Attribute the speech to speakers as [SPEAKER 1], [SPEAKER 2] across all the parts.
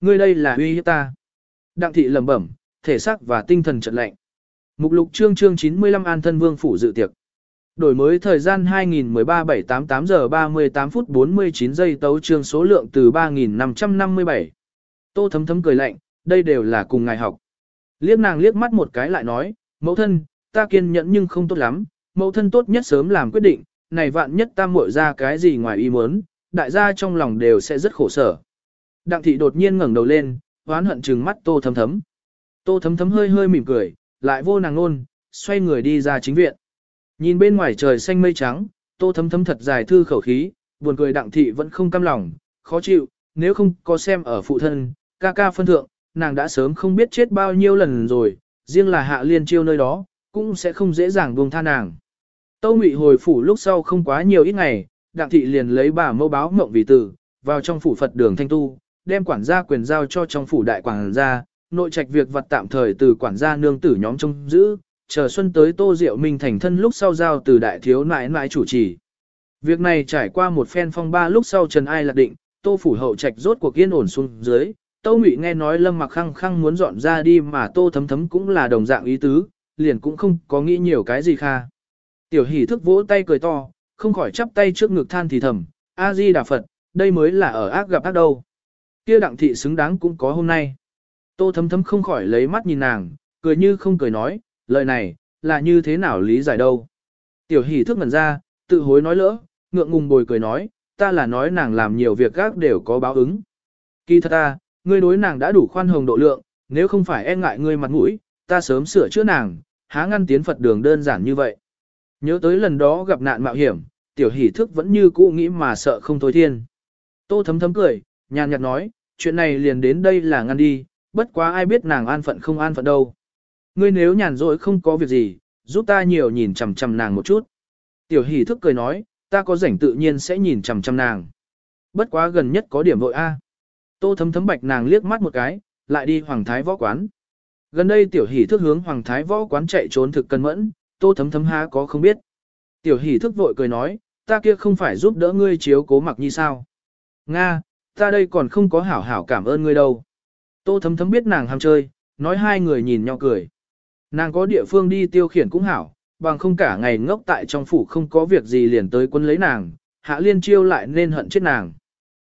[SPEAKER 1] Ngươi đây là uy hiếp ta. Đặng thị lẩm bẩm, thể xác và tinh thần trận lạnh. Mục lục chương chương 95 An Thân Vương phủ dự tiệc. Đổi mới thời gian 2013-788 giờ 38 phút 49 giây tấu chương số lượng từ 3557. Tô thấm thấm cười lạnh, đây đều là cùng ngài học. Liếc nàng liếc mắt một cái lại nói, mẫu thân, ta kiên nhẫn nhưng không tốt lắm, mẫu thân tốt nhất sớm làm quyết định, này vạn nhất ta muội ra cái gì ngoài ý muốn, đại gia trong lòng đều sẽ rất khổ sở. Đặng thị đột nhiên ngẩng đầu lên, hoán hận trừng mắt tô thấm thấm. Tô thấm thấm hơi hơi mỉm cười, lại vô nàng nôn, xoay người đi ra chính viện. Nhìn bên ngoài trời xanh mây trắng, tô thấm thấm thật dài thư khẩu khí, buồn cười đặng thị vẫn không cam lòng, khó chịu, nếu không có xem ở phụ thân, ca ca phân thượng, nàng đã sớm không biết chết bao nhiêu lần rồi, riêng là hạ liên chiêu nơi đó, cũng sẽ không dễ dàng buông tha nàng. Tâu Ngụy hồi phủ lúc sau không quá nhiều ít ngày, Đặng thị liền lấy bà mâu báo mộng vì tử, vào trong phủ Phật đường thanh tu, đem quản gia quyền giao cho trong phủ đại quản gia, nội trạch việc vật tạm thời từ quản gia nương tử nhóm trông giữ, chờ xuân tới Tô Diệu Minh thành thân lúc sau giao từ đại thiếu nãi nãi chủ trì. Việc này trải qua một phen phong ba lúc sau Trần Ai lạc định, Tô phủ hậu trạch rốt cuộc yên ổn xuống dưới, tô Ngụy nghe nói Lâm Mặc khăng khăng muốn dọn ra đi mà Tô thấm thấm cũng là đồng dạng ý tứ, liền cũng không có nghĩ nhiều cái gì kha. Tiểu hỉ thức vỗ tay cười to, không khỏi chắp tay trước ngực than thì thầm, A-di Đà Phật, đây mới là ở ác gặp ác đâu. Kia đặng thị xứng đáng cũng có hôm nay. Tô thấm thấm không khỏi lấy mắt nhìn nàng, cười như không cười nói, lời này, là như thế nào lý giải đâu. Tiểu hỷ thức ngẩn ra, tự hối nói lỡ, ngượng ngùng bồi cười nói, ta là nói nàng làm nhiều việc khác đều có báo ứng. Kỳ thật ta, ngươi đối nàng đã đủ khoan hồng độ lượng, nếu không phải e ngại ngươi mặt mũi, ta sớm sửa chữa nàng, há ngăn tiến Phật đường đơn giản như vậy. Nhớ tới lần đó gặp nạn mạo hiểm, tiểu hỷ thức vẫn như cũ nghĩ mà sợ không thôi thiên. Tô thấm thấm cười, nhàn nhạt nói, chuyện này liền đến đây là ngăn đi, bất quá ai biết nàng an phận không an phận đâu. Ngươi nếu nhàn rỗi không có việc gì, giúp ta nhiều nhìn chằm chằm nàng một chút. Tiểu hỷ thức cười nói, ta có rảnh tự nhiên sẽ nhìn chằm chằm nàng. Bất quá gần nhất có điểm vội A. Tô thấm thấm bạch nàng liếc mắt một cái, lại đi hoàng thái võ quán. Gần đây tiểu hỷ thức hướng hoàng thái võ quán chạy trốn thực cân mẫn, tô thấm thấm há có không biết. Tiểu hỷ thức vội cười nói, ta kia không phải giúp đỡ ngươi chiếu cố mặc như sao. Nga, ta đây còn không có hảo hảo cảm ơn ngươi đâu. Tô thấm thấm biết nàng ham chơi, nói hai người nhìn nhau cười. Nàng có địa phương đi tiêu khiển cũng hảo, bằng không cả ngày ngốc tại trong phủ không có việc gì liền tới quân lấy nàng, hạ liên chiêu lại nên hận chết nàng.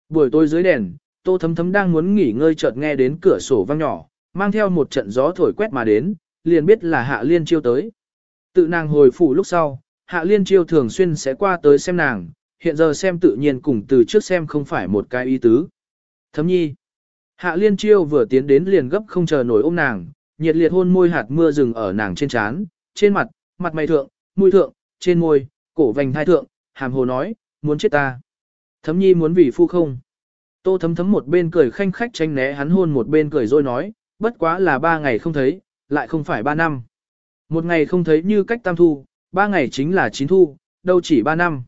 [SPEAKER 1] Buổi tối dưới đèn, tô thấm thấm đang muốn nghỉ ngơi chợt nghe đến cửa sổ vang nhỏ, mang theo một trận gió thổi quét mà đến, liền biết là hạ liên chiêu tới. Tự nàng hồi phủ lúc sau, hạ liên chiêu thường xuyên sẽ qua tới xem nàng, hiện giờ xem tự nhiên cùng từ trước xem không phải một cái ý tứ. Thấm nhi. Hạ liên chiêu vừa tiến đến liền gấp không chờ nổi ôm nàng, nhiệt liệt hôn môi hạt mưa rừng ở nàng trên trán, trên mặt, mặt mày thượng, mũi thượng, trên môi, cổ vành thai thượng, hàm hồ nói, muốn chết ta. Thấm nhi muốn vì phu không? Tô thấm thấm một bên cười khanh khách tranh né hắn hôn một bên cười rồi nói, bất quá là ba ngày không thấy, lại không phải ba năm. Một ngày không thấy như cách tam thu, ba ngày chính là chín thu, đâu chỉ ba năm.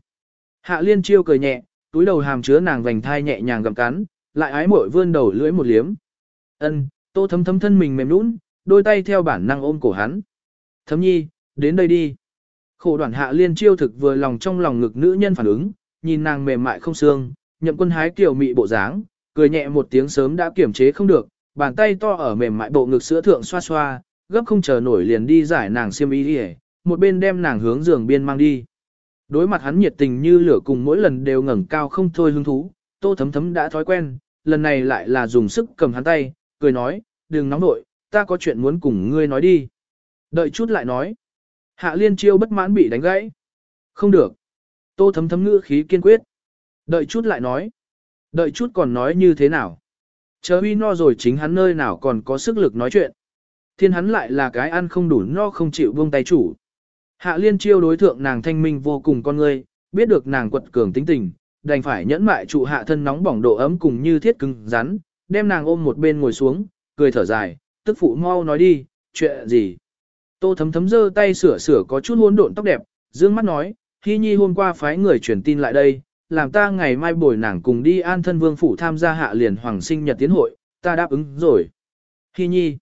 [SPEAKER 1] Hạ liên chiêu cười nhẹ, túi đầu hàm chứa nàng vành thai nhẹ nhàng gặm cắn, lại ái mội vươn đầu lưỡi một liếm. Ân, tô thấm thấm thân mình mềm nũng, đôi tay theo bản năng ôm cổ hắn. Thấm nhi, đến đây đi. Khổ đoạn hạ liên chiêu thực vừa lòng trong lòng ngực nữ nhân phản ứng, nhìn nàng mềm mại không xương, nhậm quân hái kiểu mị bộ dáng, cười nhẹ một tiếng sớm đã kiểm chế không được, bàn tay to ở mềm mại bộ ngực sữa thượng xoa xoa, gấp không chờ nổi liền đi giải nàng xiêm y đi một bên đem nàng hướng giường biên mang đi. Đối mặt hắn nhiệt tình như lửa cùng mỗi lần đều ngẩng cao không thôi hứng thú, tô thấm thấm đã thói quen, lần này lại là dùng sức cầm hắn tay, cười nói, đừng nóng nội, ta có chuyện muốn cùng ngươi nói đi. Đợi chút lại nói. Hạ liên chiêu bất mãn bị đánh gãy. Không được. Tô thấm thấm ngữ khí kiên quyết. Đợi chút lại nói. Đợi chút còn nói như thế nào. Chờ uy no rồi chính hắn nơi nào còn có sức lực nói chuyện. Thiên hắn lại là cái ăn không đủ no không chịu buông tay chủ. Hạ liên chiêu đối thượng nàng thanh minh vô cùng con ngươi, biết được nàng quật cường tính tình, đành phải nhẫn mại trụ hạ thân nóng bỏng độ ấm cùng như thiết cứng rắn, đem nàng ôm một bên ngồi xuống, cười thở dài, tức phụ mau nói đi, chuyện gì. Tô thấm thấm giơ tay sửa sửa có chút hỗn độn tóc đẹp, dương mắt nói, Hy Nhi hôm qua phái người truyền tin lại đây, làm ta ngày mai bồi nàng cùng đi an thân vương phủ tham gia hạ liền hoàng sinh nhật tiến hội, ta đáp ứng rồi. Hy Nhi.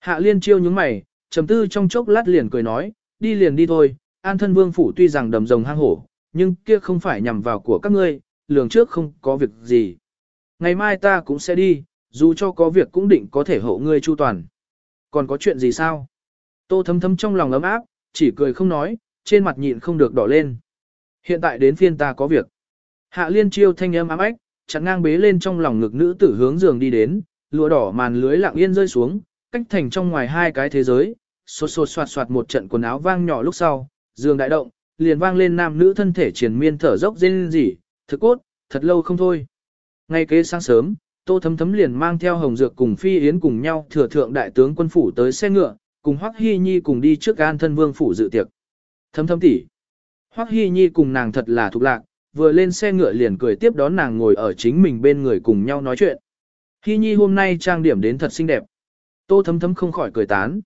[SPEAKER 1] Hạ liên chiêu nhướng mày, trầm tư trong chốc lát liền cười nói, đi liền đi thôi, an thân vương phủ tuy rằng đầm rồng hang hổ, nhưng kia không phải nhằm vào của các ngươi, lường trước không có việc gì. Ngày mai ta cũng sẽ đi, dù cho có việc cũng định có thể hộ ngươi chu toàn. Còn có chuyện gì sao? Tô thấm thấm trong lòng ấm áp, chỉ cười không nói, trên mặt nhịn không được đỏ lên. Hiện tại đến phiên ta có việc. Hạ liên chiêu thanh âm ám ách, chặn ngang bế lên trong lòng ngực nữ tử hướng giường đi đến, lụa đỏ màn lưới lặng yên rơi xuống, cách thành trong ngoài hai cái thế giới, sột sột soạt soạt một trận quần áo vang nhỏ lúc sau, giường đại động, liền vang lên nam nữ thân thể triền miên thở dốc rên rỉ, thực cốt, thật lâu không thôi. Ngay kế sáng sớm, Tô Thấm Thấm liền mang theo Hồng Dược cùng Phi Yến cùng nhau thừa thượng đại tướng quân phủ tới xe ngựa, cùng Hoắc Hi Nhi cùng đi trước An Thân Vương phủ dự tiệc. Thấm Thấm tỷ, Hoắc Hi Nhi cùng nàng thật là thuộc lạc, vừa lên xe ngựa liền cười tiếp đón nàng ngồi ở chính mình bên người cùng nhau nói chuyện. Hi Nhi hôm nay trang điểm đến thật xinh đẹp. Tô Thấm Thấm không khỏi cười tán.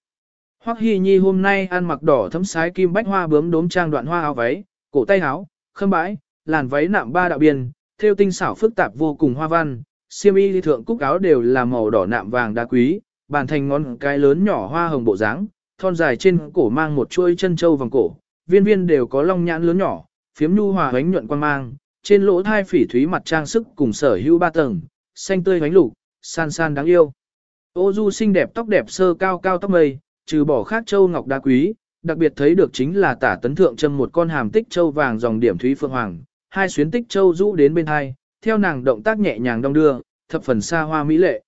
[SPEAKER 1] Hoắc Hi Nhi hôm nay ăn mặc đỏ thấm sái kim bách hoa bướm đốm trang đoạn hoa áo váy, cổ tay áo, khâm bãi, làn váy nạm ba đạo biên, thêu tinh xảo phức tạp vô cùng hoa văn, xiêm y thượng cúc áo đều là màu đỏ nạm vàng đá quý, bàn thành ngón cái lớn nhỏ hoa hồng bộ dáng, thon dài trên cổ mang một chuôi chân châu vòng cổ, viên viên đều có long nhãn lớn nhỏ, phiếm nhu hòa ánh nhuận quan mang, trên lỗ thai phỉ thúy mặt trang sức cùng sở hữu ba tầng, xanh tươi ánh lục, san san đáng yêu. Ô du xinh đẹp tóc đẹp sơ cao cao tóc mây, trừ bỏ khác châu ngọc đá quý, đặc biệt thấy được chính là tả tấn thượng châm một con hàm tích châu vàng dòng điểm thúy phượng hoàng, hai xuyến tích châu rũ đến bên hai, theo nàng động tác nhẹ nhàng đong đưa, thập phần xa hoa mỹ lệ.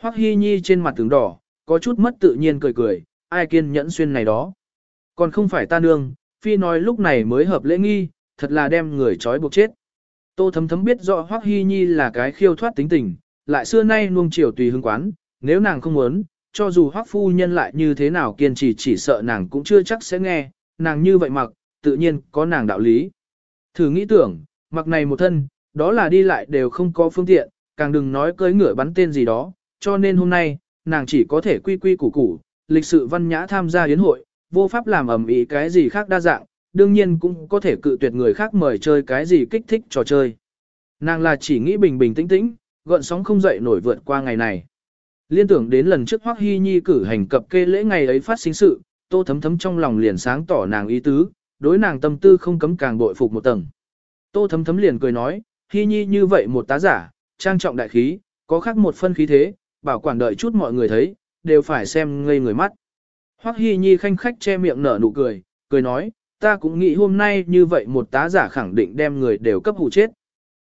[SPEAKER 1] Hoắc Hi Nhi trên mặt tướng đỏ, có chút mất tự nhiên cười cười, ai kiên nhẫn xuyên này đó. Còn không phải ta nương, phi nói lúc này mới hợp lễ nghi, thật là đem người trói buộc chết. Tô thấm thấm biết rõ Hoắc Hi Nhi là cái khiêu thoát tính tình, lại xưa nay nuông chiều tùy hứng quán, nếu nàng không muốn, cho dù Hoắc phu nhân lại như thế nào kiên trì chỉ sợ nàng cũng chưa chắc sẽ nghe, nàng như vậy mặc, tự nhiên có nàng đạo lý. Thử nghĩ tưởng, mặc này một thân, đó là đi lại đều không có phương tiện, càng đừng nói cưới ngựa bắn tên gì đó, cho nên hôm nay, nàng chỉ có thể quy quy củ củ, lịch sự văn nhã tham gia yến hội, vô pháp làm ẩm ý cái gì khác đa dạng, đương nhiên cũng có thể cự tuyệt người khác mời chơi cái gì kích thích trò chơi. Nàng là chỉ nghĩ bình bình tĩnh tĩnh, gợn sóng không dậy nổi vượt qua ngày này. Liên tưởng đến lần trước Hoắc Hy Nhi cử hành cập kê lễ ngày ấy phát sinh sự, tô thấm thấm trong lòng liền sáng tỏ nàng ý tứ, đối nàng tâm tư không cấm càng bội phục một tầng. Tô thấm thấm liền cười nói, Hy Nhi như vậy một tá giả, trang trọng đại khí, có khác một phân khí thế, bảo quản đợi chút mọi người thấy, đều phải xem ngây người mắt. Hoắc Hi Nhi khanh khách che miệng nở nụ cười, cười nói, ta cũng nghĩ hôm nay như vậy một tá giả khẳng định đem người đều cấp hủ chết.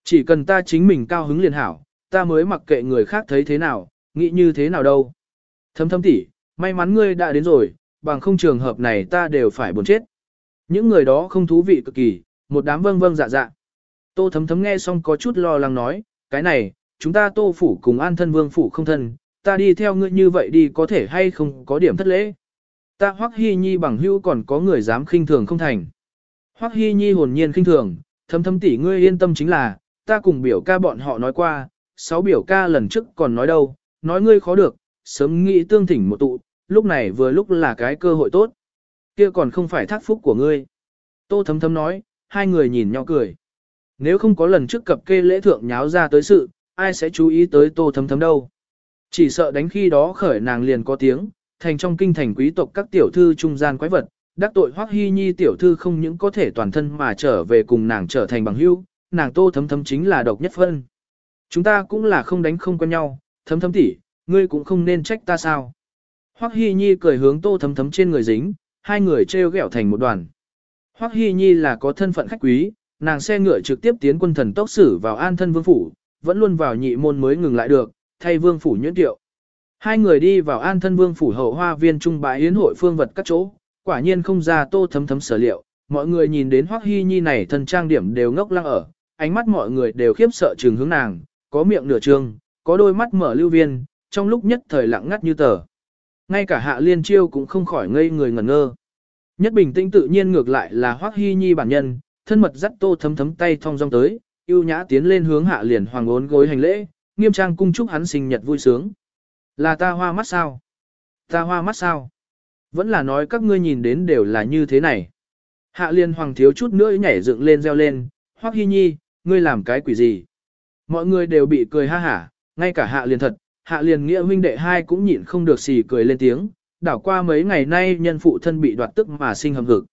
[SPEAKER 1] Chỉ cần ta chính mình cao hứng liền hảo, ta mới mặc kệ người khác thấy thế nào, nghĩ như thế nào đâu. Thâm thâm tỷ, may mắn ngươi đã đến rồi, bằng không trường hợp này ta đều phải buồn chết. Những người đó không thú vị cực kỳ, một đám vâng vâng dạ dạ. Tô thấm thấm nghe xong có chút lo lắng nói, cái này, chúng ta tô phủ cùng an thân vương phủ không thân, ta đi theo ngươi như vậy đi có thể hay không có điểm thất lễ. Ta hoắc hy nhi bằng hữu còn có người dám khinh thường không thành. Hoắc hy nhi hồn nhiên khinh thường, thấm thấm tỷ ngươi yên tâm chính là, ta cùng biểu ca bọn họ nói qua, sáu biểu ca lần trước còn nói đâu, nói ngươi khó được, sớm nghĩ tương thỉnh một tụ, lúc này vừa lúc là cái cơ hội tốt. Kia còn không phải thác phúc của ngươi. Tô thấm thấm nói, hai người nhìn nhau cười. Nếu không có lần trước cập kê lễ thượng nháo ra tới sự, ai sẽ chú ý tới tô thấm thấm đâu. Chỉ sợ đánh khi đó khởi nàng liền có tiếng, thành trong kinh thành quý tộc các tiểu thư trung gian quái vật, đắc tội hoắc hy nhi tiểu thư không những có thể toàn thân mà trở về cùng nàng trở thành bằng hữu, nàng tô thấm thấm chính là độc nhất phân. Chúng ta cũng là không đánh không quen nhau, thấm thấm tỉ, ngươi cũng không nên trách ta sao. Hoắc hy nhi cười hướng tô thấm thấm trên người dính, hai người treo gẹo thành một đoàn. Hoắc hy nhi là có thân phận khách quý, nàng xe ngựa trực tiếp tiến quân thần tốc xử vào an thân vương phủ, vẫn luôn vào nhị môn mới ngừng lại được, thay vương phủ nhuyễn tiệu. Hai người đi vào an thân vương phủ hậu hoa viên trung bãi yến hội phương vật các chỗ, quả nhiên không ra tô thấm thấm sở liệu, mọi người nhìn đến Hoắc Hi Nhi này thân trang điểm đều ngốc lăng ở, ánh mắt mọi người đều khiếp sợ trường hướng nàng, có miệng nửa trương, có đôi mắt mở lưu viên, trong lúc nhất thời lặng ngắt như tờ. Ngay cả Hạ Liên Chiêu cũng không khỏi ngây người ngẩn ngơ. Nhất bình tĩnh tự nhiên ngược lại là Hoắc hy Nhi bản nhân, thân mật dắt tô thấm thấm tay thong dong tới, yêu nhã tiến lên hướng hạ liền hoàng ốn gối hành lễ, nghiêm trang cung chúc hắn sinh nhật vui sướng. Là ta hoa mắt sao? Ta hoa mắt sao? Vẫn là nói các ngươi nhìn đến đều là như thế này. Hạ liên hoàng thiếu chút nữa nhảy dựng lên reo lên, hoắc hy nhi, ngươi làm cái quỷ gì? Mọi người đều bị cười ha hả, ngay cả hạ liền thật, hạ liền nghĩa huynh đệ hai cũng nhịn không được xì cười lên tiếng, đảo qua mấy ngày nay nhân phụ thân bị đoạt tức mà sinh hầm hực.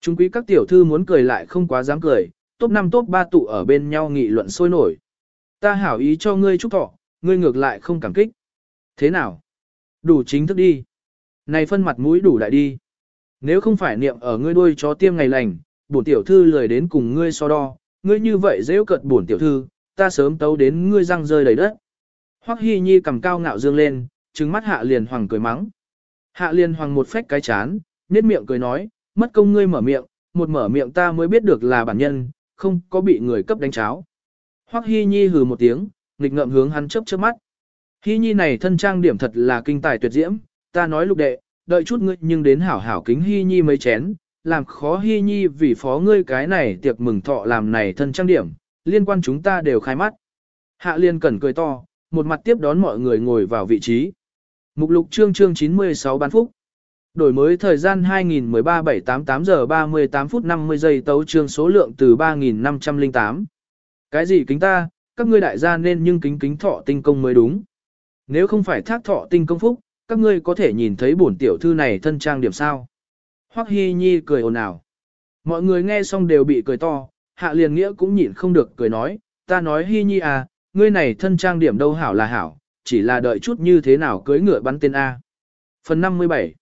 [SPEAKER 1] Chúng quý các tiểu thư muốn cười lại không quá dám cười, top 5 top 3 tụ ở bên nhau nghị luận sôi nổi. Ta hảo ý cho ngươi chúc thọ, ngươi ngược lại không cảm kích. Thế nào? Đủ chính thức đi. Này phân mặt mũi đủ đại đi. Nếu không phải niệm ở ngươi đuôi chó tiêm ngày lành, bổn tiểu thư lười đến cùng ngươi so đo, ngươi như vậy dễ cận bổn tiểu thư, ta sớm tấu đến ngươi răng rơi đầy đất. Hoắc Hi Nhi cầm cao ngạo dương lên, trừng mắt Hạ Liên Hoàng cười mắng. Hạ Liên Hoàng một phách cái chán, nhếch miệng cười nói, mất công ngươi mở miệng, một mở miệng ta mới biết được là bản nhân, không có bị người cấp đánh cháo. Hoắc Hi Nhi hừ một tiếng, nghịch ngợm hướng hắn chớp chớp mắt. Hi Nhi này thân trang điểm thật là kinh tài tuyệt diễm, ta nói lục đệ, đợi chút ngươi nhưng đến hảo hảo kính Hi Nhi mấy chén, làm khó Hi Nhi vì phó ngươi cái này tiệc mừng thọ làm này thân trang điểm, liên quan chúng ta đều khai mắt. Hạ Liên cẩn cười to, một mặt tiếp đón mọi người ngồi vào vị trí. Mục lục chương chương 96 bán phúc. Đổi mới thời gian 2013-788 giờ 38 phút 50 giây tấu chương số lượng từ 3508. Cái gì kính ta, các ngươi đại gia nên nhưng kính kính thọ tinh công mới đúng. Nếu không phải thác thọ tinh công phúc, các ngươi có thể nhìn thấy bổn tiểu thư này thân trang điểm sao. Hoắc Hi Nhi cười ồn ào. Mọi người nghe xong đều bị cười to, Hạ Liên Nghĩa cũng nhịn không được cười nói, ta nói Hi Nhi à, ngươi này thân trang điểm đâu hảo là hảo, chỉ là đợi chút như thế nào cưới ngựa bắn tên A. Phần 57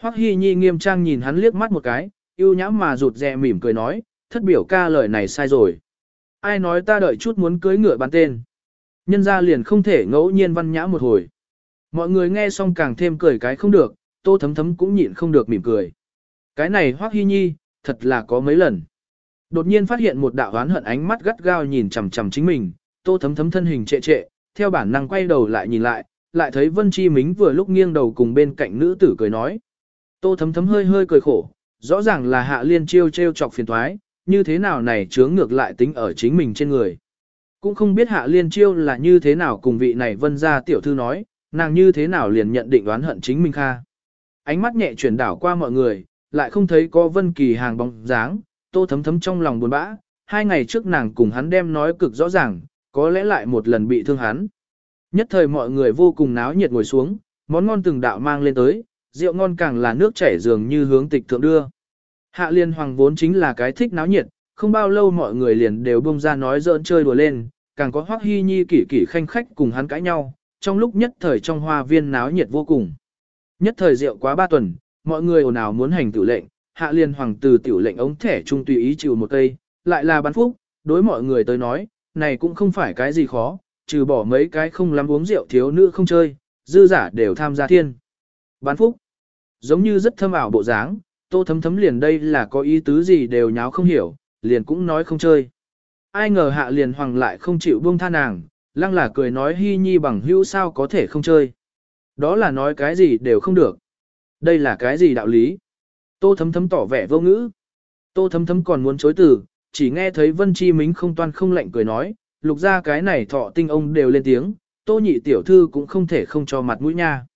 [SPEAKER 1] Hoắc Hi Nhi nghiêm trang nhìn hắn liếc mắt một cái, yêu nhãm mà rụt rè mỉm cười nói, thất biểu ca lời này sai rồi. Ai nói ta đợi chút muốn cưới ngựa bắn tên. Nhân ra liền không thể ngẫu nhiên văn nhã một hồi. Mọi người nghe xong càng thêm cười cái không được, tô thấm thấm cũng nhịn không được mỉm cười. Cái này Hoắc Hi Nhi, thật là có mấy lần. Đột nhiên phát hiện một đạo oán hận ánh mắt gắt gao nhìn chằm chằm chính mình, tô thấm thấm thân hình trệ trệ, theo bản năng quay đầu lại nhìn lại, lại thấy Vân Chi Mính vừa lúc nghiêng đầu cùng bên cạnh nữ tử cười nói. Tô thấm thấm hơi hơi cười khổ, rõ ràng là hạ liên chiêu treo chọc phiền thoái, như thế nào này chướng ngược lại tính ở chính mình trên người. Cũng không biết hạ liên chiêu là như thế nào cùng vị này vân ra tiểu thư nói, nàng như thế nào liền nhận định đoán hận chính mình kha. Ánh mắt nhẹ chuyển đảo qua mọi người, lại không thấy có vân kỳ hàng bóng dáng, tô thấm thấm trong lòng buồn bã, hai ngày trước nàng cùng hắn đem nói cực rõ ràng, có lẽ lại một lần bị thương hắn. Nhất thời mọi người vô cùng náo nhiệt ngồi xuống, món ngon từng đạo mang lên tới, rượu ngon càng là nước chảy dường như hướng tịch thượng đưa. Hạ liên hoàng vốn chính là cái thích náo nhiệt, không bao lâu mọi người liền đều bông ra nói giỡn chơi đùa lên, càng có hoắc hy nhi kỷ kỷ khanh khách cùng hắn cãi nhau, trong lúc nhất thời trong hoa viên náo nhiệt vô cùng. Nhất thời rượu quá ba tuần, mọi người ồn ào muốn hành tử lệnh, hạ liên hoàng từ tiểu lệnh ống thẻ trung tùy ý chịu một cây, lại là bán phúc, đối mọi người tới nói, này cũng không phải cái gì khó, trừ bỏ mấy cái không lắm uống rượu thiếu nữ không chơi, dư giả đều tham gia thiên. Bán phúc, giống như rất thâm ảo bộ dáng, tô thấm thấm liền đây là có ý tứ gì đều nháo không hiểu, liền cũng nói không chơi. Ai ngờ hạ liền hoàng lại không chịu buông tha nàng, lăng là cười nói hy nhi bằng hữu sao có thể không chơi. Đó là nói cái gì đều không được. Đây là cái gì đạo lý? Tô thấm thấm tỏ vẻ vô ngữ. Tô thấm thấm còn muốn chối từ, chỉ nghe thấy Vân Chi Mính không toan không lạnh cười nói, lục ra cái này thọ tinh ông đều lên tiếng, tô nhị tiểu thư cũng không thể không cho mặt mũi nha.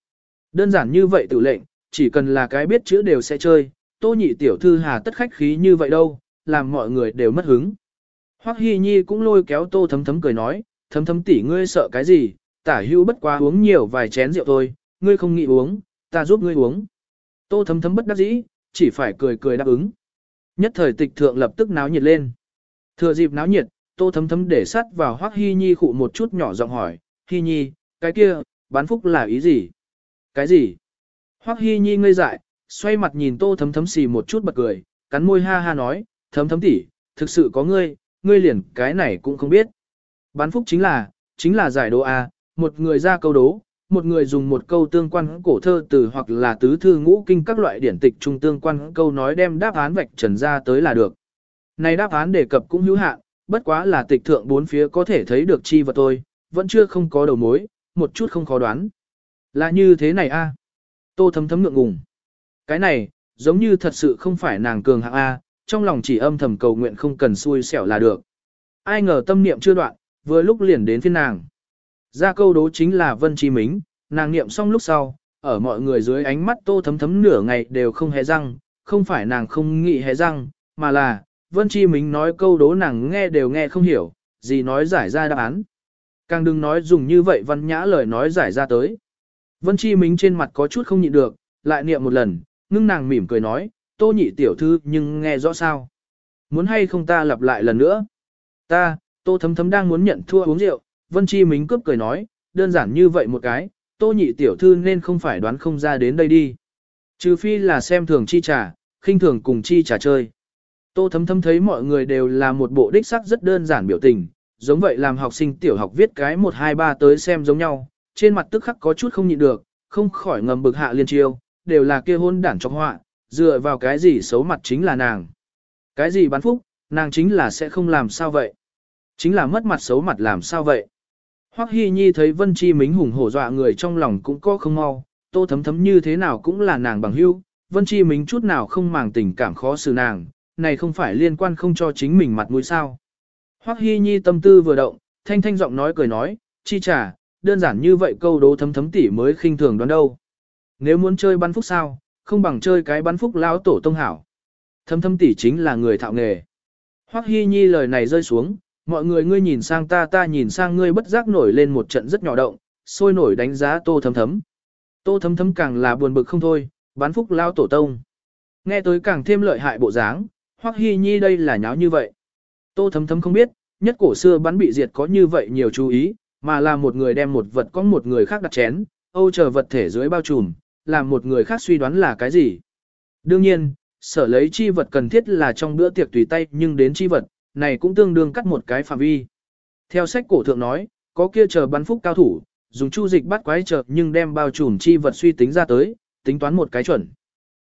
[SPEAKER 1] Đơn giản như vậy tự lệnh, chỉ cần là cái biết chữ đều sẽ chơi, tô nhị tiểu thư hà tất khách khí như vậy đâu, làm mọi người đều mất hứng. Hoắc Hi Nhi cũng lôi kéo tô thấm thấm cười nói, thấm thấm tỷ ngươi sợ cái gì, tả hưu bất quá uống nhiều vài chén rượu thôi, ngươi không nghĩ uống, ta giúp ngươi uống. Tô thấm thấm bất đắc dĩ, chỉ phải cười cười đáp ứng. Nhất thời tịch thượng lập tức náo nhiệt lên. Thừa dịp náo nhiệt, tô thấm thấm để sắt vào Hoắc Hi Nhi khụ một chút nhỏ giọng hỏi, Hi Nhi, cái kia, bán phúc là ý gì? Cái gì? Hoắc Hi Nhi ngây dại, xoay mặt nhìn tô thấm thấm xì một chút bật cười, cắn môi ha ha nói, thấm thấm tỷ, thực sự có ngươi, ngươi liền cái này cũng không biết. Bán phúc chính là, chính là giải đố A, một người ra câu đố, một người dùng một câu tương quan cổ thơ từ hoặc là tứ thư ngũ kinh các loại điển tịch trung tương quan câu nói đem đáp án vạch trần ra tới là được. Này đáp án đề cập cũng hữu hạn, bất quá là tịch thượng bốn phía có thể thấy được chi vật tôi, vẫn chưa không có đầu mối, một chút không khó đoán. Là như thế này a Tô thấm thấm ngượng ngùng. Cái này, giống như thật sự không phải nàng cường hạng A, trong lòng chỉ âm thầm cầu nguyện không cần xui xẻo là được. Ai ngờ tâm niệm chưa đoạn, vừa lúc liền đến phiên nàng. Ra câu đố chính là Vân Chi Mính, nàng niệm xong lúc sau, ở mọi người dưới ánh mắt tô thấm thấm nửa ngày đều không hề răng, không phải nàng không nghĩ hề răng, mà là, Vân Chi Mính nói câu đố nàng nghe đều nghe không hiểu, gì nói giải ra đáp án. Càng đừng nói dùng như vậy văn nhã lời nói giải ra tới. Vân Chi Mính trên mặt có chút không nhịn được, lại niệm một lần, ngưng nàng mỉm cười nói, tô nhị tiểu thư nhưng nghe rõ sao. Muốn hay không ta lặp lại lần nữa. Ta, tô thấm thấm đang muốn nhận thua uống rượu, Vân Chi Mính cướp cười nói, đơn giản như vậy một cái, tô nhị tiểu thư nên không phải đoán không ra đến đây đi. Trừ phi là xem thường chi trà, khinh thường cùng chi trà chơi. Tô thấm thấm thấy mọi người đều là một bộ đích sắc rất đơn giản biểu tình, giống vậy làm học sinh tiểu học viết cái 1 2 3 tới xem giống nhau, trên mặt tức khắc có chút không nhịn được, không khỏi ngầm bực hạ liên chiêu, đều là kia hôn đản trong họa, dựa vào cái gì xấu mặt chính là nàng. Cái gì bán phúc, nàng chính là sẽ không làm sao vậy. Chính là mất mặt xấu mặt làm sao vậy. Hoắc Hi Nhi thấy Vân Chi Mính hùng hổ dọa người trong lòng cũng có không mau, tô thấm thấm như thế nào cũng là nàng bằng hữu, Vân Chi Mính chút nào không màng tình cảm khó xử nàng, này không phải liên quan không cho chính mình mặt mũi sao. Hoắc Hi Nhi tâm tư vừa động, thanh thanh giọng nói cười nói, chi trả, đơn giản như vậy câu đố thấm thấm tỉ mới khinh thường đoán đâu. Nếu muốn chơi bắn phúc sao, không bằng chơi cái bắn phúc lão tổ tông hảo. Thấm thấm tỉ chính là người thạo nghề. Hoắc Hi Nhi lời này rơi xuống, mọi người ngươi nhìn sang ta ta nhìn sang ngươi bất giác nổi lên một trận rất nhỏ động, sôi nổi đánh giá tô thấm thấm. Tô thấm thấm càng là buồn bực không thôi, bán phúc lao tổ tông. Nghe tới càng thêm lợi hại bộ dáng, Hoắc Hi Nhi đây là nháo như vậy. Tô thấm thấm không biết, nhất cổ xưa bắn bị diệt có như vậy nhiều chú ý, mà là một người đem một vật có một người khác đặt chén, âu chờ vật thể dưới bao trùm, làm một người khác suy đoán là cái gì. Đương nhiên, sở lấy chi vật cần thiết là trong bữa tiệc tùy tay nhưng đến chi vật, này cũng tương đương cắt một cái phạm vi. Theo sách cổ thượng nói, có kia chờ bắn phúc cao thủ, dùng chu dịch bắt quái chợt nhưng đem bao trùm chi vật suy tính ra tới, tính toán một cái chuẩn.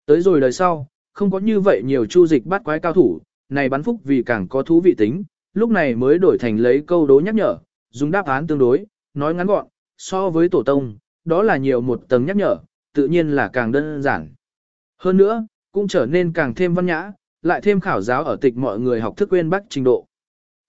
[SPEAKER 1] Tới rồi đời sau, không có như vậy nhiều chu dịch bắt quái cao thủ, này bắn phúc vì càng có thú vị tính, lúc này mới đổi thành lấy câu đố nhắc nhở, dùng đáp án tương đối, nói ngắn gọn, so với tổ tông, đó là nhiều một tầng nhắc nhở, tự nhiên là càng đơn giản. Hơn nữa, cũng trở nên càng thêm văn nhã, lại thêm khảo giáo ở tịch mọi người học thức quên bác trình độ.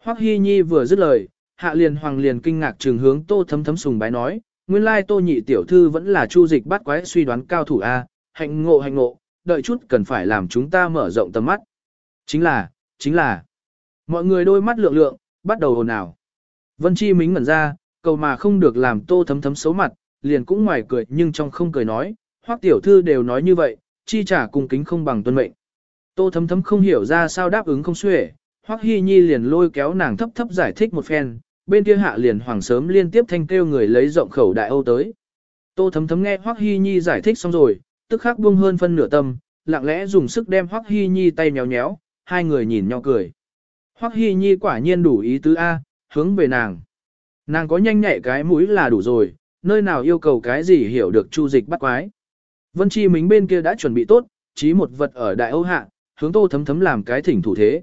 [SPEAKER 1] Hoắc Hi Nhi vừa dứt lời, Hạ Liền Hoàng liền kinh ngạc trường hướng Tô Thấm Thấm sùng bái nói, nguyên lai Tô Nhị tiểu thư vẫn là chu dịch bắt quái suy đoán cao thủ a, hạnh ngộ hạnh ngộ, đợi chút cần phải làm chúng ta mở rộng tầm mắt. Chính là, chính là. Mọi người đôi mắt lượng lượng, bắt đầu ồn ào. Vân Chi mính ngẩn ra, cầu mà không được làm Tô Thấm Thấm xấu mặt, liền cũng ngoài cười nhưng trong không cười nói, Hoắc tiểu thư đều nói như vậy, chi trả cung kính không bằng tuân mệnh. Tô thấm thấm không hiểu ra sao đáp ứng không xuể, Hoắc Hi Nhi liền lôi kéo nàng thấp thấp giải thích một phen, bên kia hạ liền hoàng sớm liên tiếp thanh kêu người lấy rộng khẩu đại âu tới. Tô thấm thấm nghe Hoắc Hi Nhi giải thích xong rồi, tức khắc buông hơn phân nửa tâm, lặng lẽ dùng sức đem Hoắc Hi Nhi tay nhéo nhéo, hai người nhìn nhau cười. Hoắc Hi Nhi quả nhiên đủ ý tứ A, hướng về nàng. Nàng có nhanh nhạy cái mũi là đủ rồi, nơi nào yêu cầu cái gì hiểu được chu dịch bắt quái. Vân Chi Mính bên kia đã chuẩn bị tốt, chí một vật ở đại Âu hạ, hướng tô thấm thấm làm cái thỉnh thủ thế.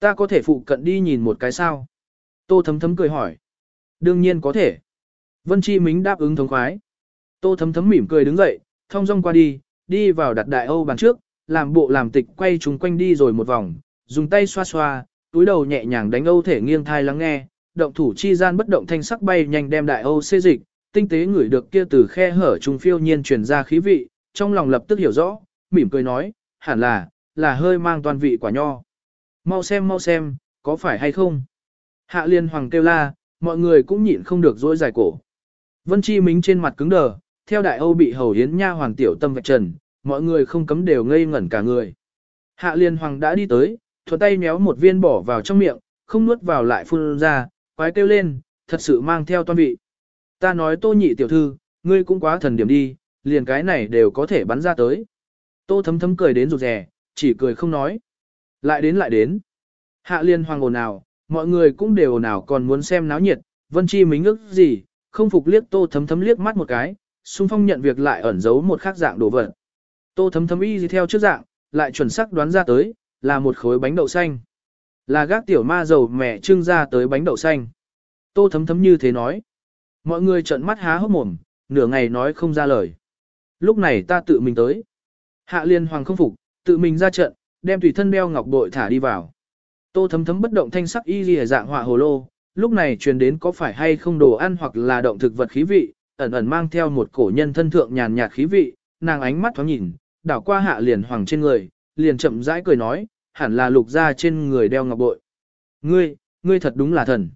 [SPEAKER 1] Ta có thể phụ cận đi nhìn một cái sao? Tô thấm thấm cười hỏi. Đương nhiên có thể. Vân Chi Mính đáp ứng thống khoái. Tô thấm thấm mỉm cười đứng dậy, thong dong qua đi, đi vào đặt đại Âu bàn trước, làm bộ làm tịch quay chúng quanh đi rồi một vòng, dùng tay xoa xoa, túi đầu nhẹ nhàng đánh Âu thể nghiêng thai lắng nghe, động thủ chi gian bất động thanh sắc bay nhanh đem đại Âu xê dịch, tinh tế ngửi được kia từ khe hở trung phiêu nhiên truyền ra khí vị, trong lòng lập tức hiểu rõ, mỉm cười nói, hẳn là, là hơi mang toàn vị quả nho. Mau xem mau xem, có phải hay không? Hạ liên hoàng kêu la, mọi người cũng nhịn không được dối dài cổ. Vân Chi Mính trên mặt cứng đờ, theo đại Âu bị hầu hiến nha hoàng tiểu tâm vạch trần, mọi người không cấm đều ngây ngẩn cả người. Hạ liên hoàng đã đi tới, thuận tay méo một viên bỏ vào trong miệng, không nuốt vào lại phun ra, quái kêu lên, thật sự mang theo toan vị. Ta nói tô nhị tiểu thư, ngươi cũng quá thần điểm đi, liền cái này đều có thể bắn ra tới. Tô thấm thấm cười đến rụt rè, chỉ cười không nói. Lại đến lại đến. Hạ liên hoàng ồn ào, mọi người cũng đều ồn ào còn muốn xem náo nhiệt, vân chi mính ức gì, không phục liếc tô thấm thấm liếc mắt một cái, xung phong nhận việc lại ẩn giấu một khác dạng đồ vật. Tô thấm thấm y gì theo trước dạng, lại chuẩn xác đoán ra tới, là một khối bánh đậu xanh. Là gác tiểu ma dầu mẹ trưng ra tới bánh đậu xanh. Tô thấm thấm như thế nói. Mọi người trợn mắt há hốc mồm, nửa ngày nói không ra lời. Lúc này ta tự mình tới. Hạ liên hoàng không phục, tự mình ra trận, đem tùy thân đeo ngọc bội thả đi vào. Tô thấm thấm bất động thanh sắc y lìa dạng họa hồ lô, lúc này truyền đến có phải hay không đồ ăn hoặc là động thực vật khí vị, ẩn ẩn mang theo một cổ nhân thân thượng nhàn nhạt khí vị, nàng ánh mắt thoáng nhìn, đảo qua hạ liền hoàng trên người, liền chậm rãi cười nói, hẳn là lục ra trên người đeo ngọc bội. Ngươi, ngươi thật đúng là thần.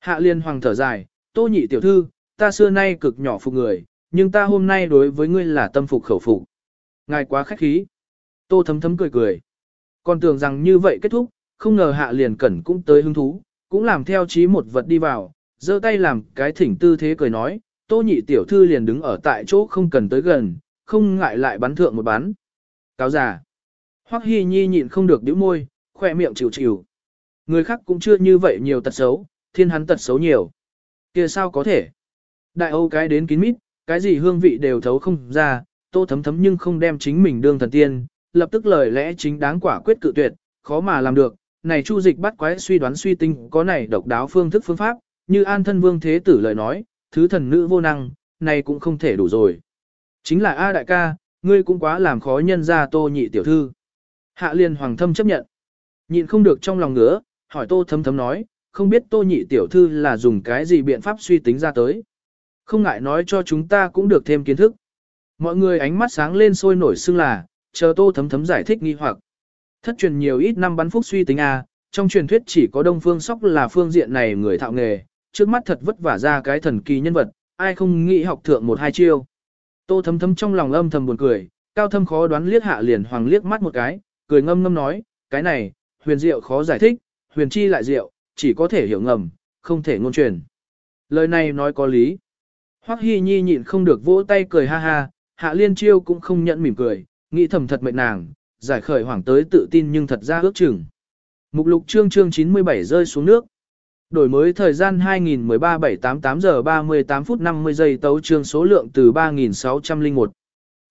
[SPEAKER 1] Hạ liên hoàng thở dài, tô nhị tiểu thư, ta xưa nay cực nhỏ phục người, nhưng ta hôm nay đối với ngươi là tâm phục khẩu phục. Ngài quá khách khí. Tô thấm thấm cười cười. Còn tưởng rằng như vậy kết thúc, không ngờ hạ liền cẩn cũng tới hứng thú, cũng làm theo chí một vật đi vào, giơ tay làm cái thỉnh tư thế cười nói, tô nhị tiểu thư liền đứng ở tại chỗ không cần tới gần, không ngại lại bắn thượng một bắn. Cáo già. Hoắc Hi Nhi nhịn không được bĩu môi, khoe miệng chịu chịu. Người khác cũng chưa như vậy nhiều tật xấu, thiên hắn tật xấu nhiều. kia sao có thể? Đại Âu cái đến kín mít, cái gì hương vị đều thấu không ra, tô thấm thấm nhưng không đem chính mình đương thần tiên, lập tức lời lẽ chính đáng quả quyết cự tuyệt, khó mà làm được. Này chu dịch bắt quái suy đoán suy tinh có này độc đáo phương thức phương pháp, như an thân vương thế tử lời nói, thứ thần nữ vô năng, này cũng không thể đủ rồi. Chính là A đại ca, ngươi cũng quá làm khó nhân ra tô nhị tiểu thư. Hạ liên hoàng thâm chấp nhận. Nhịn không được trong lòng ngứa, hỏi tô thấm thấm nói, không biết tô nhị tiểu thư là dùng cái gì biện pháp suy tính ra tới. Không ngại nói cho chúng ta cũng được thêm kiến thức. Mọi người ánh mắt sáng lên sôi nổi xưng là, chờ tô thấm thấm giải thích nghi hoặc. Thất truyền nhiều ít năm bắn phúc suy tính A, trong truyền thuyết chỉ có đông phương sóc là phương diện này người thạo nghề, trước mắt thật vất vả ra cái thần kỳ nhân vật, ai không nghĩ học thượng một hai chiêu. Tô thấm thấm trong lòng âm thầm buồn cười, cao thâm khó đoán liếc hạ liền hoàng liếc mắt một cái, cười ngâm ngâm nói, cái này, huyền diệu khó giải thích, huyền chi lại diệu, chỉ có thể hiểu ngầm, không thể ngôn truyền. Lời này nói có lý. Hoắc Hi Nhi nhịn không được vỗ tay cười ha ha, Hạ Liên Chiêu cũng không nhận mỉm cười, nghĩ thầm thật mệnh nàng, giải khởi hoảng tới tự tin nhưng thật ra ước chừng. Mục lục chương chương 97 rơi xuống nước. Đổi mới thời gian 2013-788 giờ 38 phút 50 giây tấu chương số lượng từ 3601.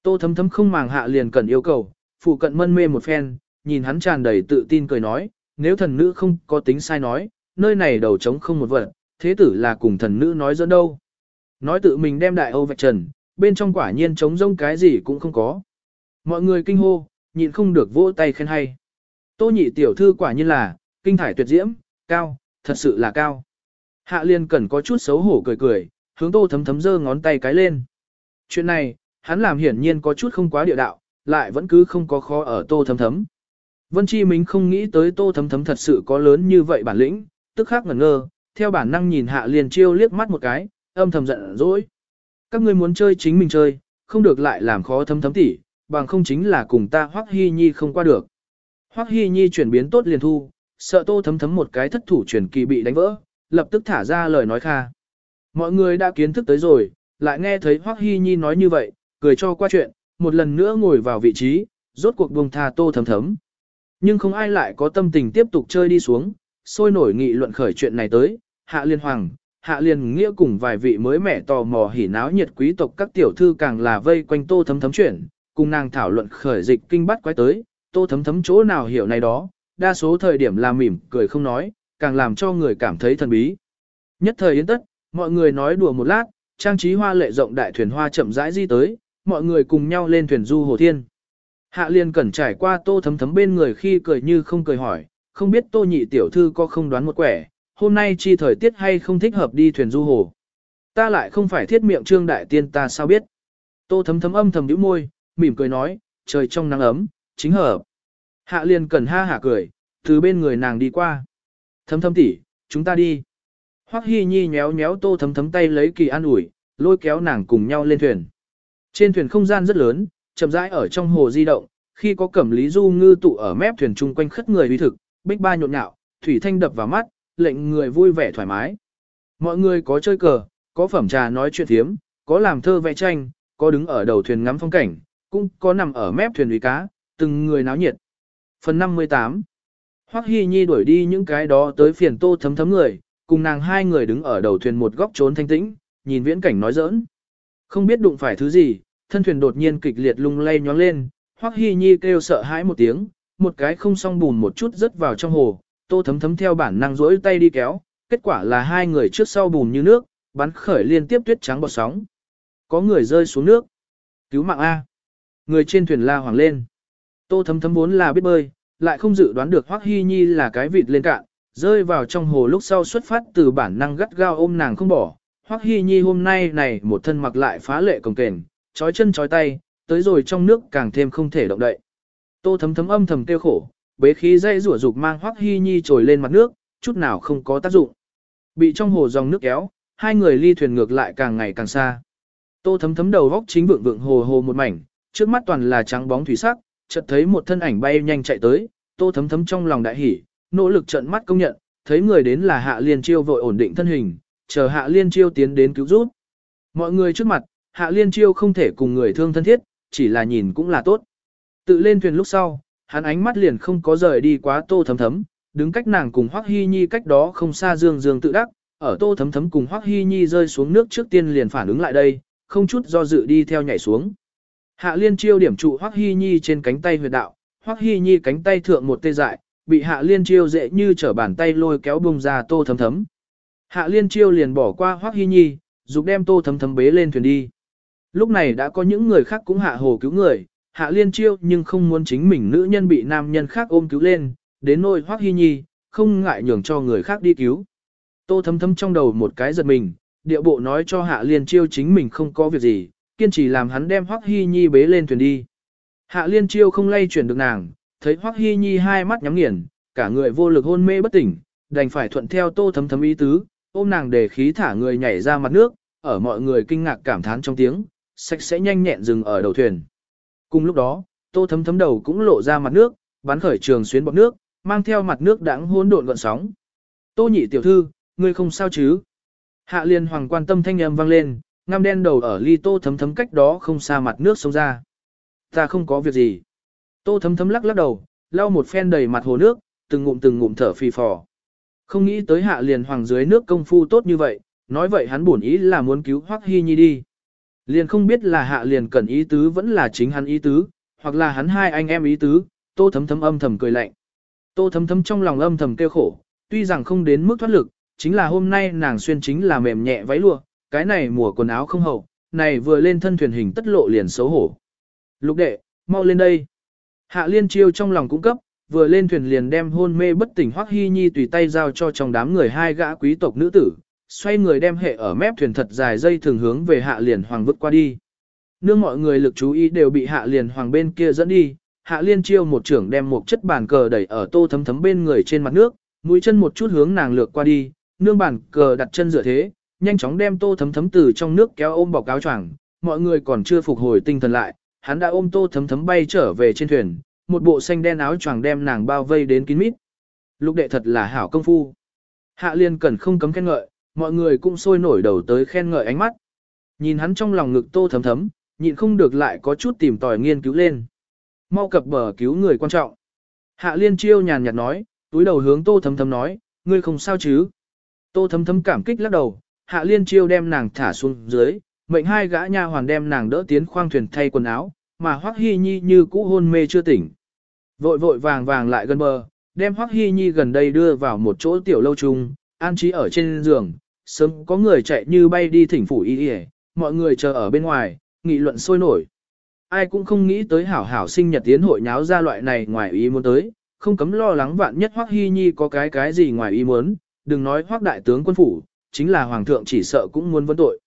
[SPEAKER 1] Tô thấm thấm không màng hạ liền cần yêu cầu, phụ cận mân mê một phen, nhìn hắn tràn đầy tự tin cười nói, nếu thần nữ không có tính sai nói, nơi này đầu trống không một vật, thế tử là cùng thần nữ nói dẫn đâu. Nói tự mình đem đại Âu vạch trần, bên trong quả nhiên trống rông cái gì cũng không có. Mọi người kinh hô, nhịn không được vỗ tay khen hay. Tô nhị tiểu thư quả nhiên là, kinh thải tuyệt diễm, cao, thật sự là cao. Hạ liên cần có chút xấu hổ cười cười, hướng tô thấm thấm giơ ngón tay cái lên. Chuyện này, hắn làm hiển nhiên có chút không quá địa đạo, lại vẫn cứ không có khó ở tô thấm thấm. Vân Chi Minh không nghĩ tới tô thấm thấm thật sự có lớn như vậy bản lĩnh, tức khắc ngẩn ngơ, theo bản năng nhìn hạ liền chiêu liếc mắt một cái, âm thầm giận dỗi. Các ngươi muốn chơi chính mình chơi, không được lại làm khó thấm thấm tỉ, bằng không chính là cùng ta Hoắc Hi Nhi không qua được. Hoắc Hi Nhi chuyển biến tốt liền thu, sợ tô thấm thấm một cái thất thủ chuyển kỳ bị đánh vỡ, lập tức thả ra lời nói kha. Mọi người đã kiến thức tới rồi, lại nghe thấy Hoắc Hi Nhi nói như vậy, cười cho qua chuyện, một lần nữa ngồi vào vị trí, rốt cuộc buông tha tô thấm thấm. Nhưng không ai lại có tâm tình tiếp tục chơi đi xuống, sôi nổi nghị luận khởi chuyện này tới, hạ liên hoàng, hạ liên nghĩa cùng vài vị mới mẻ tò mò hỉ náo nhiệt quý tộc các tiểu thư càng là vây quanh tô thấm thấm chuyển, cùng nàng thảo luận khởi dịch kinh bắt quái tới, tô thấm thấm chỗ nào hiểu này đó, đa số thời điểm là mỉm cười không nói, càng làm cho người cảm thấy thần bí. Nhất thời yên tất, mọi người nói đùa một lát, trang trí hoa lệ rộng đại thuyền hoa chậm rãi di tới, mọi người cùng nhau lên thuyền du hồ thiên. Hạ liên cẩn trải qua tô thấm thấm bên người khi cười như không cười hỏi, không biết tô nhị tiểu thư có không đoán một quẻ, hôm nay chi thời tiết hay không thích hợp đi thuyền du hồ. Ta lại không phải thiết miệng trương đại tiên ta sao biết. Tô thấm thấm âm thầm nhíu môi, mỉm cười nói, trời trong nắng ấm, chính hợp. Hạ liên cẩn ha hả cười, từ bên người nàng đi qua. Thấm thấm tỉ, chúng ta đi. Hoắc Hi Nhi nhéo nhéo tô thấm thấm tay lấy kỳ an ủi, lôi kéo nàng cùng nhau lên thuyền. Trên thuyền không gian rất lớn, chậm rãi ở trong hồ di động, khi có cẩm lý du ngư tụ ở mép thuyền chung quanh khất người uy thực, bích ba nhộn nhạo, thủy thanh đập vào mắt, lệnh người vui vẻ thoải mái. Mọi người có chơi cờ, có phẩm trà nói chuyện thiếm, có làm thơ vẽ tranh, có đứng ở đầu thuyền ngắm phong cảnh, cũng có nằm ở mép thuyền uy cá, từng người náo nhiệt. Phần 58 Hoắc Hi Nhi đuổi đi những cái đó tới phiền tô thấm thấm người, cùng nàng hai người đứng ở đầu thuyền một góc trốn thanh tĩnh, nhìn viễn cảnh nói giỡn. Không biết đụng phải thứ gì, thân thuyền đột nhiên kịch liệt lung lay nhóng lên, Hoắc Hi Nhi kêu sợ hãi một tiếng, một cái không song bùn một chút rớt vào trong hồ, Tô Thấm Thấm theo bản năng rỗi tay đi kéo, kết quả là hai người trước sau bùn như nước, bắn khởi liên tiếp tuyết trắng bọt sóng. Có người rơi xuống nước. Cứu mạng A. Người trên thuyền la hoàng lên. Tô Thấm Thấm vốn là biết bơi, lại không dự đoán được Hoắc Hi Nhi là cái vịt lên cạn, rơi vào trong hồ lúc sau xuất phát từ bản năng gắt gao ôm nàng không bỏ. Hoắc Hi Nhi hôm nay này một thân mặc lại phá lệ cồng kềnh, chói chân chói tay, tới rồi trong nước càng thêm không thể động đậy. Tô thấm thấm âm thầm tiêu khổ, bế khí dây rủa dục mang Hoắc Hi Nhi trồi lên mặt nước, chút nào không có tác dụng. Bị trong hồ dòng nước kéo, hai người ly thuyền ngược lại càng ngày càng xa. Tô thấm thấm đầu góc chính vượng vượng hồ hồ một mảnh, trước mắt toàn là trắng bóng thủy sắc, chợt thấy một thân ảnh bay nhanh chạy tới, Tô thấm thấm trong lòng đại hỉ, nỗ lực trợn mắt công nhận, thấy người đến là Hạ Liên Chiêu vội ổn định thân hình, chờ Hạ Liên Chiêu tiến đến cứu giúp. Mọi người trước mặt, Hạ Liên Chiêu không thể cùng người thương thân thiết, chỉ là nhìn cũng là tốt. Tự lên thuyền lúc sau, hắn ánh mắt liền không có rời đi quá tô thấm thấm, đứng cách nàng cùng Hoắc Hi Nhi cách đó không xa dương dương tự đắc, ở tô thấm thấm cùng Hoắc Hi Nhi rơi xuống nước trước tiên liền phản ứng lại đây, không chút do dự đi theo nhảy xuống. Hạ Liên chiêu điểm trụ Hoắc Hi Nhi trên cánh tay huyệt đạo, Hoắc Hi Nhi cánh tay thượng một tê dại, bị Hạ Liên chiêu dễ như trở bàn tay lôi kéo bung ra tô thấm thấm. Hạ Liên chiêu liền bỏ qua Hoắc Hi Nhi, dục đem tô thấm thấm bế lên thuyền đi. Lúc này đã có những người khác cũng hạ hồ cứu người, Hạ Liên chiêu nhưng không muốn chính mình nữ nhân bị nam nhân khác ôm cứu lên, đến nỗi Hoắc Hi Nhi, không ngại nhường cho người khác đi cứu. Tô thấm thấm trong đầu một cái giật mình, địa bộ nói cho Hạ Liên Chiêu chính mình không có việc gì, kiên trì làm hắn đem Hoắc Hi Nhi bế lên thuyền đi. Hạ Liên Chiêu không lay chuyển được nàng, thấy Hoắc Hi Nhi hai mắt nhắm nghiền, cả người vô lực hôn mê bất tỉnh, đành phải thuận theo Tô thấm thấm ý tứ, ôm nàng để khí thả người nhảy ra mặt nước, ở mọi người kinh ngạc cảm thán trong tiếng, sạch sẽ nhanh nhẹn dừng ở đầu thuyền. Cùng lúc đó, Tô thấm thấm đầu cũng lộ ra mặt nước, bắn khởi trường xuyến bọt nước, mang theo mặt nước đãng hỗn độn gợn sóng. Tô nhị tiểu thư, ngươi không sao chứ? Hạ liên hoàng quan tâm thanh âm vang lên, ngăm đen đầu ở ly tô thấm thấm cách đó không xa mặt nước sông ra. Ta không có việc gì. Tô thấm thấm lắc lắc đầu, lau một phen đầy mặt hồ nước, từng ngụm từng ngụm thở phì phò. Không nghĩ tới hạ liền hoàng dưới nước công phu tốt như vậy, nói vậy hắn bổn ý là muốn cứu Hoắc Hi Nhi đi. Liền không biết là hạ liền cần ý tứ vẫn là chính hắn ý tứ, hoặc là hắn hai anh em ý tứ, tô thấm thấm âm thầm cười lạnh. Tô thấm thấm trong lòng âm thầm kêu khổ, tuy rằng không đến mức thoát lực, chính là hôm nay nàng xuyên chính là mềm nhẹ váy lụa, cái này mùa quần áo không hậu, này vừa lên thân thuyền hình tất lộ liền xấu hổ. Lục đệ, mau lên đây. Hạ liên chiêu trong lòng cũng cấp, vừa lên thuyền liền đem hôn mê bất tỉnh Hoắc hy Nhi tùy tay giao cho trong đám người hai gã quý tộc nữ tử, xoay người đem hệ ở mép thuyền thật dài dây thường hướng về hạ liền hoàng vứt qua đi. Nương mọi người lực chú ý đều bị hạ liền hoàng bên kia dẫn đi, hạ liên chiêu một trưởng đem một chất bàn cờ đẩy ở tô thấm thấm bên người trên mặt nước, mũi chân một chút hướng nàng lược qua đi, nương bàn cờ đặt chân dựa thế, nhanh chóng đem tô thấm thấm từ trong nước kéo ôm bọc áo choàng, mọi người còn chưa phục hồi tinh thần lại, hắn đã ôm tô thấm thấm bay trở về trên thuyền, một bộ xanh đen áo choàng đem nàng bao vây đến kín mít. Lục đệ thật là hảo công phu. Hạ liên cần không cấm khen ngợi, mọi người cũng sôi nổi đầu tới khen ngợi ánh mắt. Nhìn hắn trong lòng ngực tô thấm thấm, nhịn không được lại có chút tìm tòi nghiên cứu lên. Mau cập bờ cứu người quan trọng. Hạ liên chiêu nhàn nhạt nói, túi đầu hướng tô thấm thấm nói, ngươi không sao chứ. Tô thấm thấm cảm kích lắc đầu, hạ liên chiêu đem nàng thả xuống dưới, mệnh hai gã nha hoàn đem nàng đỡ tiến khoang thuyền thay quần áo, mà Hoắc Hi Nhi như cũ hôn mê chưa tỉnh. Vội vội vàng vàng lại gần bờ, đem Hoắc Hi Nhi gần đây đưa vào một chỗ tiểu lâu chung, an trí ở trên giường, sớm có người chạy như bay đi thỉnh phủ y y, mọi người chờ ở bên ngoài, nghị luận sôi nổi. Ai cũng không nghĩ tới hảo hảo sinh nhật tiến hội nháo ra loại này ngoài ý muốn tới, không cấm lo lắng vạn nhất Hoắc Hi Nhi có cái cái gì ngoài ý muốn, đừng nói Hoắc đại tướng quân phủ, chính là hoàng thượng chỉ sợ cũng muốn vấn tội.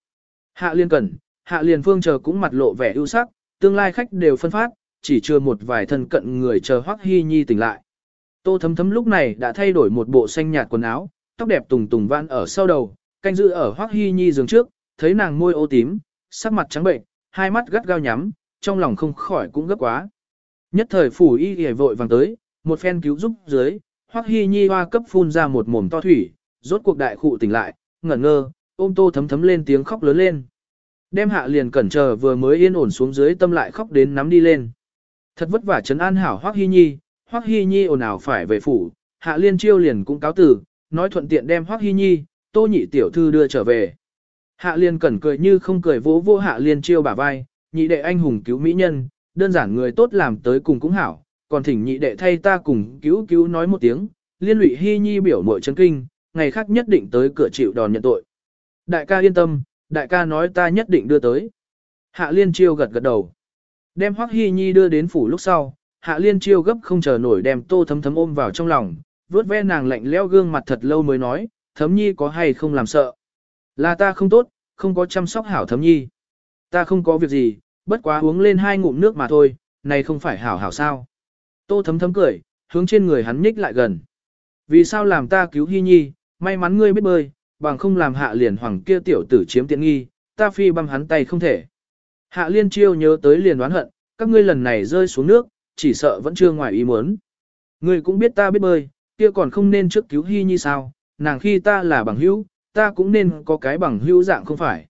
[SPEAKER 1] Hạ Liên Cẩn, Hạ Liên Phương chờ cũng mặt lộ vẻ ưu sắc, tương lai khách đều phân phát, chỉ chưa một vài thân cận người chờ Hoắc hy Nhi tỉnh lại. Tô Thấm Thấm lúc này đã thay đổi một bộ xanh nhạt quần áo, tóc đẹp tùng tùng vạn ở sau đầu, canh giữ ở Hoắc hy Nhi giường trước, thấy nàng môi ô tím, sắc mặt trắng bệnh, hai mắt gắt gao nhắm, trong lòng không khỏi cũng gấp quá. Nhất thời phủ y hề vội vàng tới, một phen cứu giúp dưới, Hoắc hy Nhi hoa cấp phun ra một mồm to thủy, rốt cuộc đại khụ tỉnh lại, ngẩn ngơ, ôm tô thấm thấm lên tiếng khóc lớn lên. Đem hạ liền cẩn chờ vừa mới yên ổn xuống dưới tâm lại khóc đến nắm đi lên. Thật vất vả trấn an hảo Hoắc Hi Nhi, Hoắc Hi Nhi ồn ào phải về phủ, hạ liên chiêu liền cũng cáo từ, nói thuận tiện đem Hoắc Hi Nhi, tô nhị tiểu thư đưa trở về. Hạ liên cẩn cười như không cười vỗ vô hạ liên chiêu bả vai, nhị đệ anh hùng cứu mỹ nhân, đơn giản người tốt làm tới cùng cũng hảo, còn thỉnh nhị đệ thay ta cùng cứu cứu nói một tiếng, liên lụy Hi Nhi biểu mội chấn kinh, ngày khác nhất định tới cửa chịu đòn nhận tội. Đại ca yên tâm, đại ca nói ta nhất định đưa tới. Hạ liên chiêu gật gật đầu. Đem Hoắc Hi Nhi đưa đến phủ lúc sau, Hạ liên chiêu gấp không chờ nổi đem tô thấm thấm ôm vào trong lòng, vuốt ve nàng lạnh leo gương mặt thật lâu mới nói, thấm nhi có hay không làm sợ. Là ta không tốt, không có chăm sóc hảo thấm nhi. Ta không có việc gì, bất quá uống lên hai ngụm nước mà thôi, này không phải hảo hảo sao. Tô thấm thấm cười, hướng trên người hắn nhích lại gần. Vì sao làm ta cứu Hi Nhi, may mắn ngươi biết bơi, bằng không làm hạ liền hoàng kia tiểu tử chiếm tiện nghi, ta phi băm hắn tay không thể. Hạ liên chiêu nhớ tới liền đoán hận, các ngươi lần này rơi xuống nước, chỉ sợ vẫn chưa ngoài ý muốn. Ngươi cũng biết ta biết bơi, kia còn không nên trước cứu hy như sao, nàng khi ta là bằng hữu, ta cũng nên có cái bằng hữu dạng không phải.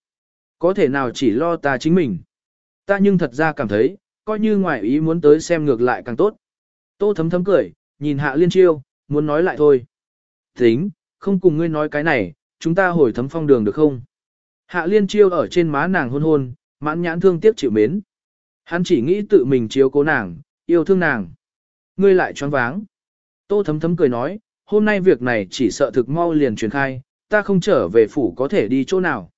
[SPEAKER 1] Có thể nào chỉ lo ta chính mình. Ta nhưng thật ra cảm thấy, coi như ngoài ý muốn tới xem ngược lại càng tốt. Tô thấm thấm cười, nhìn hạ liên chiêu, muốn nói lại thôi. Tính, không cùng ngươi nói cái này, chúng ta hồi thấm phong đường được không? Hạ liên chiêu ở trên má nàng hôn hôn, mãn nhãn thương tiếc chịu mến. Hắn chỉ nghĩ tự mình chiếu cố nàng, yêu thương nàng. Ngươi lại choáng váng. Tô thấm thấm cười nói, hôm nay việc này chỉ sợ thực mau liền truyền khai, ta không trở về phủ có thể đi chỗ nào.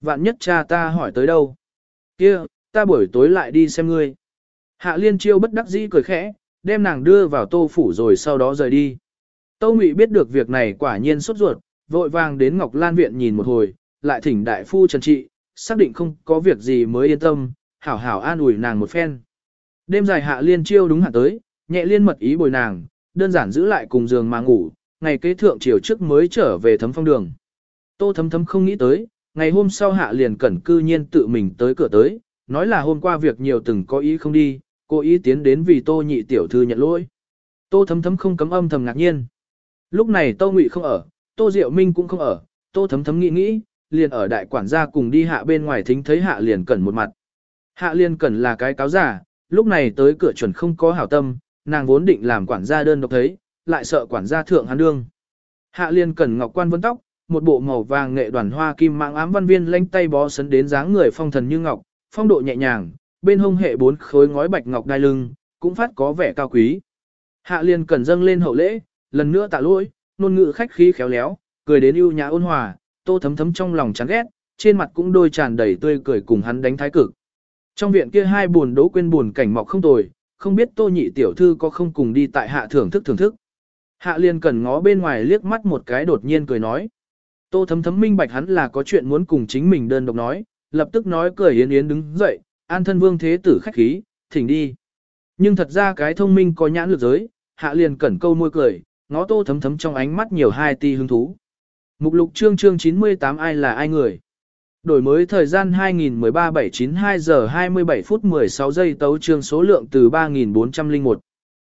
[SPEAKER 1] Vạn nhất cha ta hỏi tới đâu. kia ta buổi tối lại đi xem ngươi. Hạ liên chiêu bất đắc dĩ cười khẽ, đem nàng đưa vào tô phủ rồi sau đó rời đi. Tô Ngụy biết được việc này quả nhiên sốt ruột, vội vàng đến Ngọc Lan Viện nhìn một hồi, lại thỉnh đại phu trần trị, xác định không có việc gì mới yên tâm, hảo hảo an ủi nàng một phen. Đêm dài hạ liên chiêu đúng hạn tới, nhẹ liên mật ý bồi nàng, đơn giản giữ lại cùng giường mà ngủ, ngày kế thượng chiều trước mới trở về thấm phong đường. Tô thấm thấm không nghĩ tới, ngày hôm sau hạ liền cẩn cư nhiên tự mình tới cửa tới, nói là hôm qua việc nhiều từng có ý không đi, cô ý tiến đến vì tô nhị tiểu thư nhận lỗi. Tô thấm thấm không cấm âm thầm ngạc nhiên. Lúc này tô ngụy không ở, tô diệu minh cũng không ở, tô thấm thấm nghĩ nghĩ, liền ở đại quản gia cùng đi hạ bên ngoài thính thấy hạ liền cẩn một mặt. Hạ liền cẩn là cái cáo giả, lúc này tới cửa chuẩn không có hảo tâm, nàng vốn định làm quản gia đơn độc thấy, lại sợ quản gia thượng hắn đương. Hạ liền cẩn ngọc quan vấn tóc, một bộ màu vàng nghệ đoàn hoa kim mạng ám văn viên lanh tay bó sấn đến dáng người phong thần như ngọc, phong độ nhẹ nhàng, bên hông hệ bốn khối ngói bạch ngọc đai lưng, cũng phát có vẻ cao quý. Hạ liền cẩn dâng lên hậu lễ, lần nữa tạ lỗi, nôn ngữ khách khí khéo léo, cười đến ưu nhã ôn hòa, tô thấm thấm trong lòng chán ghét, trên mặt cũng đôi tràn đầy tươi cười cùng hắn đánh thái cực. Trong viện kia hai buồn đố quên buồn cảnh mọc không tồi, không biết tô nhị tiểu thư có không cùng đi tại hạ thưởng thức thưởng thức. Hạ liền cần ngó bên ngoài liếc mắt một cái đột nhiên cười nói. Tô thấm thấm minh bạch hắn là có chuyện muốn cùng chính mình đơn độc nói, lập tức nói cười yến yến đứng dậy, an thân vương thế tử khách khí, thỉnh đi. Nhưng thật ra cái thông minh có nhãn lực giới, hạ liền cẩn câu môi cười, ngó tô thấm thấm trong ánh mắt nhiều hai ti hứng thú. Mục lục chương chương 98 ai là ai người. Đổi mới thời gian 2013-792 giờ 27 phút 16 giây tấu chương số lượng từ 3401.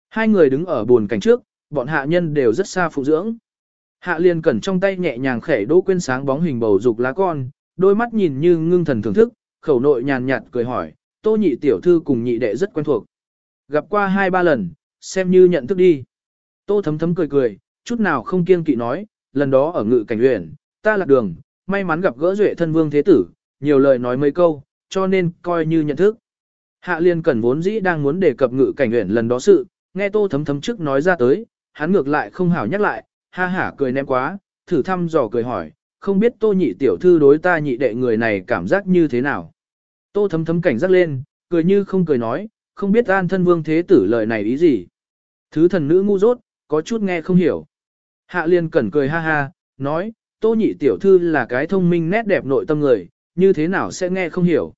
[SPEAKER 1] Hai người đứng ở buồn cảnh trước, bọn hạ nhân đều rất xa phụ dưỡng. Hạ liền cẩn trong tay nhẹ nhàng khẽ đỗ quên sáng bóng hình bầu dục lá con, đôi mắt nhìn như ngưng thần thưởng thức, khẩu nội nhàn nhạt cười hỏi, tô nhị tiểu thư cùng nhị đệ rất quen thuộc. Gặp qua hai ba lần, xem như nhận thức đi. Tô thấm thấm cười cười, chút nào không kiêng kỵ nói, lần đó ở ngự cảnh huyện, ta lạc đường, may mắn gặp gỡ duệ thân vương thế tử, nhiều lời nói mấy câu, cho nên coi như nhận thức. Hạ liên cẩn vốn dĩ đang muốn đề cập ngự cảnh huyện lần đó sự, nghe tô thấm thấm trước nói ra tới, hắn ngược lại không hảo nhắc lại, ha hả cười ném quá, thử thăm dò cười hỏi, không biết tô nhị tiểu thư đối ta nhị đệ người này cảm giác như thế nào. Tô thấm thấm cảnh giác lên, cười như không cười nói, không biết an thân vương thế tử lời này ý gì. Thứ thần nữ ngu dốt, có chút nghe không hiểu. Hạ liên cẩn cười ha ha, nói, tô nhị tiểu thư là cái thông minh nét đẹp nội tâm người, như thế nào sẽ nghe không hiểu.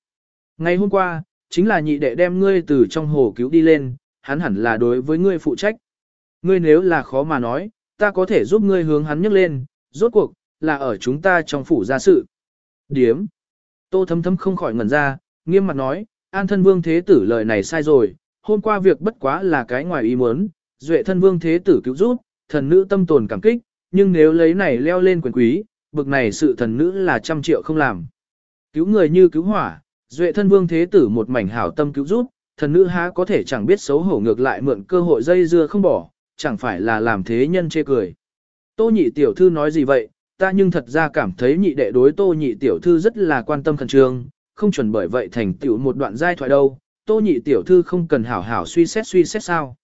[SPEAKER 1] Ngày hôm qua, chính là nhị đệ đem ngươi từ trong hồ cứu đi lên, hắn hẳn là đối với ngươi phụ trách. Ngươi nếu là khó mà nói, ta có thể giúp ngươi hướng hắn nhấc lên, rốt cuộc, là ở chúng ta trong phủ gia sự. Điếm. Tô thấm thấm không khỏi ngẩn ra, nghiêm mặt nói, an thân vương thế tử lời này sai rồi, hôm qua việc bất quá là cái ngoài ý muốn, duệ thân vương thế tử cứu giúp, thần nữ tâm tồn cảm kích, nhưng nếu lấy này leo lên quyền quý, bực này sự thần nữ là trăm triệu không làm. Cứu người như cứu hỏa, duệ thân vương thế tử một mảnh hảo tâm cứu giúp, thần nữ há có thể chẳng biết xấu hổ ngược lại mượn cơ hội dây dưa không bỏ, chẳng phải là làm thế nhân chê cười. Tô nhị tiểu thư nói gì vậy, ta nhưng thật ra cảm thấy nhị đệ đối tô nhị tiểu thư rất là quan tâm khẩn trương, không chuẩn bởi vậy thành tiểu một đoạn giai thoại đâu, tô nhị tiểu thư không cần hảo hảo suy xét suy xét sao.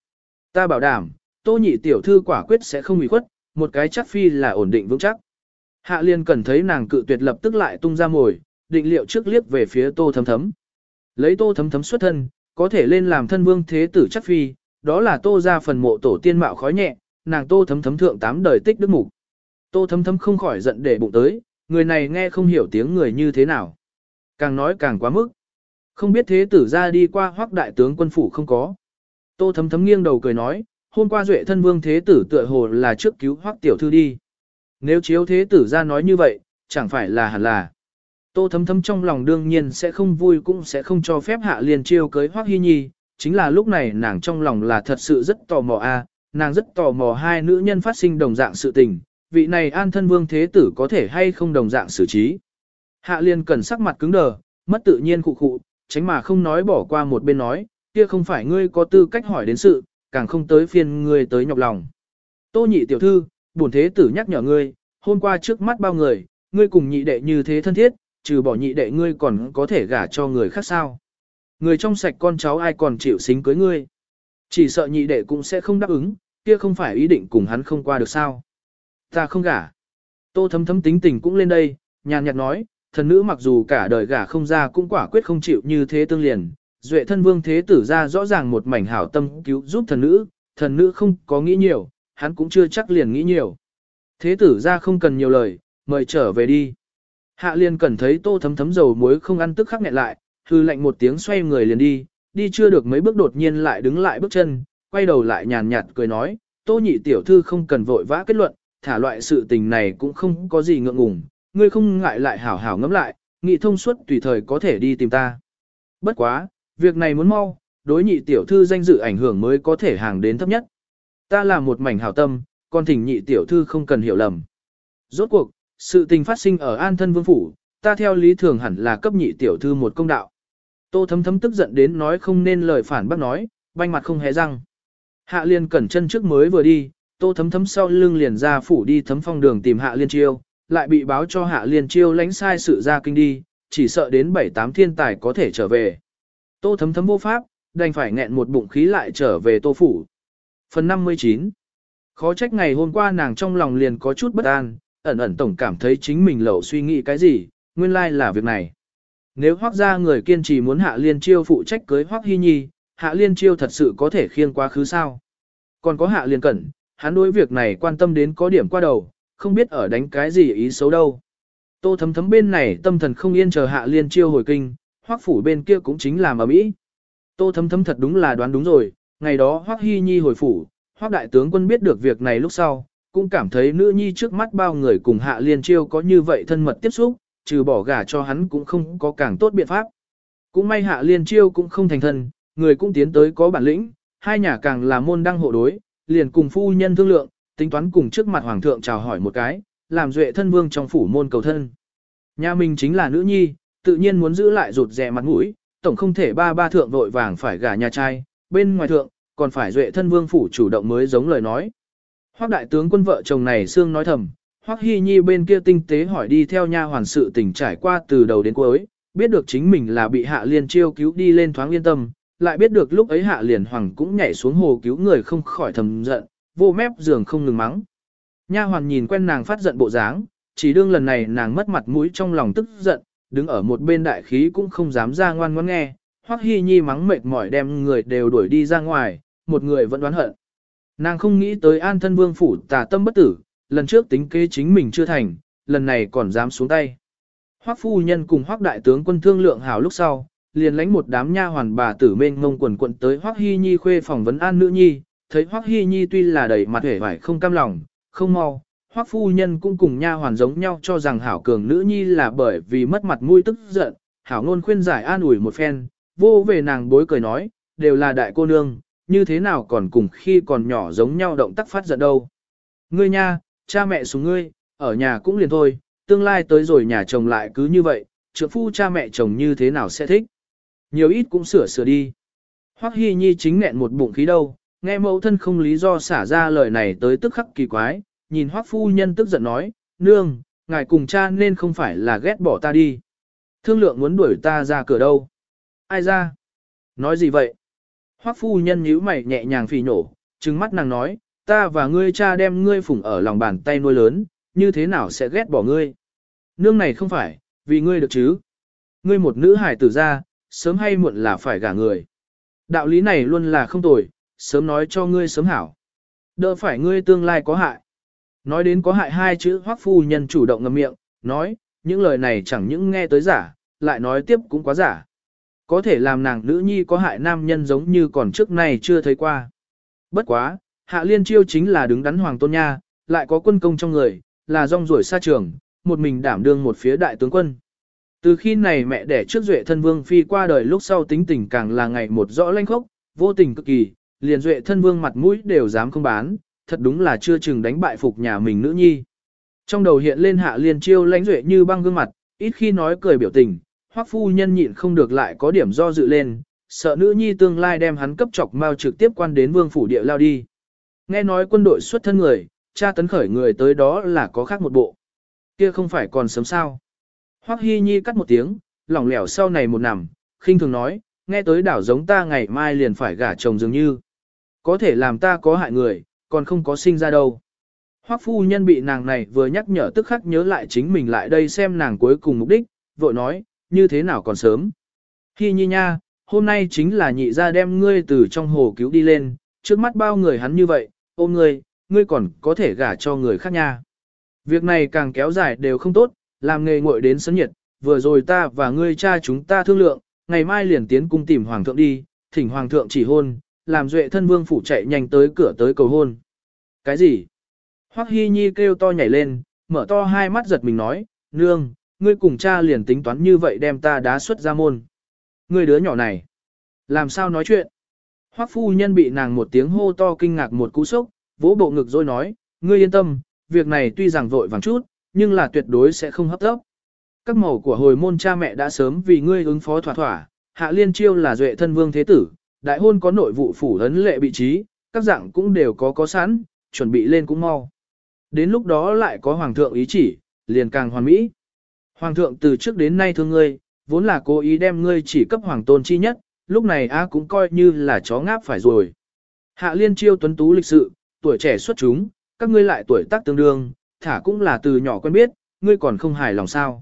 [SPEAKER 1] Ta bảo đảm, tô nhị tiểu thư quả quyết sẽ không bị khuất, một cái chắc phi là ổn định vững chắc. Hạ liên cần thấy nàng cự tuyệt lập tức lại tung ra mồi, định liệu trước liếc về phía tô thấm thấm. Lấy tô thấm thấm xuất thân, có thể lên làm thân vương thế tử chắc phi, đó là tô ra phần mộ tổ tiên mạo khói nhẹ, nàng tô thấm thấm thượng tám đời tích đức mục. Tô thấm thấm không khỏi giận để bụng tới, người này nghe không hiểu tiếng người như thế nào. Càng nói càng quá mức. Không biết thế tử ra đi qua hoặc đại tướng quân phủ không có. Tô thấm thấm nghiêng đầu cười nói, hôm qua duệ thân vương thế tử tựa hồ là trước cứu hoắc tiểu thư đi. Nếu chiếu thế tử ra nói như vậy, chẳng phải là hẳn là. Tô thấm thấm trong lòng đương nhiên sẽ không vui cũng sẽ không cho phép hạ liền chiêu cưới hoắc hy nhi, chính là lúc này nàng trong lòng là thật sự rất tò mò a, nàng rất tò mò hai nữ nhân phát sinh đồng dạng sự tình, vị này an thân vương thế tử có thể hay không đồng dạng xử trí. Hạ liên cần sắc mặt cứng đờ, mất tự nhiên cụ cụ, tránh mà không nói bỏ qua một bên nói, kia không phải ngươi có tư cách hỏi đến sự, càng không tới phiên ngươi tới nhọc lòng. Tô nhị tiểu thư, bổn thế tử nhắc nhở ngươi, hôm qua trước mắt bao người, ngươi cùng nhị đệ như thế thân thiết, trừ bỏ nhị đệ ngươi còn có thể gả cho người khác sao. Người trong sạch con cháu ai còn chịu xính cưới ngươi. Chỉ sợ nhị đệ cũng sẽ không đáp ứng, kia không phải ý định cùng hắn không qua được sao. Ta không gả. Tô thấm thấm tính tình cũng lên đây, nhàn nhạt nói, thần nữ mặc dù cả đời gả không ra cũng quả quyết không chịu như thế tương liền. Duệ thân vương thế tử ra rõ ràng một mảnh hảo tâm cứu giúp thần nữ, thần nữ không có nghĩ nhiều, hắn cũng chưa chắc liền nghĩ nhiều. Thế tử ra không cần nhiều lời, mời trở về đi. Hạ liên cần thấy tô thấm thấm dầu muối không ăn tức khắc nghẹn lại, hư lệnh một tiếng xoay người liền đi, đi chưa được mấy bước đột nhiên lại đứng lại bước chân, quay đầu lại nhàn nhạt cười nói, tô nhị tiểu thư không cần vội vã kết luận, thả loại sự tình này cũng không có gì ngượng ngùng, ngươi không ngại lại hảo hảo ngẫm lại, nghị thông suốt tùy thời có thể đi tìm ta. Bất quá, việc này muốn mau, đối nhị tiểu thư danh dự ảnh hưởng mới có thể hàng đến thấp nhất. Ta là một mảnh hảo tâm, còn thỉnh nhị tiểu thư không cần hiểu lầm. Rốt cuộc, sự tình phát sinh ở an thân vương phủ, ta theo lý thường hẳn là cấp nhị tiểu thư một công đạo. Tô thấm thấm tức giận đến nói không nên lời phản bác nói, banh mặt không hề răng. Hạ liên cẩn chân trước mới vừa đi, tô thấm thấm sau lưng liền ra phủ đi thấm phong đường tìm hạ liên chiêu, lại bị báo cho hạ liên chiêu lánh sai sự ra kinh đi, chỉ sợ đến bảy tám thiên tài có thể trở về. Tô thấm thấm vô pháp, đành phải nghẹn một bụng khí lại trở về tô phủ. Phần 59 Khó trách ngày hôm qua nàng trong lòng liền có chút bất an, ẩn ẩn tổng cảm thấy chính mình lẩu suy nghĩ cái gì, nguyên lai là việc này. Nếu hoác ra người kiên trì muốn hạ liên chiêu phụ trách cưới hoác hy nhi, hạ liên chiêu thật sự có thể khiêng quá khứ sao. Còn có hạ liên cẩn, hắn đối việc này quan tâm đến có điểm qua đầu, không biết ở đánh cái gì ý xấu đâu. Tô thấm thấm bên này tâm thần không yên chờ hạ liên chiêu hồi kinh, hoác phủ bên kia cũng chính làm ở mỹ. Tô thấm thấm thật đúng là đoán đúng rồi, ngày đó hoác hy nhi hồi phủ, hoác đại tướng quân biết được việc này lúc sau, cũng cảm thấy nữ nhi trước mắt bao người cùng hạ liên chiêu có như vậy thân mật tiếp xúc, trừ bỏ gả cho hắn cũng không có càng tốt biện pháp. Cũng may hạ liên chiêu cũng không thành thân, người cũng tiến tới có bản lĩnh, hai nhà càng là môn đăng hộ đối, liền cùng phu nhân thương lượng, tính toán cùng trước mặt hoàng thượng chào hỏi một cái, làm duệ thân vương trong phủ môn cầu thân. Nhà mình chính là nữ nhi, tự nhiên muốn giữ lại rụt rè mặt mũi, tổng không thể ba ba thượng vội vàng phải gả nhà trai, bên ngoài thượng, còn phải duệ thân vương phủ chủ động mới giống lời nói. Hoắc đại tướng quân vợ chồng này xương nói thầm, Hoắc Hi Nhi bên kia tinh tế hỏi đi theo nha hoàn sự tình trải qua từ đầu đến cuối, biết được chính mình là bị Hạ Liên chiêu cứu đi lên thoáng yên tâm, lại biết được lúc ấy Hạ Liên Hoàng cũng nhảy xuống hồ cứu người không khỏi thầm giận, vô mép giường không ngừng mắng. Nha hoàn nhìn quen nàng phát giận bộ dáng, chỉ đương lần này nàng mất mặt mũi trong lòng tức giận, đứng ở một bên đại khí cũng không dám ra ngoan ngoãn nghe. Hoắc Hi Nhi mắng mệt mỏi đem người đều đuổi đi ra ngoài, một người vẫn đoán hận. Nàng không nghĩ tới an thân vương phủ tà tâm bất tử, lần trước tính kế chính mình chưa thành, lần này còn dám xuống tay. Hoắc phu nhân cùng Hoắc đại tướng quân thương lượng hảo lúc sau, liền lãnh một đám nha hoàn bà tử mênh ngông quần quận tới Hoắc Hi Nhi khuê phòng vấn an nữ nhi, thấy Hoắc Hi Nhi tuy là đầy mặt vẻ vải không cam lòng, không mau, Hoắc phu nhân cũng cùng nha hoàn giống nhau cho rằng hảo cường nữ nhi là bởi vì mất mặt mũi tức giận, hảo ngôn khuyên giải an ủi một phen, vô về nàng bối cười nói, đều là đại cô nương, như thế nào còn cùng khi còn nhỏ giống nhau động tác phát giận đâu. Ngươi nha, cha mẹ xuống ngươi, ở nhà cũng liền thôi, tương lai tới rồi nhà chồng lại cứ như vậy, trượng phu cha mẹ chồng như thế nào sẽ thích. Nhiều ít cũng sửa sửa đi. Hoắc Hi Nhi chính nghẹn một bụng khí đâu, nghe mẫu thân không lý do xả ra lời này tới tức khắc kỳ quái, nhìn Hoắc phu nhân tức giận nói, nương, ngài cùng cha nên không phải là ghét bỏ ta đi. Thương lượng muốn đuổi ta ra cửa đâu. Ai ra? Nói gì vậy? Hoắc phu nhân nhíu mày nhẹ nhàng phì nổ, trừng mắt nàng nói, ta và ngươi cha đem ngươi phủng ở lòng bàn tay nuôi lớn, như thế nào sẽ ghét bỏ ngươi? Nương này không phải, vì ngươi được chứ? Ngươi một nữ hài tử ra, sớm hay muộn là phải gả người. Đạo lý này luôn là không tồi, sớm nói cho ngươi sớm hảo. Đỡ phải ngươi tương lai có hại. Nói đến có hại hai chữ hoắc phu nhân chủ động ngậm miệng, nói, những lời này chẳng những nghe tới giả, lại nói tiếp cũng quá giả. Có thể làm nàng nữ nhi có hại nam nhân giống như còn trước này chưa thấy qua. Bất quá, hạ liên chiêu chính là đứng đắn hoàng tôn nha, lại có quân công trong người, là rong ruổi xa trường, một mình đảm đương một phía đại tướng quân. Từ khi này mẹ đẻ trước duệ thân vương phi qua đời lúc sau tính tình càng là ngày một rõ lanh khốc, vô tình cực kỳ, liền duệ thân vương mặt mũi đều dám không bán, thật đúng là chưa chừng đánh bại phục nhà mình nữ nhi. Trong đầu hiện lên hạ liên chiêu lãnh duệ như băng gương mặt, ít khi nói cười biểu tình, hoắc phu nhân nhịn không được lại có điểm do dự lên, sợ nữ nhi tương lai đem hắn cấp chọc mau trực tiếp quan đến vương phủ địa lao đi. Nghe nói quân đội xuất thân người, cha tấn khởi người tới đó là có khác một bộ. Kia không phải còn sớm sao. Hoắc Hi Nhi cắt một tiếng, lỏng lẻo sau này một nằm, khinh thường nói, nghe tới đảo giống ta ngày mai liền phải gả chồng dường như. Có thể làm ta có hại người, còn không có sinh ra đâu. Hoắc phu nhân bị nàng này vừa nhắc nhở tức khắc nhớ lại chính mình lại đây xem nàng cuối cùng mục đích, vội nói, như thế nào còn sớm. Hi Nhi nha, hôm nay chính là nhị ra đem ngươi từ trong hồ cứu đi lên, trước mắt bao người hắn như vậy, ôm ngươi, ngươi còn có thể gả cho người khác nha. Việc này càng kéo dài đều không tốt, làm nghề nguội đến sân nhiệt, vừa rồi ta và ngươi cha chúng ta thương lượng, ngày mai liền tiến cung tìm hoàng thượng đi, thỉnh hoàng thượng chỉ hôn, làm duệ thân vương phủ chạy nhanh tới cửa tới cầu hôn. Cái gì? Hoắc Hi Nhi kêu to nhảy lên, mở to hai mắt giật mình nói, nương, ngươi cùng cha liền tính toán như vậy đem ta đá xuất ra môn. Ngươi đứa nhỏ này, làm sao nói chuyện? Hoắc phu nhân bị nàng một tiếng hô to kinh ngạc một cú sốc, vỗ bộ ngực rồi nói, ngươi yên tâm, việc này tuy rằng vội vàng chút, nhưng là tuyệt đối sẽ không hấp tấp. Các mẫu của hồi môn cha mẹ đã sớm vì ngươi ứng phó thỏa thỏa, hạ liên chiêu là duệ thân vương thế tử, đại hôn có nội vụ phủ ấn lệ bị trí, các dạng cũng đều có có sẵn, chuẩn bị lên cũng mau. Đến lúc đó lại có hoàng thượng ý chỉ, liền càng hoàn mỹ. Hoàng thượng từ trước đến nay thương ngươi, vốn là cố ý đem ngươi chỉ cấp hoàng tôn chi nhất, lúc này a cũng coi như là chó ngáp phải rồi. Hạ liên chiêu tuấn tú lịch sự, tuổi trẻ xuất chúng, các ngươi lại tuổi tác tương đương, thả cũng là từ nhỏ quen biết, ngươi còn không hài lòng sao.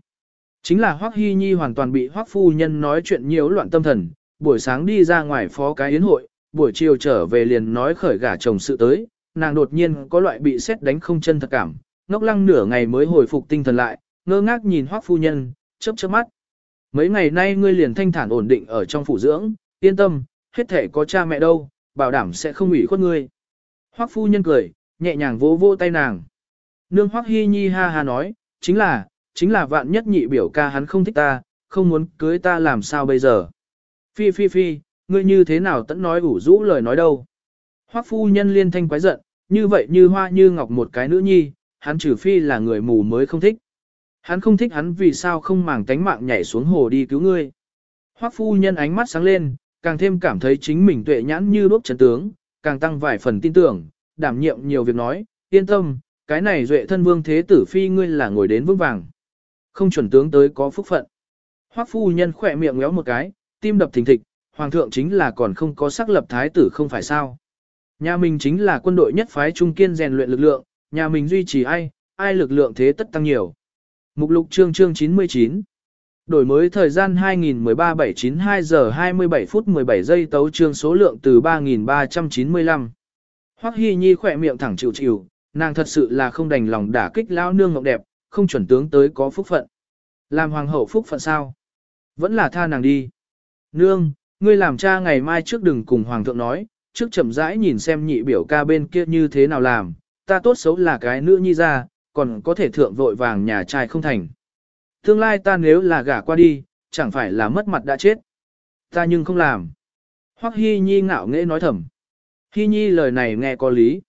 [SPEAKER 1] Chính là Hoắc Hy Nhi hoàn toàn bị Hoắc phu nhân nói chuyện nhiều loạn tâm thần, buổi sáng đi ra ngoài phó cái yến hội, buổi chiều trở về liền nói khởi gả chồng sự tới, nàng đột nhiên có loại bị xét đánh không chân thật cảm, ngốc lăng nửa ngày mới hồi phục tinh thần lại, ngơ ngác nhìn Hoắc phu nhân, chớp chớp mắt. Mấy ngày nay ngươi liền thanh thản ổn định ở trong phủ dưỡng, yên tâm, hết thể có cha mẹ đâu, bảo đảm sẽ không ủy khuất ngươi. Hoắc phu nhân cười, nhẹ nhàng vỗ vỗ tay nàng. Nương Hoắc hy Nhi ha ha nói, chính là, chính là vạn nhất nhị biểu ca hắn không thích ta, không muốn cưới ta làm sao bây giờ. Phi phi phi, ngươi như thế nào tẫn nói ủ rũ lời nói đâu. Hoắc phu nhân liên thanh quái giận, như vậy như hoa như ngọc một cái nữ nhi, hắn trừ phi là người mù mới không thích. Hắn không thích hắn vì sao không màng tánh mạng nhảy xuống hồ đi cứu ngươi. Hoắc phu nhân ánh mắt sáng lên, càng thêm cảm thấy chính mình tuệ nhãn như đuốc chấn tướng, càng tăng vài phần tin tưởng, đảm nhiệm nhiều việc nói, yên tâm, cái này duệ thân vương thế tử phi ngươi là ngồi đến vững vàng. Không chuẩn tướng tới có phúc phận. Hoắc phu nhân khỏe miệng ngéo một cái, tim đập thình thịch, hoàng thượng chính là còn không có sắc lập thái tử không phải sao. Nhà mình chính là quân đội nhất phái trung kiên rèn luyện lực lượng, nhà mình duy trì ai, ai lực lượng thế tất tăng nhiều. Mục lục chương chương 99 Đổi mới thời gian 2013-792 giờ 27 phút 17 giây tấu chương số lượng từ 3.395. Hoắc Hy Nhi khỏe miệng thẳng chịu chịu, nàng thật sự là không đành lòng đả kích lao nương ngọc đẹp, không chuẩn tướng tới có phúc phận. Làm hoàng hậu phúc phận sao? Vẫn là tha nàng đi. Nương, ngươi làm cha ngày mai trước đừng cùng hoàng thượng nói, trước chậm rãi nhìn xem nhị biểu ca bên kia như thế nào làm, ta tốt xấu là cái nữ nhi ra, còn có thể thượng vội vàng nhà trai không thành. Tương lai ta nếu là gả qua đi, chẳng phải là mất mặt đã chết. Ta nhưng không làm. Hoắc Hi Nhi ngạo nghễ nói thầm. Hi Nhi lời này nghe có lý.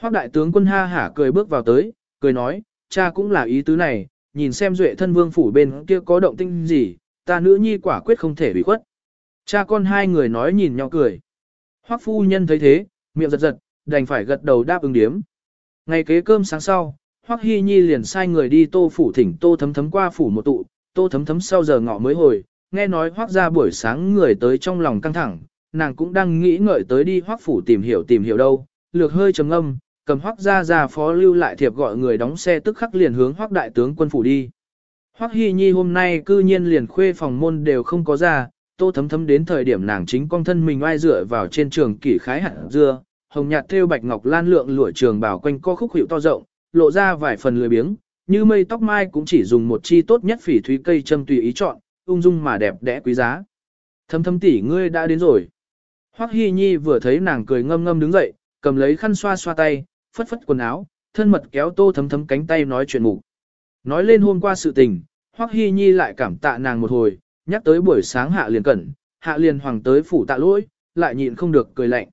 [SPEAKER 1] Hoắc đại tướng quân ha hả cười bước vào tới, cười nói, cha cũng là ý tứ này, nhìn xem duệ thân vương phủ bên kia có động tinh gì, ta nữ nhi quả quyết không thể bị khuất. Cha con hai người nói nhìn nhau cười. Hoắc phu nhân thấy thế, miệng giật giật, đành phải gật đầu đáp ứng điếm. Ngày kế cơm sáng sau, Hoắc Hi Nhi liền sai người đi tô phủ thỉnh tô thấm thấm qua phủ một tụ, tô thấm thấm sau giờ ngọ mới hồi, nghe nói Hoắc gia buổi sáng người tới trong lòng căng thẳng, nàng cũng đang nghĩ ngợi tới đi Hoắc phủ tìm hiểu tìm hiểu đâu, lược hơi trầm ngâm, cầm Hoắc gia ra phó lưu lại thiệp gọi người đóng xe tức khắc liền hướng Hoắc đại tướng quân phủ đi. Hoắc Hi Nhi hôm nay cư nhiên liền khuê phòng môn đều không có ra, tô thấm thấm đến thời điểm nàng chính con thân mình ai dựa vào trên trường kỷ khái hạt dưa, hồng nhạt thêu bạch ngọc lan lượng lụa trường bảo quanh co khúc hiệu to rộng, lộ ra vài phần lười biếng, như mây tóc mai cũng chỉ dùng một chi tốt nhất phỉ thúy cây châm tùy ý chọn, ung dung mà đẹp đẽ quý giá. Thấm thấm tỷ ngươi đã đến rồi. Hoắc Hi Nhi vừa thấy nàng cười ngâm ngâm đứng dậy, cầm lấy khăn xoa xoa tay, phất phất quần áo, thân mật kéo tô thấm thấm cánh tay nói chuyện ngủ. Nói lên hôm qua sự tình, Hoắc Hi Nhi lại cảm tạ nàng một hồi, nhắc tới buổi sáng hạ liền cẩn, hạ liền hoàng tới phủ tạ lỗi, lại nhịn không được cười lạnh.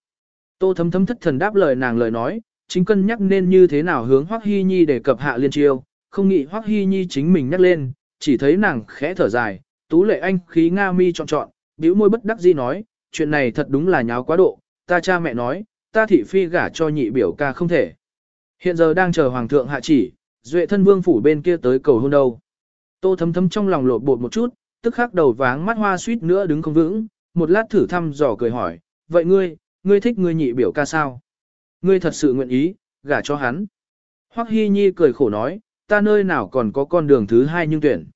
[SPEAKER 1] Tô thấm thấm thất thần đáp lời nàng lời nói, chính cân nhắc nên như thế nào hướng Hoắc Hi Nhi để cập hạ liên chiêu, không nghĩ Hoắc Hi Nhi chính mình nhắc lên, chỉ thấy nàng khẽ thở dài, tú lệ anh khí nga mi trọn trọn, bĩu môi bất đắc dĩ nói, chuyện này thật đúng là nháo quá độ, ta cha mẹ nói, ta thị phi gả cho nhị biểu ca không thể. Hiện giờ đang chờ hoàng thượng hạ chỉ, duệ thân vương phủ bên kia tới cầu hôn đâu. Tô thấm thấm trong lòng lột bột một chút, tức khắc đầu váng mắt hoa suýt nữa đứng không vững, một lát thử thăm dò cười hỏi, vậy ngươi, ngươi thích ngươi nhị biểu ca sao? Ngươi thật sự nguyện ý, gả cho hắn. Hoắc Hi Nhi cười khổ nói, ta nơi nào còn có con đường thứ hai nhưng tuyển.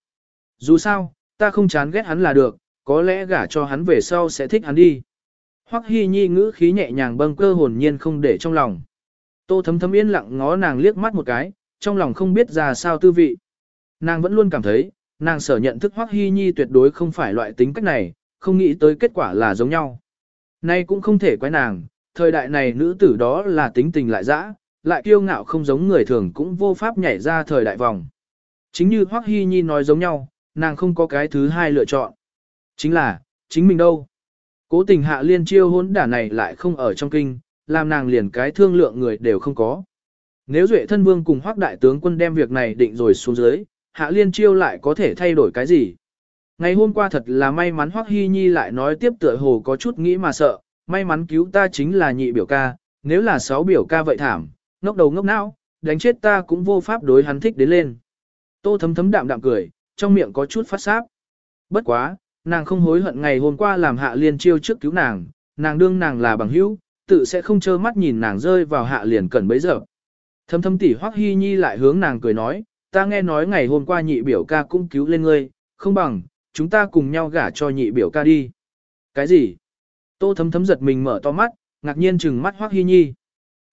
[SPEAKER 1] Dù sao, ta không chán ghét hắn là được, có lẽ gả cho hắn về sau sẽ thích hắn đi. Hoắc Hi Nhi ngữ khí nhẹ nhàng bâng cơ hồn nhiên không để trong lòng. Tô thấm thấm yên lặng ngó nàng liếc mắt một cái, trong lòng không biết ra sao tư vị. Nàng vẫn luôn cảm thấy, nàng sở nhận thức Hoắc Hi Nhi tuyệt đối không phải loại tính cách này, không nghĩ tới kết quả là giống nhau. Nay cũng không thể quái nàng, thời đại này nữ tử đó là tính tình lại dã, lại kiêu ngạo không giống người thường cũng vô pháp nhảy ra thời đại vòng. Chính như Hoắc Hi Nhi nói giống nhau, nàng không có cái thứ hai lựa chọn. Chính là, chính mình đâu. Cố tình hạ liên chiêu hốn đả này lại không ở trong kinh, làm nàng liền cái thương lượng người đều không có. Nếu Duệ thân vương cùng Hoắc đại tướng quân đem việc này định rồi xuống dưới, hạ liên chiêu lại có thể thay đổi cái gì? Ngày hôm qua thật là may mắn Hoắc Hi Nhi lại nói tiếp tựa hồ có chút nghĩ mà sợ, may mắn cứu ta chính là nhị biểu ca, nếu là sáu biểu ca vậy thảm, ngốc đầu ngốc não, đánh chết ta cũng vô pháp đối hắn thích đến lên. Tô thấm thấm đạm đạm cười, trong miệng có chút phát sáp. Bất quá, nàng không hối hận ngày hôm qua làm hạ liên chiêu trước cứu nàng, nàng đương nàng là bằng hữu, tự sẽ không trơ mắt nhìn nàng rơi vào hạ liền cần bấy giờ. Thấm thấm tỉ hoắc hy nhi lại hướng nàng cười nói, ta nghe nói ngày hôm qua nhị biểu ca cũng cứu lên ngươi, không bằng, chúng ta cùng nhau gả cho nhị biểu ca đi. Cái gì? Tô thấm thấm giật mình mở to mắt, ngạc nhiên chừng mắt hoắc hy nhi.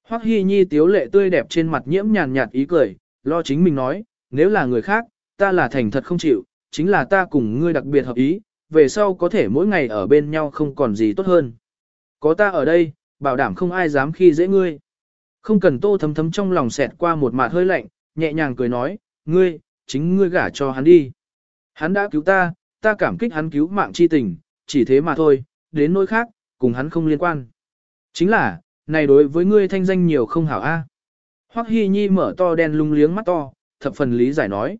[SPEAKER 1] Hoắc Hi Nhi tiếu lệ tươi đẹp trên mặt nhiễm nhàn nhạt ý cười, lo chính mình nói, nếu là người khác, ta là thành thật không chịu, chính là ta cùng ngươi đặc biệt hợp ý, về sau có thể mỗi ngày ở bên nhau không còn gì tốt hơn. Có ta ở đây, bảo đảm không ai dám khi dễ ngươi. Không cần tô thấm thấm trong lòng xẹt qua một mạt hơi lạnh, nhẹ nhàng cười nói, ngươi, chính ngươi gả cho hắn đi. Hắn đã cứu ta, ta cảm kích hắn cứu mạng chi tình, chỉ thế mà thôi, đến nỗi khác, cùng hắn không liên quan. Chính là, này đối với ngươi thanh danh nhiều không hảo a. À. Hoắc Hi Nhi mở to đen lung liếng mắt to, thập phần lý giải nói.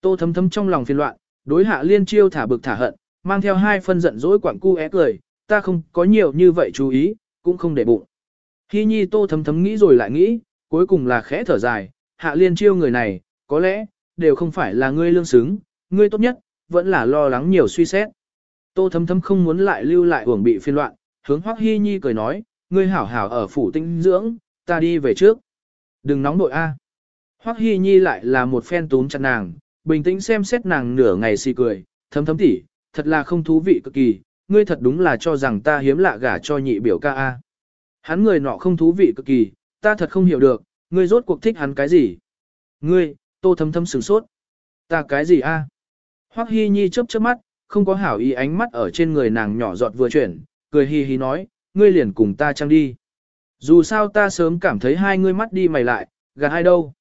[SPEAKER 1] Tô thấm thấm trong lòng phiền loạn, đối hạ liên chiêu thả bực thả hận, mang theo hai phân giận dỗi quặn cu é cười, ta không có nhiều như vậy chú ý, cũng không để bụng. Hi Nhi tô thấm thấm nghĩ rồi lại nghĩ, cuối cùng là khẽ thở dài, hạ liên chiêu người này, có lẽ, đều không phải là ngươi lương xứng, ngươi tốt nhất, vẫn là lo lắng nhiều suy xét. Tô thấm thấm không muốn lại lưu lại uổng bị phiên loạn, hướng Hoắc Hi Nhi cười nói, ngươi hảo hảo ở phủ tinh dưỡng, ta đi về trước. Đừng nóng nội A. Hoắc Hi Nhi lại là một phen túm chặt nàng, bình tĩnh xem xét nàng nửa ngày xì cười, thấm thấm tỉ, thật là không thú vị cực kỳ, ngươi thật đúng là cho rằng ta hiếm lạ gả cho nhị biểu ca A. Hắn người nọ không thú vị cực kỳ, ta thật không hiểu được, ngươi rốt cuộc thích hắn cái gì. Ngươi, tô thấm thấm sửng sốt. Ta cái gì A? Hoắc Hi Nhi chớp chớp mắt, không có hảo ý ánh mắt ở trên người nàng nhỏ giọt vừa chuyển, cười hi hi nói, ngươi liền cùng ta trăng đi. Dù sao ta sớm cảm thấy hai ngươi mắt đi mày lại, gạt ai đâu.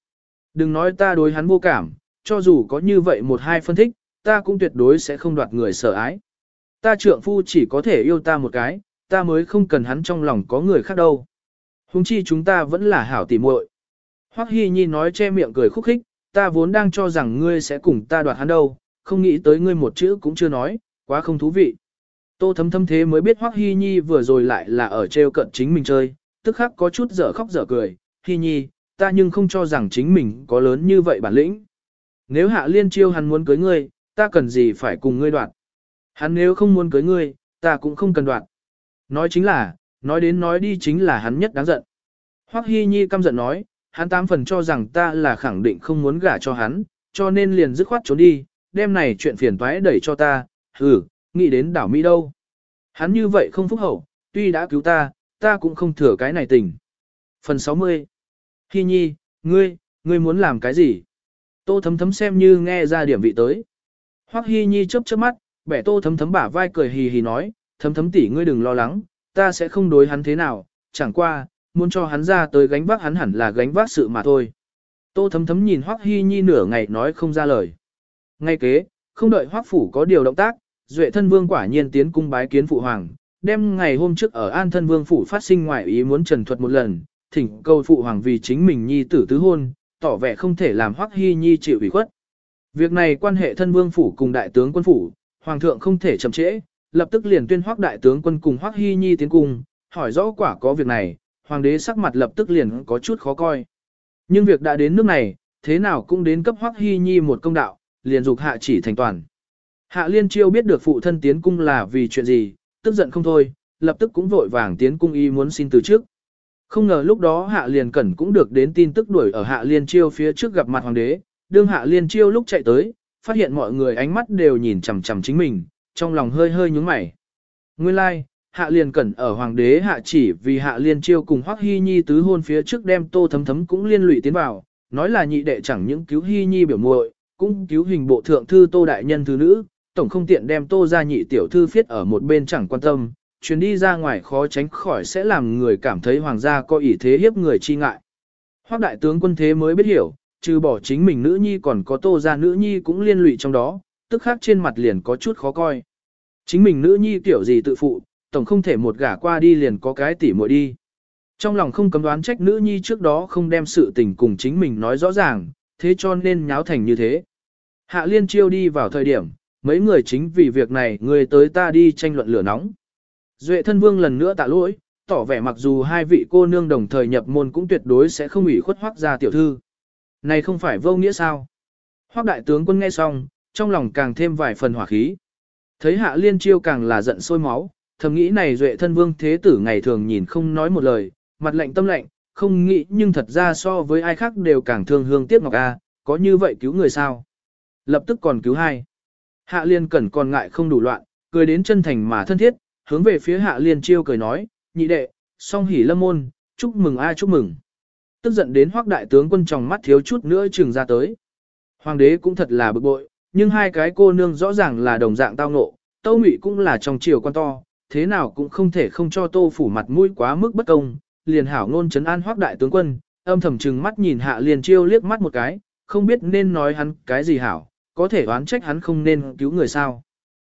[SPEAKER 1] Đừng nói ta đối hắn vô cảm, cho dù có như vậy một hai phân thích, ta cũng tuyệt đối sẽ không đoạt người sợ ái. Ta trượng phu chỉ có thể yêu ta một cái, ta mới không cần hắn trong lòng có người khác đâu. Hùng chi chúng ta vẫn là hảo tỉ muội. Hoắc Hi Nhi nói che miệng cười khúc khích, ta vốn đang cho rằng ngươi sẽ cùng ta đoạt hắn đâu, không nghĩ tới ngươi một chữ cũng chưa nói, quá không thú vị. Tô thấm thấm thế mới biết Hoắc Hi Nhi vừa rồi lại là ở treo cận chính mình chơi, tức khắc có chút dở khóc dở cười, Hi Nhi, ta nhưng không cho rằng chính mình có lớn như vậy bản lĩnh. Nếu hạ liên chiêu hắn muốn cưới ngươi, ta cần gì phải cùng ngươi đoạt. Hắn nếu không muốn cưới ngươi, ta cũng không cần đoạt. Nói chính là, nói đến nói đi chính là hắn nhất đáng giận. Hoắc Hi Nhi căm giận nói, hắn tám phần cho rằng ta là khẳng định không muốn gả cho hắn, cho nên liền dứt khoát trốn đi, đêm này chuyện phiền toái đẩy cho ta, hừ, nghĩ đến đảo Mỹ đâu. Hắn như vậy không phúc hậu, tuy đã cứu ta, ta cũng không thừa cái này tình. Phần 60 Hi nhi, ngươi, ngươi muốn làm cái gì? Tô thấm thấm xem như nghe ra điểm vị tới. Hoắc Hi nhi chớp chớp mắt, bẻ tô thấm thấm bả vai cười hì hì nói, thấm thấm tỷ ngươi đừng lo lắng, ta sẽ không đối hắn thế nào, chẳng qua, muốn cho hắn ra tới gánh vác hắn hẳn là gánh vác sự mà thôi. Tô thấm thấm nhìn Hoắc Hi nhi nửa ngày nói không ra lời. Ngay kế, không đợi Hoắc phủ có điều động tác, Duệ thân vương quả nhiên tiến cung bái kiến phụ hoàng, đem ngày hôm trước ở An thân vương phủ phát sinh ngoại ý muốn trần thuật một lần, thỉnh cầu phụ hoàng vì chính mình nhi tử tứ hôn, tỏ vẻ không thể làm Hoắc Hy Nhi chịu ủy khuất. Việc này quan hệ thân vương phủ cùng đại tướng quân phủ, hoàng thượng không thể chậm trễ, lập tức liền tuyên Hoắc đại tướng quân cùng Hoắc Hy Nhi tiến cung, hỏi rõ quả có việc này, hoàng đế sắc mặt lập tức liền có chút khó coi. Nhưng việc đã đến nước này, thế nào cũng đến cấp Hoắc Hy Nhi một công đạo, liền dục hạ chỉ thành toàn. Hạ Liên Chiêu biết được phụ thân tiến cung là vì chuyện gì, tức giận không thôi, lập tức cũng vội vàng tiến cung y muốn xin từ trước. Không ngờ lúc đó Hạ Liên Cẩn cũng được đến tin tức đuổi ở Hạ Liên Chiêu phía trước gặp mặt hoàng đế, đương Hạ Liên Chiêu lúc chạy tới, phát hiện mọi người ánh mắt đều nhìn chằm chằm chính mình, trong lòng hơi hơi nhướng mày. Nguyên lai, like, Hạ Liên Cẩn ở hoàng đế hạ chỉ vì Hạ Liên Chiêu cùng Hoắc Hy Nhi tứ hôn phía trước đem Tô Thấm Thấm cũng liên lụy tiến vào, nói là nhị đệ chẳng những cứu Hy Nhi biểu muội, cũng cứu hình bộ thượng thư Tô đại nhân thứ nữ, tổng không tiện đem Tô gia nhị tiểu thư phiết ở một bên chẳng quan tâm, chuyến đi ra ngoài khó tránh khỏi sẽ làm người cảm thấy hoàng gia có ý thế hiếp người chi ngại. Hoắc đại tướng quân thế mới biết hiểu, trừ bỏ chính mình nữ nhi còn có Tô gia nữ nhi cũng liên lụy trong đó, tức khác trên mặt liền có chút khó coi. Chính mình nữ nhi tiểu gì tự phụ, tổng không thể một gả qua đi liền có cái tỉ muội đi. Trong lòng không cấm đoán trách nữ nhi trước đó không đem sự tình cùng chính mình nói rõ ràng, thế cho nên nháo thành như thế. Hạ liên chiêu đi vào thời điểm, mấy người chính vì việc này người tới ta đi tranh luận lửa nóng. Duệ thân vương lần nữa tạ lỗi, tỏ vẻ mặc dù hai vị cô nương đồng thời nhập môn cũng tuyệt đối sẽ không ủy khuất hoác ra tiểu thư. Này không phải vô nghĩa sao? Hoác đại tướng quân nghe xong, trong lòng càng thêm vài phần hỏa khí. Thấy hạ liên chiêu càng là giận sôi máu, thầm nghĩ này duệ thân vương thế tử ngày thường nhìn không nói một lời, mặt lạnh tâm lạnh, không nghĩ nhưng thật ra so với ai khác đều càng thương hương tiếc ngọc a, có như vậy cứu người sao? Lập tức còn cứu hai. Hạ liên cẩn còn ngại không đủ loạn, cười đến chân thành mà thân thiết, hướng về phía hạ liên chiêu cười nói, nhị đệ, song hỉ lâm môn, chúc mừng ai chúc mừng. Tức giận đến hoác đại tướng quân trong mắt thiếu chút nữa trừng ra tới. Hoàng đế cũng thật là bực bội, nhưng hai cái cô nương rõ ràng là đồng dạng tao nộ, tâu ngụy cũng là trong triều quan to, thế nào cũng không thể không cho tô phủ mặt mũi quá mức bất công, liền hảo ngôn chấn an hoác đại tướng quân, âm thầm trừng mắt nhìn hạ liền chiêu liếc mắt một cái, không biết nên nói hắn cái gì hảo, có thể oán trách hắn không nên cứu người sao.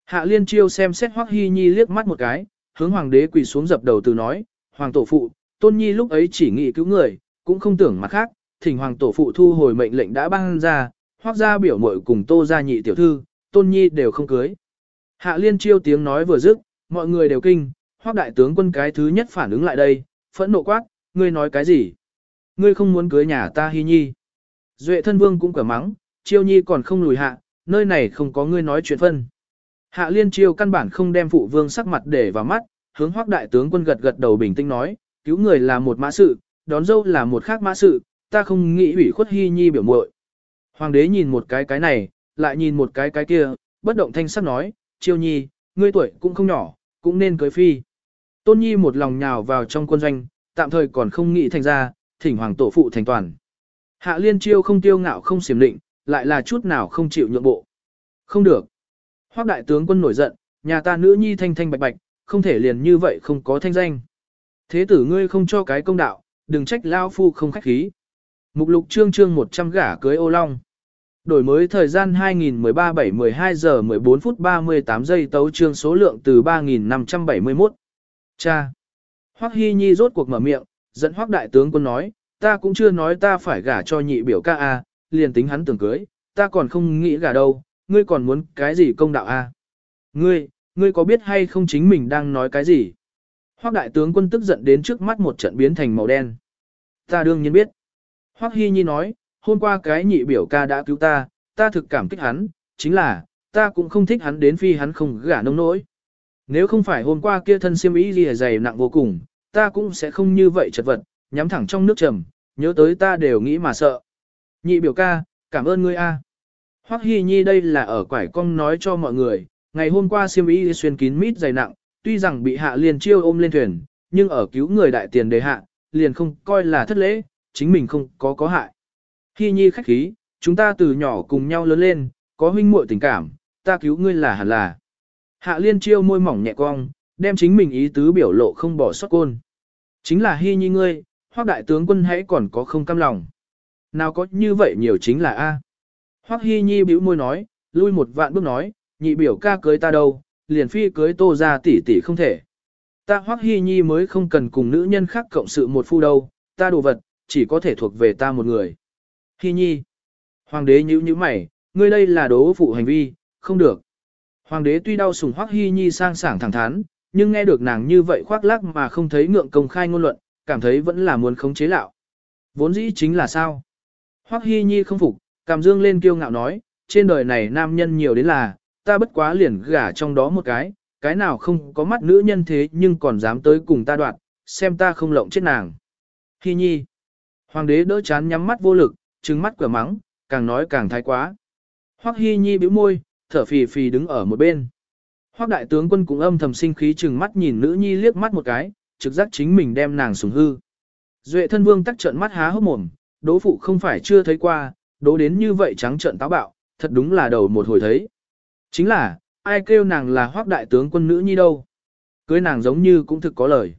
[SPEAKER 1] Hạ liên chiêu xem xét hoác hy nhi liếc mắt một cái, hướng hoàng đế quỳ xuống dập đầu từ nói, hoàng tổ phụ, tôn nhi lúc ấy chỉ nghĩ cứu người, cũng không tưởng mặt khác, thỉnh hoàng tổ phụ thu hồi mệnh lệnh đã ban ra, hoác ra biểu mội cùng tô gia nhị tiểu thư, tôn nhi đều không cưới. Hạ liên chiêu tiếng nói vừa dứt, mọi người đều kinh, hoác đại tướng quân cái thứ nhất phản ứng lại đây, phẫn nộ quát, ngươi nói cái gì? Ngươi không muốn cưới nhà ta hy nhi. Duệ thân vương cũng cở mắng, chiêu nhi còn không lùi hạ, nơi này không có ngươi nói chuyện phân. Hạ liên chiêu căn bản không đem phụ vương sắc mặt để vào mắt, hướng hoác đại tướng quân gật gật đầu bình tĩnh nói, cứu người là một mã sự, đón dâu là một khác mã sự, ta không nghĩ ủy khuất hy nhi biểu muội. Hoàng đế nhìn một cái cái này, lại nhìn một cái cái kia, bất động thanh sắc nói, chiêu nhi, ngươi tuổi cũng không nhỏ, cũng nên cưới phi. Tôn nhi một lòng nhào vào trong quân doanh, tạm thời còn không nghĩ thành ra, thỉnh hoàng tổ phụ thành toàn. Hạ liên chiêu không tiêu ngạo không xiểm định, lại là chút nào không chịu nhượng bộ. Không được. Hoác đại tướng quân nổi giận, nhà ta nữ nhi thanh thanh bạch bạch, không thể liền như vậy không có thanh danh. Thế tử ngươi không cho cái công đạo, đừng trách lao phu không khách khí. Mục lục chương chương 100 gả cưới ô long. Đổi mới thời gian 2013 7 12 giờ 14 phút 38 giây tấu trương số lượng từ 3571. Cha. Hoắc Hy Nhi rốt cuộc mở miệng, dẫn Hoắc đại tướng quân nói, ta cũng chưa nói ta phải gả cho nhị biểu ca a, liền tính hắn tưởng cưới, ta còn không nghĩ gả đâu, ngươi còn muốn cái gì công đạo a? Ngươi, ngươi có biết hay không chính mình đang nói cái gì? Hoắc đại tướng quân tức giận đến trước mắt một trận biến thành màu đen. Ta đương nhiên biết. Hoắc Hy Nhi nói, hôm qua cái nhị biểu ca đã cứu ta, ta thực cảm kích hắn, chính là, ta cũng không thích hắn đến phi hắn không gả nông nỗi. Nếu không phải hôm qua kia thân siêm ý gì dày nặng vô cùng, ta cũng sẽ không như vậy chật vật, nhắm thẳng trong nước trầm, nhớ tới ta đều nghĩ mà sợ. Nhị biểu ca, cảm ơn ngươi a. Hoắc Hi Nhi đây là ở quải cong nói cho mọi người, ngày hôm qua siêm ý xuyên kín mít dày nặng, tuy rằng bị hạ liền chiêu ôm lên thuyền, nhưng ở cứu người đại tiền đề hạ, liền không coi là thất lễ, chính mình không có có hại. Hi Nhi khách khí, chúng ta từ nhỏ cùng nhau lớn lên, có huynh muội tình cảm, ta cứu ngươi là hẳn là. Hạ liên chiêu môi mỏng nhẹ cong, đem chính mình ý tứ biểu lộ không bỏ sót côn. Chính là Hi Nhi ngươi, hoác đại tướng quân hãy còn có không cam lòng. Nào có như vậy nhiều chính là A. Hoắc Hi Nhi bĩu môi nói, lui một vạn bước nói, nhị biểu ca cưới ta đâu, liền phi cưới tô ra tỷ tỷ không thể. Ta Hoắc Hi Nhi mới không cần cùng nữ nhân khác cộng sự một phu đâu, ta đồ vật, chỉ có thể thuộc về ta một người. Hi nhi. Hoàng đế nhíu nhíu mày, ngươi đây là đố phụ hành vi, không được. Hoàng đế tuy đau sủng Hoắc Hi Nhi sang sảng thẳng thắn, nhưng nghe được nàng như vậy khoác lác mà không thấy ngượng công khai ngôn luận, cảm thấy vẫn là muốn khống chế lão. Vốn dĩ chính là sao? Hoắc Hi Nhi không phục, cảm dương lên kiêu ngạo nói, trên đời này nam nhân nhiều đến là, ta bất quá liền gả trong đó một cái, cái nào không có mắt nữ nhân thế nhưng còn dám tới cùng ta đoạn, xem ta không lộng chết nàng. Hi Nhi. Hoàng đế đỡ chán nhắm mắt vô lực, trừng mắt cửa mắng, càng nói càng thái quá. Hoắc Hi Nhi bĩu môi, thở phì phì đứng ở một bên. Hoắc đại tướng quân cũng âm thầm sinh khí trừng mắt nhìn nữ nhi liếc mắt một cái, trực giác chính mình đem nàng sủng hư. Duệ thân vương tắc trợn mắt há hốc mồm, đố phụ không phải chưa thấy qua, đố đến như vậy trắng trợn táo bạo, thật đúng là đầu một hồi thấy. Chính là, ai kêu nàng là hoác đại tướng quân nữ nhi đâu. Cưới nàng giống như cũng thực có lời.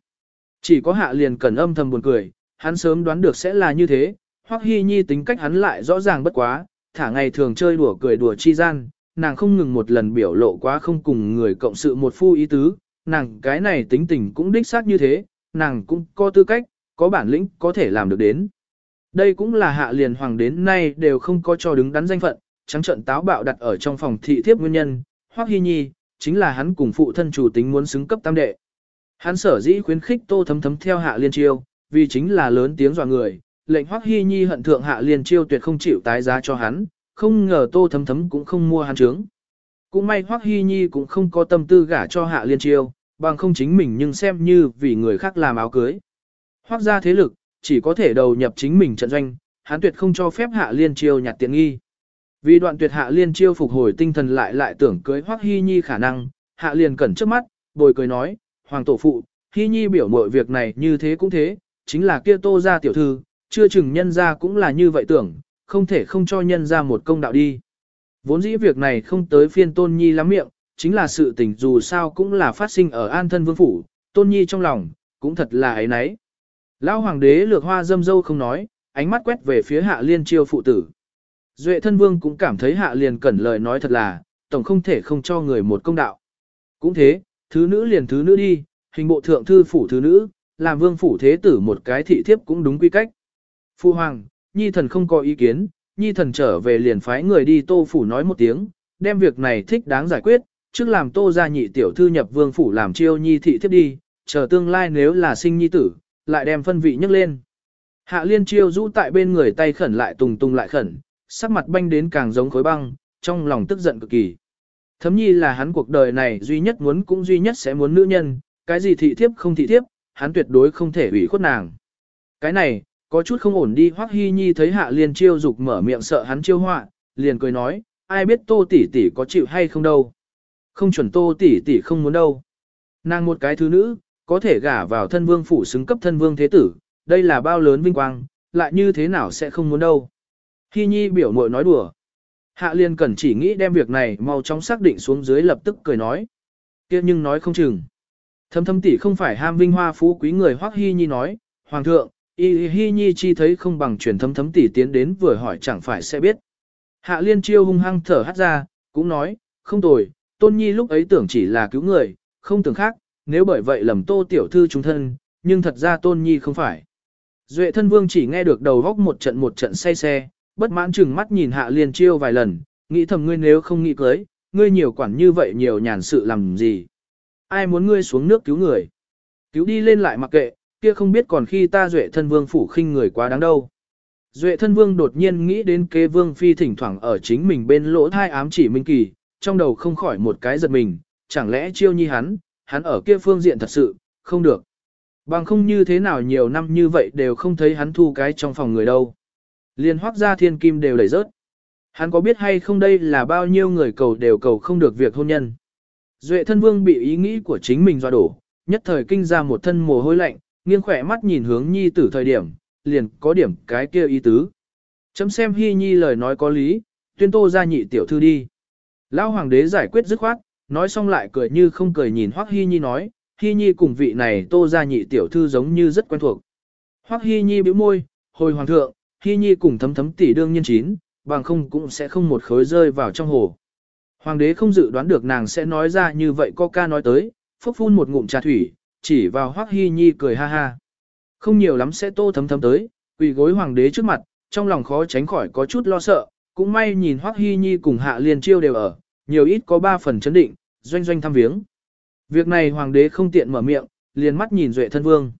[SPEAKER 1] Chỉ có hạ liền cần âm thầm buồn cười, hắn sớm đoán được sẽ là như thế, Hoắc Hi nhi tính cách hắn lại rõ ràng bất quá, thả ngày thường chơi đùa cười đùa chi gian, nàng không ngừng một lần biểu lộ quá không cùng người cộng sự một phu ý tứ, nàng cái này tính tình cũng đích xác như thế, nàng cũng có tư cách, có bản lĩnh có thể làm được đến. Đây cũng là hạ liền hoàng đến nay đều không có cho đứng đắn danh phận, trắng trận táo bạo đặt ở trong phòng thị thiếp nguyên nhân, Hoắc Hi Nhi, chính là hắn cùng phụ thân chủ tính muốn xứng cấp tam đệ. Hắn sở dĩ khuyến khích Tô Thấm Thấm theo Hạ Liên Chiêu, vì chính là lớn tiếng dọa người, lệnh Hoắc Hi Nhi hận thượng Hạ Liên Chiêu tuyệt không chịu tái giá cho hắn, không ngờ Tô Thấm Thấm cũng không mua hắn trướng. Cũng may Hoắc Hi Nhi cũng không có tâm tư gả cho Hạ Liên Chiêu, bằng không chính mình nhưng xem như vì người khác làm áo cưới. Hoắc gia thế lực, chỉ có thể đầu nhập chính mình trận doanh, hắn tuyệt không cho phép Hạ Liên Chiêu nhặt tiện nghi. Vì đoạn tuyệt Hạ Liên Chiêu phục hồi tinh thần lại lại tưởng cưới Hoắc Hi Nhi khả năng, Hạ Liên cẩn trước mắt, bồi cười nói, Hoàng tổ phụ, Hi Nhi biểu mọi việc này như thế cũng thế, chính là kia tô gia tiểu thư, chưa chừng nhân gia cũng là như vậy tưởng, không thể không cho nhân gia một công đạo đi. Vốn dĩ việc này không tới phiên Tôn Nhi lắm miệng, chính là sự tình dù sao cũng là phát sinh ở an thân vương phủ, Tôn Nhi trong lòng, cũng thật là ấy nấy. Lão hoàng đế lược hoa dâm dâu không nói, ánh mắt quét về phía hạ liên chiêu phụ tử. Duệ thân vương cũng cảm thấy hạ liền cẩn lời nói thật là, tổng không thể không cho người một công đạo. Cũng thế, thứ nữ liền thứ nữ đi, hình bộ thượng thư phủ thứ nữ, làm vương phủ thế tử một cái thị thiếp cũng đúng quy cách. Phu hoàng, nhi thần không có ý kiến, nhi thần trở về liền phái người đi tô phủ nói một tiếng, đem việc này thích đáng giải quyết, trước làm tô ra nhị tiểu thư nhập vương phủ làm chiêu nhi thị thiếp đi, chờ tương lai nếu là sinh nhi tử, lại đem phân vị nhấc lên. Hạ liên chiêu rũ tại bên người tay khẩn lại tùng tùng lại khẩn, sắc mặt banh đến càng giống khối băng, trong lòng tức giận cực kỳ. Thấm nhi là hắn cuộc đời này duy nhất muốn cũng duy nhất sẽ muốn nữ nhân, cái gì thị thiếp không thị thiếp, hắn tuyệt đối không thể ủy khuất nàng. Cái này, có chút không ổn đi Hoắc Hi Nhi thấy Hạ Liên chiêu dục mở miệng sợ hắn chiêu họa, liền cười nói, ai biết Tô tỷ tỷ có chịu hay không đâu. Không chuẩn Tô tỷ tỷ không muốn đâu. Nàng một cái thứ nữ, có thể gả vào thân vương phủ xứng cấp thân vương thế tử, đây là bao lớn vinh quang, lại như thế nào sẽ không muốn đâu. Hi Nhi biểu muội nói đùa. Hạ Liên Cẩn chỉ nghĩ đem việc này mau chóng xác định xuống dưới lập tức cười nói. kia nhưng nói không chừng. Thâm thâm tỷ không phải ham vinh hoa phú quý người Hoắc Hi Nhi nói, Hoàng thượng, Y Hi Nhi chi thấy không bằng truyền thấm thấm tỷ tiến đến vừa hỏi chẳng phải sẽ biết. Hạ Liên Chiêu hung hăng thở hắt ra, cũng nói, không tồi, Tôn Nhi lúc ấy tưởng chỉ là cứu người, không tưởng khác, nếu bởi vậy lầm Tô tiểu thư chúng thân, nhưng thật ra Tôn Nhi không phải. Duệ thân vương chỉ nghe được đầu góc một trận một trận say xe, bất mãn chừng mắt nhìn Hạ Liên Chiêu vài lần, nghĩ thầm ngươi nếu không nghĩ cưới, ngươi nhiều quản như vậy nhiều nhàn sự làm gì. Ai muốn ngươi xuống nước cứu người? Cứu đi lên lại mặc kệ, kia không biết còn khi ta Duệ thân vương phủ khinh người quá đáng đâu. Duệ thân vương đột nhiên nghĩ đến kế vương phi thỉnh thoảng ở chính mình bên lỗ thai ám chỉ minh kỳ, trong đầu không khỏi một cái giật mình, chẳng lẽ chiêu nhi hắn, hắn ở kia phương diện thật sự, không được. Bằng không như thế nào nhiều năm như vậy đều không thấy hắn thu cái trong phòng người đâu. Liên hoác ra thiên kim đều đẩy rớt. Hắn có biết hay không đây là bao nhiêu người cầu đều cầu không được việc hôn nhân. Duệ thân vương bị ý nghĩ của chính mình dọa đổ, nhất thời kinh ra một thân mồ hôi lạnh, nghiêng khỏe mắt nhìn hướng nhi tử thời điểm, liền có điểm cái kia ý tứ. Chấm xem hy nhi lời nói có lý, tuyên tô ra nhị tiểu thư đi. Lão hoàng đế giải quyết dứt khoát, nói xong lại cười như không cười nhìn Hoắc Hy Nhi nói, Hy Nhi cùng vị này tô ra nhị tiểu thư giống như rất quen thuộc. Hoắc Hy Nhi bĩu môi, hồi hoàng thượng, Hy Nhi cùng thấm thấm tỷ đương nhân chín, bằng không cũng sẽ không một khối rơi vào trong hồ. Hoàng đế không dự đoán được nàng sẽ nói ra như vậy có ca nói tới, phốc phun một ngụm trà thủy, chỉ vào Hoắc Hi Nhi cười ha ha. Không nhiều lắm sẽ tô thấm thấm tới, quỳ gối hoàng đế trước mặt, trong lòng khó tránh khỏi có chút lo sợ, cũng may nhìn Hoắc Hi Nhi cùng Hạ Liên Chiêu đều ở, nhiều ít có ba phần chấn định, doanh doanh thăm viếng. Việc này hoàng đế không tiện mở miệng, liền mắt nhìn Duệ thân vương.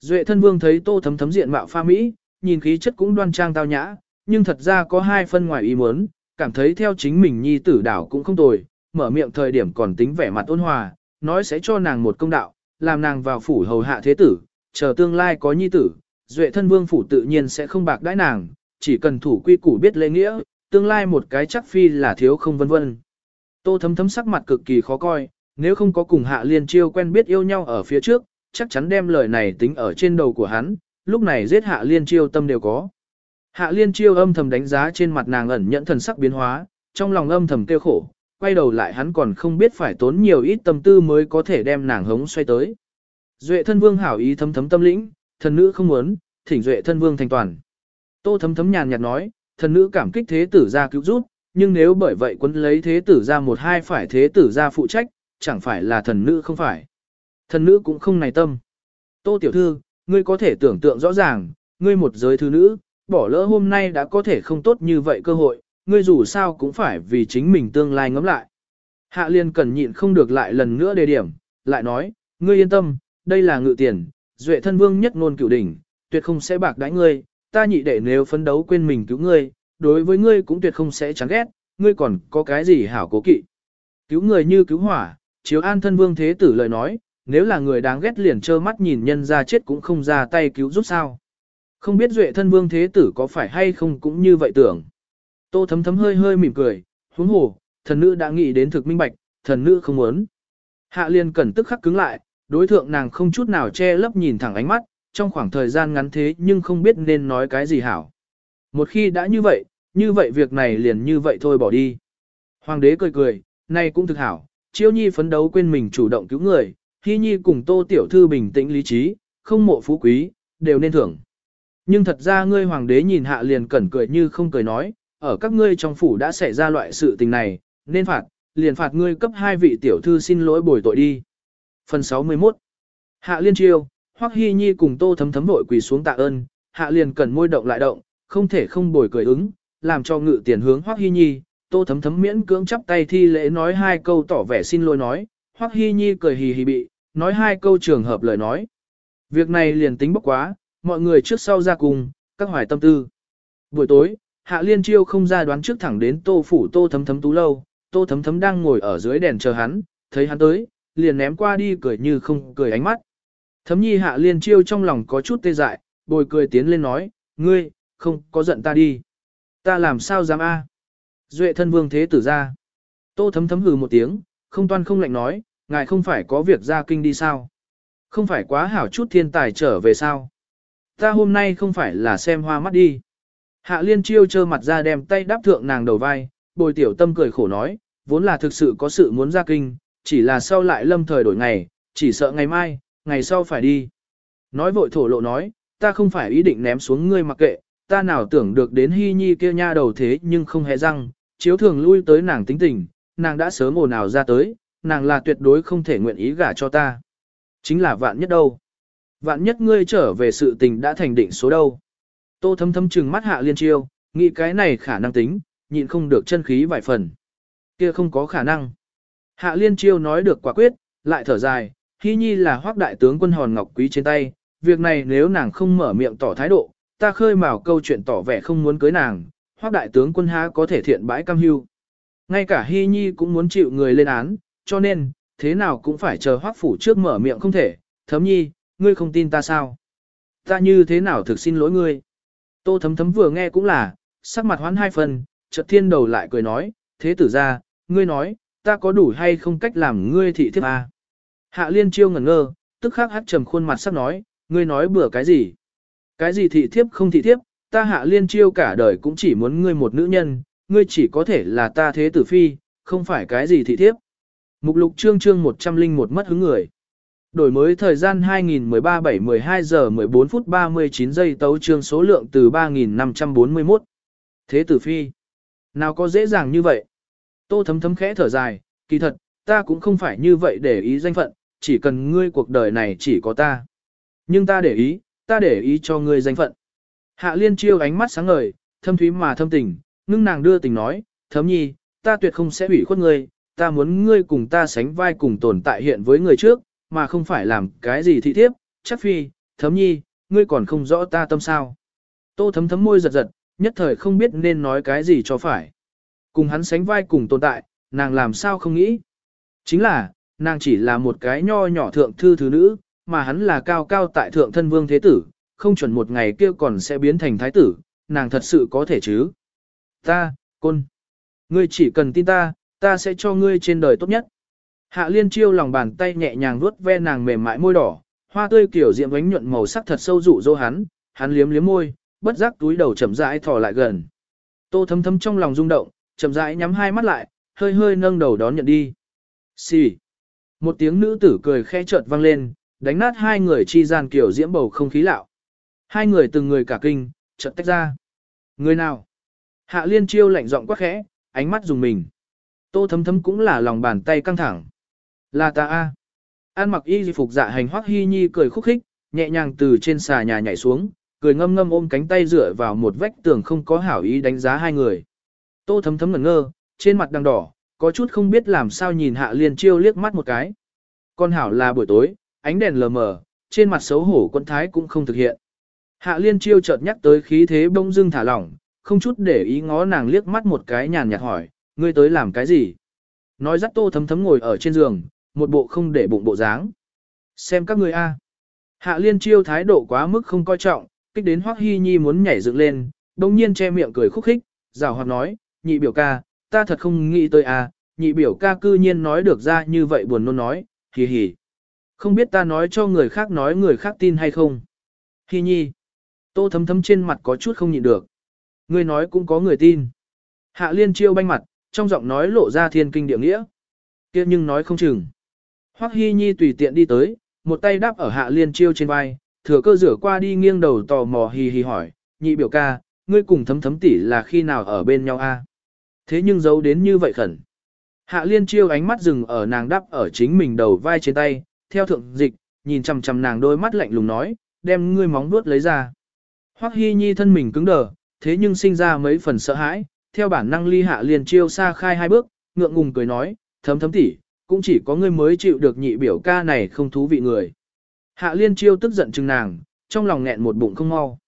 [SPEAKER 1] Duệ thân vương thấy tô thấm thấm diện mạo pha mỹ, nhìn khí chất cũng đoan trang tao nhã, nhưng thật ra có hai phân ngoài ý muốn, cảm thấy theo chính mình nhi tử đảo cũng không tồi, mở miệng thời điểm còn tính vẻ mặt ôn hòa, nói sẽ cho nàng một công đạo, làm nàng vào phủ hầu hạ thế tử, chờ tương lai có nhi tử, duệ thân vương phủ tự nhiên sẽ không bạc đãi nàng, chỉ cần thủ quy củ biết lễ nghĩa, tương lai một cái chắc phi là thiếu không vân vân. Tô thấm thấm sắc mặt cực kỳ khó coi, nếu không có cùng hạ liên chiêu quen biết yêu nhau ở phía trước, chắc chắn đem lời này tính ở trên đầu của hắn, lúc này giết hạ liên chiêu tâm đều có. Hạ liên chiêu âm thầm đánh giá trên mặt nàng ẩn nhẫn thần sắc biến hóa, trong lòng âm thầm tiêu khổ, quay đầu lại hắn còn không biết phải tốn nhiều ít tâm tư mới có thể đem nàng hống xoay tới. Duệ thân vương hảo ý thấm thấm tâm lĩnh, thần nữ không muốn, thỉnh duệ thân vương thành toàn. Tô thấm thấm nhàn nhạt nói, thần nữ cảm kích thế tử ra cứu giúp, nhưng nếu bởi vậy quân lấy thế tử ra một hai phải thế tử ra phụ trách, chẳng phải là thần nữ không phải. Thần nữ cũng không này tâm. Tô tiểu thư, ngươi có thể tưởng tượng rõ ràng, ngươi một giới thư nữ, bỏ lỡ hôm nay đã có thể không tốt như vậy cơ hội, ngươi dù sao cũng phải vì chính mình tương lai ngẫm lại. Hạ liên cần nhịn không được lại lần nữa đề điểm, lại nói, ngươi yên tâm, đây là ngự tiền, duệ thân vương nhất ngôn cửu đỉnh, tuyệt không sẽ bạc đãi ngươi, ta nhị đệ nếu phấn đấu quên mình cứu ngươi, đối với ngươi cũng tuyệt không sẽ chán ghét, ngươi còn có cái gì hảo cố kỵ. Cứu người như cứu hỏa, chiếu an thân vương thế tử lời nói, nếu là người đáng ghét liền trơ mắt nhìn nhân ra chết cũng không ra tay cứu giúp sao. Không biết duệ thân vương thế tử có phải hay không cũng như vậy tưởng. Tô thấm thấm hơi hơi mỉm cười, huống hồ, thần nữ đã nghĩ đến thực minh bạch, thần nữ không muốn. Hạ liên cẩn tức khắc cứng lại, đối thượng nàng không chút nào che lấp nhìn thẳng ánh mắt, trong khoảng thời gian ngắn thế nhưng không biết nên nói cái gì hảo. Một khi đã như vậy, như vậy việc này liền như vậy thôi bỏ đi. Hoàng đế cười cười, nay cũng thực hảo, chiêu nhi phấn đấu quên mình chủ động cứu người, hy nhi cùng tô tiểu thư bình tĩnh lý trí, không mộ phú quý, đều nên thưởng. Nhưng thật ra ngươi hoàng đế nhìn hạ liền cẩn cười như không cười nói, ở các ngươi trong phủ đã xảy ra loại sự tình này, nên phạt, liền phạt ngươi cấp hai vị tiểu thư xin lỗi bồi tội đi. Phần 61 Hạ liên chiêu, Hoắc Hy Nhi cùng Tô Thấm Thấm vội quỳ xuống tạ ơn, Hạ liền cần môi động lại động, không thể không bồi cười ứng, làm cho ngự tiền hướng Hoắc Hy Nhi, Tô Thấm Thấm miễn cưỡng chắp tay thi lễ nói hai câu tỏ vẻ xin lỗi nói, Hoắc Hy Nhi cười hì hì bị, nói hai câu trường hợp lời nói. Việc này liền tính bốc quá, mọi người trước sau ra cùng, các hoài tâm tư. Buổi tối, Hạ Liên Chiêu không ra đoán trước thẳng đến Tô phủ Tô Thấm Thấm tú lâu, Tô Thấm Thấm đang ngồi ở dưới đèn chờ hắn, thấy hắn tới, liền ném qua đi cười như không cười ánh mắt. Thấm nhi Hạ Liên Chiêu trong lòng có chút tê dại, bồi cười tiến lên nói, ngươi, không có giận ta đi. Ta làm sao dám a? Duệ thân vương thế tử ra. Tô Thấm Thấm hừ một tiếng, không toan không lạnh nói, ngài không phải có việc ra kinh đi sao? Không phải quá hảo chút thiên tài trở về sao? Ta hôm nay không phải là xem hoa mắt đi. Hạ liên chiêu trơ mặt ra đem tay đáp thượng nàng đầu vai, bồi tiểu tâm cười khổ nói, vốn là thực sự có sự muốn ra kinh, chỉ là sau lại lâm thời đổi ngày, chỉ sợ ngày mai, ngày sau phải đi. Nói vội thổ lộ nói, ta không phải ý định ném xuống ngươi mặc kệ, ta nào tưởng được đến hy nhi kia nha đầu thế nhưng không hề răng, chiếu thường lui tới nàng tính tình, nàng đã sớm ồn ào ra tới, nàng là tuyệt đối không thể nguyện ý gả cho ta. Chính là vạn nhất đâu. Vạn nhất ngươi trở về sự tình đã thành định số đâu. Tô thâm thâm trừng mắt hạ liên chiêu, nghĩ cái này khả năng tính, nhịn không được chân khí vài phần. Kia không có khả năng. Hạ liên chiêu nói được quả quyết, lại thở dài, Hy Nhi là hoác đại tướng quân hòn ngọc quý trên tay, việc này nếu nàng không mở miệng tỏ thái độ, ta khơi mào câu chuyện tỏ vẻ không muốn cưới nàng, hoác đại tướng quân há có thể thiện bãi cam hưu. Ngay cả Hy Nhi cũng muốn chịu người lên án, cho nên, thế nào cũng phải chờ hoác phủ trước mở miệng không thể, thấm nhi, ngươi không tin ta sao? Ta như thế nào thực xin lỗi ngươi? Tô thấm thấm vừa nghe cũng là, sắc mặt hoán hai phần, chợt thiên đầu lại cười nói, thế tử ra, ngươi nói, ta có đủ hay không cách làm ngươi thị thiếp à? Hạ liên chiêu ngẩn ngơ, tức khắc hát trầm khuôn mặt sắc nói, ngươi nói bừa cái gì? Cái gì thị thiếp không thị thiếp, ta hạ liên chiêu cả đời cũng chỉ muốn ngươi một nữ nhân, ngươi chỉ có thể là ta thế tử phi, không phải cái gì thị thiếp. Mục lục chương chương 101 mất hứng người. Đổi mới thời gian 2013 7 12 giờ 14 phút 39 giây tấu trương số lượng từ 3541. Thế tử phi. Nào có dễ dàng như vậy? Tô thấm thấm khẽ thở dài, kỳ thật, ta cũng không phải như vậy để ý danh phận, chỉ cần ngươi cuộc đời này chỉ có ta. Nhưng ta để ý, ta để ý cho ngươi danh phận. Hạ liên chiêu ánh mắt sáng ngời, thâm thúy mà thâm tình, ngưng nàng đưa tình nói, thấm nhi, ta tuyệt không sẽ hủy khuất ngươi, ta muốn ngươi cùng ta sánh vai cùng tồn tại hiện với người trước, mà không phải làm cái gì thị thiếp, chắc phi, thấm nhi, ngươi còn không rõ ta tâm sao. Tô thấm thấm môi giật giật, nhất thời không biết nên nói cái gì cho phải. Cùng hắn sánh vai cùng tồn tại, nàng làm sao không nghĩ. Chính là, nàng chỉ là một cái nho nhỏ thượng thư thứ nữ, mà hắn là cao cao tại thượng thân vương thế tử, không chuẩn một ngày kia còn sẽ biến thành thái tử, nàng thật sự có thể chứ. Ta, côn, ngươi chỉ cần tin ta, ta sẽ cho ngươi trên đời tốt nhất. Hạ liên chiêu lòng bàn tay nhẹ nhàng vuốt ve nàng mềm mại môi đỏ, hoa tươi kiểu diệm ánh nhuận màu sắc thật sâu dụ dỗ hắn, hắn liếm liếm môi, bất giác túi đầu chậm rãi thò lại gần. Tô thấm thấm trong lòng rung động, chậm rãi nhắm hai mắt lại, hơi hơi nâng đầu đón nhận đi. Xì. Một tiếng nữ tử cười khẽ chợt vang lên, đánh nát hai người chi gian kiểu diễm bầu không khí lạo. Hai người từng người cả kinh, chợt tách ra. Người nào? Hạ liên chiêu lạnh giọng quát khẽ, ánh mắt dùng mình. Tô thấm thấm cũng là lòng bàn tay căng thẳng. Là ta a. An mặc y phục dạ hành hoắc hy nhi cười khúc khích, nhẹ nhàng từ trên xà nhà nhảy xuống, cười ngâm ngâm ôm cánh tay dựa vào một vách tường không có hảo ý đánh giá hai người. Tô thấm thấm ngẩn ngơ, trên mặt đang đỏ, có chút không biết làm sao nhìn hạ liên chiêu liếc mắt một cái. Con hảo là buổi tối, ánh đèn lờ mờ, trên mặt xấu hổ quân thái cũng không thực hiện. Hạ liên chiêu chợt nhắc tới khí thế bông dưng thả lỏng, không chút để ý ngó nàng liếc mắt một cái nhàn nhạt hỏi, ngươi tới làm cái gì? Nói dắt tô thấm thấm ngồi ở trên giường, một bộ không để bụng bộ dáng. Xem các ngươi a. Hạ liên chiêu thái độ quá mức không coi trọng, kích đến Hoắc Hi Nhi muốn nhảy dựng lên, đồng nhiên che miệng cười khúc khích, rào hoạt nói, nhị biểu ca, ta thật không nghĩ tới a, nhị biểu ca cư nhiên nói được ra như vậy buồn nôn nói, hì hì. Không biết ta nói cho người khác nói người khác tin hay không. Hi Nhi. Tô thấm thấm trên mặt có chút không nhịn được. Ngươi nói cũng có người tin. Hạ liên chiêu banh mặt, trong giọng nói lộ ra thiên kinh địa nghĩa. kia nhưng nói không chừng. Hoắc Hi Nhi tùy tiện đi tới, một tay đáp ở hạ liên chiêu trên vai, thừa cơ rửa qua đi nghiêng đầu tò mò hì hì hỏi, nhị biểu ca, ngươi cùng thấm thấm tỷ là khi nào ở bên nhau a? Thế nhưng giấu đến như vậy khẩn. Hạ liên chiêu ánh mắt dừng ở nàng đắp ở chính mình đầu vai trên tay, theo thượng dịch, nhìn chằm chằm nàng đôi mắt lạnh lùng nói, đem ngươi móng vuốt lấy ra. Hoắc Hi Nhi thân mình cứng đờ, thế nhưng sinh ra mấy phần sợ hãi, theo bản năng ly hạ Liên chiêu xa khai hai bước, ngượng ngùng cười nói, thấm thấm tỷ cũng chỉ có ngươi mới chịu được nhị biểu ca này không thú vị người. Hạ liên chiêu tức giận chừng nàng, trong lòng nghẹn một bụng không mau.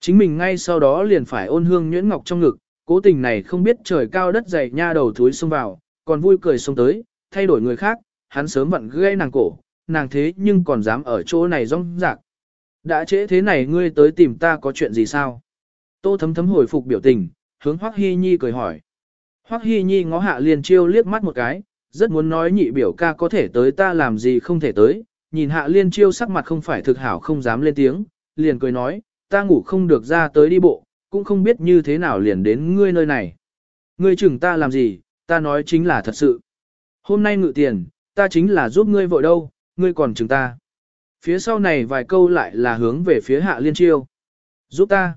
[SPEAKER 1] Chính mình ngay sau đó liền phải ôn hương nhuyễn ngọc trong ngực, cố tình này không biết trời cao đất dày nha đầu thúi xông vào, còn vui cười xông tới, thay đổi người khác, hắn sớm vặn gây nàng cổ, nàng thế nhưng còn dám ở chỗ này rong rạc. Đã trễ thế này ngươi tới tìm ta có chuyện gì sao? Tô thấm thấm hồi phục biểu tình, hướng Hoắc Hi Nhi cười hỏi. Hoắc Hi Nhi ngó hạ liền chiêu liếc mắt một cái, rất muốn nói nhị biểu ca có thể tới ta làm gì không thể tới, nhìn hạ liên chiêu sắc mặt không phải thực hảo không dám lên tiếng, liền cười nói, ta ngủ không được ra tới đi bộ, cũng không biết như thế nào liền đến ngươi nơi này. Ngươi chừng ta làm gì, ta nói chính là thật sự. Hôm nay ngự tiền, ta chính là giúp ngươi vội đâu, ngươi còn chừng ta. Phía sau này vài câu lại là hướng về phía hạ liên chiêu. Giúp ta.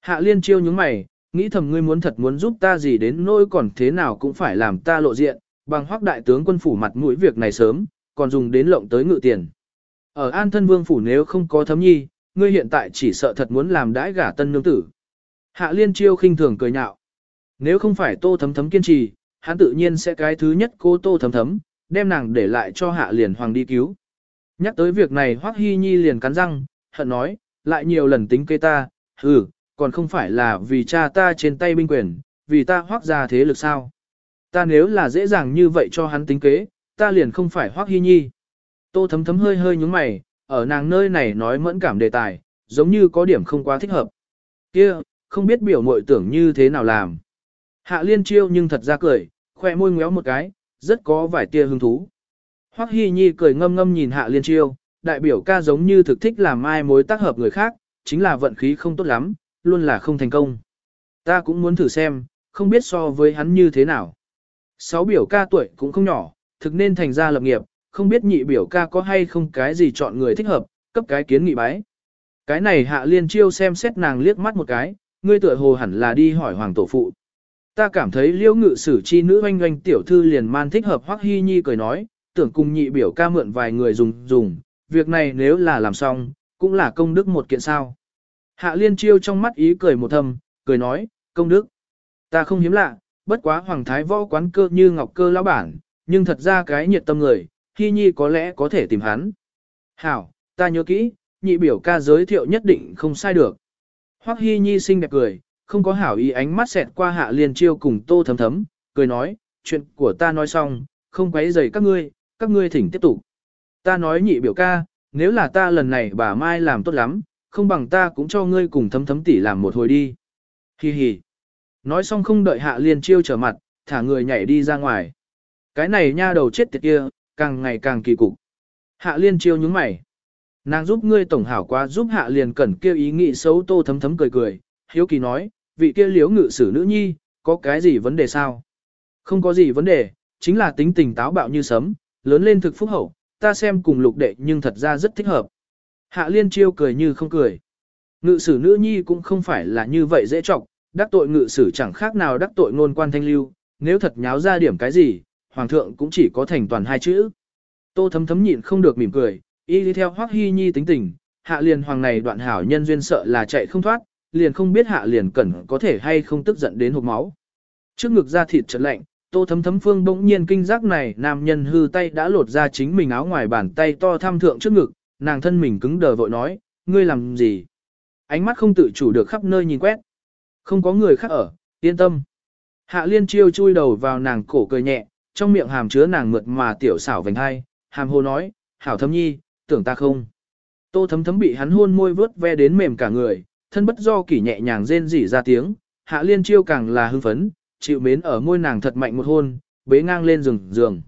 [SPEAKER 1] Hạ liên chiêu nhướng mày, nghĩ thầm ngươi muốn thật muốn giúp ta gì đến nỗi còn thế nào cũng phải làm ta lộ diện, bằng hoác đại tướng quân phủ mặt mũi việc này sớm, còn dùng đến lộng tới ngự tiền. Ở an thân vương phủ nếu không có thấm nhi, ngươi hiện tại chỉ sợ thật muốn làm đãi gả tân nương tử. Hạ liên chiêu khinh thường cười nhạo. Nếu không phải tô thấm thấm kiên trì, hắn tự nhiên sẽ cái thứ nhất cô tô thấm thấm, đem nàng để lại cho hạ liền hoàng đi cứu. Nhắc tới việc này hoắc hy nhi liền cắn răng, hận nói, lại nhiều lần tính kê ta, hừ, còn không phải là vì cha ta trên tay binh quyền, vì ta hoác ra thế lực sao. Ta nếu là dễ dàng như vậy cho hắn tính kế, ta liền không phải Hoắc hy nhi. Tô thấm thấm hơi hơi nhúng mày, ở nàng nơi này nói mẫn cảm đề tài, giống như có điểm không quá thích hợp. kia không biết biểu muội tưởng như thế nào làm. Hạ liên chiêu nhưng thật ra cười, khoe môi ngéo một cái, rất có vài tia hứng thú. Hoắc Hy Nhi cười ngâm ngâm nhìn Hạ Liên Chiêu, đại biểu ca giống như thực thích làm ai mối tác hợp người khác, chính là vận khí không tốt lắm, luôn là không thành công. Ta cũng muốn thử xem, không biết so với hắn như thế nào. Sáu biểu ca tuổi cũng không nhỏ, thực nên thành ra lập nghiệp, không biết nhị biểu ca có hay không cái gì chọn người thích hợp, cấp cái kiến nghị bái. Cái này hạ liên chiêu xem xét nàng liếc mắt một cái, ngươi tựa hồ hẳn là đi hỏi hoàng tổ phụ. Ta cảm thấy liễu ngự sử chi nữ oanh oanh tiểu thư liền man thích hợp hoắc hy nhi cười nói, tưởng cùng nhị biểu ca mượn vài người dùng dùng, việc này nếu là làm xong, cũng là công đức một kiện sao. Hạ liên chiêu trong mắt ý cười một thầm, cười nói, công đức. Ta không hiếm lạ, bất quá hoàng thái võ quán cơ như ngọc cơ lão bản, nhưng thật ra cái nhiệt tâm người, Hy Nhi có lẽ có thể tìm hắn. Hảo, ta nhớ kỹ, nhị biểu ca giới thiệu nhất định không sai được. Hoắc Hy Nhi xinh đẹp cười, không có hảo ý ánh mắt xẹt qua hạ liên chiêu cùng tô thấm thấm, cười nói, chuyện của ta nói xong, không quấy rầy các ngươi, các ngươi thỉnh tiếp tục. Ta nói nhị biểu ca, nếu là ta lần này bà Mai làm tốt lắm, không bằng ta cũng cho ngươi cùng thấm thấm tỷ làm một hồi đi. Hi hi. Nói xong không đợi hạ liên chiêu trở mặt, thả người nhảy đi ra ngoài. Cái này nha đầu chết tiệt kia, càng ngày càng kỳ cục. Hạ liên chiêu nhướng mày. Nàng giúp ngươi tổng hảo quá giúp hạ liền cẩn kêu ý nghĩ xấu tô thấm thấm cười cười, hiếu kỳ nói, vị kia liếu ngự sử nữ nhi, có cái gì vấn đề sao? Không có gì vấn đề, chính là tính tình táo bạo như sấm, lớn lên thực phúc hậu, ta xem cùng lục đệ nhưng thật ra rất thích hợp. Hạ liên chiêu cười như không cười. Ngự sử nữ nhi cũng không phải là như vậy dễ trọng, đắc tội ngự sử chẳng khác nào đắc tội ngôn quan thanh lưu, nếu thật nháo ra điểm cái gì, hoàng thượng cũng chỉ có thành toàn hai chữ. Tô thấm thấm nhịn không được mỉm cười, y đi theo hoắc hy nhi tính tình, hạ liền hoàng này đoạn hảo nhân duyên sợ là chạy không thoát, liền không biết hạ liền cẩn có thể hay không tức giận đến hộp máu. Trước ngực ra thịt chợt lạnh, tô thấm thấm phương bỗng nhiên kinh giác này nam nhân hư tay đã lột ra chính mình áo ngoài bàn tay to tham thượng trước ngực, nàng thân mình cứng đờ vội nói, ngươi làm gì? Ánh mắt không tự chủ được khắp nơi nhìn quét. Không có người khác ở, yên tâm. Hạ liên chiêu chui đầu vào nàng cổ cười nhẹ, trong miệng hàm chứa nàng mượt mà tiểu xảo vành hai, hàm hồ nói, hảo thấm nhi, tưởng ta không. Tô thấm thấm bị hắn hôn môi vớt ve đến mềm cả người, thân bất do kỷ nhẹ nhàng rên rỉ ra tiếng, hạ liên chiêu càng là hưng phấn, chịu mến ở môi nàng thật mạnh một hôn, bế ngang lên giường giường.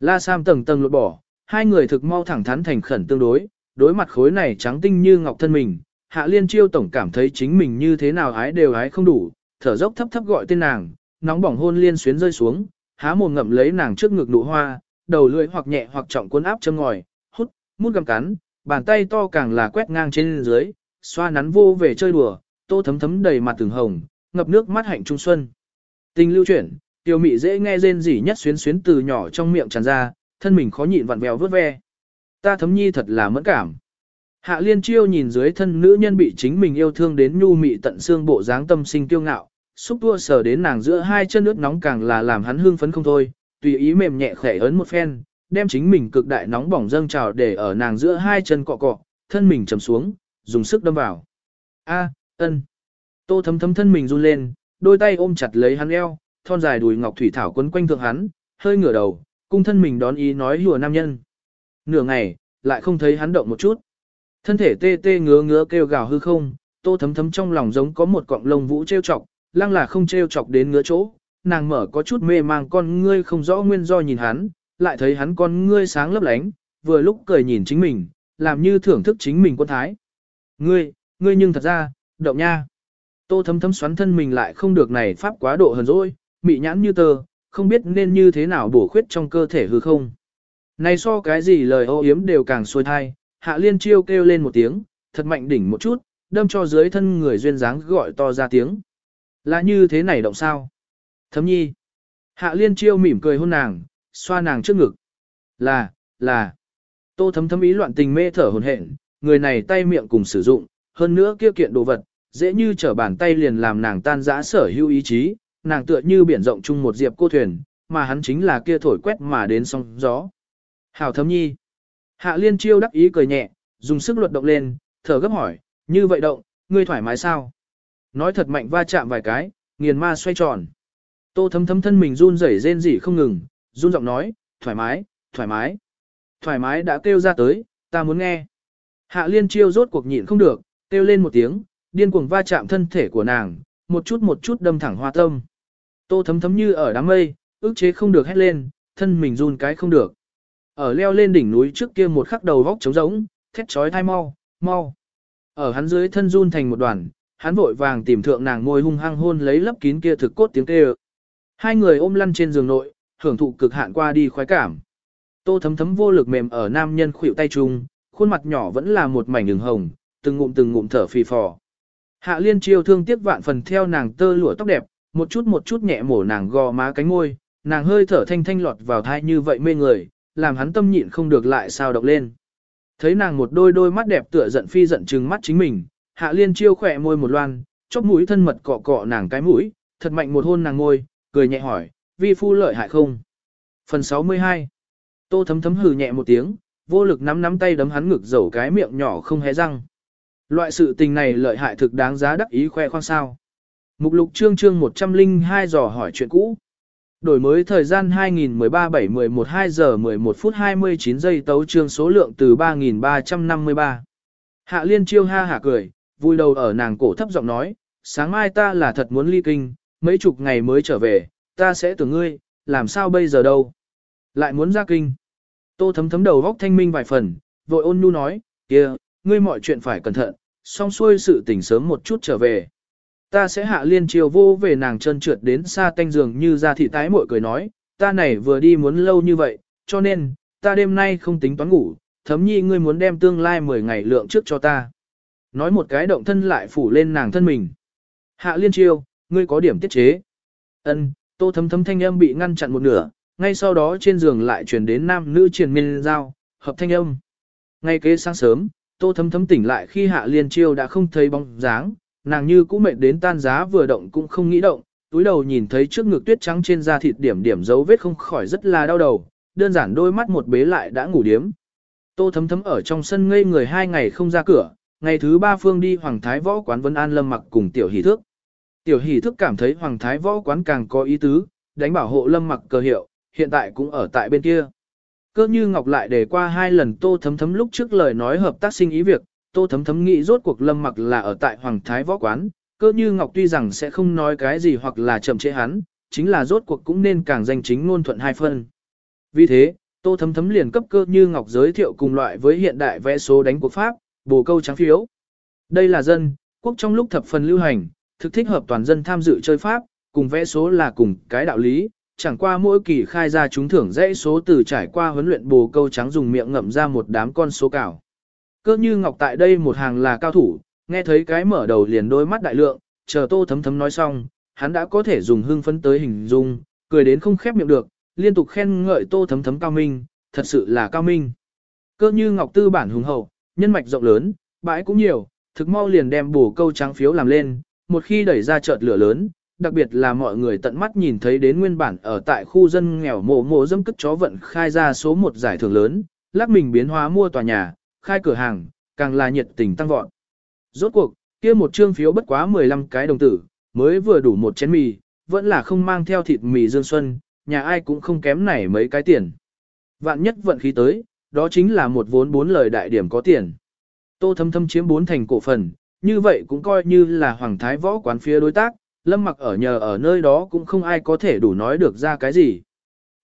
[SPEAKER 1] La Sam tầng tầng lột bỏ, hai người thực mau thẳng thắn thành khẩn tương đối, đối mặt khối này trắng tinh như ngọc thân mình, hạ liên chiêu tổng cảm thấy chính mình như thế nào ái đều ái không đủ, thở dốc thấp thấp gọi tên nàng, nóng bỏng hôn liên xuyến rơi xuống, há mồm ngậm lấy nàng trước ngực nụ hoa, đầu lưỡi hoặc nhẹ hoặc trọng cuốn áp châm ngòi, hút, mút gầm cắn, bàn tay to càng là quét ngang trên dưới, xoa nắn vô về chơi đùa, tô thấm thấm đầy mặt từng hồng, ngập nước mắt hạnh trung xuân. Tình lưu chuyển, Tiểu mị dễ nghe rên rỉ nhất xuyến xuyến từ nhỏ trong miệng tràn ra, thân mình khó nhịn vặn vẹo vớt ve. Ta thấm nhi thật là mẫn cảm. Hạ liên chiêu nhìn dưới thân nữ nhân bị chính mình yêu thương đến nhu mị tận xương bộ dáng tâm sinh kiêu ngạo, xúc tua sờ đến nàng giữa hai chân nước nóng càng là làm hắn hương phấn không thôi, tùy ý mềm nhẹ khẽ ấn một phen, đem chính mình cực đại nóng bỏng dâng trào để ở nàng giữa hai chân cọ cọ, thân mình trầm xuống, dùng sức đâm vào. A, ân. Tô thấm thấm thân mình run lên, đôi tay ôm chặt lấy hắn eo, thon dài đùi ngọc thủy thảo quấn quanh thượng hắn, hơi ngửa đầu, cung thân mình đón ý nói hùa nam nhân. Nửa ngày, lại không thấy hắn động một chút. Thân thể tê tê ngứa ngứa kêu gào hư không, tô thấm thấm trong lòng giống có một cọng lông vũ treo chọc, lăng là không treo chọc đến ngứa chỗ, nàng mở có chút mê mang con ngươi không rõ nguyên do nhìn hắn, lại thấy hắn con ngươi sáng lấp lánh, vừa lúc cười nhìn chính mình, làm như thưởng thức chính mình quân thái. Ngươi, ngươi nhưng thật ra, động nha. Tô thấm thấm xoắn thân mình lại không được này pháp quá độ hờn dỗi, mị nhãn như tờ, không biết nên như thế nào bổ khuyết trong cơ thể hư không. Này so cái gì lời ô yếm đều càng xuôi thai, hạ liên chiêu kêu lên một tiếng, thật mạnh đỉnh một chút, đâm cho dưới thân người duyên dáng gọi to ra tiếng. Là như thế này động sao? Thấm nhi. Hạ liên chiêu mỉm cười hôn nàng, xoa nàng trước ngực. Là, là. Tô thấm thấm ý loạn tình mê thở hồn hển, người này tay miệng cùng sử dụng, hơn nữa kia kiện đồ vật, dễ như trở bàn tay liền làm nàng tan rã sở hữu ý chí, nàng tựa như biển rộng chung một diệp cô thuyền, mà hắn chính là kia thổi quét mà đến sóng gió. Hảo thấm nhi. Hạ liên chiêu đắc ý cười nhẹ, dùng sức luật động lên, thở gấp hỏi, như vậy động, ngươi thoải mái sao? Nói thật mạnh va chạm vài cái, nghiền ma xoay tròn. Tô thấm thấm thân mình run rẩy rên rỉ không ngừng, run giọng nói, thoải mái, thoải mái. Thoải mái đã kêu ra tới, ta muốn nghe. Hạ liên chiêu rốt cuộc nhịn không được, kêu lên một tiếng, điên cuồng va chạm thân thể của nàng, một chút một chút đâm thẳng hoa tâm. Tô thấm thấm như ở đám mây, ức chế không được hét lên, thân mình run cái không được. Ở leo lên đỉnh núi trước kia một khắc đầu vóc trống rỗng, thét chói thai mau, mau. Ở hắn dưới thân run thành một đoàn, hắn vội vàng tìm thượng nàng ngồi hung hăng hôn lấy lấp kín kia thực cốt tiếng kêu. Hai người ôm lăn trên giường nội, hưởng thụ cực hạn qua đi khoái cảm. Tô thấm thấm vô lực mềm ở nam nhân khuỷu tay chung, khuôn mặt nhỏ vẫn là một mảnh đường hồng, từng ngụm từng ngụm thở phì phò. Hạ liên chiêu thương tiếc vạn phần theo nàng tơ lụa tóc đẹp, một chút một chút nhẹ mổ nàng gò má cánh môi, nàng hơi thở thanh thanh lọt vào thai như vậy mê người, làm hắn tâm nhịn không được lại sao độc lên. Thấy nàng một đôi đôi mắt đẹp tựa giận phi giận trừng mắt chính mình, Hạ liên chiêu khỏe môi một loan, chóp mũi thân mật cọ cọ nàng cái mũi, thật mạnh một hôn nàng ngôi, cười nhẹ hỏi, vi phu lợi hại không? Phần 62 Tô thấm thấm hừ nhẹ một tiếng, vô lực nắm nắm tay đấm hắn ngực dầu cái miệng nhỏ không hé răng. Loại sự tình này lợi hại thực đáng giá đắc ý khoe khoang sao. Mục lục chương chương 102 dò hỏi chuyện cũ. Đổi mới thời gian 2013 7 11 2 giờ 11 phút 29 giây tấu trương số lượng từ 3.353 Hạ liên chiêu ha hạ cười, vui đầu ở nàng cổ thấp giọng nói, sáng mai ta là thật muốn ly kinh, mấy chục ngày mới trở về, ta sẽ tưởng ngươi, làm sao bây giờ đâu. Lại muốn ra kinh. Tô thấm thấm đầu góc thanh minh vài phần, vội ôn nhu nói, kia, ngươi mọi chuyện phải cẩn thận, xong xuôi sự tỉnh sớm một chút trở về. Ta sẽ hạ liên chiều vô về nàng chân trượt đến xa tanh giường như ra thị tái mội cười nói, ta này vừa đi muốn lâu như vậy, cho nên, ta đêm nay không tính toán ngủ, thấm nhi ngươi muốn đem tương lai 10 ngày lượng trước cho ta. Nói một cái động thân lại phủ lên nàng thân mình. Hạ liên chiêu, ngươi có điểm tiết chế. Ân, tô thấm thấm thanh âm bị ngăn chặn một nửa, ngay sau đó trên giường lại truyền đến nam nữ triền miên giao, hợp thanh âm. Ngay kế sáng sớm, tô thấm thấm tỉnh lại khi hạ liên chiêu đã không thấy bóng dáng, nàng như cũng mệt đến tan giá vừa động cũng không nghĩ động, túi đầu nhìn thấy trước ngực tuyết trắng trên da thịt điểm điểm dấu vết không khỏi rất là đau đầu, đơn giản đôi mắt một bế lại đã ngủ điếm. Tô thấm thấm ở trong sân ngây người hai ngày không ra cửa, ngày thứ ba phương đi Hoàng Thái Võ quán Vân An Lâm mặc cùng Tiểu Hỷ Thước. Tiểu Hỷ Thước cảm thấy Hoàng Thái Võ quán càng có ý tứ, đánh bảo hộ Lâm mặc cờ hiệu, hiện tại cũng ở tại bên kia. Cơ như Ngọc lại để qua hai lần Tô Thấm Thấm lúc trước lời nói hợp tác sinh ý việc, Tô Thấm Thấm nghĩ rốt cuộc Lâm Mặc là ở tại Hoàng Thái Võ Quán, cơ như Ngọc tuy rằng sẽ không nói cái gì hoặc là chậm trễ hắn, chính là rốt cuộc cũng nên càng danh chính ngôn thuận hai phân. Vì thế, Tô Thấm Thấm liền cấp cơ như Ngọc giới thiệu cùng loại với hiện đại vẽ số đánh của Pháp, bồ câu trắng phiếu. Đây là dân, quốc trong lúc thập phần lưu hành, thực thích hợp toàn dân tham dự chơi Pháp, cùng vẽ số là cùng cái đạo lý, chẳng qua mỗi kỳ khai ra chúng thưởng dãy số từ trải qua huấn luyện bồ câu trắng dùng miệng ngậm ra một đám con số cảo. Cơ như ngọc tại đây một hàng là cao thủ, nghe thấy cái mở đầu liền đôi mắt đại lượng, chờ tô thấm thấm nói xong, hắn đã có thể dùng hương phấn tới hình dung, cười đến không khép miệng được, liên tục khen ngợi tô thấm thấm cao minh, thật sự là cao minh. Cơ như ngọc tư bản hùng hậu, nhân mạch rộng lớn, bãi cũng nhiều, thực mau liền đem bổ câu trắng phiếu làm lên, một khi đẩy ra chợt lửa lớn, đặc biệt là mọi người tận mắt nhìn thấy đến nguyên bản ở tại khu dân nghèo mộ mộ dâm cất chó vận khai ra số một giải thưởng lớn, lắc mình biến hóa mua tòa nhà, khai cửa hàng, càng là nhiệt tình tăng vọt. Rốt cuộc, kia một trương phiếu bất quá 15 cái đồng tử, mới vừa đủ một chén mì, vẫn là không mang theo thịt mì dương xuân, nhà ai cũng không kém này mấy cái tiền. Vạn nhất vận khí tới, đó chính là một vốn bốn lời đại điểm có tiền. Tô thâm thâm chiếm bốn thành cổ phần, như vậy cũng coi như là hoàng thái võ quán phía đối tác, lâm mặc ở nhờ ở nơi đó cũng không ai có thể đủ nói được ra cái gì.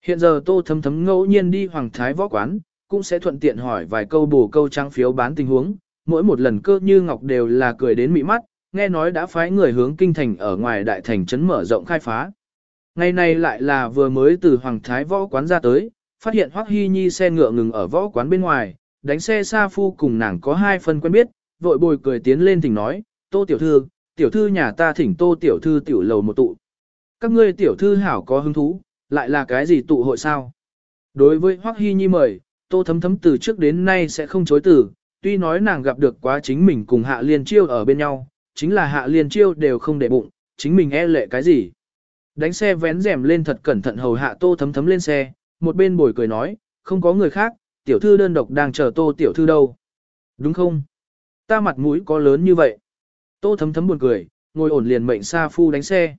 [SPEAKER 1] Hiện giờ tô thâm thâm ngẫu nhiên đi hoàng thái võ quán, cũng sẽ thuận tiện hỏi vài câu bổ câu trang phiếu bán tình huống, mỗi một lần cơ như ngọc đều là cười đến mị mắt, nghe nói đã phái người hướng kinh thành ở ngoài đại thành trấn mở rộng khai phá. Ngày này lại là vừa mới từ Hoàng Thái võ quán ra tới, phát hiện Hoắc Hy Nhi xe ngựa ngừng ở võ quán bên ngoài, đánh xe xa phu cùng nàng có hai phần quen biết, vội bồi cười tiến lên thỉnh nói, tô tiểu thư, tiểu thư nhà ta thỉnh tô tiểu thư tiểu lầu một tụ. Các ngươi tiểu thư hảo có hứng thú, lại là cái gì tụ hội sao? Đối với Hoắc Hy Nhi mời, tô thấm thấm từ trước đến nay sẽ không chối từ, tuy nói nàng gặp được quá chính mình cùng hạ liên chiêu ở bên nhau, chính là hạ liên chiêu đều không để bụng, chính mình e lệ cái gì. Đánh xe vén rèm lên thật cẩn thận hầu hạ tô thấm thấm lên xe, một bên bồi cười nói, không có người khác, tiểu thư đơn độc đang chờ tô tiểu thư đâu. Đúng không? Ta mặt mũi có lớn như vậy. Tô thấm thấm buồn cười, ngồi ổn liền mệnh sa phu đánh xe.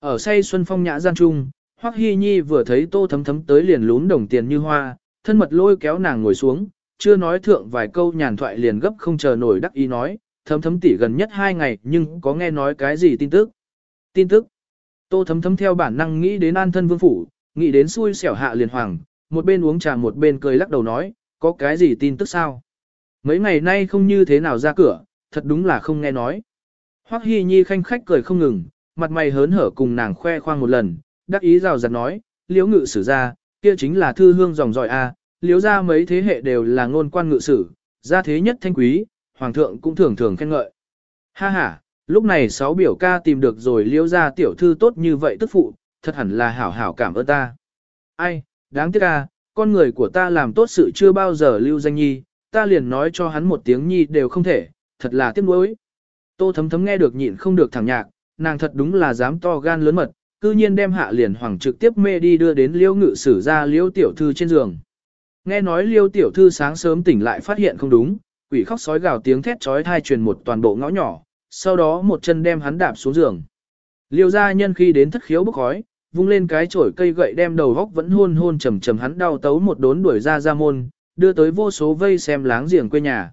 [SPEAKER 1] Ở say xuân phong nhã gian trung, Hoắc Hi Nhi vừa thấy tô thấm thấm tới liền lún đồng tiền như hoa, thân mật lôi kéo nàng ngồi xuống, chưa nói thượng vài câu nhàn thoại liền gấp không chờ nổi đắc ý nói, thấm thấm tỉ gần nhất hai ngày nhưng có nghe nói cái gì tin tức. Tin tức. Tô thấm thấm theo bản năng nghĩ đến an thân vương phủ, nghĩ đến xui xẻo hạ liền hoàng, một bên uống trà một bên cười lắc đầu nói, có cái gì tin tức sao? Mấy ngày nay không như thế nào ra cửa, thật đúng là không nghe nói. Hoắc Hi Nhi khanh khách cười không ngừng, mặt mày hớn hở cùng nàng khoe khoang một lần, đắc ý rào rạt nói, liễu ngự sử ra, kia chính là thư hương dòng dõi A, liễu ra mấy thế hệ đều là ngôn quan ngự sử, gia thế nhất thanh quý, hoàng thượng cũng thường thường khen ngợi. Ha ha, lúc này sáu biểu ca tìm được rồi liễu ra tiểu thư tốt như vậy tức phụ, thật hẳn là hảo hảo cảm ơn ta. Ai, đáng tiếc a, con người của ta làm tốt sự chưa bao giờ lưu danh nhi, ta liền nói cho hắn một tiếng nhi đều không thể, thật là tiếc nuối. Tô thấm thấm nghe được nhịn không được thẳng nhạc, nàng thật đúng là dám to gan lớn mật, cư nhiên đem hạ liền hoàng trực tiếp mê đi đưa đến liêu ngự sử ra liêu tiểu thư trên giường. Nghe nói liêu tiểu thư sáng sớm tỉnh lại phát hiện không đúng, quỷ khóc sói gào tiếng thét trói thai truyền một toàn bộ ngõ nhỏ, sau đó một chân đem hắn đạp xuống giường. Liêu gia nhân khi đến thất khiếu bốc khói, vung lên cái chổi cây gậy đem đầu góc vẫn hôn hôn trầm trầm hắn đau tấu một đốn đuổi ra ra môn, đưa tới vô số vây xem láng giềng quê nhà.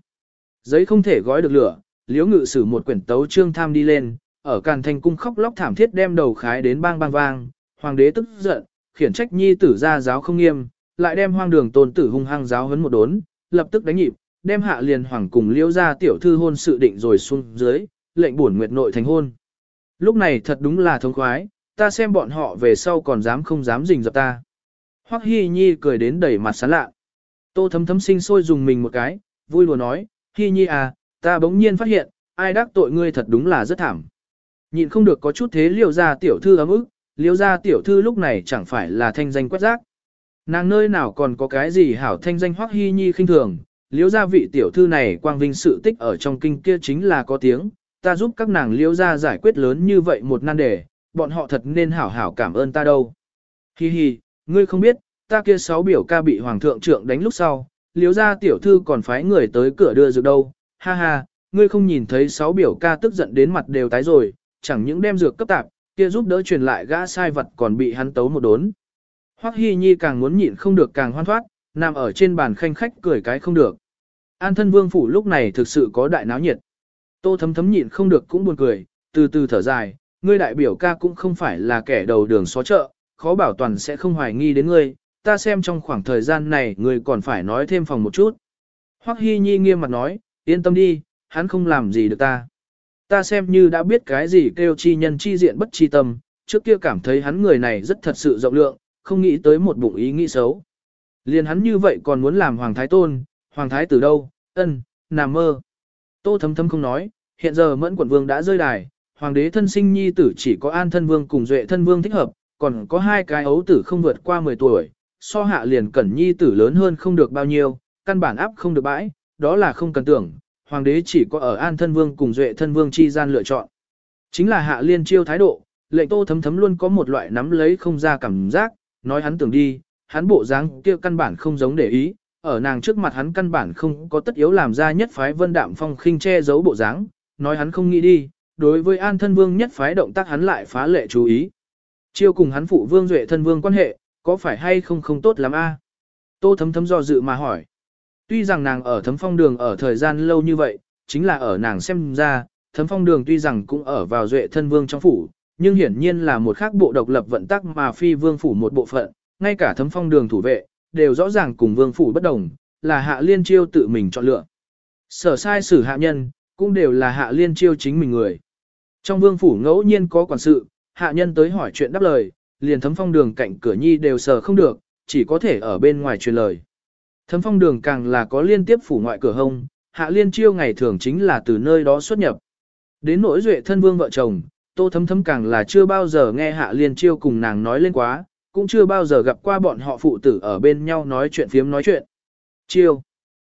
[SPEAKER 1] Giấy không thể gói được lửa, liếu ngự sử một quyển tấu trương tham đi lên, ở càn thành cung khóc lóc thảm thiết đem đầu khái đến bang bang vang, hoàng đế tức giận, khiển trách nhi tử ra giáo không nghiêm, lại đem hoang đường tôn tử hung hăng giáo hấn một đốn, lập tức đánh nhịp, đem hạ liền hoàng cùng liễu ra tiểu thư hôn sự định rồi xuống dưới, lệnh bổn nguyệt nội thành hôn. Lúc này thật đúng là thống khoái, ta xem bọn họ về sau còn dám không dám rình dập ta. Hoắc Hi Nhi cười đến đầy mặt sán lạ. Tô thấm thấm sinh sôi dùng mình một cái, vui lùa nói, Hi Nhi à, ta bỗng nhiên phát hiện, ai đắc tội ngươi thật đúng là rất thảm. Nhịn không được có chút thế liêu ra tiểu thư ấm ức, liêu ra tiểu thư lúc này chẳng phải là thanh danh quét rác. Nàng nơi nào còn có cái gì hảo thanh danh Hoắc Hi Nhi khinh thường, liêu ra vị tiểu thư này quang vinh sự tích ở trong kinh kia chính là có tiếng, ta giúp các nàng liêu ra giải quyết lớn như vậy một nan đề, bọn họ thật nên hảo hảo cảm ơn ta đâu. Hi hi, ngươi không biết, ta kia sáu biểu ca bị hoàng thượng trưởng đánh lúc sau, liếu ra tiểu thư còn phái người tới cửa đưa dược đâu, ha ha, ngươi không nhìn thấy sáu biểu ca tức giận đến mặt đều tái rồi, chẳng những đem dược cấp tạp, kia giúp đỡ truyền lại gã sai vật còn bị hắn tấu một đốn. Hoắc Hi Nhi càng muốn nhịn không được càng hoan thoát, nằm ở trên bàn khanh khách cười cái không được. An thân vương phủ lúc này thực sự có đại náo nhiệt. Tô thấm thấm nhịn không được cũng buồn cười, từ từ thở dài, ngươi đại biểu ca cũng không phải là kẻ đầu đường xó chợ, khó bảo toàn sẽ không hoài nghi đến ngươi, ta xem trong khoảng thời gian này ngươi còn phải nói thêm phòng một chút. Hoắc Hi Nhi nghiêm mặt nói, yên tâm đi, hắn không làm gì được ta. Ta xem như đã biết cái gì kêu chi nhân chi diện bất chi tâm, trước kia cảm thấy hắn người này rất thật sự rộng lượng, không nghĩ tới một bụng ý nghĩ xấu. Liền hắn như vậy còn muốn làm hoàng thái tôn, hoàng thái từ đâu, ân, nằm mơ. Tô thấm thấm không nói, hiện giờ mẫn quận vương đã rơi đài, hoàng đế thân sinh nhi tử chỉ có an thân vương cùng duệ thân vương thích hợp, còn có hai cái ấu tử không vượt qua 10 tuổi, so hạ liền cẩn nhi tử lớn hơn không được bao nhiêu, căn bản áp không được bãi, đó là không cần tưởng, hoàng đế chỉ có ở an thân vương cùng duệ thân vương chi gian lựa chọn. Chính là hạ liên chiêu thái độ, lệnh tô thấm thấm luôn có một loại nắm lấy không ra cảm giác, nói hắn tưởng đi, hắn bộ dáng kia căn bản không giống để ý, ở nàng trước mặt hắn căn bản không có tất yếu làm ra nhất phái vân đạm phong khinh che giấu bộ dáng, nói hắn không nghĩ đi, đối với an thân vương nhất phái động tác hắn lại phá lệ chú ý. Chiêu cùng hắn phụ vương duệ thân vương quan hệ, có phải hay không không tốt lắm a? Tô thấm thấm do dự mà hỏi. Tuy rằng nàng ở thấm phong đường ở thời gian lâu như vậy, chính là ở nàng xem ra, thấm phong đường tuy rằng cũng ở vào duệ thân vương trong phủ, nhưng hiển nhiên là một khác bộ độc lập vận tắc mà phi vương phủ một bộ phận, ngay cả thấm phong đường thủ vệ, đều rõ ràng cùng vương phủ bất đồng, là hạ liên chiêu tự mình chọn lựa. Sở sai xử hạ nhân, cũng đều là hạ liên chiêu chính mình người. Trong vương phủ ngẫu nhiên có quản sự, hạ nhân tới hỏi chuyện đáp lời, liền thấm phong đường cạnh cửa nhi đều sờ không được, chỉ có thể ở bên ngoài truyền lời. Thấm phong đường càng là có liên tiếp phủ ngoại cửa hông, hạ liên chiêu ngày thường chính là từ nơi đó xuất nhập. Đến nỗi duệ thân vương vợ chồng, tô thấm thấm càng là chưa bao giờ nghe hạ liên chiêu cùng nàng nói lên quá, cũng chưa bao giờ gặp qua bọn họ phụ tử ở bên nhau nói chuyện phiếm nói chuyện. Chiêu.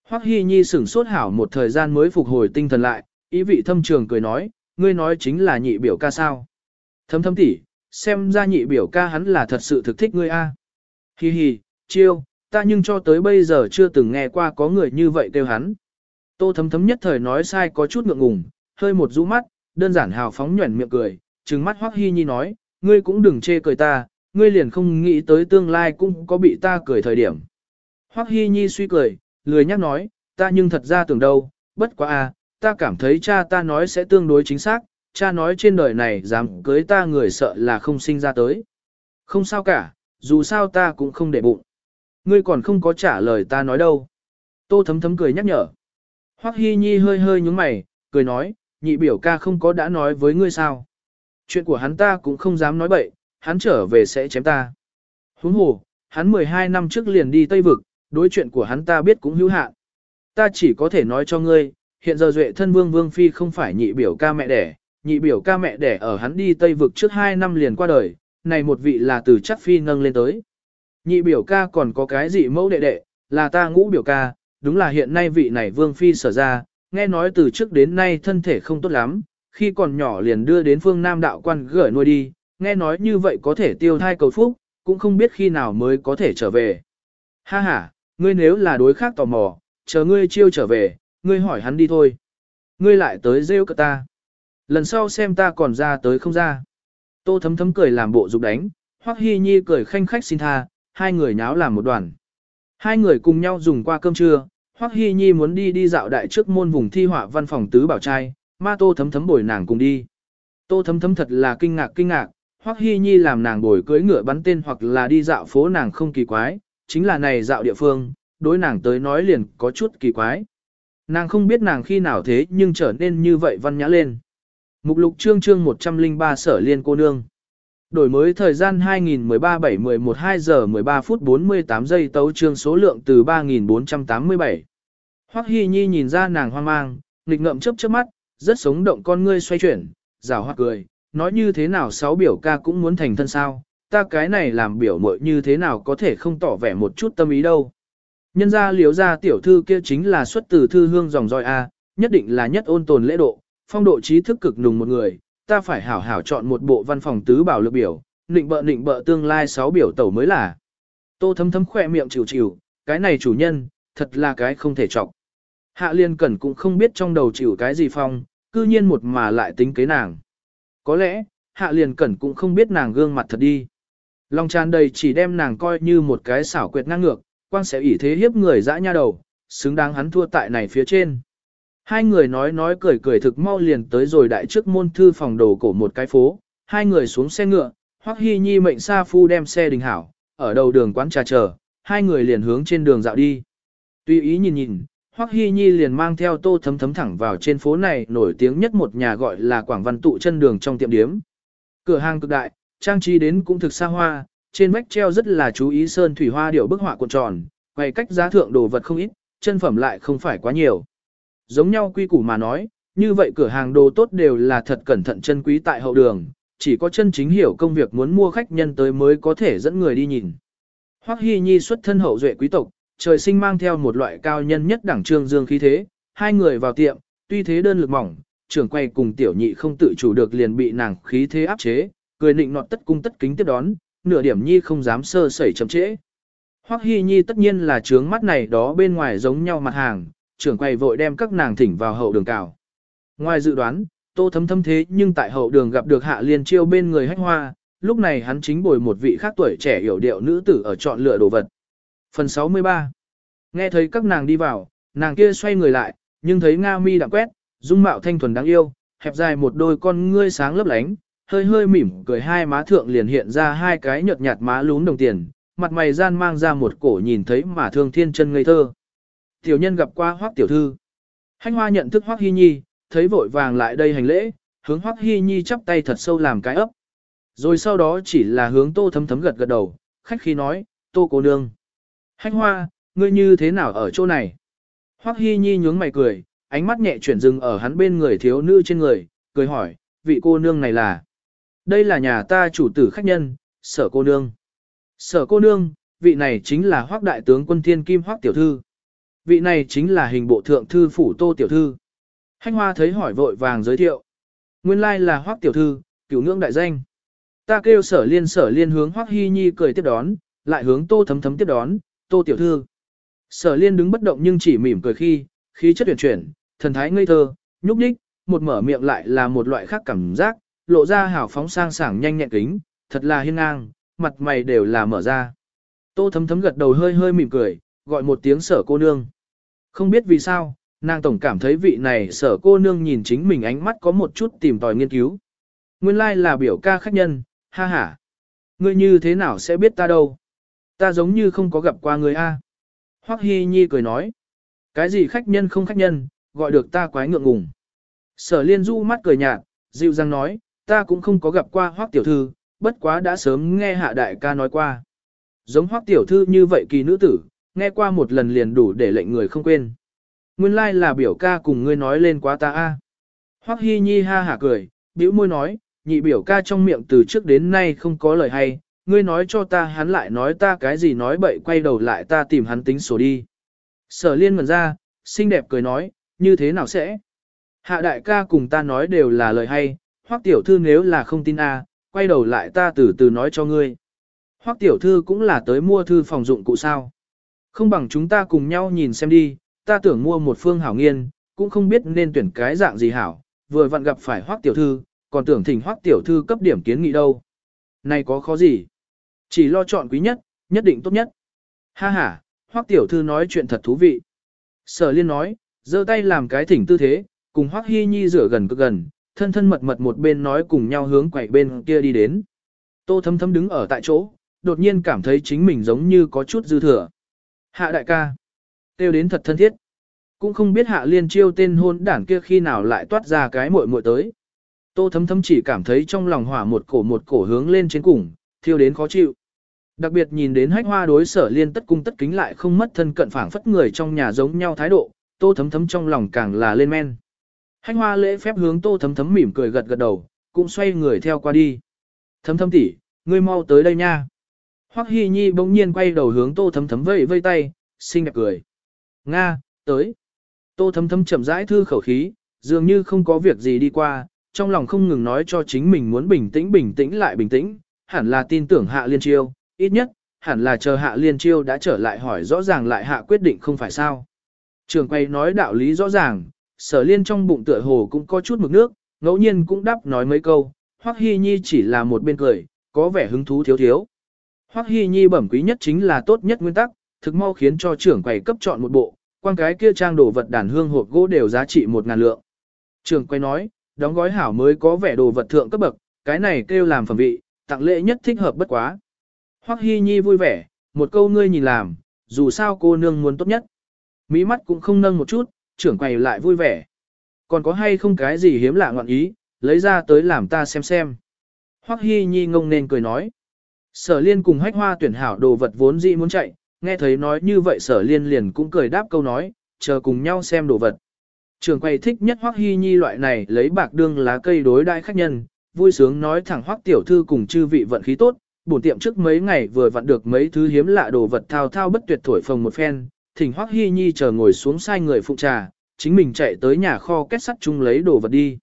[SPEAKER 1] Hoắc Hi Nhi sửng sốt hảo một thời gian mới phục hồi tinh thần lại, ý vị thâm trường cười nói, ngươi nói chính là nhị biểu ca sao. Thấm thấm tỉ, xem ra nhị biểu ca hắn là thật sự thực thích ngươi a. Hi hi, chiêu, ta nhưng cho tới bây giờ chưa từng nghe qua có người như vậy kêu hắn. Tô thấm thấm nhất thời nói sai có chút ngượng ngùng, hơi một rũ mắt, đơn giản hào phóng nhuẩn miệng cười, trừng mắt Hoắc hy Nhi nói, ngươi cũng đừng chê cười ta, ngươi liền không nghĩ tới tương lai cũng có bị ta cười thời điểm. Hoắc hy Nhi suy cười, lười nhắc nói, ta nhưng thật ra tưởng đâu, bất quá a, ta cảm thấy cha ta nói sẽ tương đối chính xác, cha nói trên đời này dám cưới ta người sợ là không sinh ra tới. Không sao cả, dù sao ta cũng không để bụng. Ngươi còn không có trả lời ta nói đâu. Tô thấm thấm cười nhắc nhở. Hoắc Hi Nhi hơi hơi nhúng mày, cười nói, nhị biểu ca không có đã nói với ngươi sao. Chuyện của hắn ta cũng không dám nói bậy, hắn trở về sẽ chém ta. Huống hồ, hắn 12 năm trước liền đi Tây Vực, đối chuyện của hắn ta biết cũng hữu hạn. Ta chỉ có thể nói cho ngươi, hiện giờ duệ thân vương vương phi không phải nhị biểu ca mẹ đẻ, nhị biểu ca mẹ đẻ ở hắn đi Tây Vực trước 2 năm liền qua đời, này một vị là từ chắc phi nâng lên tới. Nhị biểu ca còn có cái gì mẫu đệ đệ, là ta ngũ biểu ca, đúng là hiện nay vị này vương phi sở ra, nghe nói từ trước đến nay thân thể không tốt lắm, khi còn nhỏ liền đưa đến phương Nam đạo quan gửi nuôi đi, nghe nói như vậy có thể tiêu thai cầu phúc, cũng không biết khi nào mới có thể trở về. Ha ha, ngươi nếu là đối khác tò mò, chờ ngươi chiêu trở về, ngươi hỏi hắn đi thôi. Ngươi lại tới rêu cợt ta. Lần sau xem ta còn ra tới không ra. Tô thấm thấm cười làm bộ dục đánh, Hoắc Hi Nhi cười khanh khách xin tha, hai người nháo làm một đoàn. Hai người cùng nhau dùng qua cơm trưa, Hoắc Hi Nhi muốn đi đi dạo đại trước môn vùng thi họa văn phòng tứ bảo trai, ma Tô thấm thấm bồi nàng cùng đi. Tô thấm thấm thật là kinh ngạc kinh ngạc, Hoắc Hi Nhi làm nàng bồi cưỡi ngựa bắn tên hoặc là đi dạo phố nàng không kỳ quái, chính là này dạo địa phương, đối nàng tới nói liền có chút kỳ quái. Nàng không biết nàng khi nào thế nhưng trở nên như vậy văn nhã lên. Mục lục chương chương 103 sở liên cô nương. Đổi mới thời gian 2013 7 11 2 giờ 13 phút 48 giây tấu trương số lượng từ 3.487. Hoắc Hi Nhi nhìn ra nàng hoang mang, nghịch ngậm chớp chớp mắt, rất sống động con ngươi xoay chuyển, rào hoa cười, nói như thế nào sáu biểu ca cũng muốn thành thân sao, ta cái này làm biểu muội như thế nào có thể không tỏ vẻ một chút tâm ý đâu. Nhân ra liếu ra tiểu thư kia chính là xuất từ thư hương dòng dõi A, nhất định là nhất ôn tồn lễ độ, phong độ trí thức cực nùng một người, ta phải hảo hảo chọn một bộ văn phòng tứ bảo lực biểu, định bợ định bợ tương lai sáu biểu tẩu mới là. Tô thấm thấm khỏe miệng chịu chịu, cái này chủ nhân, thật là cái không thể trọng. Hạ liên cẩn cũng không biết trong đầu chịu cái gì phong, cư nhiên một mà lại tính kế nàng. Có lẽ, hạ liền cẩn cũng không biết nàng gương mặt thật đi. Lòng tràn đầy chỉ đem nàng coi như một cái xảo quyệt ngang ngược, quang sẽ ỷ thế hiếp người dã nha đầu, xứng đáng hắn thua tại này phía trên. Hai người nói nói cười cười thực mau liền tới rồi đại trước môn thư phòng đồ cổ một cái phố, hai người xuống xe ngựa, Hoắc Hi Nhi mệnh Sa Phu đem xe đình hảo, ở đầu đường quán trà chờ, hai người liền hướng trên đường dạo đi. Tuy ý nhìn nhìn, Hoắc Hi Nhi liền mang theo tô thấm thấm thẳng vào trên phố này nổi tiếng nhất một nhà gọi là Quảng Văn tụ chân đường trong tiệm điếm. Cửa hàng cực đại, trang trí đến cũng thực xa hoa, trên vách treo rất là chú ý sơn thủy hoa điệu bức họa cuộn tròn, quay cách giá thượng đồ vật không ít, chân phẩm lại không phải quá nhiều. Giống nhau quy củ mà nói, như vậy cửa hàng đồ tốt đều là thật cẩn thận chân quý tại hậu đường, chỉ có chân chính hiểu công việc muốn mua khách nhân tới mới có thể dẫn người đi nhìn. Hoắc Hi Nhi xuất thân hậu duệ quý tộc, trời sinh mang theo một loại cao nhân nhất đẳng trương dương khí thế, hai người vào tiệm, tuy thế đơn lực mỏng, trưởng quay cùng tiểu nhị không tự chủ được liền bị nàng khí thế áp chế, cười nịnh nọt tất cung tất kính tiếp đón, nửa điểm nhi không dám sơ sẩy chậm trễ. Hoắc Hi Nhi tất nhiên là trướng mắt này đó bên ngoài giống nhau mặt hàng, trưởng quầy vội đem các nàng thỉnh vào hậu đường cào. Ngoài dự đoán, tô thấm thấm thế nhưng tại hậu đường gặp được hạ liên chiêu bên người hách hoa, lúc này hắn chính bồi một vị khác tuổi trẻ hiểu điệu nữ tử ở chọn lựa đồ vật. Phần 63 Nghe thấy các nàng đi vào, nàng kia xoay người lại, nhưng thấy Nga mi đã quét, dung mạo thanh thuần đáng yêu, hẹp dài một đôi con ngươi sáng lấp lánh, hơi hơi mỉm cười hai má thượng liền hiện ra hai cái nhợt nhạt má lún đồng tiền, mặt mày gian mang ra một cổ nhìn thấy mà thương thiên chân ngây thơ. Tiểu nhân gặp qua Hoắc tiểu thư. Hanh Hoa nhận thức Hoắc Hi Nhi, thấy vội vàng lại đây hành lễ, hướng Hoắc Hi Nhi chắp tay thật sâu làm cái ấp. Rồi sau đó chỉ là hướng Tô Thấm Thấm gật gật đầu, khách khí nói, "Tô cô nương." Hanh Hoa, ngươi như thế nào ở chỗ này? Hoắc Hi Nhi nhướng mày cười, ánh mắt nhẹ chuyển dừng ở hắn bên người thiếu nữ trên người, cười hỏi, vị cô nương này là? Đây là nhà ta chủ tử khách nhân, sở cô nương. Sở cô nương, vị này chính là Hoắc đại tướng quân thiên kim Hoắc tiểu thư. Vị này chính là hình bộ thượng thư phủ tô tiểu thư. Hanh hoa thấy hỏi vội vàng giới thiệu. Nguyên lai là Hoắc tiểu thư, cửu ngưỡng đại danh. Ta kêu sở liên sở liên hướng Hoắc hy Nhi cười tiếp đón, lại hướng tô thấm thấm tiếp đón, tô tiểu thư. Sở liên đứng bất động nhưng chỉ mỉm cười khi, khí chất tuyển chuyển, thần thái ngây thơ, nhúc nhích, một mở miệng lại là một loại khác cảm giác, lộ ra hào phóng sang sảng nhanh nhẹn kính, thật là hiên ngang, mặt mày đều là mở ra. Tô thấm thấm gật đầu hơi hơi mỉm cười, gọi một tiếng sở cô nương. Không biết vì sao, nàng tổng cảm thấy vị này sở cô nương nhìn chính mình ánh mắt có một chút tìm tòi nghiên cứu. Nguyên lai like là biểu ca khách nhân, ha ha. Ngươi như thế nào sẽ biết ta đâu? Ta giống như không có gặp qua người A. Hoắc Hi Nhi cười nói. Cái gì khách nhân không khách nhân, gọi được ta quái ngượng ngùng. Sở liên du mắt cười nhạt, dịu dàng nói, ta cũng không có gặp qua Hoắc tiểu thư, bất quá đã sớm nghe hạ đại ca nói qua. Giống Hoắc tiểu thư như vậy kỳ nữ tử, nghe qua một lần liền đủ để lệnh người không quên. Nguyên lai like là biểu ca cùng ngươi nói lên quá ta a. Hoắc Hi Nhi ha hả cười, bĩu môi nói, nhị biểu ca trong miệng từ trước đến nay không có lời hay, ngươi nói cho ta hắn lại nói ta cái gì nói bậy quay đầu lại ta tìm hắn tính sổ đi. Sở liên ngẩn ra, xinh đẹp cười nói, như thế nào sẽ? Hạ đại ca cùng ta nói đều là lời hay, hoắc tiểu thư nếu là không tin a, quay đầu lại ta từ từ nói cho ngươi. Hoắc tiểu thư cũng là tới mua thư phòng dụng cụ sao. Không bằng chúng ta cùng nhau nhìn xem đi, ta tưởng mua một phương hảo nghiên, cũng không biết nên tuyển cái dạng gì hảo, vừa vặn gặp phải hoắc tiểu thư, còn tưởng thỉnh hoắc tiểu thư cấp điểm kiến nghị đâu. Này có khó gì? Chỉ lo chọn quý nhất, nhất định tốt nhất. Ha ha, hoắc tiểu thư nói chuyện thật thú vị. Sở liên nói, giơ tay làm cái thỉnh tư thế, cùng hoắc hy nhi rửa gần cực gần, thân thân mật mật một bên nói cùng nhau hướng quậy bên kia đi đến. Tô thấm thấm đứng ở tại chỗ, đột nhiên cảm thấy chính mình giống như có chút dư thừa. Hạ đại ca. Tiêu đến thật thân thiết. Cũng không biết hạ liên chiêu tên hôn đảng kia khi nào lại toát ra cái muội muội tới. Tô thấm thấm chỉ cảm thấy trong lòng hỏa một cổ một cổ hướng lên trên cùng, thiêu đến khó chịu. Đặc biệt nhìn đến hách hoa đối sở liên tất cung tất kính lại không mất thân cận phảng phất người trong nhà giống nhau thái độ, tô thấm thấm trong lòng càng là lên men. Hách hoa lễ phép hướng tô thấm thấm mỉm cười gật gật đầu, cũng xoay người theo qua đi. Thấm thấm tỷ, ngươi mau tới đây nha. Hoắc Hi Nhi bỗng nhiên quay đầu hướng tô thấm thấm vẫy vây tay, xinh đẹp cười. Nga, tới. Tô thấm thấm chậm rãi thư khẩu khí, dường như không có việc gì đi qua, trong lòng không ngừng nói cho chính mình muốn bình tĩnh bình tĩnh lại bình tĩnh, hẳn là tin tưởng hạ liên chiêu, ít nhất, hẳn là chờ hạ liên chiêu đã trở lại hỏi rõ ràng lại hạ quyết định không phải sao. Trường quay nói đạo lý rõ ràng, sở liên trong bụng tựa hồ cũng có chút mực nước, ngẫu nhiên cũng đáp nói mấy câu, Hoắc Hi Nhi chỉ là một bên cười, có vẻ hứng thú thiếu thiếu. Hoắc Hi Nhi bẩm quý nhất chính là tốt nhất nguyên tắc, thực mau khiến cho trưởng quầy cấp chọn một bộ, quan cái kia trang đồ vật đàn hương hộp gỗ đều giá trị một ngàn lượng. Trưởng quầy nói, đóng gói hảo mới có vẻ đồ vật thượng cấp bậc, cái này kêu làm phẩm vị, tặng lễ nhất thích hợp bất quá. Hoắc Hi Nhi vui vẻ, một câu ngươi nhìn làm, dù sao cô nương muốn tốt nhất. Mỹ mắt cũng không nâng một chút, trưởng quầy lại vui vẻ. Còn có hay không cái gì hiếm lạ ngọn ý, lấy ra tới làm ta xem xem. Hoắc Hi Nhi ngông nên cười nói. Sở liên cùng hách hoa tuyển hảo đồ vật vốn dĩ muốn chạy, nghe thấy nói như vậy sở liên liền cũng cười đáp câu nói, chờ cùng nhau xem đồ vật. Trường quầy thích nhất Hoắc Hi Nhi loại này lấy bạc đương lá cây đối đại khách nhân, vui sướng nói thẳng Hoắc tiểu thư cùng chư vị vận khí tốt, bổn tiệm trước mấy ngày vừa vặn được mấy thứ hiếm lạ đồ vật thao thao bất tuyệt thổi phồng một phen, thỉnh Hoắc Hi Nhi chờ ngồi xuống sai người phụ trà, chính mình chạy tới nhà kho kết sắt chung lấy đồ vật đi.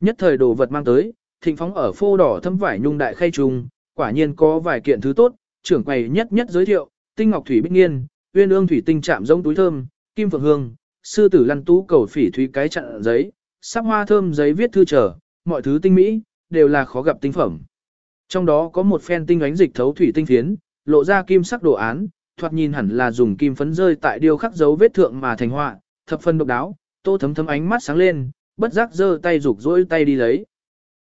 [SPEAKER 1] Nhất thời đồ vật mang tới, thịnh phóng ở phô đỏ thâm vải nhung đại khay chung, quả nhiên có vài kiện thứ tốt, trưởng quầy nhất nhất giới thiệu, tinh ngọc thủy bích nghiên, uyên ương thủy tinh chạm giống túi thơm, kim phượng hương, sư tử lăn tú cầu phỉ thúy cái chặn giấy, sắp hoa thơm giấy viết thư trở, mọi thứ tinh mỹ, đều là khó gặp tinh phẩm. Trong đó có một phen tinh ánh dịch thấu thủy tinh phiến, lộ ra kim sắc đồ án, thoạt nhìn hẳn là dùng kim phấn rơi tại điêu khắc dấu vết thượng mà thành họa, thập phần độc đáo, tô thấm thấm ánh mắt sáng lên, bất giác giơ tay rục rỗi tay đi lấy.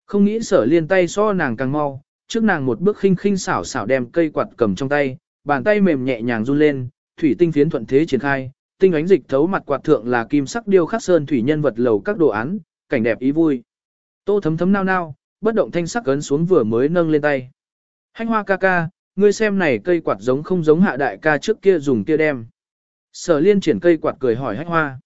[SPEAKER 1] Không nghĩ sở liên tay so nàng càng mau, trước nàng một bước khinh khinh xảo xảo đem cây quạt cầm trong tay, bàn tay mềm nhẹ nhàng run lên, thủy tinh phiến thuận thế triển khai, tinh ánh dịch thấu mặt quạt thượng là kim sắc điêu khắc sơn thủy nhân vật lầu các đồ án, cảnh đẹp ý vui. Tô thấm thấm nao nao, bất động thanh sắc ấn xuống vừa mới nâng lên tay. Hanh hoa ca ca, ngươi xem này cây quạt giống không giống hạ đại ca trước kia dùng kia đem. Sở liên triển cây quạt cười hỏi hanh hoa.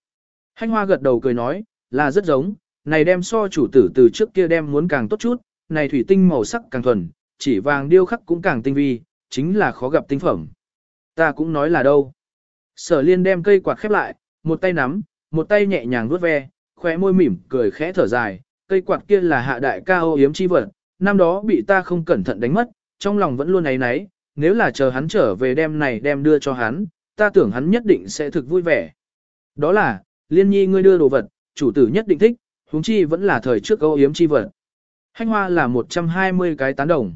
[SPEAKER 1] Hanh hoa gật đầu cười nói, là rất giống, này đem so chủ tử từ trước kia đem muốn càng tốt chút, này thủy tinh màu sắc càng thuần, chỉ vàng điêu khắc cũng càng tinh vi, chính là khó gặp tinh phẩm. Ta cũng nói là đâu. Sở liên đem cây quạt khép lại, một tay nắm, một tay nhẹ nhàng vuốt ve, khóe môi mỉm, cười khẽ thở dài, cây quạt kia là hạ đại ca ô yếm chi vật, năm đó bị ta không cẩn thận đánh mất, trong lòng vẫn luôn ấy náy, nếu là chờ hắn trở về đem này đem đưa cho hắn, ta tưởng hắn nhất định sẽ thực vui vẻ. Đó là, liên nhi ngươi đưa đồ vật, chủ tử nhất định thích, huống chi vẫn là thời trước ô yếm chi vật. Hanh hoa là 120 cái tán đồng.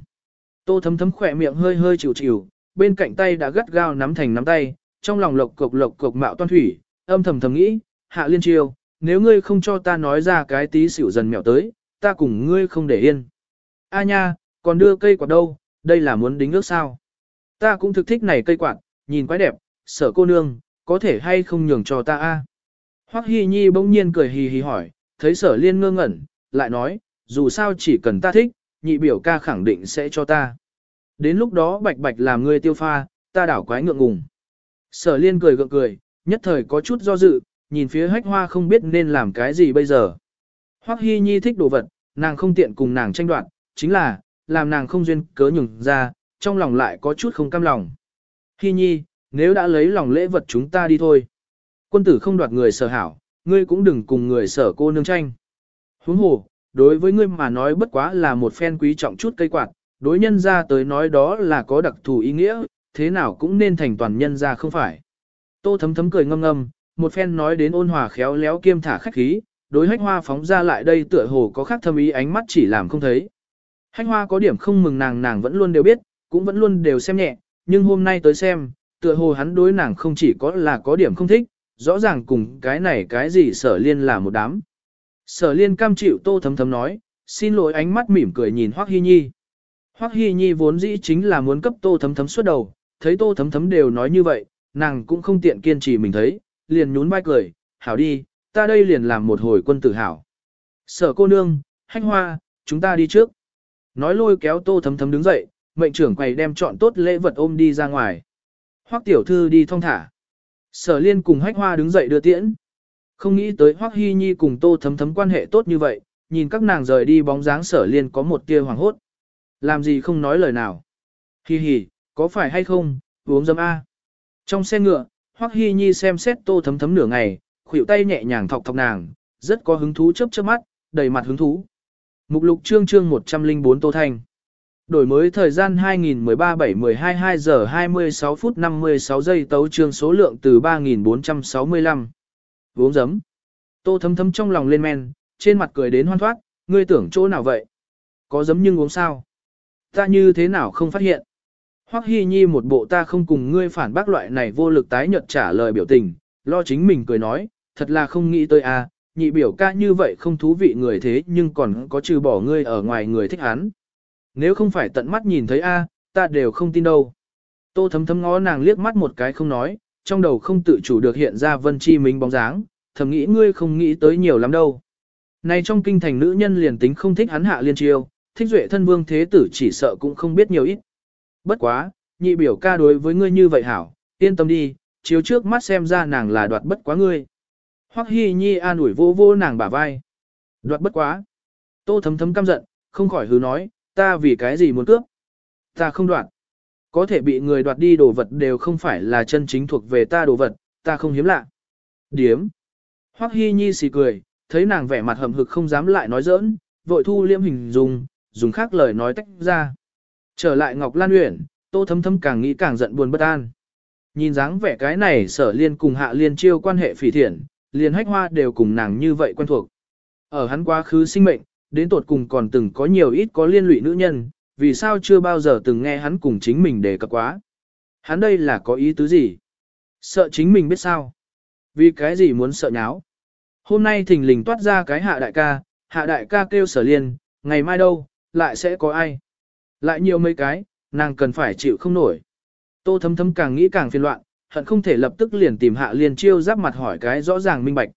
[SPEAKER 1] Tô thấm thấm khỏe miệng hơi hơi chịu chịu, bên cạnh tay đã gắt gao nắm thành nắm tay, trong lòng lộc cục lộc cục mạo toan thủy, âm thầm thầm nghĩ, hạ liên chiêu, nếu ngươi không cho ta nói ra cái tí xỉu dần mèo tới, ta cùng ngươi không để yên. A nha, còn đưa cây quạt đâu, đây là muốn đính ước sao? Ta cũng thực thích này cây quạt, nhìn quái đẹp, sợ cô nương, có thể hay không nhường cho ta a? Hoắc Hi Nhi bỗng nhiên cười hì hì hỏi, thấy sở liên ngơ ngẩn, lại nói, dù sao chỉ cần ta thích, nhị biểu ca khẳng định sẽ cho ta. Đến lúc đó bạch bạch làm ngươi tiêu pha, ta đảo quái ngượng ngùng. Sở liên cười gượng cười, nhất thời có chút do dự, nhìn phía hách hoa không biết nên làm cái gì bây giờ. Hoắc Hi Nhi thích đồ vật, nàng không tiện cùng nàng tranh đoạt, chính là, làm nàng không duyên cớ nhường ra, trong lòng lại có chút không cam lòng. Hi Nhi, nếu đã lấy lòng lễ vật chúng ta đi thôi. Quân tử không đoạt người sở hảo, ngươi cũng đừng cùng người sở cô nương tranh. Huống hồ, đối với ngươi mà nói bất quá là một phen quý trọng chút cây quạt, đối nhân ra tới nói đó là có đặc thù ý nghĩa, thế nào cũng nên thành toàn nhân ra không phải. Tô thấm thấm cười ngâm ngâm, một phen nói đến ôn hòa khéo léo kiêm thả khách khí, đối hách hoa phóng ra lại đây tựa hồ có khác thâm ý ánh mắt chỉ làm không thấy. Hách hoa có điểm không mừng nàng nàng vẫn luôn đều biết, cũng vẫn luôn đều xem nhẹ, nhưng hôm nay tới xem, tựa hồ hắn đối nàng không chỉ có là có điểm không thích, rõ ràng cùng cái này cái gì sở liên là một đám. Sở liên cam chịu tô thấm thấm nói, xin lỗi ánh mắt mỉm cười nhìn Hoắc Hi Nhi. Hoắc Hi Nhi vốn dĩ chính là muốn cấp tô thấm thấm suốt đầu, thấy tô thấm thấm đều nói như vậy, nàng cũng không tiện kiên trì mình thấy, liền nhún vai cười, hảo đi, ta đây liền làm một hồi quân tử hảo. Sở cô nương, hách hoa, chúng ta đi trước. Nói lôi kéo tô thấm thấm đứng dậy, mệnh trưởng quầy đem chọn tốt lễ vật ôm đi ra ngoài. Hoắc tiểu thư đi thong thả. Sở liên cùng hách hoa đứng dậy đưa tiễn. Không nghĩ tới Hoắc Hy Nhi cùng tô thấm thấm quan hệ tốt như vậy, nhìn các nàng rời đi bóng dáng sở liên có một tia hoàng hốt. Làm gì không nói lời nào. Hi hi, có phải hay không, uống dâm A. Trong xe ngựa, Hoắc Hy Nhi xem xét tô thấm thấm nửa ngày, khuỷu tay nhẹ nhàng thọc thọc nàng, rất có hứng thú chớp chớp mắt, đầy mặt hứng thú. Mục lục chương chương 104 Tô Thanh. Đổi mới thời gian 2013-7-12 2 giờ 26 phút 56 giây tấu chương số lượng từ 3465. Uống giấm. Tô thấm thấm trong lòng lên men, trên mặt cười đến hoan thoát, ngươi tưởng chỗ nào vậy? Có giấm nhưng uống sao? Ta như thế nào không phát hiện? Hoắc Hi Nhi một bộ ta không cùng ngươi phản bác loại này vô lực tái nhợt trả lời biểu tình, lo chính mình cười nói, thật là không nghĩ tới a, à, nhị biểu ca như vậy không thú vị người thế nhưng còn có trừ bỏ ngươi ở ngoài người thích hắn. Nếu không phải tận mắt nhìn thấy a, ta đều không tin đâu. Tô thấm thấm ngó nàng liếc mắt một cái không nói, trong đầu không tự chủ được hiện ra vân chi minh bóng dáng, thầm nghĩ ngươi không nghĩ tới nhiều lắm đâu. Này trong kinh thành nữ nhân liền tính không thích hắn hạ liên chiêu, thích duệ thân vương thế tử chỉ sợ cũng không biết nhiều ít. Bất quá, nhị biểu ca đối với ngươi như vậy hảo, yên tâm đi, chiếu trước mắt xem ra nàng là đoạt bất quá ngươi. Hoắc Hi Nhi an ủi vô vô nàng bả vai. Đoạt bất quá. Tô thấm thấm căm giận, không khỏi hứ nói, ta vì cái gì muốn cướp. Ta không đoạt. Có thể bị người đoạt đi đồ vật đều không phải là chân chính thuộc về ta đồ vật, ta không hiếm lạ. Điếm. Hoắc Hi Nhi xì cười, thấy nàng vẻ mặt hầm hực không dám lại nói giỡn, vội thu liêm hình dùng, dùng khác lời nói tách ra. Trở lại Ngọc Lan Uyển, Tô Thấm Thấm càng nghĩ càng giận buồn bất an. Nhìn dáng vẻ cái này sở liên cùng hạ liên chiêu quan hệ phỉ thiện, liền hách hoa đều cùng nàng như vậy quen thuộc. Ở hắn quá khứ sinh mệnh, đến tột cùng còn từng có nhiều ít có liên lụy nữ nhân, vì sao chưa bao giờ từng nghe hắn cùng chính mình đề cập quá. Hắn đây là có ý tứ gì? Sợ chính mình biết sao? Vì cái gì muốn sợ nháo? Hôm nay thình lình toát ra cái hạ đại ca, hạ đại ca kêu sở liên, ngày mai đâu, lại sẽ có ai? Lại nhiều mấy cái, nàng cần phải chịu không nổi. Tô thấm thấm càng nghĩ càng phiền loạn, hận không thể lập tức liền tìm hạ liên chiêu giáp mặt hỏi cái rõ ràng minh bạch.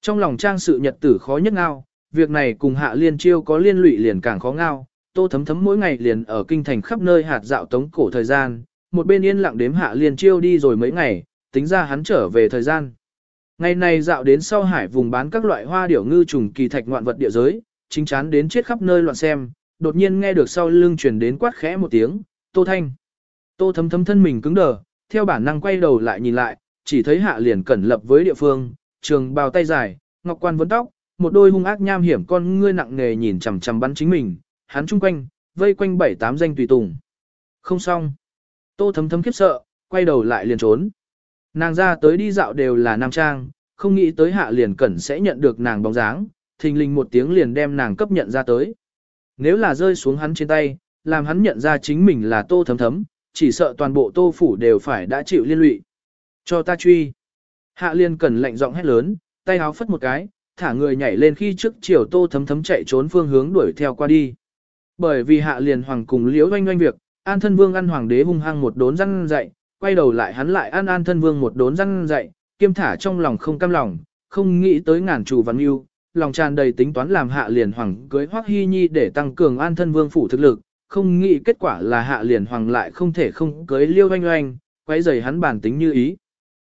[SPEAKER 1] Trong lòng trang sự nhật tử khó nhất ngao, việc này cùng hạ liên chiêu có liên lụy liền càng khó ngao, tô thấm thấm mỗi ngày liền ở kinh thành khắp nơi hạt dạo tống cổ thời gian, một bên yên lặng đếm hạ liền chiêu đi rồi mấy ngày, tính ra hắn trở về thời gian. Ngày này dạo đến sau hải vùng bán các loại hoa điểu ngư trùng kỳ thạch ngoạn vật địa giới, chính chán đến chết khắp nơi loạn xem, đột nhiên nghe được sau lưng truyền đến quát khẽ một tiếng, Tô Thanh. Tô thấm thấm thân mình cứng đờ, theo bản năng quay đầu lại nhìn lại, chỉ thấy hạ liền cẩn lập với địa phương, trường bào tay dài, ngọc quan vấn tóc, một đôi hung ác nham hiểm con ngươi nặng nề nhìn chằm chằm bắn chính mình, hắn chung quanh, vây quanh bảy tám danh tùy tùng. Không xong. Tô thấm thấm khiếp sợ, quay đầu lại liền trốn. Nàng ra tới đi dạo đều là nam trang, không nghĩ tới hạ liền cẩn sẽ nhận được nàng bóng dáng, thình lình một tiếng liền đem nàng cấp nhận ra tới. Nếu là rơi xuống hắn trên tay, làm hắn nhận ra chính mình là tô thấm thấm, chỉ sợ toàn bộ tô phủ đều phải đã chịu liên lụy. Cho ta truy. Hạ liên cẩn lạnh giọng hét lớn, tay háo phất một cái, thả người nhảy lên khi trước chiều tô thấm thấm chạy trốn phương hướng đuổi theo qua đi. Bởi vì hạ liền hoàng cùng liễu doanh doanh việc, an thân vương ăn hoàng đế hung hăng một đốn răng dạy quay đầu lại hắn lại ăn an thân vương một đốn răng dạy kiêm thả trong lòng không cam lòng, không nghĩ tới ngàn chủ văn yêu, lòng tràn đầy tính toán làm hạ liền hoàng cưới hoắc hy nhi để tăng cường an thân vương phủ thực lực, không nghĩ kết quả là hạ liền hoàng lại không thể không cưới liêu doanh doanh, quấy giày hắn bản tính như ý.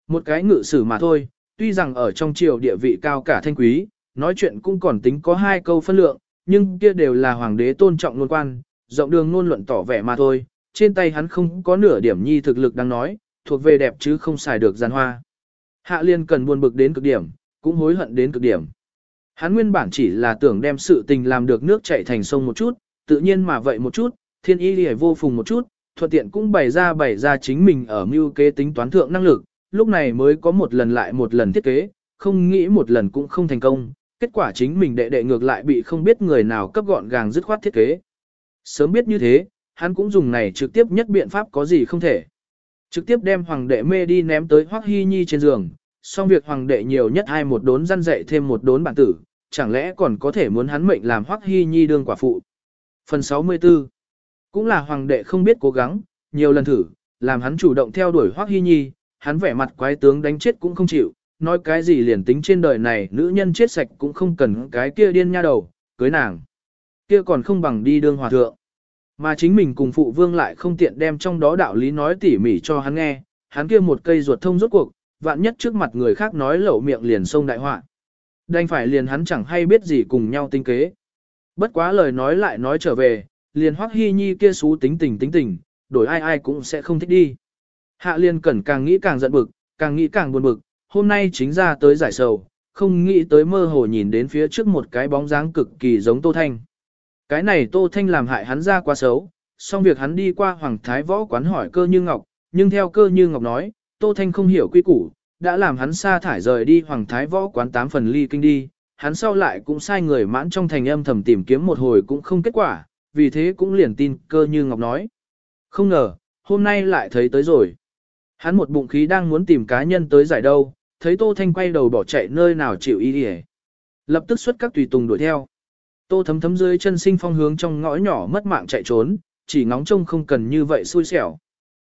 [SPEAKER 1] Một cái ngự sử mà thôi, tuy rằng ở trong triều địa vị cao cả thanh quý, nói chuyện cũng còn tính có hai câu phân lượng, nhưng kia đều là hoàng đế tôn trọng luôn quan, rộng đường luôn luận tỏ vẻ mà thôi, trên tay hắn không có nửa điểm nhi thực lực đang nói, thuộc về đẹp chứ không xài được gian hoa. Hạ liên cần buồn bực đến cực điểm, cũng hối hận đến cực điểm. Hắn nguyên bản chỉ là tưởng đem sự tình làm được nước chảy thành sông một chút, tự nhiên mà vậy một chút, thiên y lì vô phùng một chút, thuận tiện cũng bày ra bày ra chính mình ở mưu kế tính toán thượng năng lực, lúc này mới có một lần lại một lần thiết kế, không nghĩ một lần cũng không thành công, kết quả chính mình đệ đệ ngược lại bị không biết người nào cấp gọn gàng dứt khoát thiết kế. Sớm biết như thế, hắn cũng dùng này trực tiếp nhất biện pháp có gì không thể. Trực tiếp đem hoàng đệ mê đi ném tới Hoắc Hy Nhi trên giường, xong việc hoàng đệ nhiều nhất hai một đốn răn dạy thêm một đốn bản tử, chẳng lẽ còn có thể muốn hắn mệnh làm Hoắc Hy Nhi đương quả phụ. Phần 64 Cũng là hoàng đệ không biết cố gắng, nhiều lần thử, làm hắn chủ động theo đuổi Hoắc Hy Nhi, hắn vẻ mặt quái tướng đánh chết cũng không chịu, nói cái gì liền tính trên đời này nữ nhân chết sạch cũng không cần cái kia điên nha đầu, cưới nàng. Kia còn không bằng đi đương hòa thượng. Mà chính mình cùng phụ vương lại không tiện đem trong đó đạo lý nói tỉ mỉ cho hắn nghe, hắn kia một cây ruột thông rốt cuộc, vạn nhất trước mặt người khác nói lẩu miệng liền sông đại họa. Đành phải liền hắn chẳng hay biết gì cùng nhau tinh kế. Bất quá lời nói lại nói trở về, liền hoắc hy nhi kia xú tính tình tính tình, đổi ai ai cũng sẽ không thích đi. Hạ liên cẩn càng nghĩ càng giận bực, càng nghĩ càng buồn bực, hôm nay chính ra tới giải sầu, không nghĩ tới mơ hồ nhìn đến phía trước một cái bóng dáng cực kỳ giống Tô Thanh. Cái này Tô Thanh làm hại hắn ra quá xấu, xong việc hắn đi qua Hoàng Thái Võ quán hỏi cơ như Ngọc, nhưng theo cơ như Ngọc nói, Tô Thanh không hiểu quy củ, đã làm hắn sa thải rời đi Hoàng Thái Võ quán tám phần ly kinh đi, hắn sau lại cũng sai người mãn trong thành âm thầm tìm kiếm một hồi cũng không kết quả, vì thế cũng liền tin cơ như Ngọc nói. Không ngờ, hôm nay lại thấy tới rồi. Hắn một bụng khí đang muốn tìm cá nhân tới giải đâu, thấy Tô Thanh quay đầu bỏ chạy nơi nào chịu ý đi Lập tức xuất các tùy tùng đuổi theo. Tô thấm thấm dưới chân sinh phong hướng trong ngõ nhỏ mất mạng chạy trốn, chỉ ngóng trông không cần như vậy xui xẻo.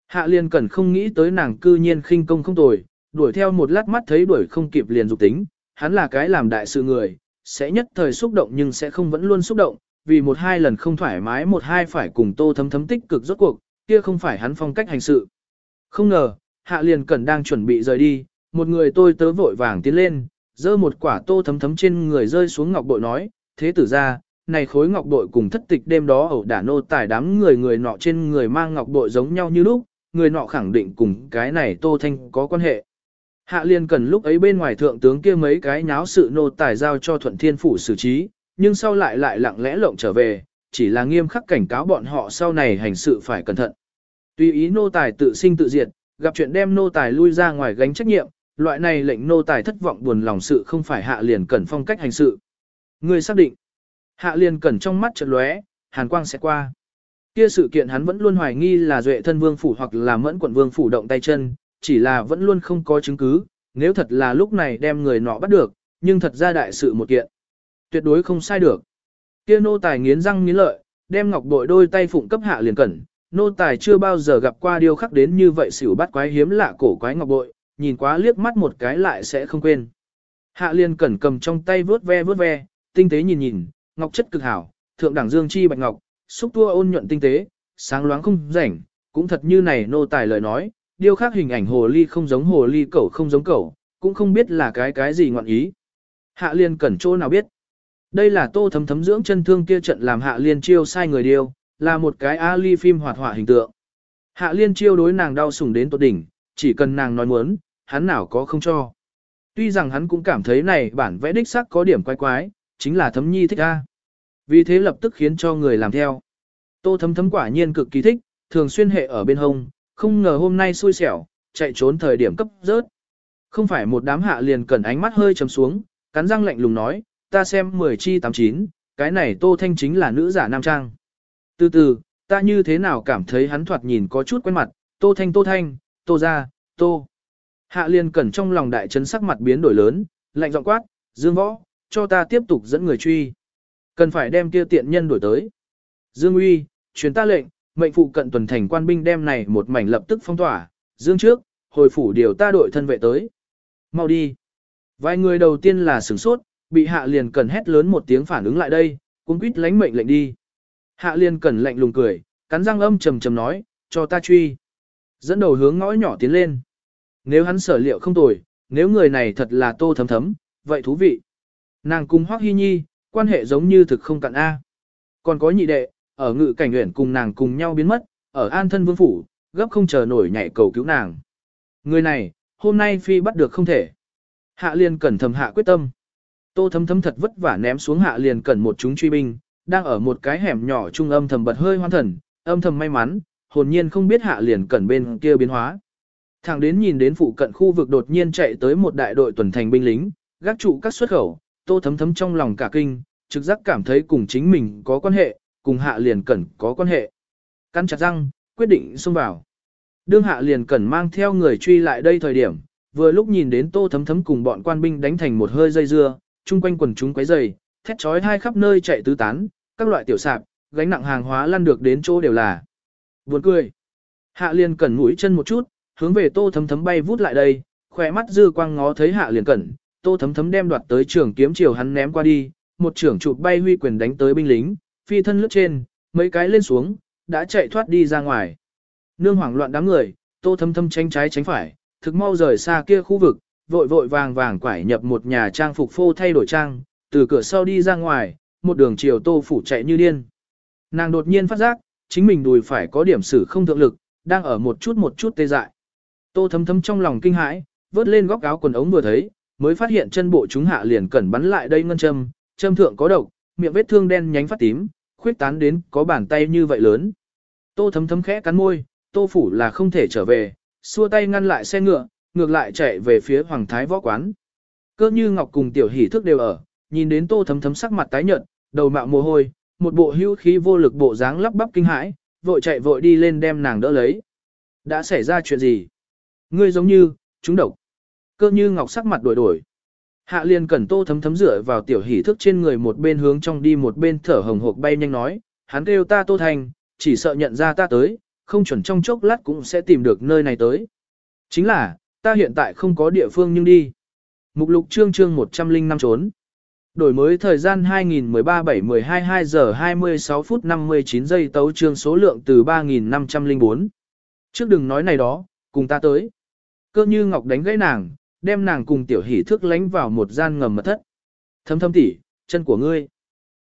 [SPEAKER 1] Hạ liên cần không nghĩ tới nàng cư nhiên khinh công không tồi, đuổi theo một lát mắt thấy đuổi không kịp liền dục tính, hắn là cái làm đại sự người, sẽ nhất thời xúc động nhưng sẽ không vẫn luôn xúc động, vì một hai lần không thoải mái một hai phải cùng tô thấm thấm tích cực rốt cuộc, kia không phải hắn phong cách hành sự. Không ngờ, hạ liền cần đang chuẩn bị rời đi, một người tôi tớ vội vàng tiến lên, dơ một quả tô thấm thấm trên người rơi xuống ngọc bội nói, thế tử ra, này khối ngọc bội cùng thất tịch đêm đó ẩu đả nô tải đám người người nọ trên người mang ngọc bội giống nhau như lúc, người nọ khẳng định cùng cái này tô thanh có quan hệ. Hạ liên cần lúc ấy bên ngoài thượng tướng kia mấy cái nháo sự nô tài giao cho thuận thiên phủ xử trí, nhưng sau lại lại lặng lẽ lộng trở về, chỉ là nghiêm khắc cảnh cáo bọn họ sau này hành sự phải cẩn thận. Tùy ý nô tài tự sinh tự diệt, gặp chuyện đem nô tài lui ra ngoài gánh trách nhiệm, loại này lệnh nô tài thất vọng buồn lòng sự không phải hạ liền cẩn phong cách hành sự. Người xác định. Hạ liền cẩn trong mắt chợt lóe, hàn quang sẽ qua. Kia sự kiện hắn vẫn luôn hoài nghi là duệ thân vương phủ hoặc là mẫn quận vương phủ động tay chân, chỉ là vẫn luôn không có chứng cứ, nếu thật là lúc này đem người nọ bắt được, nhưng thật ra đại sự một kiện. Tuyệt đối không sai được. Kia nô tài nghiến răng nghiến lợi, đem ngọc bội đôi tay phụng cấp hạ liền cẩn, nô tài chưa bao giờ gặp qua điều khắc đến như vậy xỉu bắt quái hiếm lạ cổ quái ngọc bội, nhìn quá liếc mắt một cái lại sẽ không quên. Hạ liên cẩn cầm trong tay vớt ve vớt ve, tinh tế nhìn nhìn, ngọc chất cực hảo, thượng đẳng dương chi bạch ngọc, xúc tua ôn nhuận tinh tế, sáng loáng không rảnh, cũng thật như này nô tài lời nói, điêu khắc hình ảnh hồ ly không giống hồ ly cẩu không giống cẩu, cũng không biết là cái cái gì ngọn ý. Hạ liên cẩn chỗ nào biết. Đây là tô thấm thấm dưỡng chân thương kia trận làm hạ liên chiêu sai người điêu, là một cái Ali phim hoạt họa hình tượng. Hạ liên chiêu đối nàng đau sủng đến tột đỉnh, chỉ cần nàng nói muốn, hắn nào có không cho. Tuy rằng hắn cũng cảm thấy này bản vẽ đích sắc có điểm quái quái, chính là thấm nhi thích a. Vì thế lập tức khiến cho người làm theo. Tô thấm thấm quả nhiên cực kỳ thích, thường xuyên hệ ở bên hông, không ngờ hôm nay xui xẻo, chạy trốn thời điểm cấp rớt. Không phải một đám hạ liền cần ánh mắt hơi chấm xuống, cắn răng lạnh lùng nói, ta xem 10 chi 89, cái này tô thanh chính là nữ giả nam trang. Từ từ, ta như thế nào cảm thấy hắn thoạt nhìn có chút quen mặt, tô thanh tô thanh, tô ra, tô. Hạ liên cẩn trong lòng đại chấn sắc mặt biến đổi lớn, lạnh giọng quát, dương võ, cho ta tiếp tục dẫn người truy. Cần phải đem kia tiện nhân đuổi tới. Dương uy, truyền ta lệnh, mệnh phụ cận tuần thành quan binh đem này một mảnh lập tức phong tỏa, dương trước, hồi phủ điều ta đội thân vệ tới. Mau đi. Vài người đầu tiên là sửng sốt, bị hạ Liên Cẩn hét lớn một tiếng phản ứng lại đây, cũng quýt lánh mệnh lệnh đi. Hạ Liên Cẩn lạnh lùng cười, cắn răng âm trầm trầm nói, cho ta truy. Dẫn đầu hướng ngõ nhỏ tiến lên. Nếu hắn sở liệu không tồi, nếu người này thật là tô thấm thấm, vậy thú vị. Nàng cùng Hoắc Hy Nhi, quan hệ giống như thực không cạn A. Còn có nhị đệ, ở ngự cảnh nguyện cùng nàng cùng nhau biến mất, ở an thân vương phủ, gấp không chờ nổi nhảy cầu cứu nàng. Người này, hôm nay phi bắt được không thể. Hạ liền cẩn thầm hạ quyết tâm. Tô thấm thấm thật vất vả ném xuống hạ liền cẩn một chúng truy binh, đang ở một cái hẻm nhỏ trung âm thầm bật hơi hoan thần, âm thầm may mắn, hồn nhiên không biết hạ liền cẩn bên kia biến hóa. Thẳng đến nhìn đến phụ cận khu vực đột nhiên chạy tới một đại đội tuần thành binh lính, gác trụ các xuất khẩu, tô thấm thấm trong lòng cả kinh, trực giác cảm thấy cùng chính mình có quan hệ, cùng hạ liền cẩn có quan hệ. Căn chặt răng, quyết định xông vào. Đương hạ liền cẩn mang theo người truy lại đây thời điểm, vừa lúc nhìn đến tô thấm thấm cùng bọn quan binh đánh thành một hơi dây dưa, chung quanh quần chúng quấy dày, thét chói hai khắp nơi chạy tứ tán, các loại tiểu sạp, gánh nặng hàng hóa lăn được đến chỗ đều là. Buồn cười. Hạ liền cẩn mũi chân một chút, hướng về tô thấm thấm bay vút lại đây, khỏe mắt dư quang ngó thấy hạ liền cẩn, tô thấm thấm đem đoạt tới trường kiếm chiều hắn ném qua đi, một trưởng chụp bay huy quyền đánh tới binh lính, phi thân lướt trên, mấy cái lên xuống, đã chạy thoát đi ra ngoài. Nương hoảng loạn đám người, tô thấm thấm tránh trái tránh phải, thực mau rời xa kia khu vực, vội vội vàng vàng quải nhập một nhà trang phục phô thay đổi trang, từ cửa sau đi ra ngoài, một đường chiều tô phủ chạy như điên. Nàng đột nhiên phát giác, chính mình đùi phải có điểm sử không thượng lực, đang ở một chút một chút tê dại. Tô thấm thấm trong lòng kinh hãi, vớt lên góc áo quần ống vừa thấy, mới phát hiện chân bộ chúng hạ liền cẩn bắn lại đây ngân châm, châm thượng có độc, miệng vết thương đen nhánh phát tím, khuyết tán đến có bàn tay như vậy lớn. Tô thấm thấm khẽ cắn môi, tô phủ là không thể trở về, xua tay ngăn lại xe ngựa, ngược lại chạy về phía hoàng thái võ quán. Cơ như ngọc cùng tiểu hỷ thức đều ở, nhìn đến tô thấm thấm sắc mặt tái nhợt, đầu mạo mồ hôi, một bộ hưu khí vô lực bộ dáng lắp bắp kinh hãi, vội chạy vội đi lên đem nàng đỡ lấy. Đã xảy ra chuyện gì? Ngươi giống như, chúng độc. Cơ như ngọc sắc mặt đổi đổi. Hạ liền cẩn tô thấm thấm rửa vào tiểu hỷ thức trên người một bên hướng trong đi một bên thở hồng hộc bay nhanh nói, hắn kêu ta tô thành, chỉ sợ nhận ra ta tới, không chuẩn trong chốc lát cũng sẽ tìm được nơi này tới. Chính là, ta hiện tại không có địa phương nhưng đi. Mục lục chương chương 105 trốn. Đổi mới thời gian 2013 7 12 2 giờ 26 phút 59 giây tấu chương số lượng từ 3504. Trước đừng nói này đó, cùng ta tới. Cơ như ngọc đánh gãy nàng, đem nàng cùng tiểu hỷ thức lánh vào một gian ngầm mật thất. Thấm thấm tỉ, chân của ngươi.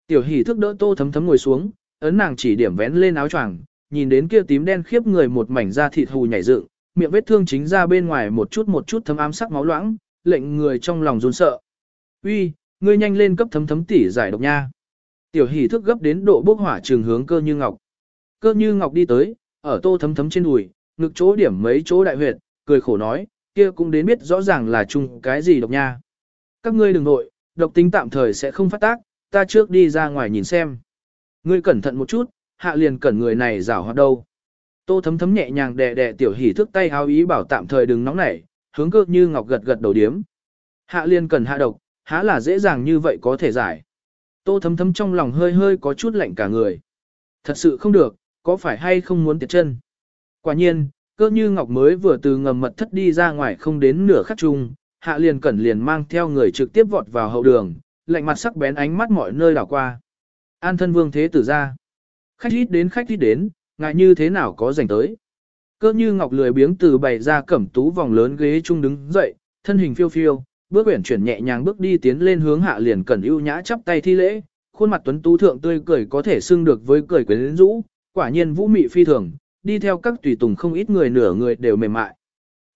[SPEAKER 1] Tiểu hỷ thức đỡ tô thấm thấm ngồi xuống, ấn nàng chỉ điểm vén lên áo choàng, nhìn đến kia tím đen khiếp người một mảnh da thịt hù nhảy dựng, miệng vết thương chính ra bên ngoài một chút một chút thấm ám sắc máu loãng, lệnh người trong lòng run sợ. Uy, ngươi nhanh lên cấp thấm thấm tỉ giải độc nha. Tiểu hỷ thức gấp đến độ bốc hỏa trường hướng cơ như ngọc. Cơ như ngọc đi tới, ở tô thấm thấm trên đùi, ngực chỗ điểm mấy chỗ đại huyệt, cười khổ nói, kia cũng đến biết rõ ràng là chung cái gì độc nha. Các ngươi đừng nội, độc tính tạm thời sẽ không phát tác, ta trước đi ra ngoài nhìn xem. Ngươi cẩn thận một chút, hạ liền cẩn người này rảo hoạt đâu. Tô thấm thấm nhẹ nhàng đè đè tiểu hỉ thức tay háo ý bảo tạm thời đừng nóng nảy, hướng cơ như ngọc gật gật đầu điếm. Hạ liền cần hạ độc, há là dễ dàng như vậy có thể giải. Tô thấm thấm trong lòng hơi hơi có chút lạnh cả người. Thật sự không được, có phải hay không muốn tiệt chân. Quả nhiên, cơ như ngọc mới vừa từ ngầm mật thất đi ra ngoài không đến nửa khắc chung, hạ liền cẩn liền mang theo người trực tiếp vọt vào hậu đường, lạnh mặt sắc bén ánh mắt mọi nơi đảo qua. An thân vương thế tử ra. Khách ít đến khách ít đến, ngại như thế nào có dành tới. Cơ như ngọc lười biếng từ bày ra cẩm tú vòng lớn ghế chung đứng dậy, thân hình phiêu phiêu, bước quyển chuyển nhẹ nhàng bước đi tiến lên hướng hạ liền cẩn ưu nhã chắp tay thi lễ, khuôn mặt tuấn tú thượng tươi cười có thể xưng được với cười quyến rũ, quả nhiên vũ mị phi thường, đi theo các tùy tùng không ít người nửa người đều mềm mại.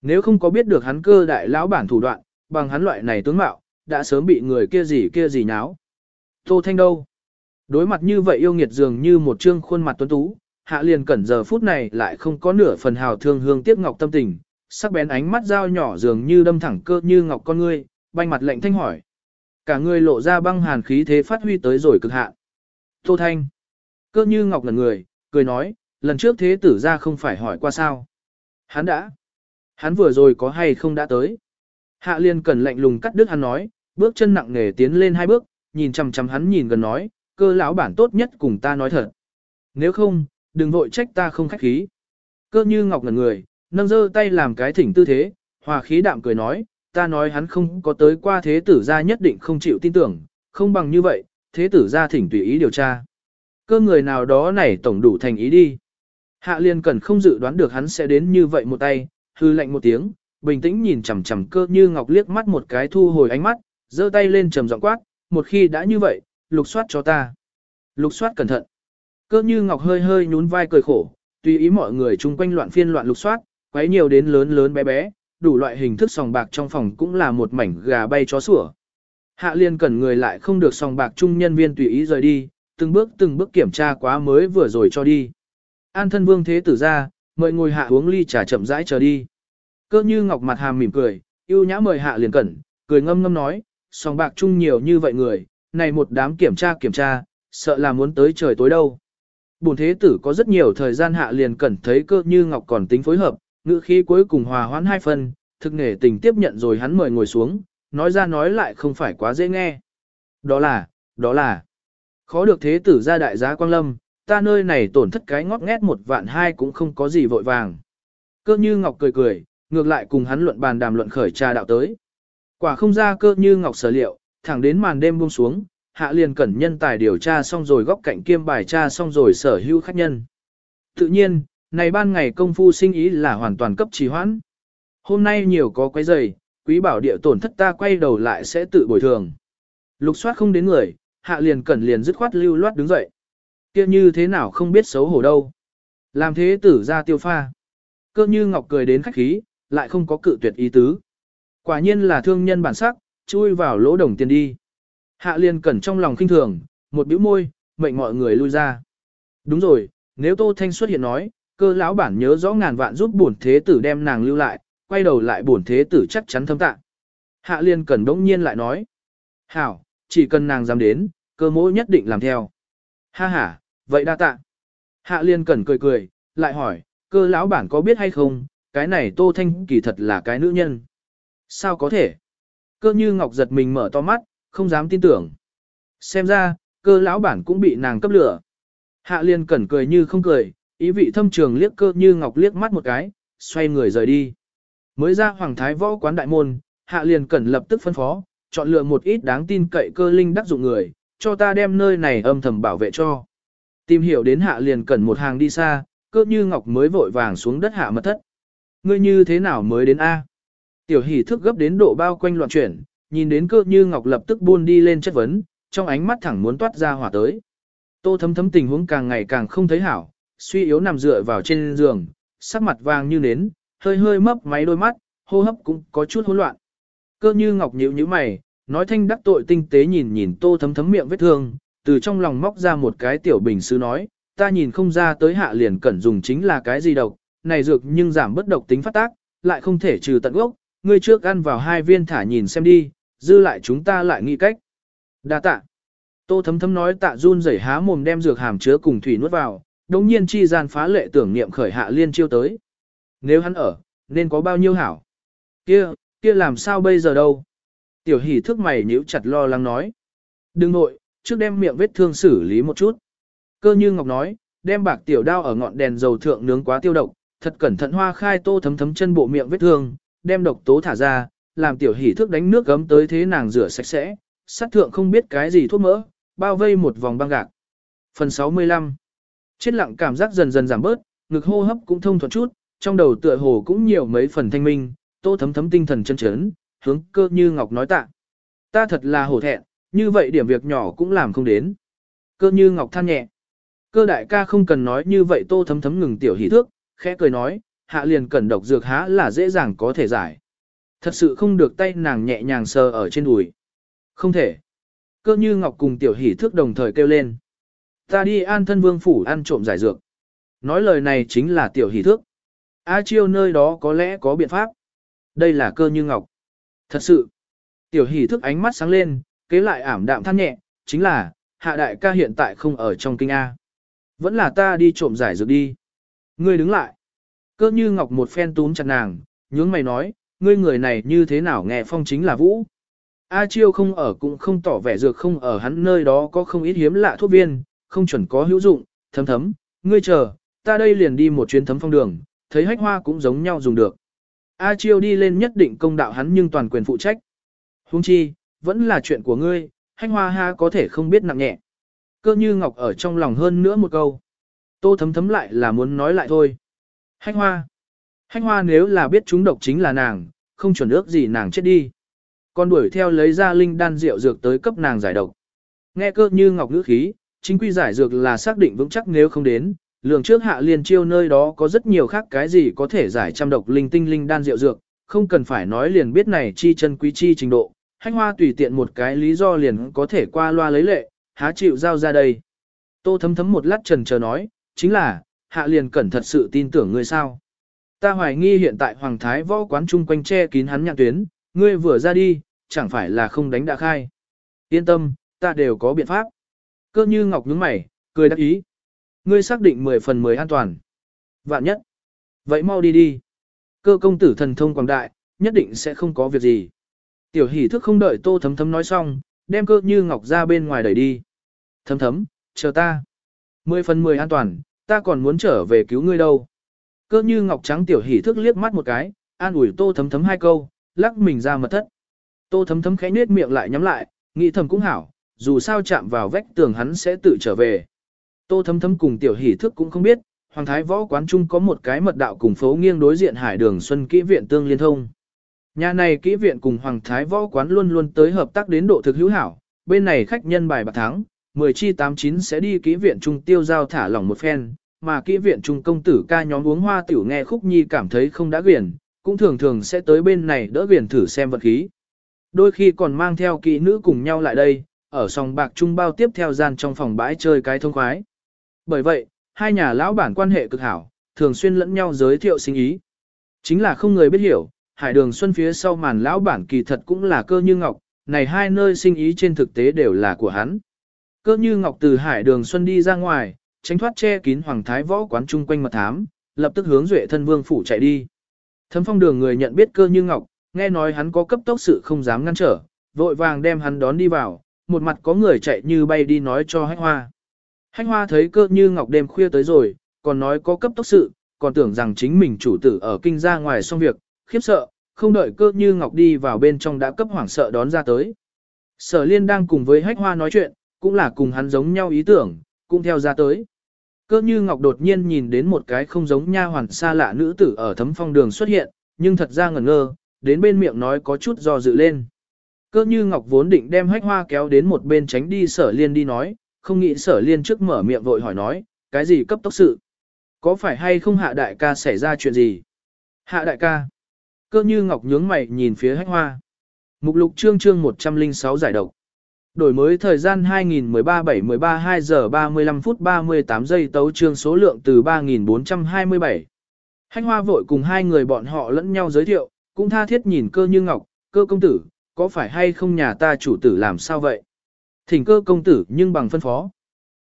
[SPEAKER 1] Nếu không có biết được hắn cơ đại lão bản thủ đoạn, bằng hắn loại này tướng mạo, đã sớm bị người kia gì kia gì nháo. Tô Thanh đâu? Đối mặt như vậy yêu nghiệt dường như một trương khuôn mặt tuấn tú, hạ liền cẩn giờ phút này lại không có nửa phần hào thương hương tiếc ngọc tâm tình, sắc bén ánh mắt dao nhỏ dường như đâm thẳng cơ như ngọc con ngươi, banh mặt lệnh thanh hỏi. Cả người lộ ra băng hàn khí thế phát huy tới rồi cực hạn. Tô Thanh. Cơ như ngọc ngần người, cười nói, lần trước thế tử ra không phải hỏi qua sao. Hắn đã. Hắn vừa rồi có hay không đã tới. Hạ liên cần lạnh lùng cắt đứt hắn nói, bước chân nặng nề tiến lên hai bước, nhìn chằm chằm hắn nhìn gần nói, cơ lão bản tốt nhất cùng ta nói thật. Nếu không, đừng vội trách ta không khách khí. Cơ như ngọc ngần người, nâng giơ tay làm cái thỉnh tư thế, hòa khí đạm cười nói, ta nói hắn không có tới qua thế tử gia nhất định không chịu tin tưởng, không bằng như vậy, thế tử gia thỉnh tùy ý điều tra. Cơ người nào đó này tổng đủ thành ý đi. Hạ liên Cẩn không dự đoán được hắn sẽ đến như vậy một tay, hư lạnh một tiếng, bình tĩnh nhìn chằm chằm cơ như ngọc liếc mắt một cái thu hồi ánh mắt, giơ tay lên trầm giọng quát, một khi đã như vậy, lục soát cho ta. Lục soát cẩn thận. Cơ như ngọc hơi hơi nhún vai cười khổ, tùy ý mọi người chung quanh loạn phiên loạn lục soát, quấy nhiều đến lớn lớn bé bé, đủ loại hình thức sòng bạc trong phòng cũng là một mảnh gà bay chó sủa. Hạ liên cẩn người lại không được sòng bạc trung nhân viên tùy ý rời đi, từng bước từng bước kiểm tra quá mới vừa rồi cho đi. An thân vương thế tử ra, mời ngồi hạ uống ly trà chậm rãi chờ đi. Cơ như ngọc mặt hàm mỉm cười, yêu nhã mời hạ liền cẩn, cười ngâm ngâm nói, song bạc chung nhiều như vậy người, này một đám kiểm tra kiểm tra, sợ là muốn tới trời tối đâu. Bổn thế tử có rất nhiều thời gian hạ liền cẩn thấy cơ như ngọc còn tính phối hợp, ngữ khí cuối cùng hòa hoãn hai phần, thực nghề tình tiếp nhận rồi hắn mời ngồi xuống, nói ra nói lại không phải quá dễ nghe. Đó là, đó là, khó được thế tử ra đại giá quang lâm, ta nơi này tổn thất cái ngót nghét một vạn hai cũng không có gì vội vàng. Cơ như ngọc cười cười, ngược lại cùng hắn luận bàn đàm luận khởi trà đạo tới. Quả không ra cơ như ngọc sở liệu, thẳng đến màn đêm buông xuống, hạ liền cẩn nhân tài điều tra xong rồi góc cạnh kiêm bài tra xong rồi sở hữu khách nhân. Tự nhiên, này ban ngày công phu sinh ý là hoàn toàn cấp trì hoãn. Hôm nay nhiều có quấy giày, quý bảo địa tổn thất ta quay đầu lại sẽ tự bồi thường. Lục soát không đến người, hạ liền cẩn liền dứt khoát lưu loát đứng dậy kia như thế nào không biết xấu hổ đâu. Làm thế tử ra tiêu pha. Cơ như ngọc cười đến khách khí, lại không có cự tuyệt ý tứ. Quả nhiên là thương nhân bản sắc, chui vào lỗ đồng tiền đi. Hạ liền cẩn trong lòng khinh thường, một bĩu môi, mệnh mọi người lui ra. Đúng rồi, nếu Tô Thanh xuất hiện nói, cơ lão bản nhớ rõ ngàn vạn giúp bổn thế tử đem nàng lưu lại, quay đầu lại bổn thế tử chắc chắn thâm tạ. Hạ liên cẩn đống nhiên lại nói. Hảo, chỉ cần nàng dám đến, cơ mỗi nhất định làm theo. Ha ha, vậy đa tạ. Hạ liên cẩn cười cười, lại hỏi, cơ lão bản có biết hay không, cái này Tô Thanh kỳ thật là cái nữ nhân. Sao có thể? Cơ như ngọc giật mình mở to mắt, không dám tin tưởng. Xem ra, cơ lão bản cũng bị nàng cấp lửa. Hạ liên cẩn cười như không cười, ý vị thâm trường liếc cơ như ngọc liếc mắt một cái, xoay người rời đi. Mới ra hoàng thái võ quán đại môn, hạ liên cẩn lập tức phân phó, chọn lựa một ít đáng tin cậy cơ linh đắc dụng người, cho ta đem nơi này âm thầm bảo vệ cho. Tìm hiểu đến hạ liền cần một hàng đi xa, cơ như ngọc mới vội vàng xuống đất hạ mật thất. Ngươi như thế nào mới đến A? Tiểu hỷ thức gấp đến độ bao quanh loạn chuyển, nhìn đến cơ như ngọc lập tức buôn đi lên chất vấn, trong ánh mắt thẳng muốn toát ra hỏa tới. Tô thấm thấm tình huống càng ngày càng không thấy hảo, suy yếu nằm dựa vào trên giường, sắc mặt vàng như nến, hơi hơi mấp máy đôi mắt, hô hấp cũng có chút hỗn loạn. Cơ như ngọc nhíu như mày, nói thanh đắc tội tinh tế nhìn nhìn tô thấm thấm miệng vết thương, từ trong lòng móc ra một cái tiểu bình sứ nói, ta nhìn không ra tới hạ liền cẩn dùng chính là cái gì độc, này dược nhưng giảm bất độc tính phát tác, lại không thể trừ tận gốc, ngươi trước ăn vào hai viên thả nhìn xem đi, dư lại chúng ta lại nghĩ cách. Đa tạ. Tô thấm thấm nói tạ run rẩy há mồm đem dược hàm chứa cùng thủy nuốt vào, đồng nhiên chi gian phá lệ tưởng niệm khởi hạ liên chiêu tới. Nếu hắn ở, nên có bao nhiêu hảo? Kia, kia làm sao bây giờ đâu? Tiểu hỷ thức mày nhíu chặt lo lắng nói. Đừng nội, trước đem miệng vết thương xử lý một chút. Cơ như Ngọc nói, đem bạc tiểu đao ở ngọn đèn dầu thượng nướng quá tiêu độc, thật cẩn thận hoa khai tô thấm thấm chân bộ miệng vết thương, đem độc tố thả ra, làm tiểu hỉ thức đánh nước gấm tới thế nàng rửa sạch sẽ, sát thượng không biết cái gì thuốc mỡ, bao vây một vòng băng gạc. Phần 65 Chết lặng cảm giác dần dần giảm bớt, ngực hô hấp cũng thông thuận chút, trong đầu tựa hồ cũng nhiều mấy phần thanh minh, tô thấm thấm tinh thần chân chấn, hướng cơ như ngọc nói tạ. Ta thật là hổ thẹn, như vậy điểm việc nhỏ cũng làm không đến. Cơ như ngọc than nhẹ. Cơ đại ca không cần nói như vậy tô thấm thấm ngừng tiểu hỷ thước, khẽ cười nói, hạ liền cần độc dược há là dễ dàng có thể giải. Thật sự không được tay nàng nhẹ nhàng sờ ở trên đùi. Không thể. Cơ như ngọc cùng tiểu hỷ thước đồng thời kêu lên. Ta đi an thân vương phủ ăn trộm giải dược. Nói lời này chính là tiểu hỷ thước. A chiêu nơi đó có lẽ có biện pháp. Đây là cơ như ngọc. Thật sự. Tiểu hỷ thức ánh mắt sáng lên, kế lại ảm đạm than nhẹ, chính là, hạ đại ca hiện tại không ở trong kinh A. Vẫn là ta đi trộm giải dược đi. Ngươi đứng lại. Cơ như ngọc một phen túm chặt nàng, nhướng mày nói, ngươi người này như thế nào nghe phong chính là vũ. A chiêu không ở cũng không tỏ vẻ dược không ở hắn nơi đó có không ít hiếm lạ thuốc viên, không chuẩn có hữu dụng, thấm thấm, ngươi chờ, ta đây liền đi một chuyến thấm phong đường, thấy hách hoa cũng giống nhau dùng được. A Chiêu đi lên nhất định công đạo hắn nhưng toàn quyền phụ trách. Huống chi, vẫn là chuyện của ngươi, hanh hoa ha có thể không biết nặng nhẹ. Cơ như ngọc ở trong lòng hơn nữa một câu. Tô thấm thấm lại là muốn nói lại thôi. hanh hoa. hanh hoa nếu là biết chúng độc chính là nàng, không chuẩn ước gì nàng chết đi. Còn đuổi theo lấy ra linh đan rượu dược tới cấp nàng giải độc. Nghe cơ như ngọc ngữ khí, chính quy giải dược là xác định vững chắc nếu không đến, lường trước hạ liền chiêu nơi đó có rất nhiều khác cái gì có thể giải trăm độc linh tinh linh đan rượu dược, không cần phải nói liền biết này chi chân quý chi trình độ, hách hoa tùy tiện một cái lý do liền có thể qua loa lấy lệ, há chịu giao ra đây. Tô thấm thấm một lát trần chờ nói, chính là, hạ liền cẩn thật sự tin tưởng ngươi sao. Ta hoài nghi hiện tại Hoàng Thái võ quán chung quanh che kín hắn nhạc tuyến, ngươi vừa ra đi, chẳng phải là không đánh đã khai. Yên tâm, ta đều có biện pháp. Cơ như ngọc nhướng mày, cười đắc ý. Ngươi xác định 10 phần 10 an toàn. Vạn nhất. Vậy mau đi đi. Cơ công tử thần thông quảng đại, nhất định sẽ không có việc gì. Tiểu hỷ thức không đợi tô thấm thấm nói xong, đem cơ như ngọc ra bên ngoài đẩy đi. Thấm thấm, chờ ta. 10 phần 10 an toàn, ta còn muốn trở về cứu ngươi đâu. Cơ như ngọc trắng tiểu hỷ thức liếc mắt một cái, an ủi tô thấm thấm hai câu, lắc mình ra mật thất. Tô thấm thấm khẽ nết miệng lại nhắm lại, nghĩ thầm cũng hảo, dù sao chạm vào vách tường hắn sẽ tự trở về. Tô thấm thấm cùng tiểu hỷ thức cũng không biết, Hoàng Thái Võ Quán Trung có một cái mật đạo cùng phố nghiêng đối diện hải đường Xuân Kỹ Viện tương liên thông. Nhà này Kỹ Viện cùng Hoàng Thái Võ Quán luôn luôn tới hợp tác đến độ thực hữu hảo, bên này khách nhân bài bạc thắng, 10 chi 89 sẽ đi Kỹ Viện Trung tiêu giao thả lỏng một phen, mà Kỹ Viện Trung công tử ca nhóm uống hoa tiểu nghe khúc nhi cảm thấy không đã quyển, cũng thường thường sẽ tới bên này đỡ quyển thử xem vật khí. Đôi khi còn mang theo kỹ nữ cùng nhau lại đây, ở sòng bạc trung bao tiếp theo gian trong phòng bãi chơi cái thông khoái. Bởi vậy, hai nhà lão bản quan hệ cực hảo, thường xuyên lẫn nhau giới thiệu sinh ý. Chính là không người biết hiểu, hải đường xuân phía sau màn lão bản kỳ thật cũng là cơ như ngọc, này hai nơi sinh ý trên thực tế đều là của hắn. Cơ như ngọc từ hải đường xuân đi ra ngoài, tránh thoát che kín hoàng thái võ quán chung quanh mật thám, lập tức hướng duệ thân vương phủ chạy đi. Thâm phong đường người nhận biết cơ như ngọc, nghe nói hắn có cấp tốc sự không dám ngăn trở, vội vàng đem hắn đón đi vào, một mặt có người chạy như bay đi nói cho hách hoa. Hách hoa thấy cơ như ngọc đêm khuya tới rồi, còn nói có cấp tốc sự, còn tưởng rằng chính mình chủ tử ở kinh ra ngoài xong việc, khiếp sợ, không đợi cơ như ngọc đi vào bên trong đã cấp hoảng sợ đón ra tới. Sở liên đang cùng với hách hoa nói chuyện, cũng là cùng hắn giống nhau ý tưởng, cũng theo ra tới. Cơ như ngọc đột nhiên nhìn đến một cái không giống nha hoàn xa lạ nữ tử ở thấm phong đường xuất hiện, nhưng thật ra ngẩn ngơ, đến bên miệng nói có chút do dự lên. Cơ như ngọc vốn định đem hách hoa kéo đến một bên tránh đi sở liên đi nói, không nghĩ sở liên trước mở miệng vội hỏi nói, cái gì cấp tốc sự? Có phải hay không hạ đại ca xảy ra chuyện gì? Hạ đại ca. Cơ như ngọc nhướng mày nhìn phía hách hoa. Mục lục chương chương 106 giải độc. Đổi mới thời gian 2013-7-13 2 giờ 35 phút 38 giây tấu chương số lượng từ 3427. Hách hoa vội cùng hai người bọn họ lẫn nhau giới thiệu, cũng tha thiết nhìn cơ như ngọc, cơ công tử, có phải hay không nhà ta chủ tử làm sao vậy? Thỉnh cơ công tử nhưng bằng phân phó.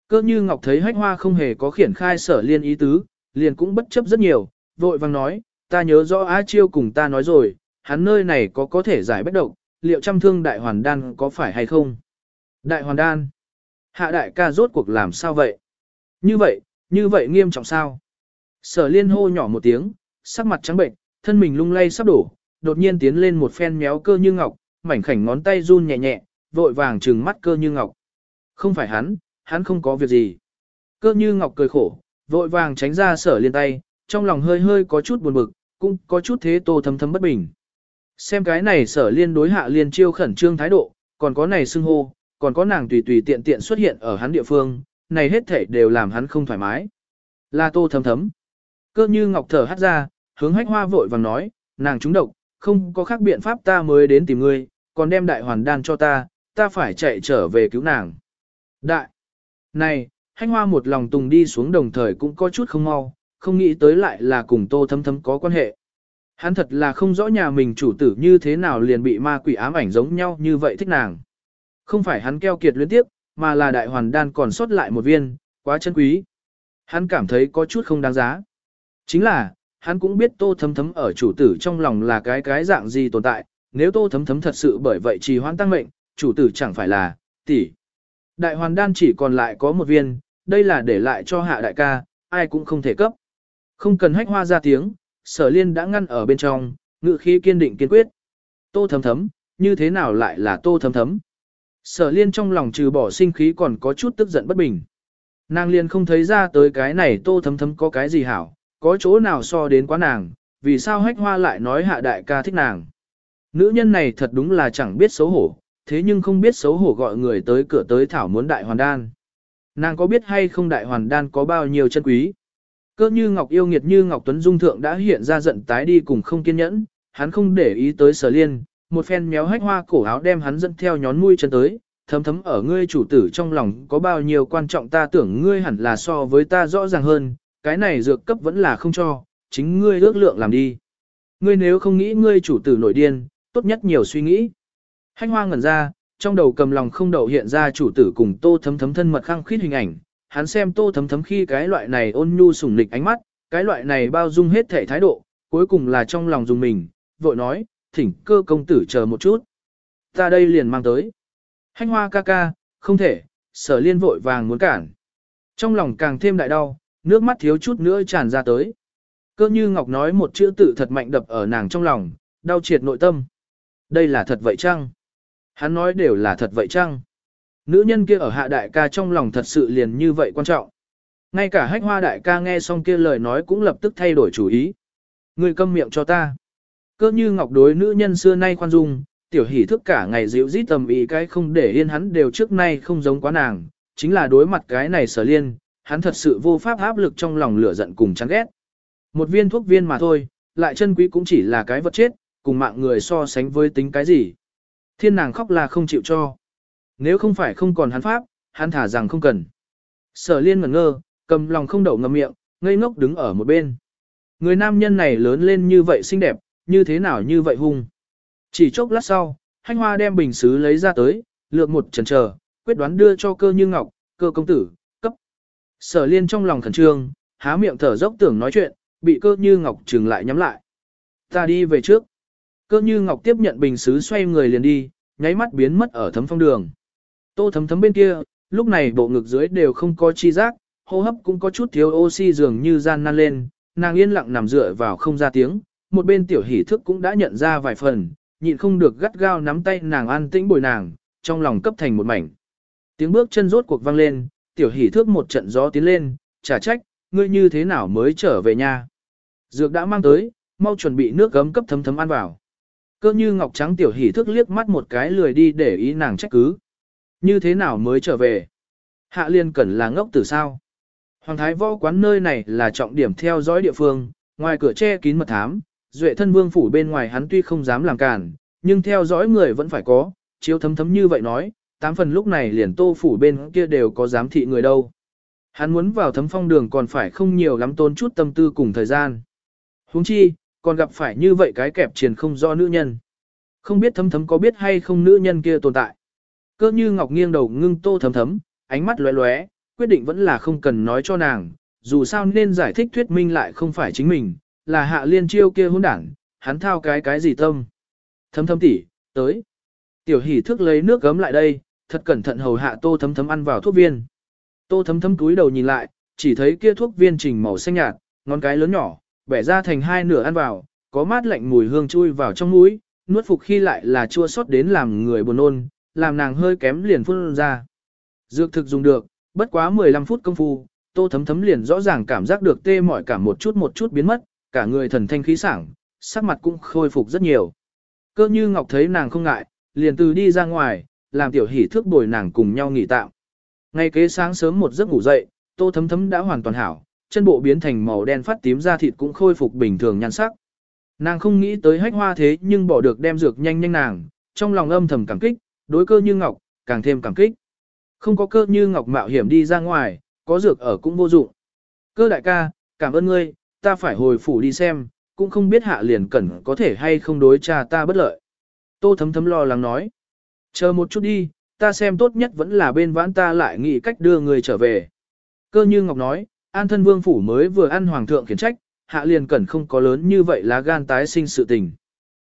[SPEAKER 1] Cơ như ngọc thấy hách hoa không hề có khiển khai sở liên ý tứ, liền cũng bất chấp rất nhiều, vội vang nói, ta nhớ rõ Á Chiêu cùng ta nói rồi, hắn nơi này có có thể giải bất động, liệu trăm thương đại hoàn đan có phải hay không? Đại hoàn đan. Hạ đại ca rốt cuộc làm sao vậy? Như vậy, như vậy nghiêm trọng sao? Sở liên hô nhỏ một tiếng, sắc mặt trắng bệnh, thân mình lung lay sắp đổ, đột nhiên tiến lên một phen méo cơ như ngọc, mảnh khảnh ngón tay run nhẹ nhẹ, vội vàng trừng mắt cơ như ngọc. Không phải hắn, hắn không có việc gì. Cơ như ngọc cười khổ, vội vàng tránh ra sở liên tay, trong lòng hơi hơi có chút buồn bực, cũng có chút thế tô thấm thấm bất bình. Xem cái này sở liên đối hạ liên chiêu khẩn trương thái độ, còn có này xưng hô, còn có nàng tùy tùy tiện tiện xuất hiện ở hắn địa phương, này hết thể đều làm hắn không thoải mái. Là tô thấm thấm. Cơ như ngọc thở hắt ra, hướng hách hoa vội vàng nói, nàng trúng độc, không có khác biện pháp ta mới đến tìm ngươi, còn đem đại hoàn đan cho ta, ta phải chạy trở về cứu nàng. Đại! Này, hách hoa một lòng tùng đi xuống đồng thời cũng có chút không mau, không nghĩ tới lại là cùng tô thấm thấm có quan hệ. Hắn thật là không rõ nhà mình chủ tử như thế nào liền bị ma quỷ ám ảnh giống nhau như vậy thích nàng. Không phải hắn keo kiệt luyến tiếp, mà là đại hoàn đan còn sót lại một viên, quá chân quý. Hắn cảm thấy có chút không đáng giá. Chính là, hắn cũng biết tô thấm thấm ở chủ tử trong lòng là cái cái dạng gì tồn tại, nếu tô thấm thấm thật sự bởi vậy trì hoãn tăng mệnh, chủ tử chẳng phải là, tỷ. Đại hoàn đan chỉ còn lại có một viên, đây là để lại cho hạ đại ca, ai cũng không thể cấp. Không cần hách hoa ra tiếng, sở liên đã ngăn ở bên trong, ngự khí kiên định kiên quyết. Tô thấm thấm, như thế nào lại là tô thấm thấm? Sở liên trong lòng trừ bỏ sinh khí còn có chút tức giận bất bình. Nàng liên không thấy ra tới cái này tô thấm thấm có cái gì hảo, có chỗ nào so đến quá nàng, vì sao hách hoa lại nói hạ đại ca thích nàng. Nữ nhân này thật đúng là chẳng biết xấu hổ, thế nhưng không biết xấu hổ gọi người tới cửa tới thảo muốn đại hoàn đan. Nàng có biết hay không đại hoàn đan có bao nhiêu chân quý? Cơ như Ngọc yêu nghiệt như Ngọc Tuấn Dung Thượng đã hiện ra giận tái đi cùng không kiên nhẫn, hắn không để ý tới sở liên, một phen méo hách hoa cổ áo đem hắn dẫn theo nhón mũi chân tới, thấm thấm ở ngươi chủ tử trong lòng có bao nhiêu quan trọng ta tưởng ngươi hẳn là so với ta rõ ràng hơn, cái này dược cấp vẫn là không cho, chính ngươi ước lượng làm đi. Ngươi nếu không nghĩ ngươi chủ tử nổi điên, tốt nhất nhiều suy nghĩ. Hách hoa ngẩn ra, trong đầu cầm lòng không đậu hiện ra chủ tử cùng tô thấm thấm thân mật khăng khít hình ảnh, hắn xem tô thấm thấm khi cái loại này ôn nhu sủng nịch ánh mắt, cái loại này bao dung hết thể thái độ, cuối cùng là trong lòng dùng mình, vội nói, thỉnh cơ công tử chờ một chút. Ta đây liền mang tới. Hanh hoa ca ca, không thể, sở liên vội vàng muốn cản. Trong lòng càng thêm đại đau, nước mắt thiếu chút nữa tràn ra tới. Cơ như Ngọc nói một chữ tự thật mạnh đập ở nàng trong lòng, đau triệt nội tâm. Đây là thật vậy chăng? Hắn nói đều là thật vậy chăng? Nữ nhân kia ở hạ đại ca trong lòng thật sự liền như vậy quan trọng. Ngay cả hách hoa đại ca nghe xong kia lời nói cũng lập tức thay đổi chủ ý. Người câm miệng cho ta. Cơ như ngọc đối nữ nhân xưa nay khoan dung, tiểu hỷ thức cả ngày dịu dít tầm ý cái không để yên hắn đều trước nay không giống quá nàng, chính là đối mặt cái này sở liên, hắn thật sự vô pháp áp lực trong lòng lửa giận cùng chán ghét. Một viên thuốc viên mà thôi, lại chân quý cũng chỉ là cái vật chết, cùng mạng người so sánh với tính cái gì. Thiên nàng khóc là không chịu cho. Nếu không phải không còn hắn pháp, hắn thả rằng không cần. Sở liên ngẩn ngơ, cầm lòng không đậu ngậm miệng, ngây ngốc đứng ở một bên. Người nam nhân này lớn lên như vậy xinh đẹp, như thế nào như vậy hung. Chỉ chốc lát sau, hanh hoa đem bình xứ lấy ra tới, lược một chần chờ, quyết đoán đưa cho cơ như ngọc, cơ công tử, cấp. Sở liên trong lòng khẩn trương, há miệng thở dốc tưởng nói chuyện, bị cơ như ngọc trừng lại nhắm lại. Ta đi về trước. Cơ như ngọc tiếp nhận bình xứ xoay người liền đi, nháy mắt biến mất ở thấm phong đường. Tô thấm thấm bên kia, lúc này bộ ngực dưới đều không có chi giác, hô hấp cũng có chút thiếu oxy dường như gian nan lên, nàng yên lặng nằm dựa vào không ra tiếng, một bên tiểu hỷ thức cũng đã nhận ra vài phần, nhịn không được gắt gao nắm tay nàng an tĩnh bồi nàng, trong lòng cấp thành một mảnh. Tiếng bước chân rốt cuộc vang lên, tiểu hỷ thước một trận gió tiến lên, trả trách, ngươi như thế nào mới trở về nhà. Dược đã mang tới, mau chuẩn bị nước gấm cấp thấm thấm ăn vào. Cơ như ngọc trắng tiểu hỷ thước liếc mắt một cái lười đi để ý nàng trách cứ. Như thế nào mới trở về? Hạ liên cẩn là ngốc từ sao? Hoàng thái võ quán nơi này là trọng điểm theo dõi địa phương, ngoài cửa che kín mật thám, duệ thân vương phủ bên ngoài hắn tuy không dám làm cản, nhưng theo dõi người vẫn phải có, chiếu thấm thấm như vậy nói, tám phần lúc này liền tô phủ bên kia đều có giám thị người đâu. Hắn muốn vào thấm phong đường còn phải không nhiều lắm tốn chút tâm tư cùng thời gian. huống chi, còn gặp phải như vậy cái kẹp triền không do nữ nhân. Không biết thấm thấm có biết hay không nữ nhân kia tồn tại. Cơ như ngọc nghiêng đầu ngưng tô thấm thấm, ánh mắt lóe lóe, quyết định vẫn là không cần nói cho nàng, dù sao nên giải thích thuyết minh lại không phải chính mình, là hạ liên chiêu kia hỗn đảng, hắn thao cái cái gì tâm. Thấm thấm tỉ, tới. Tiểu hỷ thức lấy nước gấm lại đây, thật cẩn thận hầu hạ tô thấm thấm ăn vào thuốc viên. Tô thấm thấm túi đầu nhìn lại, chỉ thấy kia thuốc viên trình màu xanh nhạt, ngón cái lớn nhỏ, bẻ ra thành hai nửa ăn vào, có mát lạnh mùi hương chui vào trong mũi, nuốt phục khi lại là chua xót đến làm người buồn nôn, làm nàng hơi kém liền phun ra. Dược thực dùng được, bất quá 15 phút công phu, tô thấm thấm liền rõ ràng cảm giác được tê mỏi cả một chút một chút biến mất, cả người thần thanh khí sảng, sắc mặt cũng khôi phục rất nhiều. Cơ như Ngọc thấy nàng không ngại, liền từ đi ra ngoài, làm tiểu hỷ thước bồi nàng cùng nhau nghỉ tạm. Ngay kế sáng sớm một giấc ngủ dậy, tô thấm thấm đã hoàn toàn hảo, chân bộ biến thành màu đen phát tím da thịt cũng khôi phục bình thường nhan sắc. Nàng không nghĩ tới hách hoa thế nhưng bỏ được đem dược nhanh nhanh nàng, trong lòng âm thầm cảm kích, đối cơ như ngọc, càng thêm cảm kích. Không có cơ như ngọc mạo hiểm đi ra ngoài, có dược ở cũng vô dụng. Cơ đại ca, cảm ơn ngươi, ta phải hồi phủ đi xem, cũng không biết hạ liền cẩn có thể hay không đối cha ta bất lợi. Tô thấm thấm lo lắng nói. Chờ một chút đi, ta xem tốt nhất vẫn là bên vãn ta lại nghĩ cách đưa người trở về. Cơ như Ngọc nói, an thân vương phủ mới vừa ăn hoàng thượng khiển trách, hạ liền cẩn không có lớn như vậy là gan tái sinh sự tình.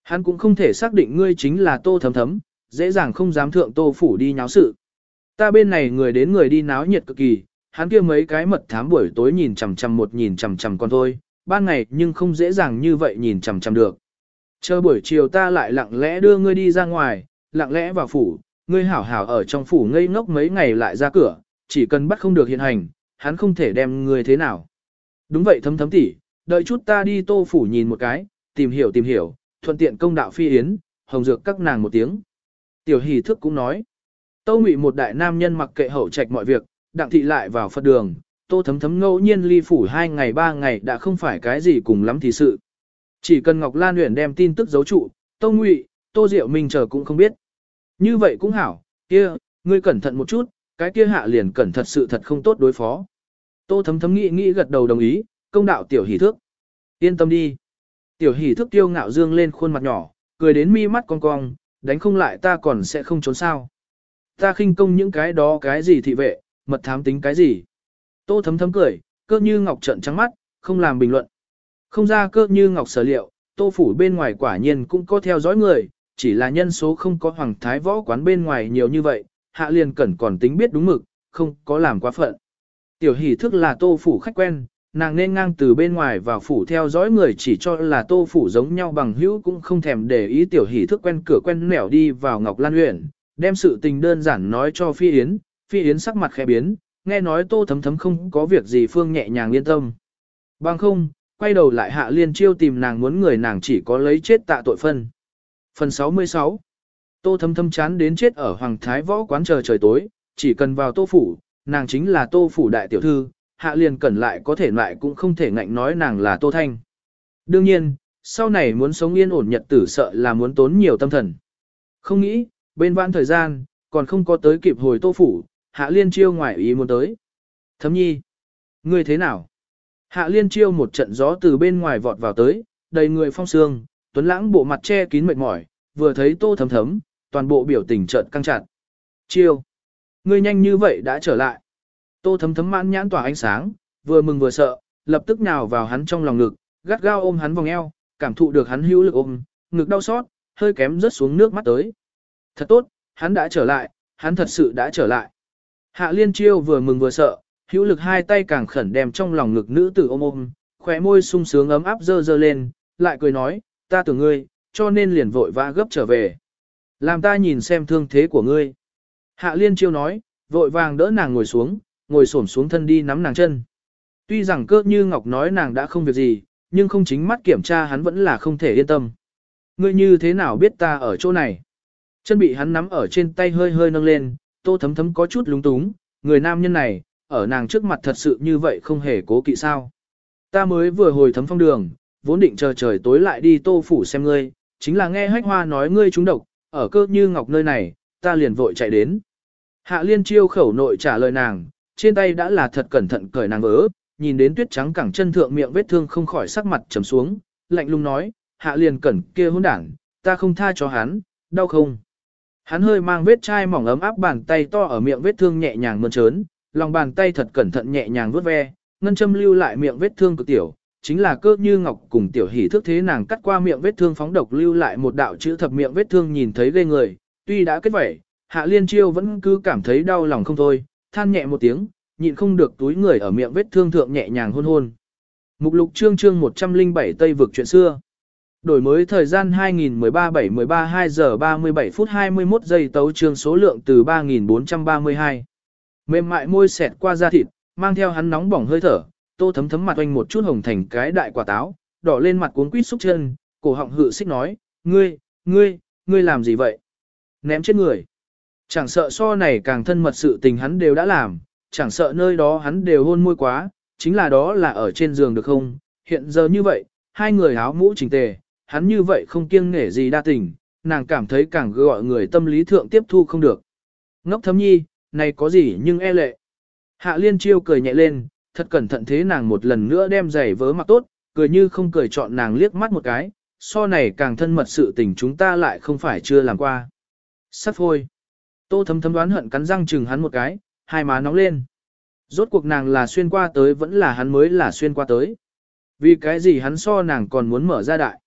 [SPEAKER 1] Hắn cũng không thể xác định ngươi chính là tô thấm thấm, dễ dàng không dám thượng tô phủ đi nháo sự. Ta bên này người đến người đi náo nhiệt cực kỳ, hắn kia mấy cái mật thám buổi tối nhìn chằm chằm một nhìn chằm chằm con thôi, ban ngày nhưng không dễ dàng như vậy nhìn chằm chằm được. Chờ buổi chiều ta lại lặng lẽ đưa ngươi đi ra ngoài, lặng lẽ vào phủ, ngươi hảo hảo ở trong phủ ngây ngốc mấy ngày lại ra cửa, chỉ cần bắt không được hiện hành, hắn không thể đem ngươi thế nào. Đúng vậy thấm thấm tỉ, đợi chút ta đi tô phủ nhìn một cái, tìm hiểu tìm hiểu, thuận tiện công đạo phi yến, hồng dược các nàng một tiếng. Tiểu hỷ thức cũng nói, tâu ngụy một đại nam nhân mặc kệ hậu trạch mọi việc, đặng thị lại vào Phật đường, tô thấm thấm ngẫu nhiên ly phủ hai ngày ba ngày đã không phải cái gì cùng lắm thì sự. Chỉ cần Ngọc Lan Uyển đem tin tức giấu trụ, Tô Ngụy, Tô Diệu Minh chờ cũng không biết. Như vậy cũng hảo, kia, ngươi cẩn thận một chút, cái kia hạ liền cẩn thật sự thật không tốt đối phó. Tô thấm thấm nghĩ nghĩ gật đầu đồng ý, công đạo tiểu hỷ thước. Yên tâm đi. Tiểu hỷ thước tiêu ngạo dương lên khuôn mặt nhỏ, cười đến mi mắt cong cong, đánh không lại ta còn sẽ không trốn sao. Ta khinh công những cái đó cái gì thị vệ, mật thám tính cái gì. Tô thấm thấm cười, cơ như ngọc trận trắng mắt, không làm bình luận. Không ra cơ như ngọc sở liệu, tô phủ bên ngoài quả nhiên cũng có theo dõi người, chỉ là nhân số không có hoàng thái võ quán bên ngoài nhiều như vậy, hạ liền cẩn còn tính biết đúng mực, không có làm quá phận. Tiểu hỷ thức là tô phủ khách quen, nàng nên ngang từ bên ngoài vào phủ theo dõi người chỉ cho là tô phủ giống nhau bằng hữu cũng không thèm để ý tiểu hỷ thức quen cửa quen nẻo đi vào Ngọc Lan huyện, đem sự tình đơn giản nói cho Phi Yến, Phi Yến sắc mặt khẽ biến, nghe nói tô thấm thấm không có việc gì phương nhẹ nhàng yên tâm. Bằng không, quay đầu lại hạ liên chiêu tìm nàng muốn người nàng chỉ có lấy chết tạ tội phân. Phần 66 Tô thấm thấm chán đến chết ở Hoàng Thái Võ quán chờ trời tối, chỉ cần vào tô phủ, nàng chính là tô phủ đại tiểu thư, hạ liền cẩn lại có thể lại cũng không thể ngạnh nói nàng là tô thanh. Đương nhiên, sau này muốn sống yên ổn nhật tử sợ là muốn tốn nhiều tâm thần. Không nghĩ, bên vãn thời gian, còn không có tới kịp hồi tô phủ, hạ liên chiêu ngoài ý muốn tới. Thấm nhi, ngươi thế nào? Hạ liên chiêu một trận gió từ bên ngoài vọt vào tới, đầy người phong sương, tuấn lãng bộ mặt che kín mệt mỏi, vừa thấy tô thấm thấm, toàn bộ biểu tình trận căng chặt. Chiêu, ngươi nhanh như vậy đã trở lại. Tô thấm thấm mãn nhãn tỏa ánh sáng, vừa mừng vừa sợ, lập tức nhào vào hắn trong lòng ngực, gắt gao ôm hắn vòng eo, cảm thụ được hắn hữu lực ôm, ngực đau xót, hơi kém rớt xuống nước mắt tới. Thật tốt, hắn đã trở lại, hắn thật sự đã trở lại. Hạ liên chiêu vừa mừng vừa sợ, hữu lực hai tay càng khẩn đem trong lòng ngực nữ tử ôm ôm, khóe môi sung sướng ấm áp dơ dơ lên, lại cười nói, ta tưởng ngươi, cho nên liền vội vã gấp trở về. Làm ta nhìn xem thương thế của ngươi. Hạ liên chiêu nói, vội vàng đỡ nàng ngồi xuống, ngồi xổm xuống thân đi nắm nàng chân. Tuy rằng cơ như Ngọc nói nàng đã không việc gì, nhưng không chính mắt kiểm tra hắn vẫn là không thể yên tâm. Ngươi như thế nào biết ta ở chỗ này? Chân bị hắn nắm ở trên tay hơi hơi nâng lên, tô thấm thấm có chút lúng túng, người nam nhân này, ở nàng trước mặt thật sự như vậy không hề cố kỵ sao. Ta mới vừa hồi thấm phong đường, vốn định chờ trời tối lại đi tô phủ xem ngươi, chính là nghe hách hoa nói ngươi trúng độc, ở cơ như ngọc nơi này, ta liền vội chạy đến. Hạ liên chiêu khẩu nội trả lời nàng, trên tay đã là thật cẩn thận cởi nàng vớ, nhìn đến tuyết trắng cẳng chân thượng miệng vết thương không khỏi sắc mặt trầm xuống, lạnh lùng nói, hạ liền cẩn kia hỗn đảng, ta không tha cho hắn, đau không. Hắn hơi mang vết chai mỏng ấm áp bàn tay to ở miệng vết thương nhẹ nhàng mơn trớn, lòng bàn tay thật cẩn thận nhẹ nhàng vuốt ve, ngân châm lưu lại miệng vết thương cực tiểu, chính là cơ như ngọc cùng tiểu hỉ thức thế nàng cắt qua miệng vết thương phóng độc lưu lại một đạo chữ thập miệng vết thương nhìn thấy ghê người, tuy đã kết vẩy, hạ liên chiêu vẫn cứ cảm thấy đau lòng không thôi, than nhẹ một tiếng, nhịn không được túi người ở miệng vết thương thượng nhẹ nhàng hôn hôn. Mục lục chương chương 107 Tây vực chuyện xưa. Đổi mới thời gian 2013 7 13 2 giờ 37 phút 21 giây tấu chương số lượng từ 3432. Mềm mại môi xẹt qua da thịt, mang theo hắn nóng bỏng hơi thở, tô thấm thấm mặt oanh một chút hồng thành cái đại quả táo, đỏ lên mặt cuốn quýt xúc chân, cổ họng hự xích nói, ngươi, ngươi, ngươi làm gì vậy? Ném chết người. Chẳng sợ so này càng thân mật sự tình hắn đều đã làm, chẳng sợ nơi đó hắn đều hôn môi quá, chính là đó là ở trên giường được không? Hiện giờ như vậy, hai người áo mũ chỉnh tề, hắn như vậy không kiêng nể gì đa tình, nàng cảm thấy càng gọi người tâm lý thượng tiếp thu không được. Ngốc thấm nhi, này có gì nhưng e lệ. Hạ liên chiêu cười nhẹ lên, thật cẩn thận thế nàng một lần nữa đem giày vớ mặc tốt, cười như không cười chọn nàng liếc mắt một cái, so này càng thân mật sự tình chúng ta lại không phải chưa làm qua. Sắp thôi. Tô thấm thấm đoán hận cắn răng chừng hắn một cái, hai má nóng lên. Rốt cuộc nàng là xuyên qua tới vẫn là hắn mới là xuyên qua tới. Vì cái gì hắn so nàng còn muốn mở ra đại.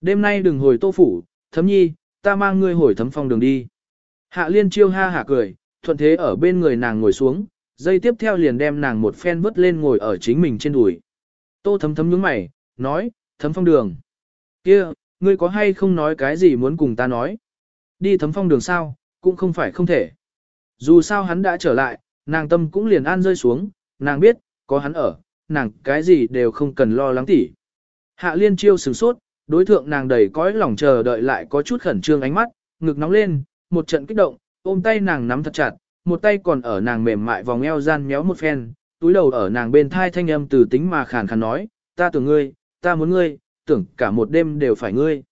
[SPEAKER 1] Đêm nay đừng hồi tô phủ, thấm nhi, ta mang ngươi hồi thấm phong đường đi. Hạ liên chiêu ha hạ cười, thuận thế ở bên người nàng ngồi xuống, dây tiếp theo liền đem nàng một phen vứt lên ngồi ở chính mình trên đùi. Tô thấm thấm nhướng mày, nói, thấm phong đường. kia, ngươi có hay không nói cái gì muốn cùng ta nói? Đi thấm phong đường sao, cũng không phải không thể. Dù sao hắn đã trở lại, nàng tâm cũng liền an rơi xuống, nàng biết, có hắn ở, nàng cái gì đều không cần lo lắng tỉ. Hạ liên chiêu sửng sốt, đối thượng nàng đầy cõi lòng chờ đợi lại có chút khẩn trương ánh mắt, ngực nóng lên, một trận kích động, ôm tay nàng nắm thật chặt, một tay còn ở nàng mềm mại vòng eo gian méo một phen, túi đầu ở nàng bên thai thanh âm từ tính mà khàn khàn nói, ta tưởng ngươi, ta muốn ngươi, tưởng cả một đêm đều phải ngươi.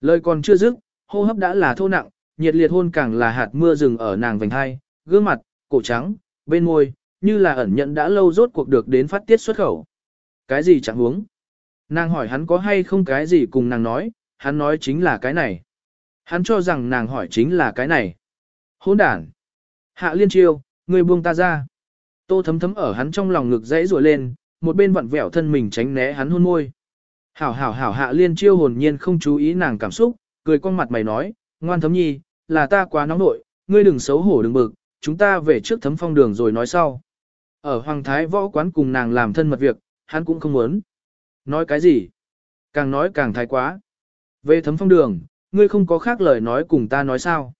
[SPEAKER 1] Lời còn chưa dứt, hô hấp đã là thô nặng, nhiệt liệt hôn càng là hạt mưa rừng ở nàng vành hai, gương mặt, cổ trắng, bên môi, như là ẩn nhận đã lâu rốt cuộc được đến phát tiết xuất khẩu. Cái gì chẳng uống? Nàng hỏi hắn có hay không cái gì cùng nàng nói, hắn nói chính là cái này. Hắn cho rằng nàng hỏi chính là cái này. Hôn đản. Hạ liên chiêu, người buông ta ra. Tô thấm thấm ở hắn trong lòng ngực dãy rùa lên, một bên vặn vẹo thân mình tránh né hắn hôn môi. Hảo hảo hảo hạ liên chiêu hồn nhiên không chú ý nàng cảm xúc, cười con mặt mày nói, ngoan thấm nhi, là ta quá nóng nội, ngươi đừng xấu hổ đừng bực, chúng ta về trước thấm phong đường rồi nói sau. Ở Hoàng Thái võ quán cùng nàng làm thân mật việc, hắn cũng không muốn. Nói cái gì? Càng nói càng thái quá. Về thấm phong đường, ngươi không có khác lời nói cùng ta nói sao?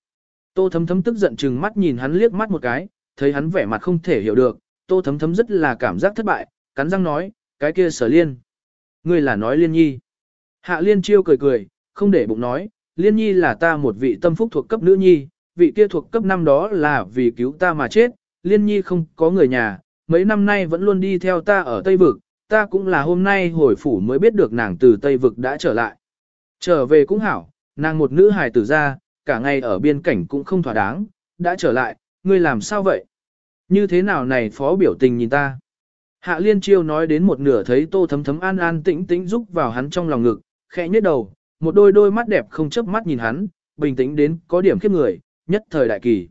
[SPEAKER 1] Tô thấm thấm tức giận chừng mắt nhìn hắn liếc mắt một cái, thấy hắn vẻ mặt không thể hiểu được, tô thấm thấm rất là cảm giác thất bại, cắn răng nói, cái kia sở liên. Ngươi là nói liên nhi. Hạ liên chiêu cười cười, không để bụng nói, liên nhi là ta một vị tâm phúc thuộc cấp nữ nhi, vị kia thuộc cấp năm đó là vì cứu ta mà chết, liên nhi không có người nhà, mấy năm nay vẫn luôn đi theo ta ở Tây Vực, ta cũng là hôm nay hồi phủ mới biết được nàng từ Tây Vực đã trở lại. Trở về cũng hảo, nàng một nữ hài tử ra, cả ngày ở biên cảnh cũng không thỏa đáng, đã trở lại, ngươi làm sao vậy? Như thế nào này phó biểu tình nhìn ta? Hạ liên chiêu nói đến một nửa thấy tô thấm thấm an an tĩnh tĩnh rúc vào hắn trong lòng ngực, khẽ nhếch đầu, một đôi đôi mắt đẹp không chớp mắt nhìn hắn, bình tĩnh đến có điểm khiếp người, nhất thời đại kỳ.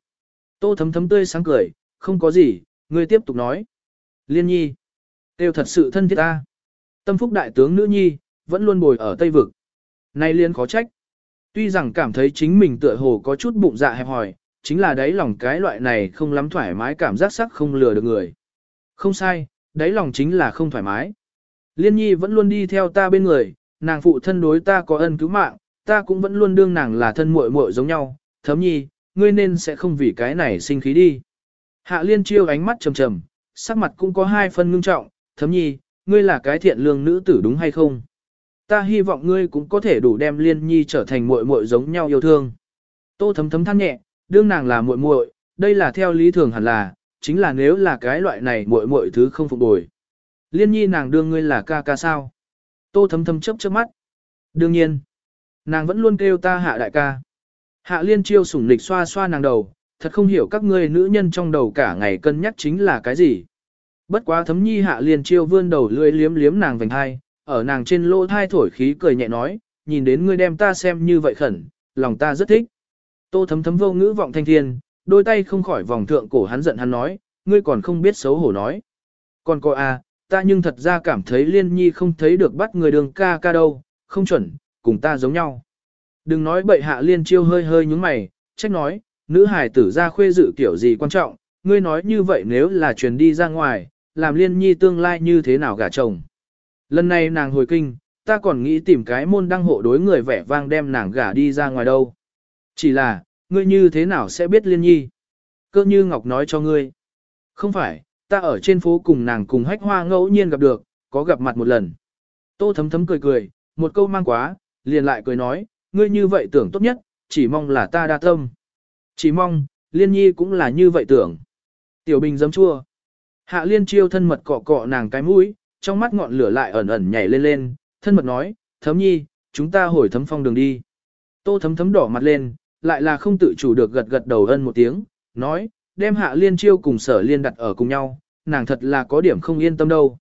[SPEAKER 1] Tô thấm thấm tươi sáng cười, không có gì, ngươi tiếp tục nói. Liên nhi, tiêu thật sự thân thiết ta. Tâm phúc đại tướng nữ nhi, vẫn luôn bồi ở Tây Vực. Nay liên khó trách. Tuy rằng cảm thấy chính mình tựa hồ có chút bụng dạ hẹp hòi, chính là đáy lòng cái loại này không lắm thoải mái cảm giác sắc không lừa được người. Không sai, đáy lòng chính là không thoải mái. Liên nhi vẫn luôn đi theo ta bên người, nàng phụ thân đối ta có ân cứu mạng, ta cũng vẫn luôn đương nàng là thân muội muội giống nhau, thấm nhi, ngươi nên sẽ không vì cái này sinh khí đi. Hạ liên chiêu ánh mắt trầm trầm, sắc mặt cũng có hai phân ngưng trọng, thấm nhi, ngươi là cái thiện lương nữ tử đúng hay không? Ta hy vọng ngươi cũng có thể đủ đem liên nhi trở thành muội muội giống nhau yêu thương. Tô thấm thấm than nhẹ, đương nàng là muội muội, đây là theo lý thường hẳn là, chính là nếu là cái loại này muội muội thứ không phục bồi. Liên nhi nàng đương ngươi là ca ca sao? Tô thấm thấm chớp chớp mắt. Đương nhiên, nàng vẫn luôn kêu ta hạ đại ca. Hạ liên chiêu sủng lịch xoa xoa nàng đầu, thật không hiểu các ngươi nữ nhân trong đầu cả ngày cân nhắc chính là cái gì. Bất quá thấm nhi hạ liên chiêu vươn đầu lưỡi liếm liếm nàng vành hai, ở nàng trên lỗ thai thổi khí cười nhẹ nói, nhìn đến ngươi đem ta xem như vậy khẩn, lòng ta rất thích. Tô thấm thấm vô ngữ vọng thanh thiên, đôi tay không khỏi vòng thượng cổ hắn giận hắn nói, ngươi còn không biết xấu hổ nói. Còn cô à, ta nhưng thật ra cảm thấy liên nhi không thấy được bắt người đường ca ca đâu, không chuẩn, cùng ta giống nhau. Đừng nói bậy hạ liên chiêu hơi hơi nhúng mày, trách nói, nữ hài tử ra khuê dự kiểu gì quan trọng, ngươi nói như vậy nếu là truyền đi ra ngoài, làm liên nhi tương lai như thế nào gả chồng. Lần này nàng hồi kinh, ta còn nghĩ tìm cái môn đăng hộ đối người vẻ vang đem nàng gả đi ra ngoài đâu. Chỉ là, ngươi như thế nào sẽ biết liên nhi? Cơ như Ngọc nói cho ngươi. Không phải, ta ở trên phố cùng nàng cùng hách hoa ngẫu nhiên gặp được, có gặp mặt một lần. Tô thấm thấm cười cười, một câu mang quá, liền lại cười nói, ngươi như vậy tưởng tốt nhất, chỉ mong là ta đa tâm. Chỉ mong, liên nhi cũng là như vậy tưởng. Tiểu bình giấm chua. Hạ liên chiêu thân mật cọ cọ nàng cái mũi, trong mắt ngọn lửa lại ẩn ẩn nhảy lên lên, thân mật nói, thấm nhi, chúng ta hồi thấm phong đường đi. Tô thấm thấm đỏ mặt lên, lại là không tự chủ được gật gật đầu ân một tiếng, nói, đem hạ liên chiêu cùng sở liên đặt ở cùng nhau, nàng thật là có điểm không yên tâm đâu.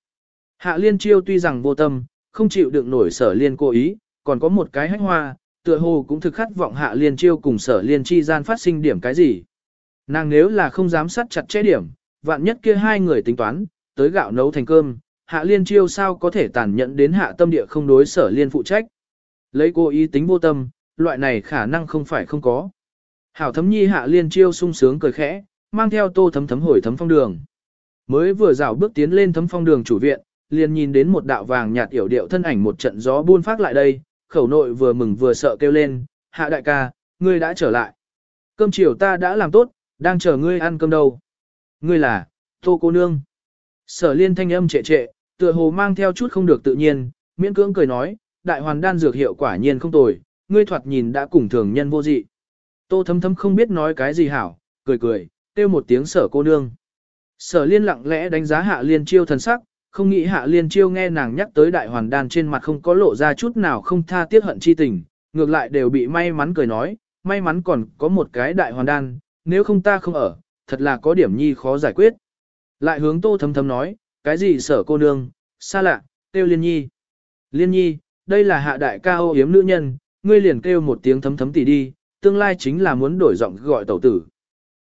[SPEAKER 1] Hạ liên chiêu tuy rằng vô tâm, không chịu đựng nổi sở liên cố ý, còn có một cái hách hoa, tựa hồ cũng thực khát vọng hạ liên chiêu cùng sở liên chi gian phát sinh điểm cái gì. Nàng nếu là không dám sát chặt chẽ điểm, vạn nhất kia hai người tính toán, tới gạo nấu thành cơm, hạ liên chiêu sao có thể tàn nhẫn đến hạ tâm địa không đối sở liên phụ trách. Lấy cô ý tính vô tâm, loại này khả năng không phải không có. Hảo thấm nhi hạ liên chiêu sung sướng cười khẽ, mang theo tô thấm thấm hồi thấm phong đường. Mới vừa dạo bước tiến lên thấm phong đường chủ viện, liền nhìn đến một đạo vàng nhạt yểu điệu thân ảnh một trận gió buôn phát lại đây, khẩu nội vừa mừng vừa sợ kêu lên, hạ đại ca, ngươi đã trở lại. Cơm chiều ta đã làm tốt, đang chờ ngươi ăn cơm đâu. Ngươi là, tô cô nương. Sở liên thanh âm trệ trệ, tựa hồ mang theo chút không được tự nhiên, miễn cưỡng cười nói, đại hoàn đan dược hiệu quả nhiên không tồi, ngươi thoạt nhìn đã cùng thường nhân vô dị. Tô thấm thấm không biết nói cái gì hảo, cười cười, kêu một tiếng sở cô nương. Sở liên lặng lẽ đánh giá hạ liên chiêu thần sắc, không nghĩ hạ liên chiêu nghe nàng nhắc tới đại hoàn đan trên mặt không có lộ ra chút nào không tha tiếc hận chi tình, ngược lại đều bị may mắn cười nói, may mắn còn có một cái đại hoàn đan, nếu không ta không ở, thật là có điểm nhi khó giải quyết. Lại hướng tô thấm thấm nói, cái gì sở cô nương, xa lạ, kêu liên nhi. Liên nhi, đây là hạ đại ca ô yếm nữ nhân, ngươi liền kêu một tiếng thấm thấm tỉ đi, tương lai chính là muốn đổi giọng gọi tẩu tử.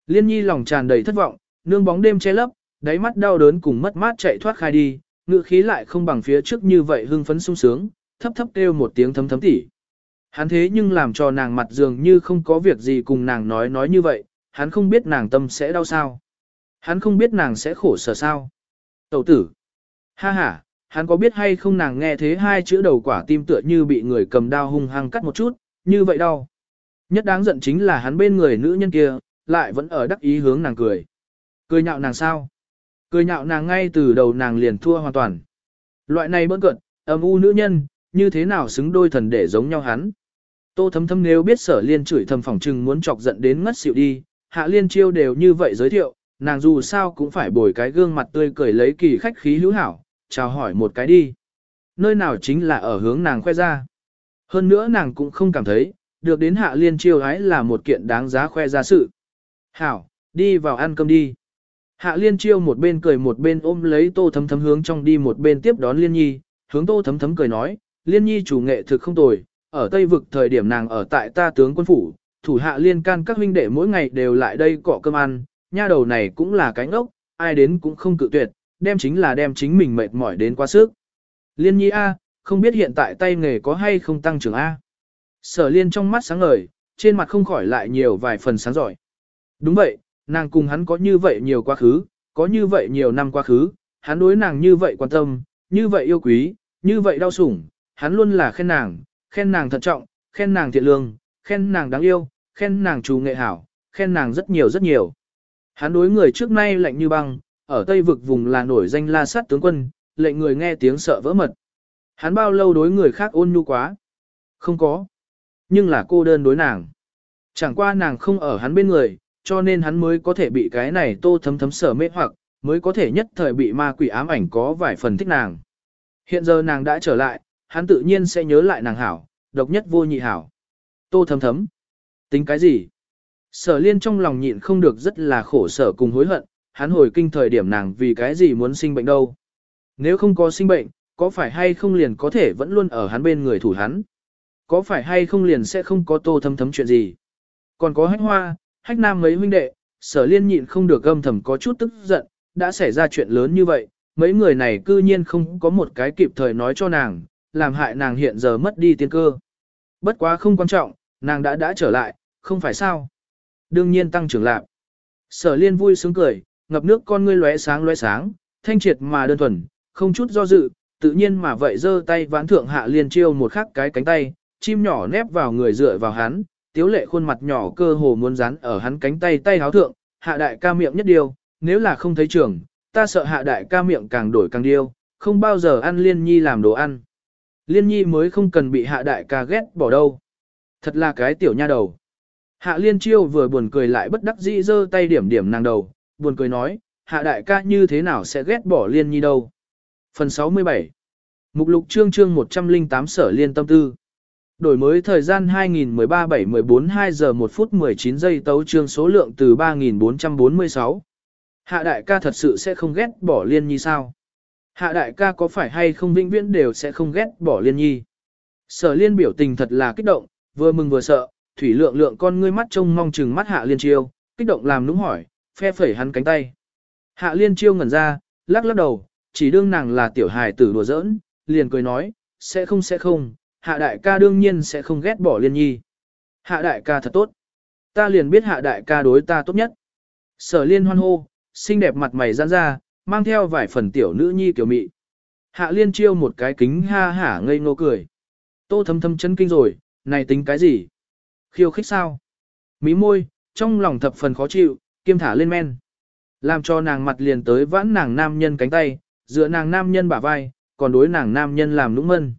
[SPEAKER 1] Liên nhi lòng tràn đầy thất vọng, nương bóng đêm che lấp, đáy mắt đau đớn cùng mất mát chạy thoát khai đi, ngựa khí lại không bằng phía trước như vậy hưng phấn sung sướng, thấp thấp kêu một tiếng thấm thấm tỉ. Hắn thế nhưng làm cho nàng mặt dường như không có việc gì cùng nàng nói nói như vậy, hắn không biết nàng tâm sẽ đau sao. Hắn không biết nàng sẽ khổ sở sao. Tẩu tử. Ha ha, hắn có biết hay không nàng nghe thế hai chữ đầu quả tim tựa như bị người cầm đao hung hăng cắt một chút, như vậy đau. Nhất đáng giận chính là hắn bên người nữ nhân kia, lại vẫn ở đắc ý hướng nàng cười. Cười nhạo nàng sao? Cười nhạo nàng ngay từ đầu nàng liền thua hoàn toàn. Loại này bỡn cận, âm u nữ nhân, như thế nào xứng đôi thần để giống nhau hắn. Tô thấm thấm nếu biết sở liên chửi thầm phỏng trừng muốn chọc giận đến ngất xỉu đi, hạ liên chiêu đều như vậy giới thiệu, nàng dù sao cũng phải bồi cái gương mặt tươi cười lấy kỳ khách khí hữu hảo, chào hỏi một cái đi. Nơi nào chính là ở hướng nàng khoe ra. Hơn nữa nàng cũng không cảm thấy, được đến hạ liên chiêu ấy là một kiện đáng giá khoe ra sự. Hảo, đi vào ăn cơm đi. Hạ liên chiêu một bên cười một bên ôm lấy tô thấm thấm hướng trong đi một bên tiếp đón liên nhi, hướng tô thấm thấm cười nói, liên nhi chủ nghệ thực không tồi, ở Tây vực thời điểm nàng ở tại ta tướng quân phủ, thủ hạ liên can các huynh đệ mỗi ngày đều lại đây cọ cơm ăn, nha đầu này cũng là cánh ốc, ai đến cũng không cự tuyệt, đem chính là đem chính mình mệt mỏi đến quá sức. Liên nhi A, không biết hiện tại tay nghề có hay không tăng trưởng A. Sở liên trong mắt sáng ngời, trên mặt không khỏi lại nhiều vài phần sáng giỏi. Đúng vậy, nàng cùng hắn có như vậy nhiều quá khứ, có như vậy nhiều năm quá khứ, hắn đối nàng như vậy quan tâm, như vậy yêu quý, như vậy đau sủng, hắn luôn là khen nàng, khen nàng thận trọng, khen nàng thiện lương, khen nàng đáng yêu, khen nàng trù nghệ hảo, khen nàng rất nhiều rất nhiều. Hắn đối người trước nay lạnh như băng, ở Tây vực vùng là nổi danh la sát tướng quân, lệnh người nghe tiếng sợ vỡ mật. Hắn bao lâu đối người khác ôn nhu quá? Không có. Nhưng là cô đơn đối nàng. Chẳng qua nàng không ở hắn bên người, cho nên hắn mới có thể bị cái này tô thấm thấm sở mê hoặc, mới có thể nhất thời bị ma quỷ ám ảnh có vài phần thích nàng. Hiện giờ nàng đã trở lại, hắn tự nhiên sẽ nhớ lại nàng hảo, độc nhất vô nhị hảo. Tô thấm thấm. Tính cái gì? Sở liên trong lòng nhịn không được rất là khổ sở cùng hối hận, hắn hồi kinh thời điểm nàng vì cái gì muốn sinh bệnh đâu. Nếu không có sinh bệnh, có phải hay không liền có thể vẫn luôn ở hắn bên người thủ hắn. Có phải hay không liền sẽ không có tô thấm thấm chuyện gì. Còn có hách hoa, hách nam mấy huynh đệ, sở liên nhịn không được âm thầm có chút tức giận, đã xảy ra chuyện lớn như vậy, mấy người này cư nhiên không có một cái kịp thời nói cho nàng, làm hại nàng hiện giờ mất đi tiên cơ. Bất quá không quan trọng, nàng đã đã trở lại, không phải sao. Đương nhiên tăng trưởng lạc. Sở liên vui sướng cười, ngập nước con ngươi lóe sáng lóe sáng, thanh triệt mà đơn thuần, không chút do dự, tự nhiên mà vậy giơ tay vãn thượng hạ liên chiêu một khắc cái cánh tay, chim nhỏ nép vào người dựa vào hắn, tiếu lệ khuôn mặt nhỏ cơ hồ muốn dán ở hắn cánh tay tay háo thượng, hạ đại ca miệng nhất điều, nếu là không thấy trưởng, ta sợ hạ đại ca miệng càng đổi càng điêu, không bao giờ ăn liên nhi làm đồ ăn. Liên nhi mới không cần bị hạ đại ca ghét bỏ đâu. Thật là cái tiểu nha đầu. Hạ liên chiêu vừa buồn cười lại bất đắc dĩ giơ tay điểm điểm nàng đầu, buồn cười nói, hạ đại ca như thế nào sẽ ghét bỏ liên nhi đâu. Phần 67 Mục lục chương chương 108 sở liên tâm tư Đổi mới thời gian 2013-7-14 2 giờ 1 phút 19 giây tấu trương số lượng từ 3446. Hạ đại ca thật sự sẽ không ghét bỏ liên nhi sao? Hạ đại ca có phải hay không vĩnh viễn đều sẽ không ghét bỏ liên nhi? Sở liên biểu tình thật là kích động, vừa mừng vừa sợ, thủy lượng lượng con ngươi mắt trông mong chừng mắt hạ liên chiêu, kích động làm nũng hỏi, phe phẩy hắn cánh tay. Hạ liên chiêu ngẩn ra, lắc lắc đầu, chỉ đương nàng là tiểu hài tử đùa giỡn, liền cười nói, sẽ không sẽ không, hạ đại ca đương nhiên sẽ không ghét bỏ liên nhi. Hạ đại ca thật tốt. Ta liền biết hạ đại ca đối ta tốt nhất. Sở liên hoan hô, xinh đẹp mặt mày giãn ra, mang theo vài phần tiểu nữ nhi kiểu mị. Hạ liên chiêu một cái kính ha hả ngây ngô cười. Tô thâm thâm chân kinh rồi, này tính cái gì? Khiêu khích sao? Mí môi, trong lòng thập phần khó chịu, kiêm thả lên men. Làm cho nàng mặt liền tới vãn nàng nam nhân cánh tay, dựa nàng nam nhân bả vai, còn đối nàng nam nhân làm nũng mân.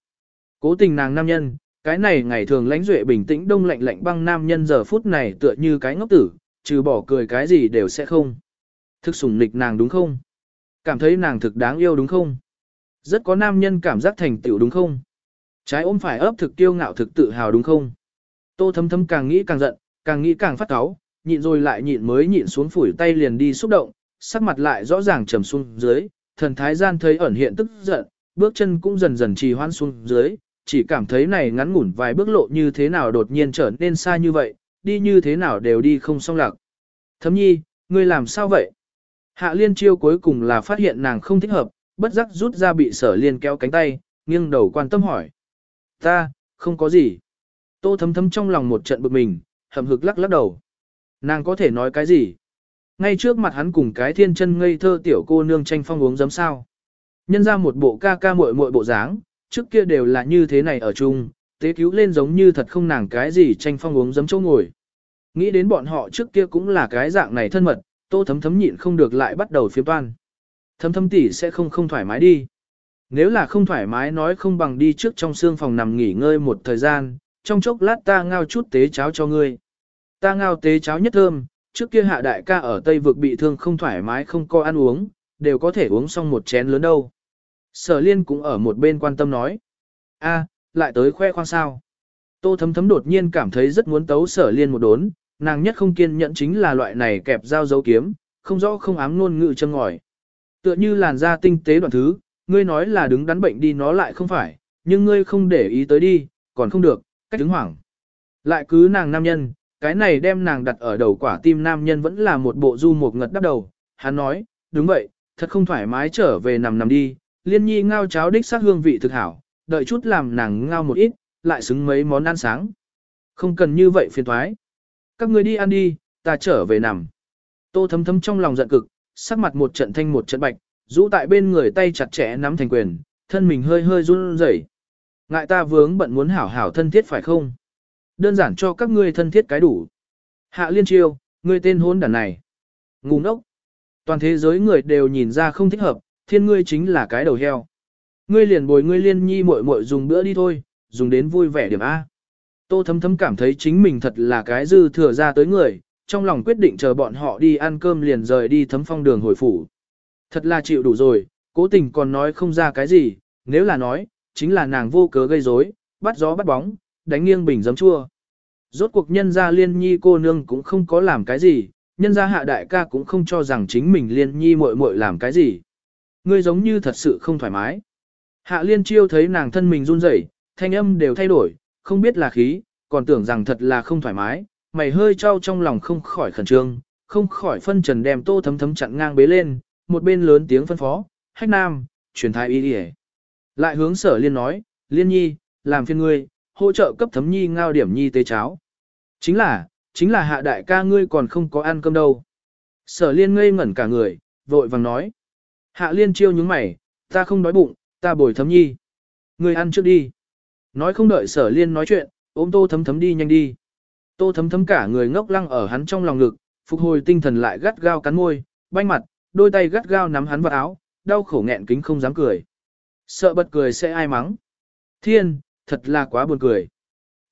[SPEAKER 1] Cố tình nàng nam nhân, cái này ngày thường lãnh duệ bình tĩnh đông lạnh lạnh băng nam nhân giờ phút này tựa như cái ngốc tử, trừ bỏ cười cái gì đều sẽ không. Thực sủng nịch nàng đúng không? Cảm thấy nàng thực đáng yêu đúng không? Rất có nam nhân cảm giác thành tựu đúng không? Trái ôm phải ấp thực kiêu ngạo thực tự hào đúng không? Tô thấm thấm càng nghĩ càng giận, càng nghĩ càng phát cáu, nhịn rồi lại nhịn mới nhịn xuống phủi tay liền đi xúc động, sắc mặt lại rõ ràng trầm xuống dưới, thần thái gian thấy ẩn hiện tức giận, bước chân cũng dần dần trì hoãn xuống dưới, chỉ cảm thấy này ngắn ngủn vài bước lộ như thế nào đột nhiên trở nên xa như vậy, đi như thế nào đều đi không xong lạc. Thấm nhi, ngươi làm sao vậy? Hạ liên chiêu cuối cùng là phát hiện nàng không thích hợp, bất giác rút ra bị sở liên kéo cánh tay, nghiêng đầu quan tâm hỏi. Ta, không có gì. Tô thấm thấm trong lòng một trận bực mình, hầm hực lắc lắc đầu. Nàng có thể nói cái gì? Ngay trước mặt hắn cùng cái thiên chân ngây thơ tiểu cô nương tranh phong uống giấm sao. Nhân ra một bộ ca ca muội muội bộ dáng, trước kia đều là như thế này ở chung, tế cứu lên giống như thật không nàng cái gì tranh phong uống giấm chỗ ngồi. Nghĩ đến bọn họ trước kia cũng là cái dạng này thân mật, tô thấm thấm nhịn không được lại bắt đầu phiếm toan. Thấm thấm tỷ sẽ không không thoải mái đi. Nếu là không thoải mái nói không bằng đi trước trong xương phòng nằm nghỉ ngơi một thời gian, trong chốc lát ta ngao chút tế cháo cho ngươi. Ta ngao tế cháo nhất thơm, trước kia hạ đại ca ở Tây vực bị thương không thoải mái không có ăn uống, đều có thể uống xong một chén lớn đâu. Sở liên cũng ở một bên quan tâm nói. a lại tới khoe khoang sao. Tô thấm thấm đột nhiên cảm thấy rất muốn tấu sở liên một đốn, nàng nhất không kiên nhẫn chính là loại này kẹp dao dấu kiếm, không rõ không ám ngôn ngự chân ngòi. Tựa như làn da tinh tế đoạn thứ, ngươi nói là đứng đắn bệnh đi nó lại không phải, nhưng ngươi không để ý tới đi, còn không được, cách đứng hoảng. Lại cứ nàng nam nhân, cái này đem nàng đặt ở đầu quả tim nam nhân vẫn là một bộ du một ngật đắp đầu. Hắn nói, đúng vậy, thật không thoải mái trở về nằm nằm đi, liên nhi ngao cháo đích sắc hương vị thực hảo, đợi chút làm nàng ngao một ít, lại xứng mấy món ăn sáng. Không cần như vậy phiền thoái. Các người đi ăn đi, ta trở về nằm. Tô thấm thấm trong lòng giận cực, sắc mặt một trận thanh một trận bạch, rũ tại bên người tay chặt chẽ nắm thành quyền, thân mình hơi hơi run rẩy. Ngại ta vướng bận muốn hảo hảo thân thiết phải không? Đơn giản cho các ngươi thân thiết cái đủ. Hạ liên chiêu, ngươi tên hôn đàn này. Ngu ngốc. Toàn thế giới người đều nhìn ra không thích hợp, thiên ngươi chính là cái đầu heo. Ngươi liền bồi ngươi liên nhi muội muội dùng bữa đi thôi, dùng đến vui vẻ điểm A. Tô thấm thấm cảm thấy chính mình thật là cái dư thừa ra tới người, trong lòng quyết định chờ bọn họ đi ăn cơm liền rời đi thấm phong đường hồi phủ. Thật là chịu đủ rồi, cố tình còn nói không ra cái gì, nếu là nói, chính là nàng vô cớ gây rối, bắt gió bắt bóng, đánh nghiêng bình giấm chua. Rốt cuộc nhân gia liên nhi cô nương cũng không có làm cái gì, nhân gia hạ đại ca cũng không cho rằng chính mình liên nhi muội muội làm cái gì. Ngươi giống như thật sự không thoải mái. Hạ liên chiêu thấy nàng thân mình run rẩy, thanh âm đều thay đổi, không biết là khí, còn tưởng rằng thật là không thoải mái, mày hơi trao trong lòng không khỏi khẩn trương, không khỏi phân trần đem tô thấm thấm chặn ngang bế lên, một bên lớn tiếng phân phó, hách nam, truyền thái y đi Lại hướng sở liên nói, liên nhi, làm phiên ngươi, hỗ trợ cấp thấm nhi ngao điểm nhi tế cháo. Chính là, chính là hạ đại ca ngươi còn không có ăn cơm đâu. Sở liên ngây ngẩn cả người, vội vàng nói. Hạ liên chiêu nhướng mày, ta không đói bụng, ta bồi thấm nhi. người ăn trước đi. Nói không đợi sở liên nói chuyện, ôm tô thấm thấm đi nhanh đi. Tô thấm thấm cả người ngốc lăng ở hắn trong lòng ngực, phục hồi tinh thần lại gắt gao cắn môi, banh mặt, đôi tay gắt gao nắm hắn vào áo, đau khổ nghẹn kính không dám cười. Sợ bật cười sẽ ai mắng. Thiên, thật là quá buồn cười.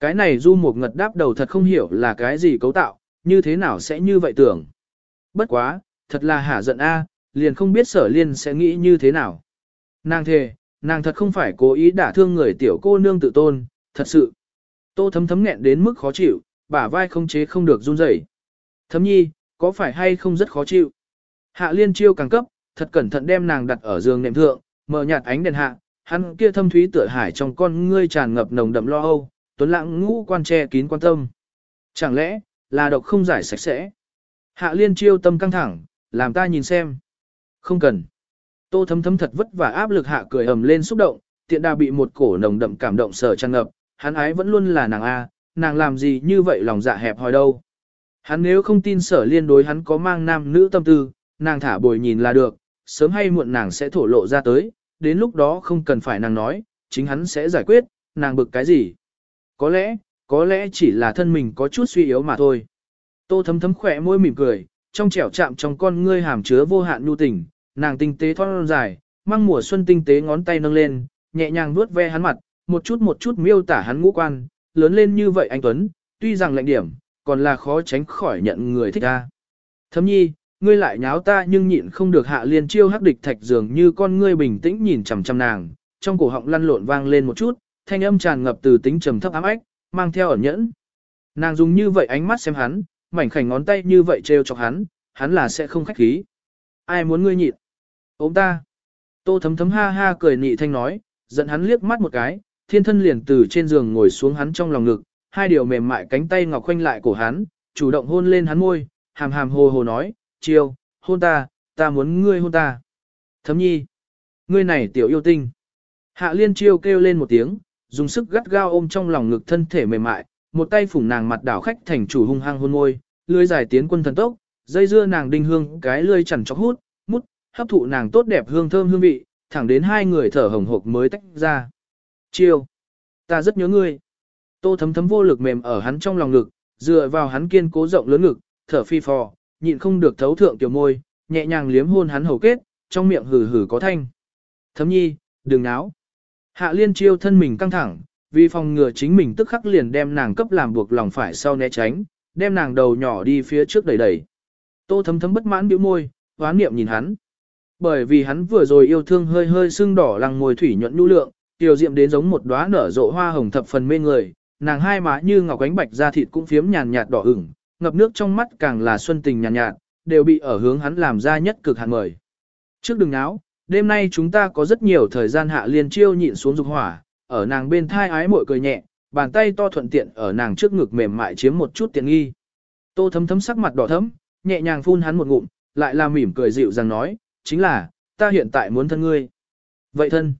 [SPEAKER 1] Cái này du một ngật đáp đầu thật không hiểu là cái gì cấu tạo, như thế nào sẽ như vậy tưởng. Bất quá, thật là hả giận a, liền không biết sở liên sẽ nghĩ như thế nào. Nàng thề, nàng thật không phải cố ý đả thương người tiểu cô nương tự tôn, thật sự. Tô thấm thấm nghẹn đến mức khó chịu, bả vai không chế không được run rẩy. Thấm nhi, có phải hay không rất khó chịu? Hạ liên chiêu càng cấp, thật cẩn thận đem nàng đặt ở giường nệm thượng, mở nhạt ánh đèn hạ, hắn kia thâm thúy tựa hải trong con ngươi tràn ngập nồng đậm lo âu, tuấn lãng ngũ quan che kín quan tâm. Chẳng lẽ, là độc không giải sạch sẽ? Hạ liên chiêu tâm căng thẳng, làm ta nhìn xem. Không cần. Tô thấm thấm thật vất vả áp lực hạ cười ầm lên xúc động, tiện đà bị một cổ nồng đậm cảm động sở tràn ngập, hắn ái vẫn luôn là nàng A, nàng làm gì như vậy lòng dạ hẹp hòi đâu. Hắn nếu không tin sở liên đối hắn có mang nam nữ tâm tư, nàng thả bồi nhìn là được, sớm hay muộn nàng sẽ thổ lộ ra tới, đến lúc đó không cần phải nàng nói, chính hắn sẽ giải quyết, nàng bực cái gì. Có lẽ, có lẽ chỉ là thân mình có chút suy yếu mà thôi. Tô thấm thấm khỏe môi mỉm cười, trong trẻo chạm trong con ngươi hàm chứa vô hạn nhu tình, nàng tinh tế thon dài, mang mùa xuân tinh tế ngón tay nâng lên, nhẹ nhàng vuốt ve hắn mặt, một chút một chút miêu tả hắn ngũ quan, lớn lên như vậy anh Tuấn, tuy rằng lạnh điểm, còn là khó tránh khỏi nhận người thích ta. Thấm nhi, ngươi lại nháo ta nhưng nhịn không được hạ liên chiêu hắc địch thạch dường như con ngươi bình tĩnh nhìn chằm chằm nàng, trong cổ họng lăn lộn vang lên một chút, thanh âm tràn ngập từ tính trầm thấp ám ách, mang theo ẩn nhẫn. Nàng dùng như vậy ánh mắt xem hắn, mảnh khảnh ngón tay như vậy trêu chọc hắn, hắn là sẽ không khách khí. Ai muốn ngươi nhịn? Ôm ta. Tô thấm thấm ha ha cười nị thanh nói, giận hắn liếc mắt một cái, thiên thân liền từ trên giường ngồi xuống hắn trong lòng ngực, hai điều mềm mại cánh tay ngọc khoanh lại cổ hắn, chủ động hôn lên hắn môi, hàm hàm hồ hồ nói, chiêu, hôn ta, ta muốn ngươi hôn ta. Thấm nhi, ngươi này tiểu yêu tinh. Hạ liên chiêu kêu lên một tiếng, dùng sức gắt gao ôm trong lòng ngực thân thể mềm mại, một tay phủng nàng mặt đảo khách thành chủ hung hăng hôn môi, lưỡi dài tiến quân thần tốc, dây dưa nàng đinh hương cái lưỡi chẳng chọc hút, hấp thụ nàng tốt đẹp hương thơm hương vị, thẳng đến hai người thở hồng hộc mới tách ra. Chiêu, ta rất nhớ ngươi. Tô thấm thấm vô lực mềm ở hắn trong lòng ngực, dựa vào hắn kiên cố rộng lớn ngực, thở phi phò, nhịn không được thấu thượng tiểu môi, nhẹ nhàng liếm hôn hắn hầu kết, trong miệng hừ hừ có thanh. Thấm nhi, đừng náo. Hạ liên chiêu thân mình căng thẳng, vì phòng ngừa chính mình tức khắc liền đem nàng cấp làm buộc lòng phải sau né tránh, đem nàng đầu nhỏ đi phía trước đẩy đẩy. Tô thấm thấm bất mãn bĩu môi, hoán niệm nhìn hắn. Bởi vì hắn vừa rồi yêu thương hơi hơi sưng đỏ lăng môi thủy nhuận nhu lượng, tiểu diệm đến giống một đóa nở rộ hoa hồng thập phần mê người, nàng hai má như ngọc ánh bạch da thịt cũng phiếm nhàn nhạt đỏ ửng, ngập nước trong mắt càng là xuân tình nhàn nhạt, nhạt, đều bị ở hướng hắn làm ra nhất cực hạn mời. Trước đừng náo, đêm nay chúng ta có rất nhiều thời gian hạ liên chiêu nhịn xuống dục hỏa, ở nàng bên thai ái mội cười nhẹ, bàn tay to thuận tiện ở nàng trước ngực mềm mại chiếm một chút tiện nghi. Tô thấm thấm sắc mặt đỏ thấm, nhẹ nhàng phun hắn một ngụm, lại là mỉm cười dịu dàng nói, chính là, ta hiện tại muốn thân ngươi. Vậy thân,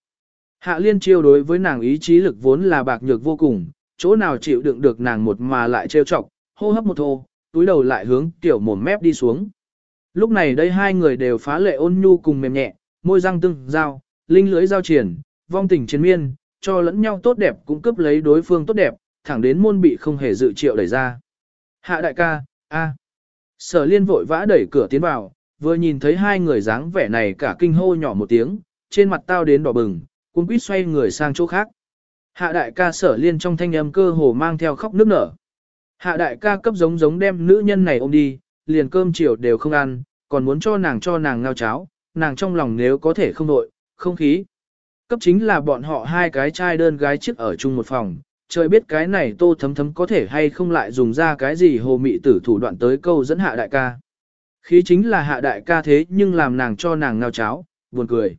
[SPEAKER 1] hạ liên chiêu đối với nàng ý chí lực vốn là bạc nhược vô cùng, chỗ nào chịu đựng được nàng một mà lại trêu chọc, hô hấp một thô, túi đầu lại hướng tiểu mồm mép đi xuống. Lúc này đây hai người đều phá lệ ôn nhu cùng mềm nhẹ, môi răng tương giao, linh lưới giao triển, vong tình chiến miên, cho lẫn nhau tốt đẹp cũng cướp lấy đối phương tốt đẹp, thẳng đến môn bị không hề dự triệu đẩy ra. Hạ đại ca, a. Sở liên vội vã đẩy cửa tiến vào, vừa nhìn thấy hai người dáng vẻ này cả kinh hô nhỏ một tiếng, trên mặt tao đến đỏ bừng, cuốn quýt xoay người sang chỗ khác. Hạ đại ca sở liên trong thanh âm cơ hồ mang theo khóc nước nở. Hạ đại ca cấp giống giống đem nữ nhân này ôm đi, liền cơm chiều đều không ăn, còn muốn cho nàng cho nàng ngao cháo, nàng trong lòng nếu có thể không nội, không khí. Cấp chính là bọn họ hai cái trai đơn gái chiếc ở chung một phòng, trời biết cái này tô thấm thấm có thể hay không lại dùng ra cái gì hồ mị tử thủ đoạn tới câu dẫn hạ đại ca. Khí chính là hạ đại ca thế nhưng làm nàng cho nàng ngao cháo, buồn cười.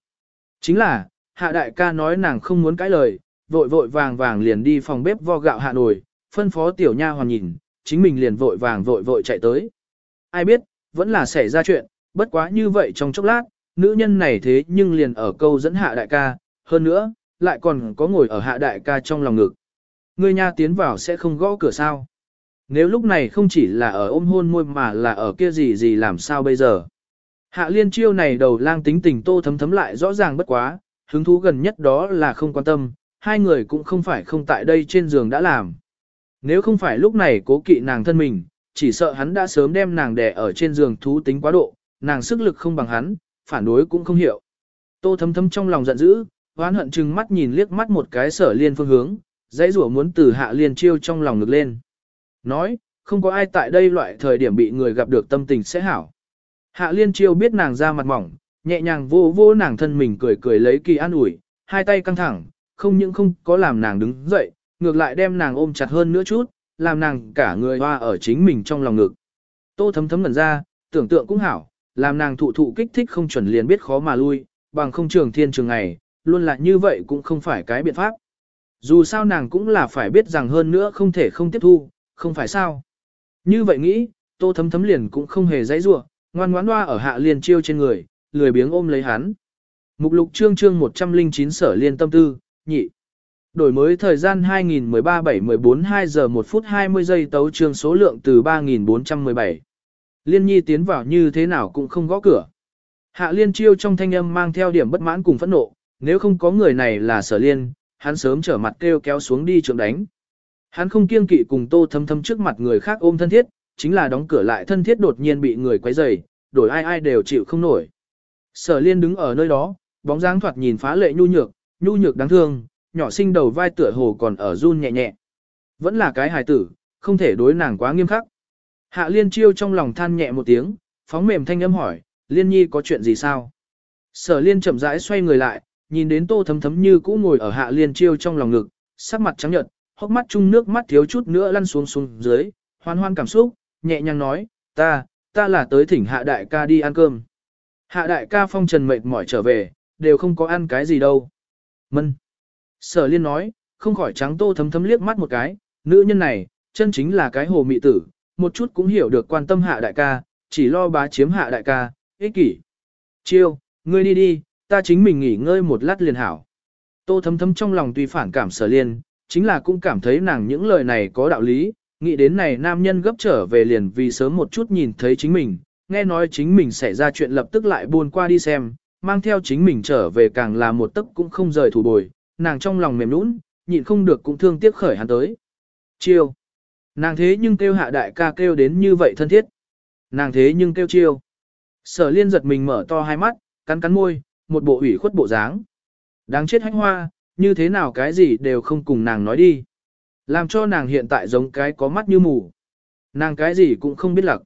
[SPEAKER 1] Chính là, hạ đại ca nói nàng không muốn cãi lời, vội vội vàng vàng liền đi phòng bếp vo gạo hạ nồi, phân phó tiểu nha hoàn nhìn, chính mình liền vội vàng vội vội chạy tới. Ai biết, vẫn là xảy ra chuyện, bất quá như vậy trong chốc lát, nữ nhân này thế nhưng liền ở câu dẫn hạ đại ca, hơn nữa, lại còn có ngồi ở hạ đại ca trong lòng ngực. Người nha tiến vào sẽ không gõ cửa sao. Nếu lúc này không chỉ là ở ôm hôn môi mà là ở kia gì gì làm sao bây giờ. Hạ liên chiêu này đầu lang tính tình tô thấm thấm lại rõ ràng bất quá, hứng thú gần nhất đó là không quan tâm, hai người cũng không phải không tại đây trên giường đã làm. Nếu không phải lúc này cố kỵ nàng thân mình, chỉ sợ hắn đã sớm đem nàng đè ở trên giường thú tính quá độ, nàng sức lực không bằng hắn, phản đối cũng không hiểu. Tô thấm thấm trong lòng giận dữ, hoán hận chừng mắt nhìn liếc mắt một cái sở liên phương hướng, dãy rủa muốn từ hạ liên chiêu trong lòng ngực lên. Nói, không có ai tại đây loại thời điểm bị người gặp được tâm tình sẽ hảo. Hạ liên chiêu biết nàng ra mặt mỏng, nhẹ nhàng vô vô nàng thân mình cười cười lấy kỳ an ủi, hai tay căng thẳng, không những không có làm nàng đứng dậy, ngược lại đem nàng ôm chặt hơn nữa chút, làm nàng cả người hoa ở chính mình trong lòng ngực. Tô thấm thấm ngẩn ra, tưởng tượng cũng hảo, làm nàng thụ thụ kích thích không chuẩn liền biết khó mà lui, bằng không trường thiên trường ngày, luôn là như vậy cũng không phải cái biện pháp. Dù sao nàng cũng là phải biết rằng hơn nữa không thể không tiếp thu, không phải sao. Như vậy nghĩ, tô thấm thấm liền cũng không hề dãy rủa ngoan ngoãn hoa ở hạ liền chiêu trên người, lười biếng ôm lấy hắn. Mục lục chương chương 109 sở liên tâm tư, nhị. Đổi mới thời gian 2013 7 14 2 giờ 1 phút 20 giây tấu chương số lượng từ 3417. Liên nhi tiến vào như thế nào cũng không gõ cửa. Hạ liên chiêu trong thanh âm mang theo điểm bất mãn cùng phẫn nộ, nếu không có người này là sở liên, hắn sớm trở mặt kêu kéo xuống đi trường đánh. Hắn không kiêng kỵ cùng tô thâm thâm trước mặt người khác ôm thân thiết, chính là đóng cửa lại thân thiết đột nhiên bị người quấy rầy, đổi ai ai đều chịu không nổi. Sở liên đứng ở nơi đó, bóng dáng thoạt nhìn phá lệ nhu nhược, nhu nhược đáng thương, nhỏ sinh đầu vai tựa hồ còn ở run nhẹ nhẹ. Vẫn là cái hài tử, không thể đối nàng quá nghiêm khắc. Hạ liên chiêu trong lòng than nhẹ một tiếng, phóng mềm thanh âm hỏi, liên nhi có chuyện gì sao? Sở liên chậm rãi xoay người lại, nhìn đến tô thấm thấm như cũ ngồi ở hạ liên chiêu trong lòng ngực, sắc mặt trắng nhợt, hốc mắt chung nước mắt thiếu chút nữa lăn xuống xuống dưới, hoan hoan cảm xúc, nhẹ nhàng nói, ta, ta là tới thỉnh hạ đại ca đi ăn cơm. Hạ đại ca phong trần mệt mỏi trở về, đều không có ăn cái gì đâu. Mân. Sở liên nói, không khỏi trắng tô thấm thấm liếc mắt một cái, nữ nhân này, chân chính là cái hồ mị tử, một chút cũng hiểu được quan tâm hạ đại ca, chỉ lo bá chiếm hạ đại ca, ích kỷ. Chiêu, ngươi đi đi, ta chính mình nghỉ ngơi một lát liền hảo. Tô thấm thấm trong lòng tuy phản cảm sở liên, chính là cũng cảm thấy nàng những lời này có đạo lý, nghĩ đến này nam nhân gấp trở về liền vì sớm một chút nhìn thấy chính mình, nghe nói chính mình xảy ra chuyện lập tức lại buôn qua đi xem, mang theo chính mình trở về càng là một tấc cũng không rời thủ bồi, nàng trong lòng mềm nũng, nhịn không được cũng thương tiếc khởi hắn tới. Chiêu. Nàng thế nhưng kêu hạ đại ca kêu đến như vậy thân thiết. Nàng thế nhưng kêu chiêu. Sở liên giật mình mở to hai mắt, cắn cắn môi, một bộ ủy khuất bộ dáng. Đáng chết hách hoa, như thế nào cái gì đều không cùng nàng nói đi. Làm cho nàng hiện tại giống cái có mắt như mù. Nàng cái gì cũng không biết lặc.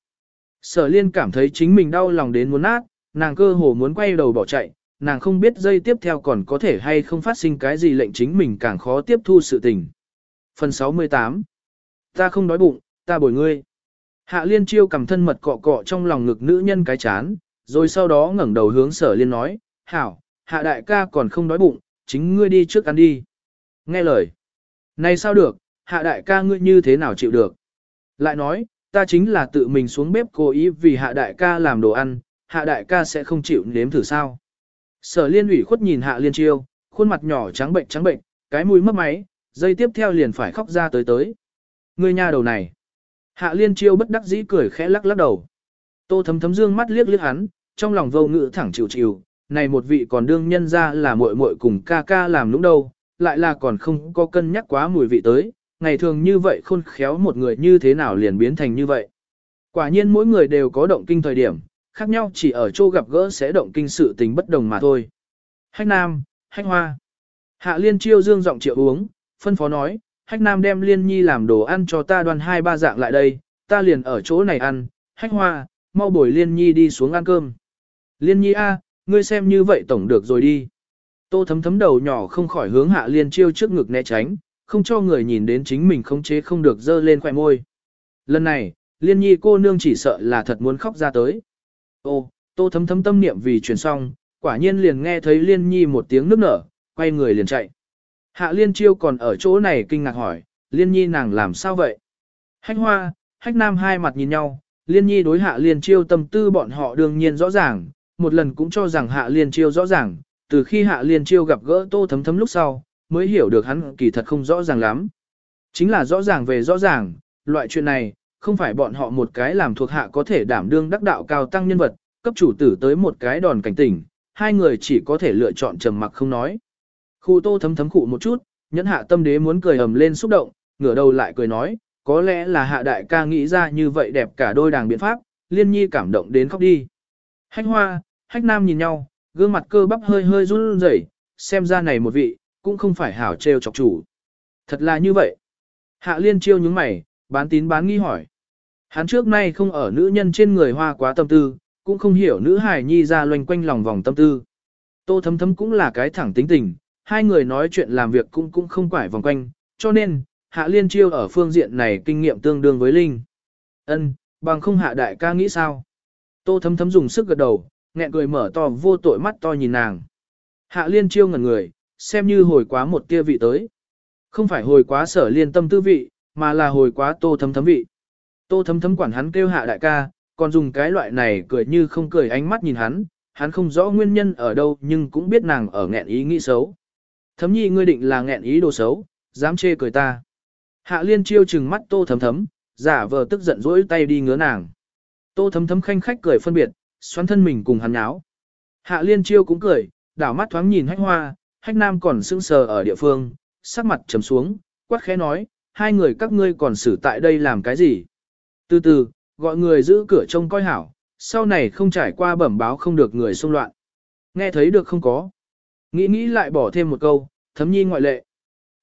[SPEAKER 1] Sở liên cảm thấy chính mình đau lòng đến muốn nát, nàng cơ hồ muốn quay đầu bỏ chạy, nàng không biết dây tiếp theo còn có thể hay không phát sinh cái gì lệnh chính mình càng khó tiếp thu sự tình. Phần 68 Ta không đói bụng, ta bồi ngươi. Hạ liên chiêu cầm thân mật cọ cọ trong lòng ngực nữ nhân cái chán, rồi sau đó ngẩng đầu hướng sở liên nói, hảo, hạ đại ca còn không đói bụng, chính ngươi đi trước ăn đi. Nghe lời. Này sao được, hạ đại ca ngươi như thế nào chịu được. Lại nói, ta chính là tự mình xuống bếp cố ý vì hạ đại ca làm đồ ăn, hạ đại ca sẽ không chịu nếm thử sao. Sở liên ủy khuất nhìn hạ liên chiêu, khuôn mặt nhỏ trắng bệnh trắng bệnh, cái mũi mất máy, dây tiếp theo liền phải khóc ra tới tới. Ngươi nha đầu này. Hạ liên chiêu bất đắc dĩ cười khẽ lắc lắc đầu. Tô thấm thấm dương mắt liếc liếc hắn, trong lòng vô ngự thẳng chịu chịu, này một vị còn đương nhân ra là muội muội cùng ca ca làm lũng đâu, lại là còn không có cân nhắc quá mùi vị tới, ngày thường như vậy khôn khéo một người như thế nào liền biến thành như vậy. Quả nhiên mỗi người đều có động kinh thời điểm, khác nhau chỉ ở chỗ gặp gỡ sẽ động kinh sự tình bất đồng mà thôi. Hách Nam, Hách Hoa. Hạ Liên chiêu dương giọng triệu uống, phân phó nói, Hách Nam đem Liên Nhi làm đồ ăn cho ta đoan hai ba dạng lại đây, ta liền ở chỗ này ăn, Hách Hoa, mau bồi Liên Nhi đi xuống ăn cơm. Liên Nhi A, ngươi xem như vậy tổng được rồi đi. Tô thấm thấm đầu nhỏ không khỏi hướng Hạ Liên chiêu trước ngực né tránh, không cho người nhìn đến chính mình không chế không được dơ lên khoẻ môi. Lần này, Liên Nhi cô nương chỉ sợ là thật muốn khóc ra tới. Ô, tô thấm thấm tâm niệm vì truyền xong, quả nhiên liền nghe thấy liên nhi một tiếng nước nở, quay người liền chạy. Hạ liên chiêu còn ở chỗ này kinh ngạc hỏi, liên nhi nàng làm sao vậy? Hách hoa, hách nam hai mặt nhìn nhau, liên nhi đối hạ liên chiêu tâm tư bọn họ đương nhiên rõ ràng, một lần cũng cho rằng hạ liên chiêu rõ ràng, từ khi hạ liên chiêu gặp gỡ tô thấm thấm lúc sau, mới hiểu được hắn kỳ thật không rõ ràng lắm. Chính là rõ ràng về rõ ràng, loại chuyện này, không phải bọn họ một cái làm thuộc hạ có thể đảm đương đắc đạo cao tăng nhân vật, cấp chủ tử tới một cái đòn cảnh tỉnh, hai người chỉ có thể lựa chọn trầm mặc không nói. Khu tô thấm thấm khụ một chút, nhẫn hạ tâm đế muốn cười ầm lên xúc động, ngửa đầu lại cười nói, có lẽ là hạ đại ca nghĩ ra như vậy đẹp cả đôi đàng biện pháp, liên nhi cảm động đến khóc đi. Hách hoa, hách nam nhìn nhau, gương mặt cơ bắp hơi hơi run rẩy, xem ra này một vị, cũng không phải hảo trêu chọc chủ. Thật là như vậy. Hạ liên chiêu nhướng mày, bán tín bán nghi hỏi. Hắn trước nay không ở nữ nhân trên người hoa quá tâm tư, cũng không hiểu nữ hài nhi ra loanh quanh lòng vòng tâm tư. Tô thấm thấm cũng là cái thẳng tính tình, hai người nói chuyện làm việc cũng cũng không quải vòng quanh, cho nên, hạ liên chiêu ở phương diện này kinh nghiệm tương đương với Linh. ân bằng không hạ đại ca nghĩ sao? Tô thấm thấm dùng sức gật đầu, nghẹn cười mở to vô tội mắt to nhìn nàng. Hạ liên chiêu ngẩn người, xem như hồi quá một tia vị tới. Không phải hồi quá sở liên tâm tư vị, mà là hồi quá tô thấm thấm vị. Tô thấm thấm quản hắn kêu hạ đại ca, còn dùng cái loại này cười như không cười ánh mắt nhìn hắn, hắn không rõ nguyên nhân ở đâu nhưng cũng biết nàng ở nghẹn ý nghĩ xấu. Thấm nhi ngươi định là nghẹn ý đồ xấu, dám chê cười ta. Hạ liên chiêu chừng mắt tô thấm thấm, giả vờ tức giận dỗi tay đi ngứa nàng. Tô thấm thấm khanh khách cười phân biệt, xoắn thân mình cùng hắn nháo. Hạ liên chiêu cũng cười, đảo mắt thoáng nhìn hách hoa, hách nam còn sững sờ ở địa phương, sắc mặt trầm xuống, quát khẽ nói, hai người các ngươi còn xử tại đây làm cái gì? Từ từ, gọi người giữ cửa trông coi hảo, sau này không trải qua bẩm báo không được người xung loạn. Nghe thấy được không có? Nghĩ nghĩ lại bỏ thêm một câu, thấm nhi ngoại lệ.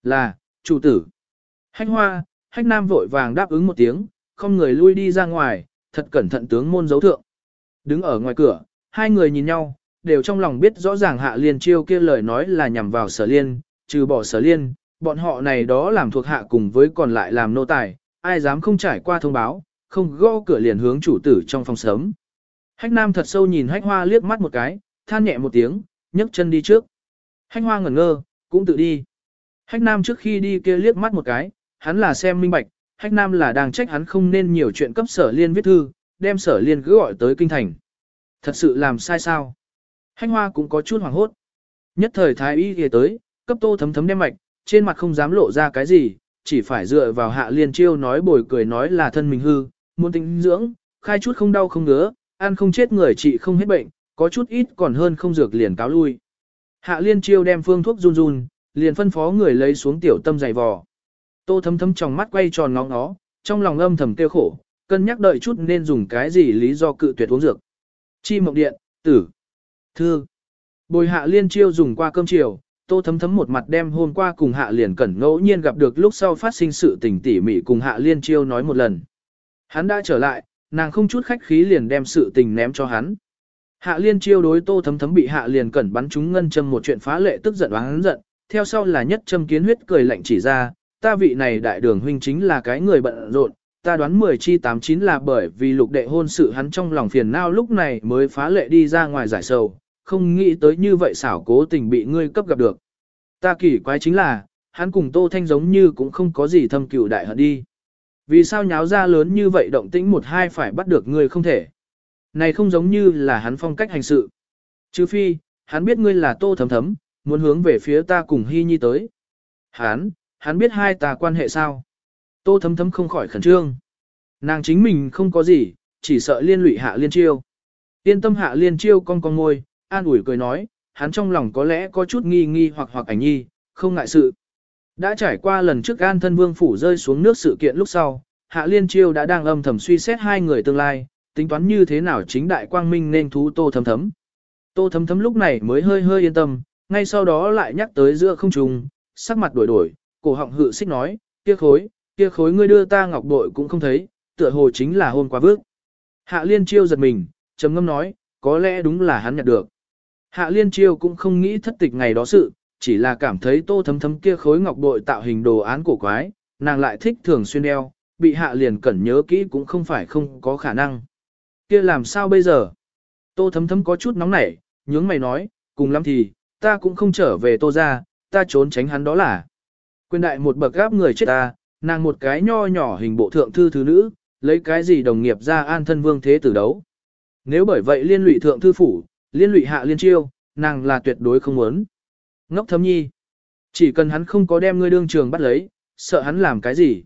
[SPEAKER 1] Là, chủ tử. Hách hoa, hách nam vội vàng đáp ứng một tiếng, không người lui đi ra ngoài, thật cẩn thận tướng môn dấu thượng. Đứng ở ngoài cửa, hai người nhìn nhau, đều trong lòng biết rõ ràng hạ liên chiêu kia lời nói là nhằm vào sở liên, trừ bỏ sở liên, bọn họ này đó làm thuộc hạ cùng với còn lại làm nô tài, ai dám không trải qua thông báo, không gõ cửa liền hướng chủ tử trong phòng sớm. Hách nam thật sâu nhìn hách hoa liếc mắt một cái, than nhẹ một tiếng, nhấc chân đi trước. Hách hoa ngẩn ngơ, cũng tự đi. Hách nam trước khi đi kia liếc mắt một cái, hắn là xem minh bạch, hách nam là đang trách hắn không nên nhiều chuyện cấp sở liên viết thư, đem sở liên cứ gọi tới kinh thành. Thật sự làm sai sao? hanh hoa cũng có chút hoảng hốt. Nhất thời thái y ghề tới, cấp tô thấm thấm đem mạch, trên mặt không dám lộ ra cái gì, chỉ phải dựa vào hạ liên chiêu nói bồi cười nói là thân mình hư, muốn tinh dưỡng, khai chút không đau không ngứa, ăn không chết người trị không hết bệnh, có chút ít còn hơn không dược liền cáo lui. Hạ liên chiêu đem phương thuốc run run, liền phân phó người lấy xuống tiểu tâm dày vò. Tô thấm thấm trong mắt quay tròn ngóng nó, trong lòng âm thầm tiêu khổ, cân nhắc đợi chút nên dùng cái gì lý do cự tuyệt uống dược. Chi mộng điện, tử, thư. Bồi hạ liên chiêu dùng qua cơm chiều, tô thấm thấm một mặt đem hôm qua cùng hạ liền cẩn ngẫu nhiên gặp được lúc sau phát sinh sự tình tỉ mỉ cùng hạ liên chiêu nói một lần. Hắn đã trở lại, nàng không chút khách khí liền đem sự tình ném cho hắn. Hạ liên chiêu đối tô thấm thấm bị hạ liền cẩn bắn trúng ngân châm một chuyện phá lệ tức giận và hắn giận, theo sau là nhất châm kiến huyết cười lạnh chỉ ra, ta vị này đại đường huynh chính là cái người bận rộn, ta đoán 10 chi 89 là bởi vì lục đệ hôn sự hắn trong lòng phiền não lúc này mới phá lệ đi ra ngoài giải sầu, không nghĩ tới như vậy xảo cố tình bị ngươi cấp gặp được. Ta kỳ quái chính là, hắn cùng Tô Thanh giống như cũng không có gì thâm cựu đại hận đi. Vì sao nháo ra lớn như vậy động tĩnh một hai phải bắt được ngươi không thể. Này không giống như là hắn phong cách hành sự. Chứ phi, hắn biết ngươi là Tô Thấm Thấm, muốn hướng về phía ta cùng Hy Nhi tới. Hắn, hắn biết hai ta quan hệ sao? Tô thấm thấm không khỏi khẩn trương. Nàng chính mình không có gì, chỉ sợ liên lụy hạ liên chiêu. Yên tâm hạ liên chiêu con con ngôi, an ủi cười nói, hắn trong lòng có lẽ có chút nghi nghi hoặc hoặc ảnh nhi, không ngại sự. Đã trải qua lần trước an thân vương phủ rơi xuống nước sự kiện lúc sau, hạ liên chiêu đã đang âm thầm suy xét hai người tương lai, tính toán như thế nào chính đại quang minh nên thú tô thấm thấm. Tô thấm thấm lúc này mới hơi hơi yên tâm, ngay sau đó lại nhắc tới giữa không trùng, sắc mặt đổi đổi, cổ họng hự xích nói, kia khối, kia khối ngươi đưa ta ngọc bội cũng không thấy, tựa hồ chính là hôm qua vước. Hạ liên chiêu giật mình, trầm ngâm nói, có lẽ đúng là hắn nhặt được. Hạ liên chiêu cũng không nghĩ thất tịch ngày đó sự, chỉ là cảm thấy tô thấm thấm kia khối ngọc bội tạo hình đồ án cổ quái, nàng lại thích thường xuyên đeo, bị hạ liền cẩn nhớ kỹ cũng không phải không có khả năng. Kia làm sao bây giờ? Tô thấm thấm có chút nóng nảy, nhướng mày nói, cùng lắm thì, ta cũng không trở về tô ra, ta trốn tránh hắn đó là. Quyền đại một bậc gáp người chết ta, nàng một cái nho nhỏ hình bộ thượng thư thứ nữ, lấy cái gì đồng nghiệp ra an thân vương thế tử đấu. Nếu bởi vậy liên lụy thượng thư phủ, liên lụy hạ liên chiêu, nàng là tuyệt đối không muốn. Ngốc thấm nhi. Chỉ cần hắn không có đem ngươi đương trường bắt lấy, sợ hắn làm cái gì.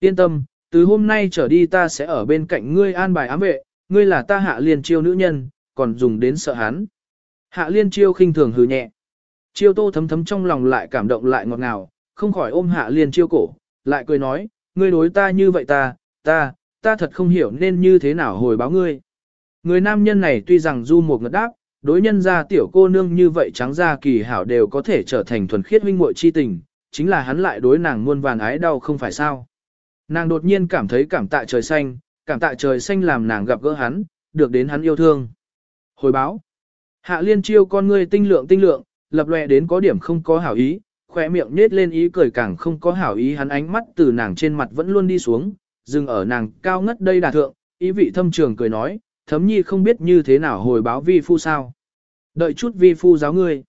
[SPEAKER 1] Yên tâm, từ hôm nay trở đi ta sẽ ở bên cạnh ngươi an bài ám vệ, ngươi là ta hạ liên chiêu nữ nhân, còn dùng đến sợ hắn. Hạ liên chiêu khinh thường hừ nhẹ. Chiêu tô thấm thấm trong lòng lại cảm động lại ngọt ngào, không khỏi ôm hạ liên chiêu cổ, lại cười nói, ngươi đối ta như vậy ta, ta, ta thật không hiểu nên như thế nào hồi báo ngươi. Người nam nhân này tuy rằng du một ngật đáp, đối nhân ra tiểu cô nương như vậy trắng ra kỳ hảo đều có thể trở thành thuần khiết huynh muội chi tình, chính là hắn lại đối nàng muôn vàn ái đau không phải sao. Nàng đột nhiên cảm thấy cảm tạ trời xanh, cảm tạ trời xanh làm nàng gặp gỡ hắn, được đến hắn yêu thương. Hồi báo. Hạ liên chiêu con ngươi tinh lượng tinh lượng, lập lòe đến có điểm không có hảo ý, khỏe miệng nết lên ý cười càng không có hảo ý hắn ánh mắt từ nàng trên mặt vẫn luôn đi xuống, dừng ở nàng cao ngất đây đà thượng, ý vị thâm trường cười nói, thấm nhi không biết như thế nào hồi báo vi phu sao. Đợi chút vi phu giáo ngươi.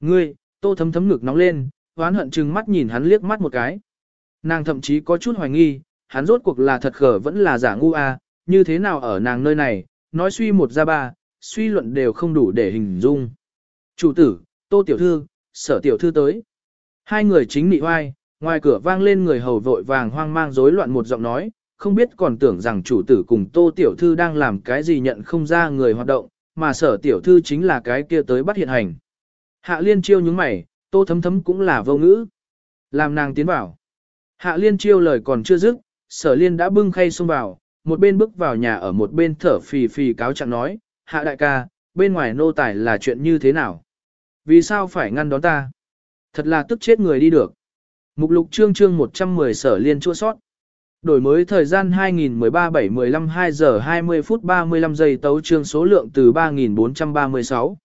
[SPEAKER 1] Ngươi, tô thấm thấm ngực nóng lên, hoán hận chừng mắt nhìn hắn liếc mắt một cái. Nàng thậm chí có chút hoài nghi, hắn rốt cuộc là thật khở vẫn là giả ngu a, như thế nào ở nàng nơi này, nói suy một ra ba, suy luận đều không đủ để hình dung. Chủ tử, tô tiểu thư, sở tiểu thư tới. Hai người chính nị hoai, ngoài cửa vang lên người hầu vội vàng hoang mang rối loạn một giọng nói, không biết còn tưởng rằng chủ tử cùng tô tiểu thư đang làm cái gì nhận không ra người hoạt động, mà sở tiểu thư chính là cái kia tới bắt hiện hành. Hạ liên chiêu nhướng mày, tô thấm thấm cũng là vô ngữ. Làm nàng tiến vào. Hạ liên chiêu lời còn chưa dứt, sở liên đã bưng khay xông vào, một bên bước vào nhà ở một bên thở phì phì cáo trạng nói, hạ đại ca, bên ngoài nô tài là chuyện như thế nào? Vì sao phải ngăn đón ta? Thật là tức chết người đi được. Mục lục chương chương 110 sở liên chua sót. Đổi mới thời gian 2013-7-15 2 giờ 20 phút 35 giây tấu chương số lượng từ 3436.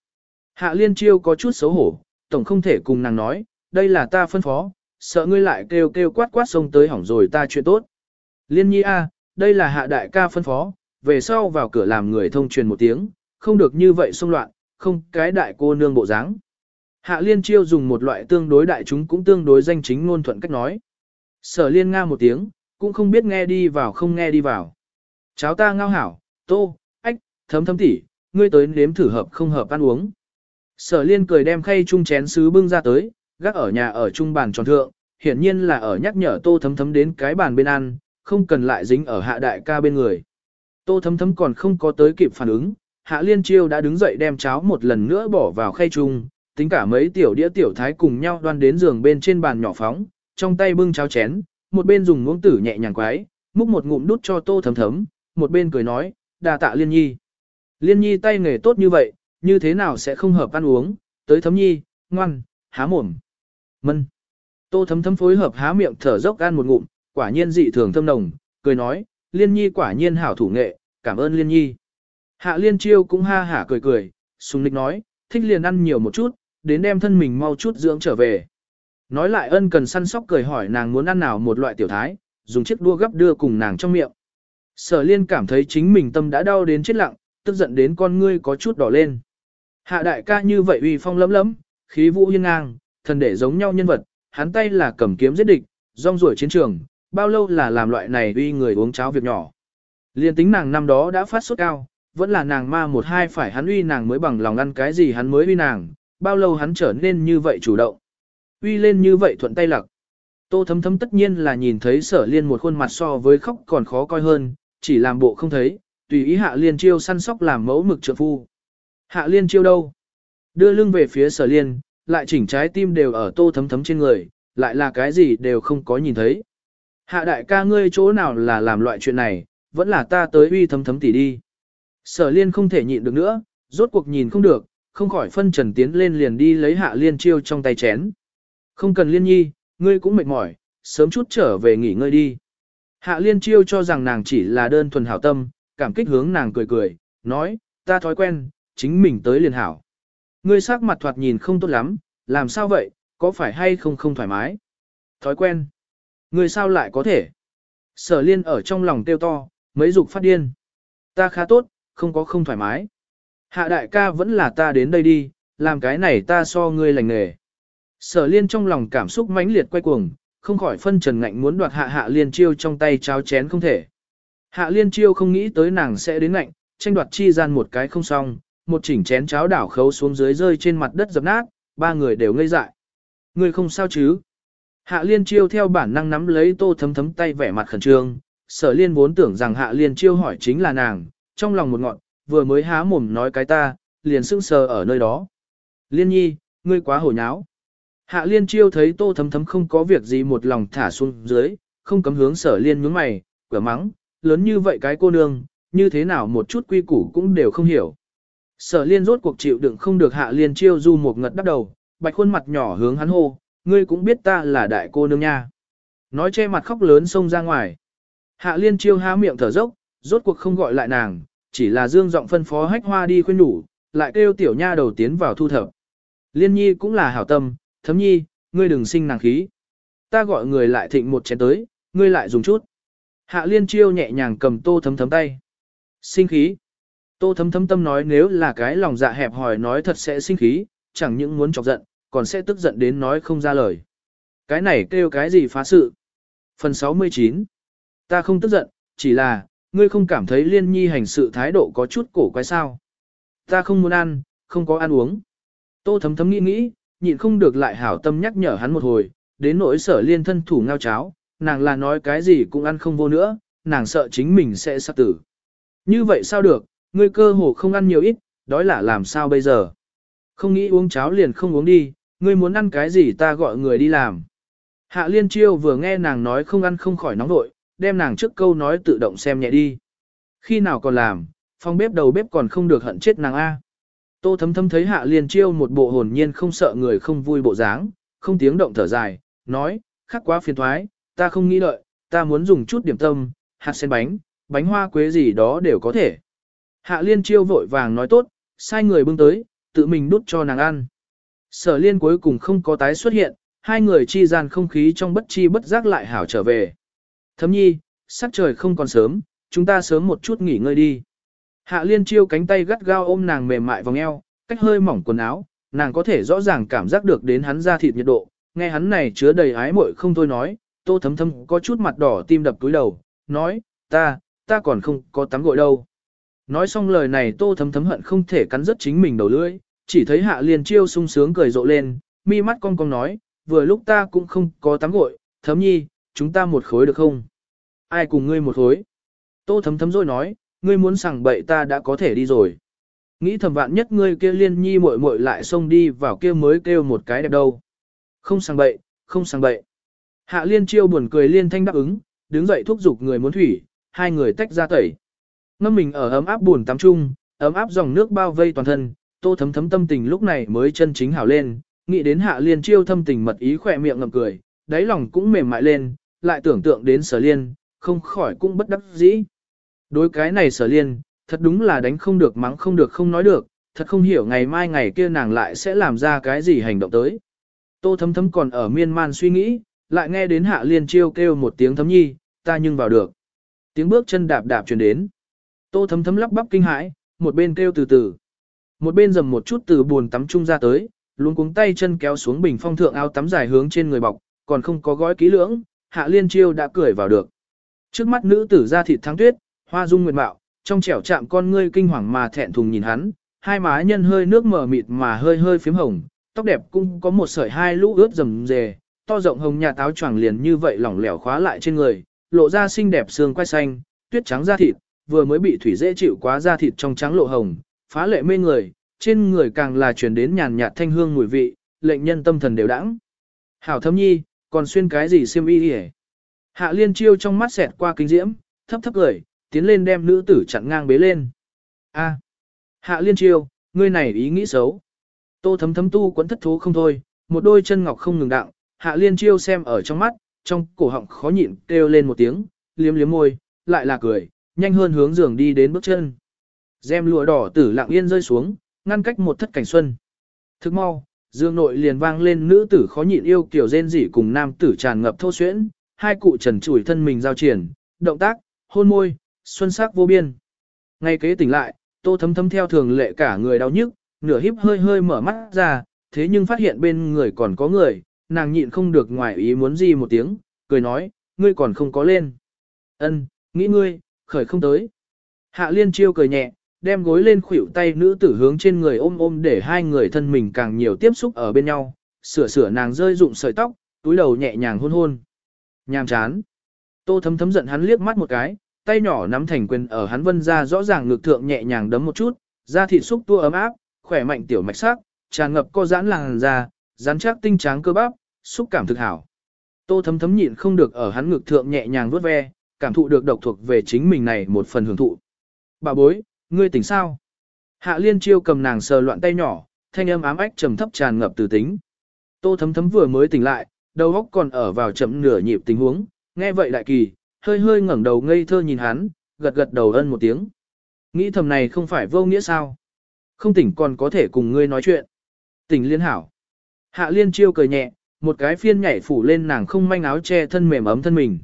[SPEAKER 1] Hạ Liên Chiêu có chút xấu hổ, tổng không thể cùng nàng nói, đây là ta phân phó, sợ ngươi lại kêu kêu quát quát xông tới hỏng rồi ta chuyện tốt. Liên Nhi A, đây là hạ đại ca phân phó, về sau vào cửa làm người thông truyền một tiếng, không được như vậy xông loạn, không cái đại cô nương bộ dáng. Hạ Liên Chiêu dùng một loại tương đối đại chúng cũng tương đối danh chính ngôn thuận cách nói. Sở Liên nga một tiếng, cũng không biết nghe đi vào không nghe đi vào. Cháu ta ngao hảo, tô, ách, thấm thấm tỉ, ngươi tới nếm thử hợp không hợp ăn uống. Sở Liên cười đem khay chung chén sứ bưng ra tới, gác ở nhà ở trung bàn tròn thượng, hiển nhiên là ở nhắc nhở tô thấm thấm đến cái bàn bên ăn, không cần lại dính ở hạ đại ca bên người. Tô thấm thấm còn không có tới kịp phản ứng, hạ liên chiêu đã đứng dậy đem cháo một lần nữa bỏ vào khay chung, tính cả mấy tiểu đĩa tiểu thái cùng nhau đoan đến giường bên trên bàn nhỏ phóng, trong tay bưng cháo chén, một bên dùng muỗng tử nhẹ nhàng quái, múc một ngụm đút cho tô thấm thấm, một bên cười nói, đà tạ liên nhi. Liên nhi tay nghề tốt như vậy, như thế nào sẽ không hợp ăn uống, tới thấm nhi, ngoan, há mồm. Mân. Tô thấm thấm phối hợp há miệng thở dốc ăn một ngụm, quả nhiên dị thường thâm nồng, cười nói, liên nhi quả nhiên hảo thủ nghệ, cảm ơn liên nhi. Hạ liên chiêu cũng ha hả cười cười, sùng nịch nói, thích liền ăn nhiều một chút, đến đem thân mình mau chút dưỡng trở về. Nói lại ân cần săn sóc cười hỏi nàng muốn ăn nào một loại tiểu thái, dùng chiếc đua gấp đưa cùng nàng trong miệng. Sở liên cảm thấy chính mình tâm đã đau đến chết lặng, tức giận đến con ngươi có chút đỏ lên. Hạ đại ca như vậy uy phong lấm lấm, khí vũ hiên ngang, thần để giống nhau nhân vật, hắn tay là cầm kiếm giết địch, rong ruổi chiến trường, bao lâu là làm loại này uy người uống cháo việc nhỏ. Liên tính nàng năm đó đã phát sốt cao, vẫn là nàng ma một hai phải hắn uy nàng mới bằng lòng ăn cái gì hắn mới uy nàng, bao lâu hắn trở nên như vậy chủ động. Uy lên như vậy thuận tay lặc. Tô thấm thấm tất nhiên là nhìn thấy sở liên một khuôn mặt so với khóc còn khó coi hơn, chỉ làm bộ không thấy, tùy ý hạ liên chiêu săn sóc làm mẫu mực trợ phu. Hạ liên chiêu đâu? Đưa lưng về phía sở liên, lại chỉnh trái tim đều ở tô thấm thấm trên người, lại là cái gì đều không có nhìn thấy. Hạ đại ca ngươi chỗ nào là làm loại chuyện này, vẫn là ta tới uy thấm thấm tỉ đi. Sở liên không thể nhịn được nữa, rốt cuộc nhìn không được, không khỏi phân trần tiến lên liền đi lấy hạ liên chiêu trong tay chén. Không cần liên nhi, ngươi cũng mệt mỏi, sớm chút trở về nghỉ ngơi đi. Hạ liên chiêu cho rằng nàng chỉ là đơn thuần hảo tâm, cảm kích hướng nàng cười cười, nói, ta thói quen, chính mình tới liền hảo. Ngươi sắc mặt thoạt nhìn không tốt lắm, làm sao vậy, có phải hay không không thoải mái? Thói quen. Ngươi sao lại có thể? Sở liên ở trong lòng tiêu to, mấy dục phát điên. Ta khá tốt, không có không thoải mái. Hạ đại ca vẫn là ta đến đây đi, làm cái này ta so ngươi lành nghề. Sở liên trong lòng cảm xúc mãnh liệt quay cuồng, không khỏi phân trần ngạnh muốn đoạt hạ hạ liên chiêu trong tay cháo chén không thể. Hạ liên chiêu không nghĩ tới nàng sẽ đến ngạnh, tranh đoạt chi gian một cái không xong, một chỉnh chén cháo đảo khấu xuống dưới rơi trên mặt đất dập nát, ba người đều ngây dại. Người không sao chứ? Hạ liên chiêu theo bản năng nắm lấy tô thấm thấm tay vẻ mặt khẩn trương, sở liên vốn tưởng rằng hạ liên chiêu hỏi chính là nàng, trong lòng một ngọn, vừa mới há mồm nói cái ta, liền sững sờ ở nơi đó. Liên nhi, ngươi quá hổ nháo. Hạ liên chiêu thấy tô thấm thấm không có việc gì một lòng thả xuống dưới, không cấm hướng sở liên nhướng mày, cửa mắng, lớn như vậy cái cô nương, như thế nào một chút quy củ cũng đều không hiểu. Sở liên rốt cuộc chịu đựng không được hạ liên chiêu du một ngật đắp đầu, bạch khuôn mặt nhỏ hướng hắn hô, ngươi cũng biết ta là đại cô nương nha. Nói che mặt khóc lớn xông ra ngoài. Hạ liên chiêu há miệng thở dốc, rốt cuộc không gọi lại nàng, chỉ là dương giọng phân phó hách hoa đi khuyên nhủ, lại kêu tiểu nha đầu tiến vào thu thập. Liên nhi cũng là hảo tâm, thấm nhi, ngươi đừng sinh nàng khí. Ta gọi người lại thịnh một chén tới, ngươi lại dùng chút. Hạ liên chiêu nhẹ nhàng cầm tô thấm thấm tay. Sinh khí. Tô thấm thấm tâm nói nếu là cái lòng dạ hẹp hòi nói thật sẽ sinh khí, chẳng những muốn chọc giận, còn sẽ tức giận đến nói không ra lời. Cái này kêu cái gì phá sự. Phần 69 Ta không tức giận, chỉ là, ngươi không cảm thấy liên nhi hành sự thái độ có chút cổ quái sao. Ta không muốn ăn, không có ăn uống. Tô thấm thấm nghĩ nghĩ, nhịn không được lại hảo tâm nhắc nhở hắn một hồi, đến nỗi sở liên thân thủ ngao cháo, nàng là nói cái gì cũng ăn không vô nữa, nàng sợ chính mình sẽ sắp tử. Như vậy sao được, ngươi cơ hồ không ăn nhiều ít, đói là làm sao bây giờ. Không nghĩ uống cháo liền không uống đi, ngươi muốn ăn cái gì ta gọi người đi làm. Hạ liên chiêu vừa nghe nàng nói không ăn không khỏi nóng nội, đem nàng trước câu nói tự động xem nhẹ đi. Khi nào còn làm, phòng bếp đầu bếp còn không được hận chết nàng A. Tô thấm thấm thấy hạ liên chiêu một bộ hồn nhiên không sợ người không vui bộ dáng, không tiếng động thở dài, nói, khắc quá phiền thoái, ta không nghĩ đợi, ta muốn dùng chút điểm tâm, hạt sen bánh, bánh hoa quế gì đó đều có thể. Hạ liên chiêu vội vàng nói tốt, sai người bưng tới, tự mình đút cho nàng ăn. Sở liên cuối cùng không có tái xuất hiện, hai người chi gian không khí trong bất chi bất giác lại hảo trở về. Thấm nhi, sắc trời không còn sớm, chúng ta sớm một chút nghỉ ngơi đi. Hạ liên chiêu cánh tay gắt gao ôm nàng mềm mại vòng eo, cách hơi mỏng quần áo, nàng có thể rõ ràng cảm giác được đến hắn da thịt nhiệt độ, nghe hắn này chứa đầy ái muội không thôi nói, tô thấm thấm có chút mặt đỏ tim đập túi đầu, nói, ta, ta còn không có tắm gội đâu. Nói xong lời này tô thấm thấm hận không thể cắn rứt chính mình đầu lưỡi, chỉ thấy hạ liên chiêu sung sướng cười rộ lên, mi mắt cong cong nói, vừa lúc ta cũng không có tắm gội, thấm nhi, chúng ta một khối được không? Ai cùng ngươi một hối. Tô thấm thấm rồi nói, ngươi muốn sẵn bậy ta đã có thể đi rồi. Nghĩ thầm vạn nhất ngươi kia liên nhi muội muội lại xông đi vào kia mới kêu một cái đẹp đâu. Không sang bậy, không sang bậy. Hạ liên chiêu buồn cười liên thanh đáp ứng, đứng dậy thúc giục người muốn thủy, hai người tách ra tẩy. Ngâm mình ở ấm áp buồn tắm chung, ấm áp dòng nước bao vây toàn thân, tô thấm thấm tâm tình lúc này mới chân chính hảo lên, nghĩ đến hạ liên chiêu thâm tình mật ý khỏe miệng ngậm cười, đáy lòng cũng mềm mại lên, lại tưởng tượng đến sở liên, không khỏi cũng bất đắc dĩ. Đối cái này sở liên, thật đúng là đánh không được mắng không được không nói được, thật không hiểu ngày mai ngày kia nàng lại sẽ làm ra cái gì hành động tới. Tô thấm thấm còn ở miên man suy nghĩ, lại nghe đến hạ liên chiêu kêu một tiếng thấm nhi, ta nhưng vào được. Tiếng bước chân đạp đạp truyền đến. Tô thấm thấm lắp bắp kinh hãi, một bên kêu từ từ. Một bên dầm một chút từ buồn tắm trung ra tới, luôn cuống tay chân kéo xuống bình phong thượng áo tắm dài hướng trên người bọc, còn không có gói kỹ lưỡng, hạ liên chiêu đã cười vào được. Trước mắt nữ tử ra thịt thắng tuyết, hoa dung nguyệt mạo, trong trẻo chạm con ngươi kinh hoàng mà thẹn thùng nhìn hắn, hai má nhân hơi nước mờ mịt mà hơi hơi phím hồng, tóc đẹp cũng có một sợi hai lũ ướt rầm rề, to rộng hồng nhà táo choàng liền như vậy lỏng lẻo khóa lại trên người, lộ ra xinh đẹp xương quai xanh, tuyết trắng da thịt, vừa mới bị thủy dễ chịu quá da thịt trong trắng lộ hồng, phá lệ mê người, trên người càng là truyền đến nhàn nhạt thanh hương mùi vị, lệnh nhân tâm thần đều đãng. Hảo thâm nhi, còn xuyên cái gì xiêm y đi Hạ liên chiêu trong mắt xẹt qua kinh diễm, thấp thấp cười, tiến lên đem nữ tử chặn ngang bế lên. A, hạ liên chiêu, ngươi này ý nghĩ xấu. Tô thấm thấm tu quấn thất thố không thôi, một đôi chân ngọc không ngừng đặng, hạ liên chiêu xem ở trong mắt, trong cổ họng khó nhịn kêu lên một tiếng, liếm liếm môi, lại là cười, nhanh hơn hướng giường đi đến bước chân. Gem lụa đỏ tử lặng yên rơi xuống, ngăn cách một thất cảnh xuân. Thức mau, dương nội liền vang lên nữ tử khó nhịn yêu kiểu rên rỉ cùng nam tử tràn ngập thô xuyễn, hai cụ trần chủi thân mình giao triển, động tác, hôn môi, xuân sắc vô biên. Ngay kế tỉnh lại, tô thấm thấm theo thường lệ cả người đau nhức, nửa híp hơi hơi mở mắt ra, thế nhưng phát hiện bên người còn có người, nàng nhịn không được ngoài ý muốn gì một tiếng, cười nói, ngươi còn không có lên. Ân, nghĩ ngươi, khởi không tới. Hạ liên chiêu cười nhẹ, đem gối lên khuỷu tay nữ tử hướng trên người ôm ôm để hai người thân mình càng nhiều tiếp xúc ở bên nhau, sửa sửa nàng rơi rụng sợi tóc, túi đầu nhẹ nhàng hôn hôn. Nhàm chán. Tô thấm thấm giận hắn liếc mắt một cái, tay nhỏ nắm thành quyền ở hắn vân ra rõ ràng ngực thượng nhẹ nhàng đấm một chút, da thịt xúc tua ấm áp, khỏe mạnh tiểu mạch sắc, tràn ngập co giãn làn da, rắn chắc tinh tráng cơ bắp, xúc cảm thực hảo. Tô thấm thấm nhịn không được ở hắn ngực thượng nhẹ nhàng vuốt ve, cảm thụ được độc thuộc về chính mình này một phần hưởng thụ. Bà bối, ngươi tỉnh sao? Hạ liên chiêu cầm nàng sờ loạn tay nhỏ, thanh âm ám ách trầm thấp tràn ngập từ tính. Tô thấm thấm vừa mới tỉnh lại, đầu óc còn ở vào chậm nửa nhịp tình huống, nghe vậy đại kỳ, hơi hơi ngẩng đầu ngây thơ nhìn hắn, gật gật đầu ân một tiếng. Nghĩ thầm này không phải vô nghĩa sao? Không tỉnh còn có thể cùng ngươi nói chuyện. Tỉnh liên hảo. Hạ liên chiêu cười nhẹ, một cái phiên nhảy phủ lên nàng không manh áo che thân mềm ấm thân mình.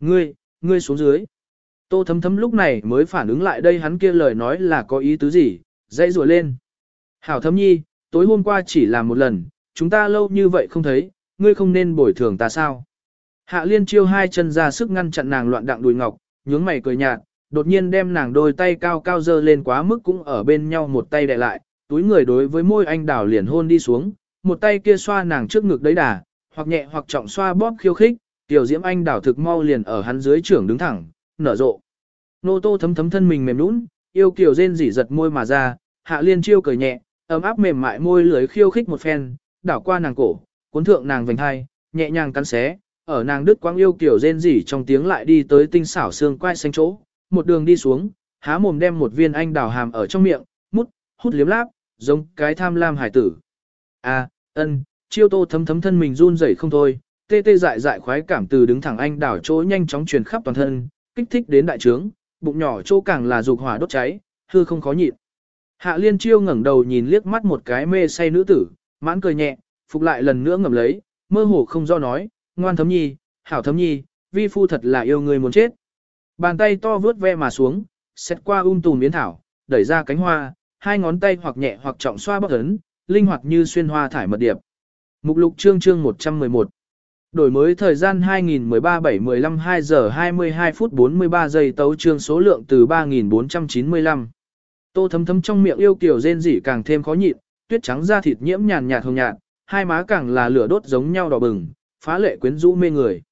[SPEAKER 1] Ngươi, ngươi xuống dưới. Tô thấm thấm lúc này mới phản ứng lại đây hắn kia lời nói là có ý tứ gì, dãy rùa lên. Hảo thấm nhi, tối hôm qua chỉ làm một lần, chúng ta lâu như vậy không thấy, ngươi không nên bồi thường ta sao. Hạ liên chiêu hai chân ra sức ngăn chặn nàng loạn đặng đùi ngọc, nhướng mày cười nhạt, đột nhiên đem nàng đôi tay cao cao dơ lên quá mức cũng ở bên nhau một tay đè lại, túi người đối với môi anh đảo liền hôn đi xuống, một tay kia xoa nàng trước ngực đấy đà, hoặc nhẹ hoặc trọng xoa bóp khiêu khích, tiểu diễm anh đảo thực mau liền ở hắn dưới trưởng đứng thẳng, nở rộ. Nô tô thấm thấm thân mình mềm nũng, yêu kiều rên rỉ giật môi mà ra, hạ liên chiêu cười nhẹ, ấm áp mềm mại môi lưới khiêu khích một phen, đảo qua nàng cổ, cuốn thượng nàng vành hai, nhẹ nhàng cắn xé, ở nàng đứt quãng yêu kiều rên rỉ trong tiếng lại đi tới tinh xảo xương quai xanh chỗ, một đường đi xuống, há mồm đem một viên anh đào hàm ở trong miệng, mút, hút liếm láp, giống cái tham lam hải tử. À, ân, chiêu tô thấm thấm thân mình run rẩy không thôi, Tê tê dại dại khoái cảm từ đứng thẳng anh đảo chỗ nhanh chóng truyền khắp toàn thân, kích thích đến đại trướng, bụng nhỏ chỗ càng là dục hỏa đốt cháy, hư không khó nhịn. Hạ liên chiêu ngẩng đầu nhìn liếc mắt một cái mê say nữ tử, mãn cười nhẹ, phục lại lần nữa ngầm lấy, mơ hồ không do nói, ngoan thấm nhi, hảo thấm nhi, vi phu thật là yêu người muốn chết. Bàn tay to vướt ve mà xuống, xét qua um tùm biến thảo, đẩy ra cánh hoa, hai ngón tay hoặc nhẹ hoặc trọng xoa bóc ấn, linh hoạt như xuyên hoa thải mật điệp. Mục lục chương chương 111 Đổi mới thời gian 2013-7-15 2 giờ 22 phút 43 giây tấu chương số lượng từ 3495. Tô thấm thấm trong miệng yêu kiều rên rỉ càng thêm khó nhịn, tuyết trắng da thịt nhiễm nhàn nhạt hồng nhạt, hai má càng là lửa đốt giống nhau đỏ bừng, phá lệ quyến rũ mê người.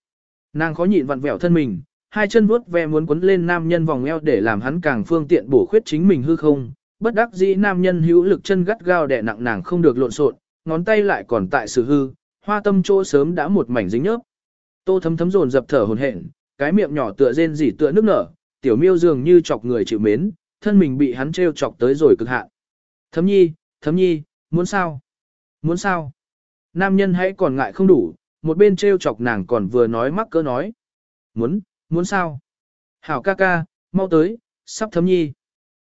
[SPEAKER 1] Nàng khó nhịn vặn vẹo thân mình, hai chân vuốt ve muốn quấn lên nam nhân vòng eo để làm hắn càng phương tiện bổ khuyết chính mình hư không. Bất đắc dĩ nam nhân hữu lực chân gắt gao đè nặng nàng không được lộn xộn, ngón tay lại còn tại sự hư, hoa tâm chỗ sớm đã một mảnh dính nhớp. Tô thấm thấm dồn dập thở hổn hển, cái miệng nhỏ tựa rên rỉ tựa nước nở, tiểu miêu dường như chọc người chịu mến, thân mình bị hắn treo chọc tới rồi cực hạn. Thấm nhi, thấm nhi, muốn sao? Muốn sao? Nam nhân hãy còn ngại không đủ, một bên treo chọc nàng còn vừa nói mắc cỡ nói. Muốn, muốn sao? Hảo ca ca, mau tới, sắp thấm nhi.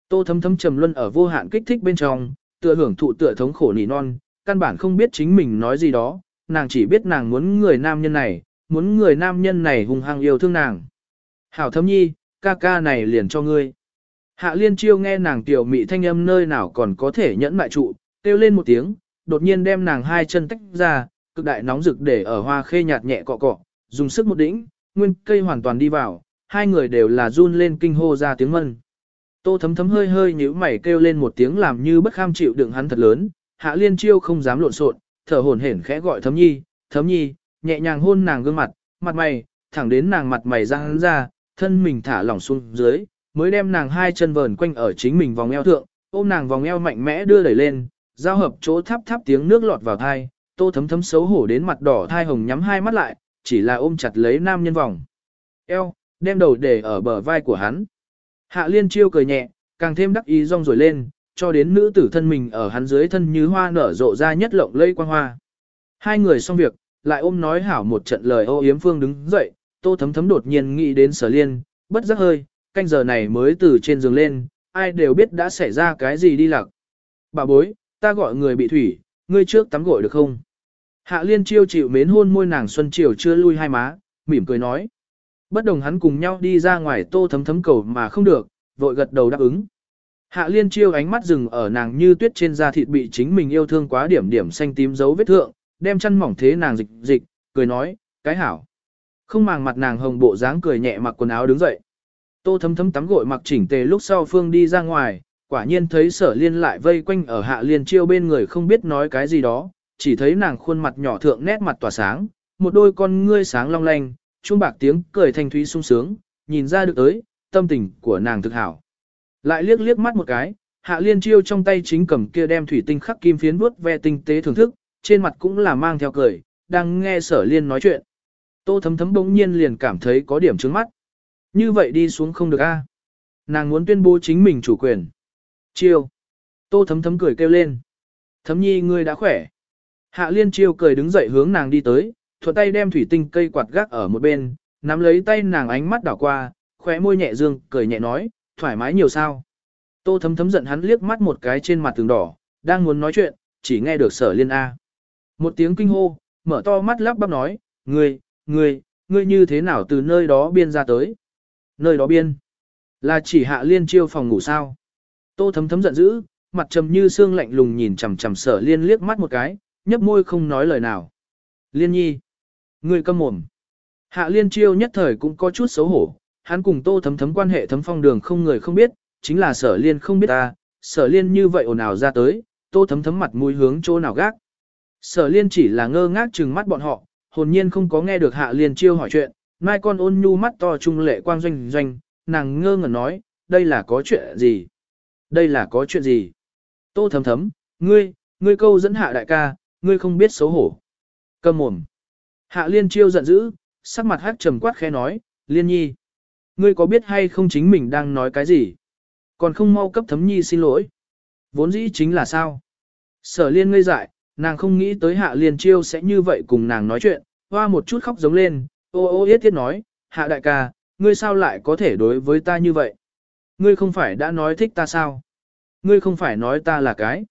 [SPEAKER 1] Tô thấm thấm trầm luân ở vô hạn kích thích bên trong, tựa hưởng thụ tựa thống khổ nỉ non, căn bản không biết chính mình nói gì đó, nàng chỉ biết nàng muốn người nam nhân này, muốn người nam nhân này hùng hăng yêu thương nàng. Hảo thấm nhi, ca ca này liền cho ngươi. Hạ liên chiêu nghe nàng tiểu mị thanh âm nơi nào còn có thể nhẫn mại trụ, kêu lên một tiếng, đột nhiên đem nàng hai chân tách ra, cực đại nóng rực để ở hoa khê nhạt nhẹ cọ cọ, dùng sức một đỉnh, nguyên cây hoàn toàn đi vào, hai người đều là run lên kinh hô ra tiếng mân. Tô thấm thấm hơi hơi nhíu mày kêu lên một tiếng làm như bất kham chịu đựng hắn thật lớn, hạ liên chiêu không dám lộn xộn, thở hổn hển khẽ gọi thấm nhi, thấm nhi, nhẹ nhàng hôn nàng gương mặt, mặt mày, thẳng đến nàng mặt mày ra hắn ra, thân mình thả lỏng xuống dưới, mới đem nàng hai chân vờn quanh ở chính mình vòng eo thượng, ôm nàng vòng eo mạnh mẽ đưa đẩy lên, giao hợp chỗ thắp thắp tiếng nước lọt vào thai, tô thấm thấm xấu hổ đến mặt đỏ thai hồng nhắm hai mắt lại, chỉ là ôm chặt lấy nam nhân vòng. Eo, đem đầu để ở bờ vai của hắn. Hạ liên chiêu cười nhẹ, càng thêm đắc ý rong rồi lên, cho đến nữ tử thân mình ở hắn dưới thân như hoa nở rộ ra nhất lộng lây quang hoa. Hai người xong việc, lại ôm nói hảo một trận lời ô yếm phương đứng dậy, tô thấm thấm đột nhiên nghĩ đến sở liên, bất giác hơi, canh giờ này mới từ trên giường lên, ai đều biết đã xảy ra cái gì đi lạc. Bà bối, ta gọi người bị thủy, ngươi trước tắm gội được không? Hạ liên chiêu chịu mến hôn môi nàng xuân chiều chưa lui hai má, mỉm cười nói. Bất đồng hắn cùng nhau đi ra ngoài tô thấm thấm cầu mà không được, vội gật đầu đáp ứng. Hạ liên chiêu ánh mắt dừng ở nàng như tuyết trên da thịt bị chính mình yêu thương quá điểm điểm xanh tím dấu vết thượng, đem chân mỏng thế nàng dịch dịch, cười nói, cái hảo. Không màng mặt nàng hồng bộ dáng cười nhẹ mặc quần áo đứng dậy. Tô thấm thấm tắm gội mặc chỉnh tề lúc sau phương đi ra ngoài, quả nhiên thấy sở liên lại vây quanh ở hạ liên chiêu bên người không biết nói cái gì đó, chỉ thấy nàng khuôn mặt nhỏ thượng nét mặt tỏa sáng, một đôi con ngươi sáng long lanh, chuông bạc tiếng cười thanh thúy sung sướng, nhìn ra được tới, tâm tình của nàng thực hảo. Lại liếc liếc mắt một cái, hạ liên chiêu trong tay chính cầm kia đem thủy tinh khắc kim phiến vuốt ve tinh tế thưởng thức, trên mặt cũng là mang theo cười, đang nghe sở liên nói chuyện. Tô thấm thấm bỗng nhiên liền cảm thấy có điểm trướng mắt. Như vậy đi xuống không được a. Nàng muốn tuyên bố chính mình chủ quyền. Chiêu. Tô thấm thấm cười kêu lên. Thấm nhi ngươi đã khỏe. Hạ liên chiêu cười đứng dậy hướng nàng đi tới, thuận tay đem thủy tinh cây quạt gác ở một bên, nắm lấy tay nàng ánh mắt đảo qua, khóe môi nhẹ dương, cười nhẹ nói, thoải mái nhiều sao. Tô thấm thấm giận hắn liếc mắt một cái trên mặt tường đỏ, đang muốn nói chuyện, chỉ nghe được sở liên A. Một tiếng kinh hô, mở to mắt lắp bắp nói, ngươi, ngươi, ngươi như thế nào từ nơi đó biên ra tới. Nơi đó biên, là chỉ hạ liên chiêu phòng ngủ sao. Tô thấm thấm giận dữ, mặt trầm như xương lạnh lùng nhìn chằm chằm sở liên liếc mắt một cái, nhấp môi không nói lời nào. Liên nhi, ngươi câm mồm. Hạ liên chiêu nhất thời cũng có chút xấu hổ, hắn cùng tô thấm thấm quan hệ thấm phong đường không người không biết, chính là sở liên không biết ta, sở liên như vậy ồn ào ra tới, tô thấm thấm mặt mũi hướng chỗ nào gác. Sở liên chỉ là ngơ ngác trừng mắt bọn họ, hồn nhiên không có nghe được hạ liên chiêu hỏi chuyện, mai con ôn nhu mắt to trung lệ quang doanh doanh, nàng ngơ ngẩn nói, đây là có chuyện gì? Đây là có chuyện gì? Tô thấm thấm, ngươi, ngươi câu dẫn hạ đại ca, ngươi không biết xấu hổ. Cầm mồm. Hạ liên chiêu giận dữ, sắc mặt hát trầm quát khẽ nói, liên nhi. Ngươi có biết hay không chính mình đang nói cái gì? Còn không mau cấp thấm nhi xin lỗi. Vốn dĩ chính là sao? Sở liên ngây dại, nàng không nghĩ tới hạ liên chiêu sẽ như vậy cùng nàng nói chuyện, hoa một chút khóc giống lên, ô ô yết thiết nói, hạ đại ca, ngươi sao lại có thể đối với ta như vậy? Ngươi không phải đã nói thích ta sao? Ngươi không phải nói ta là cái.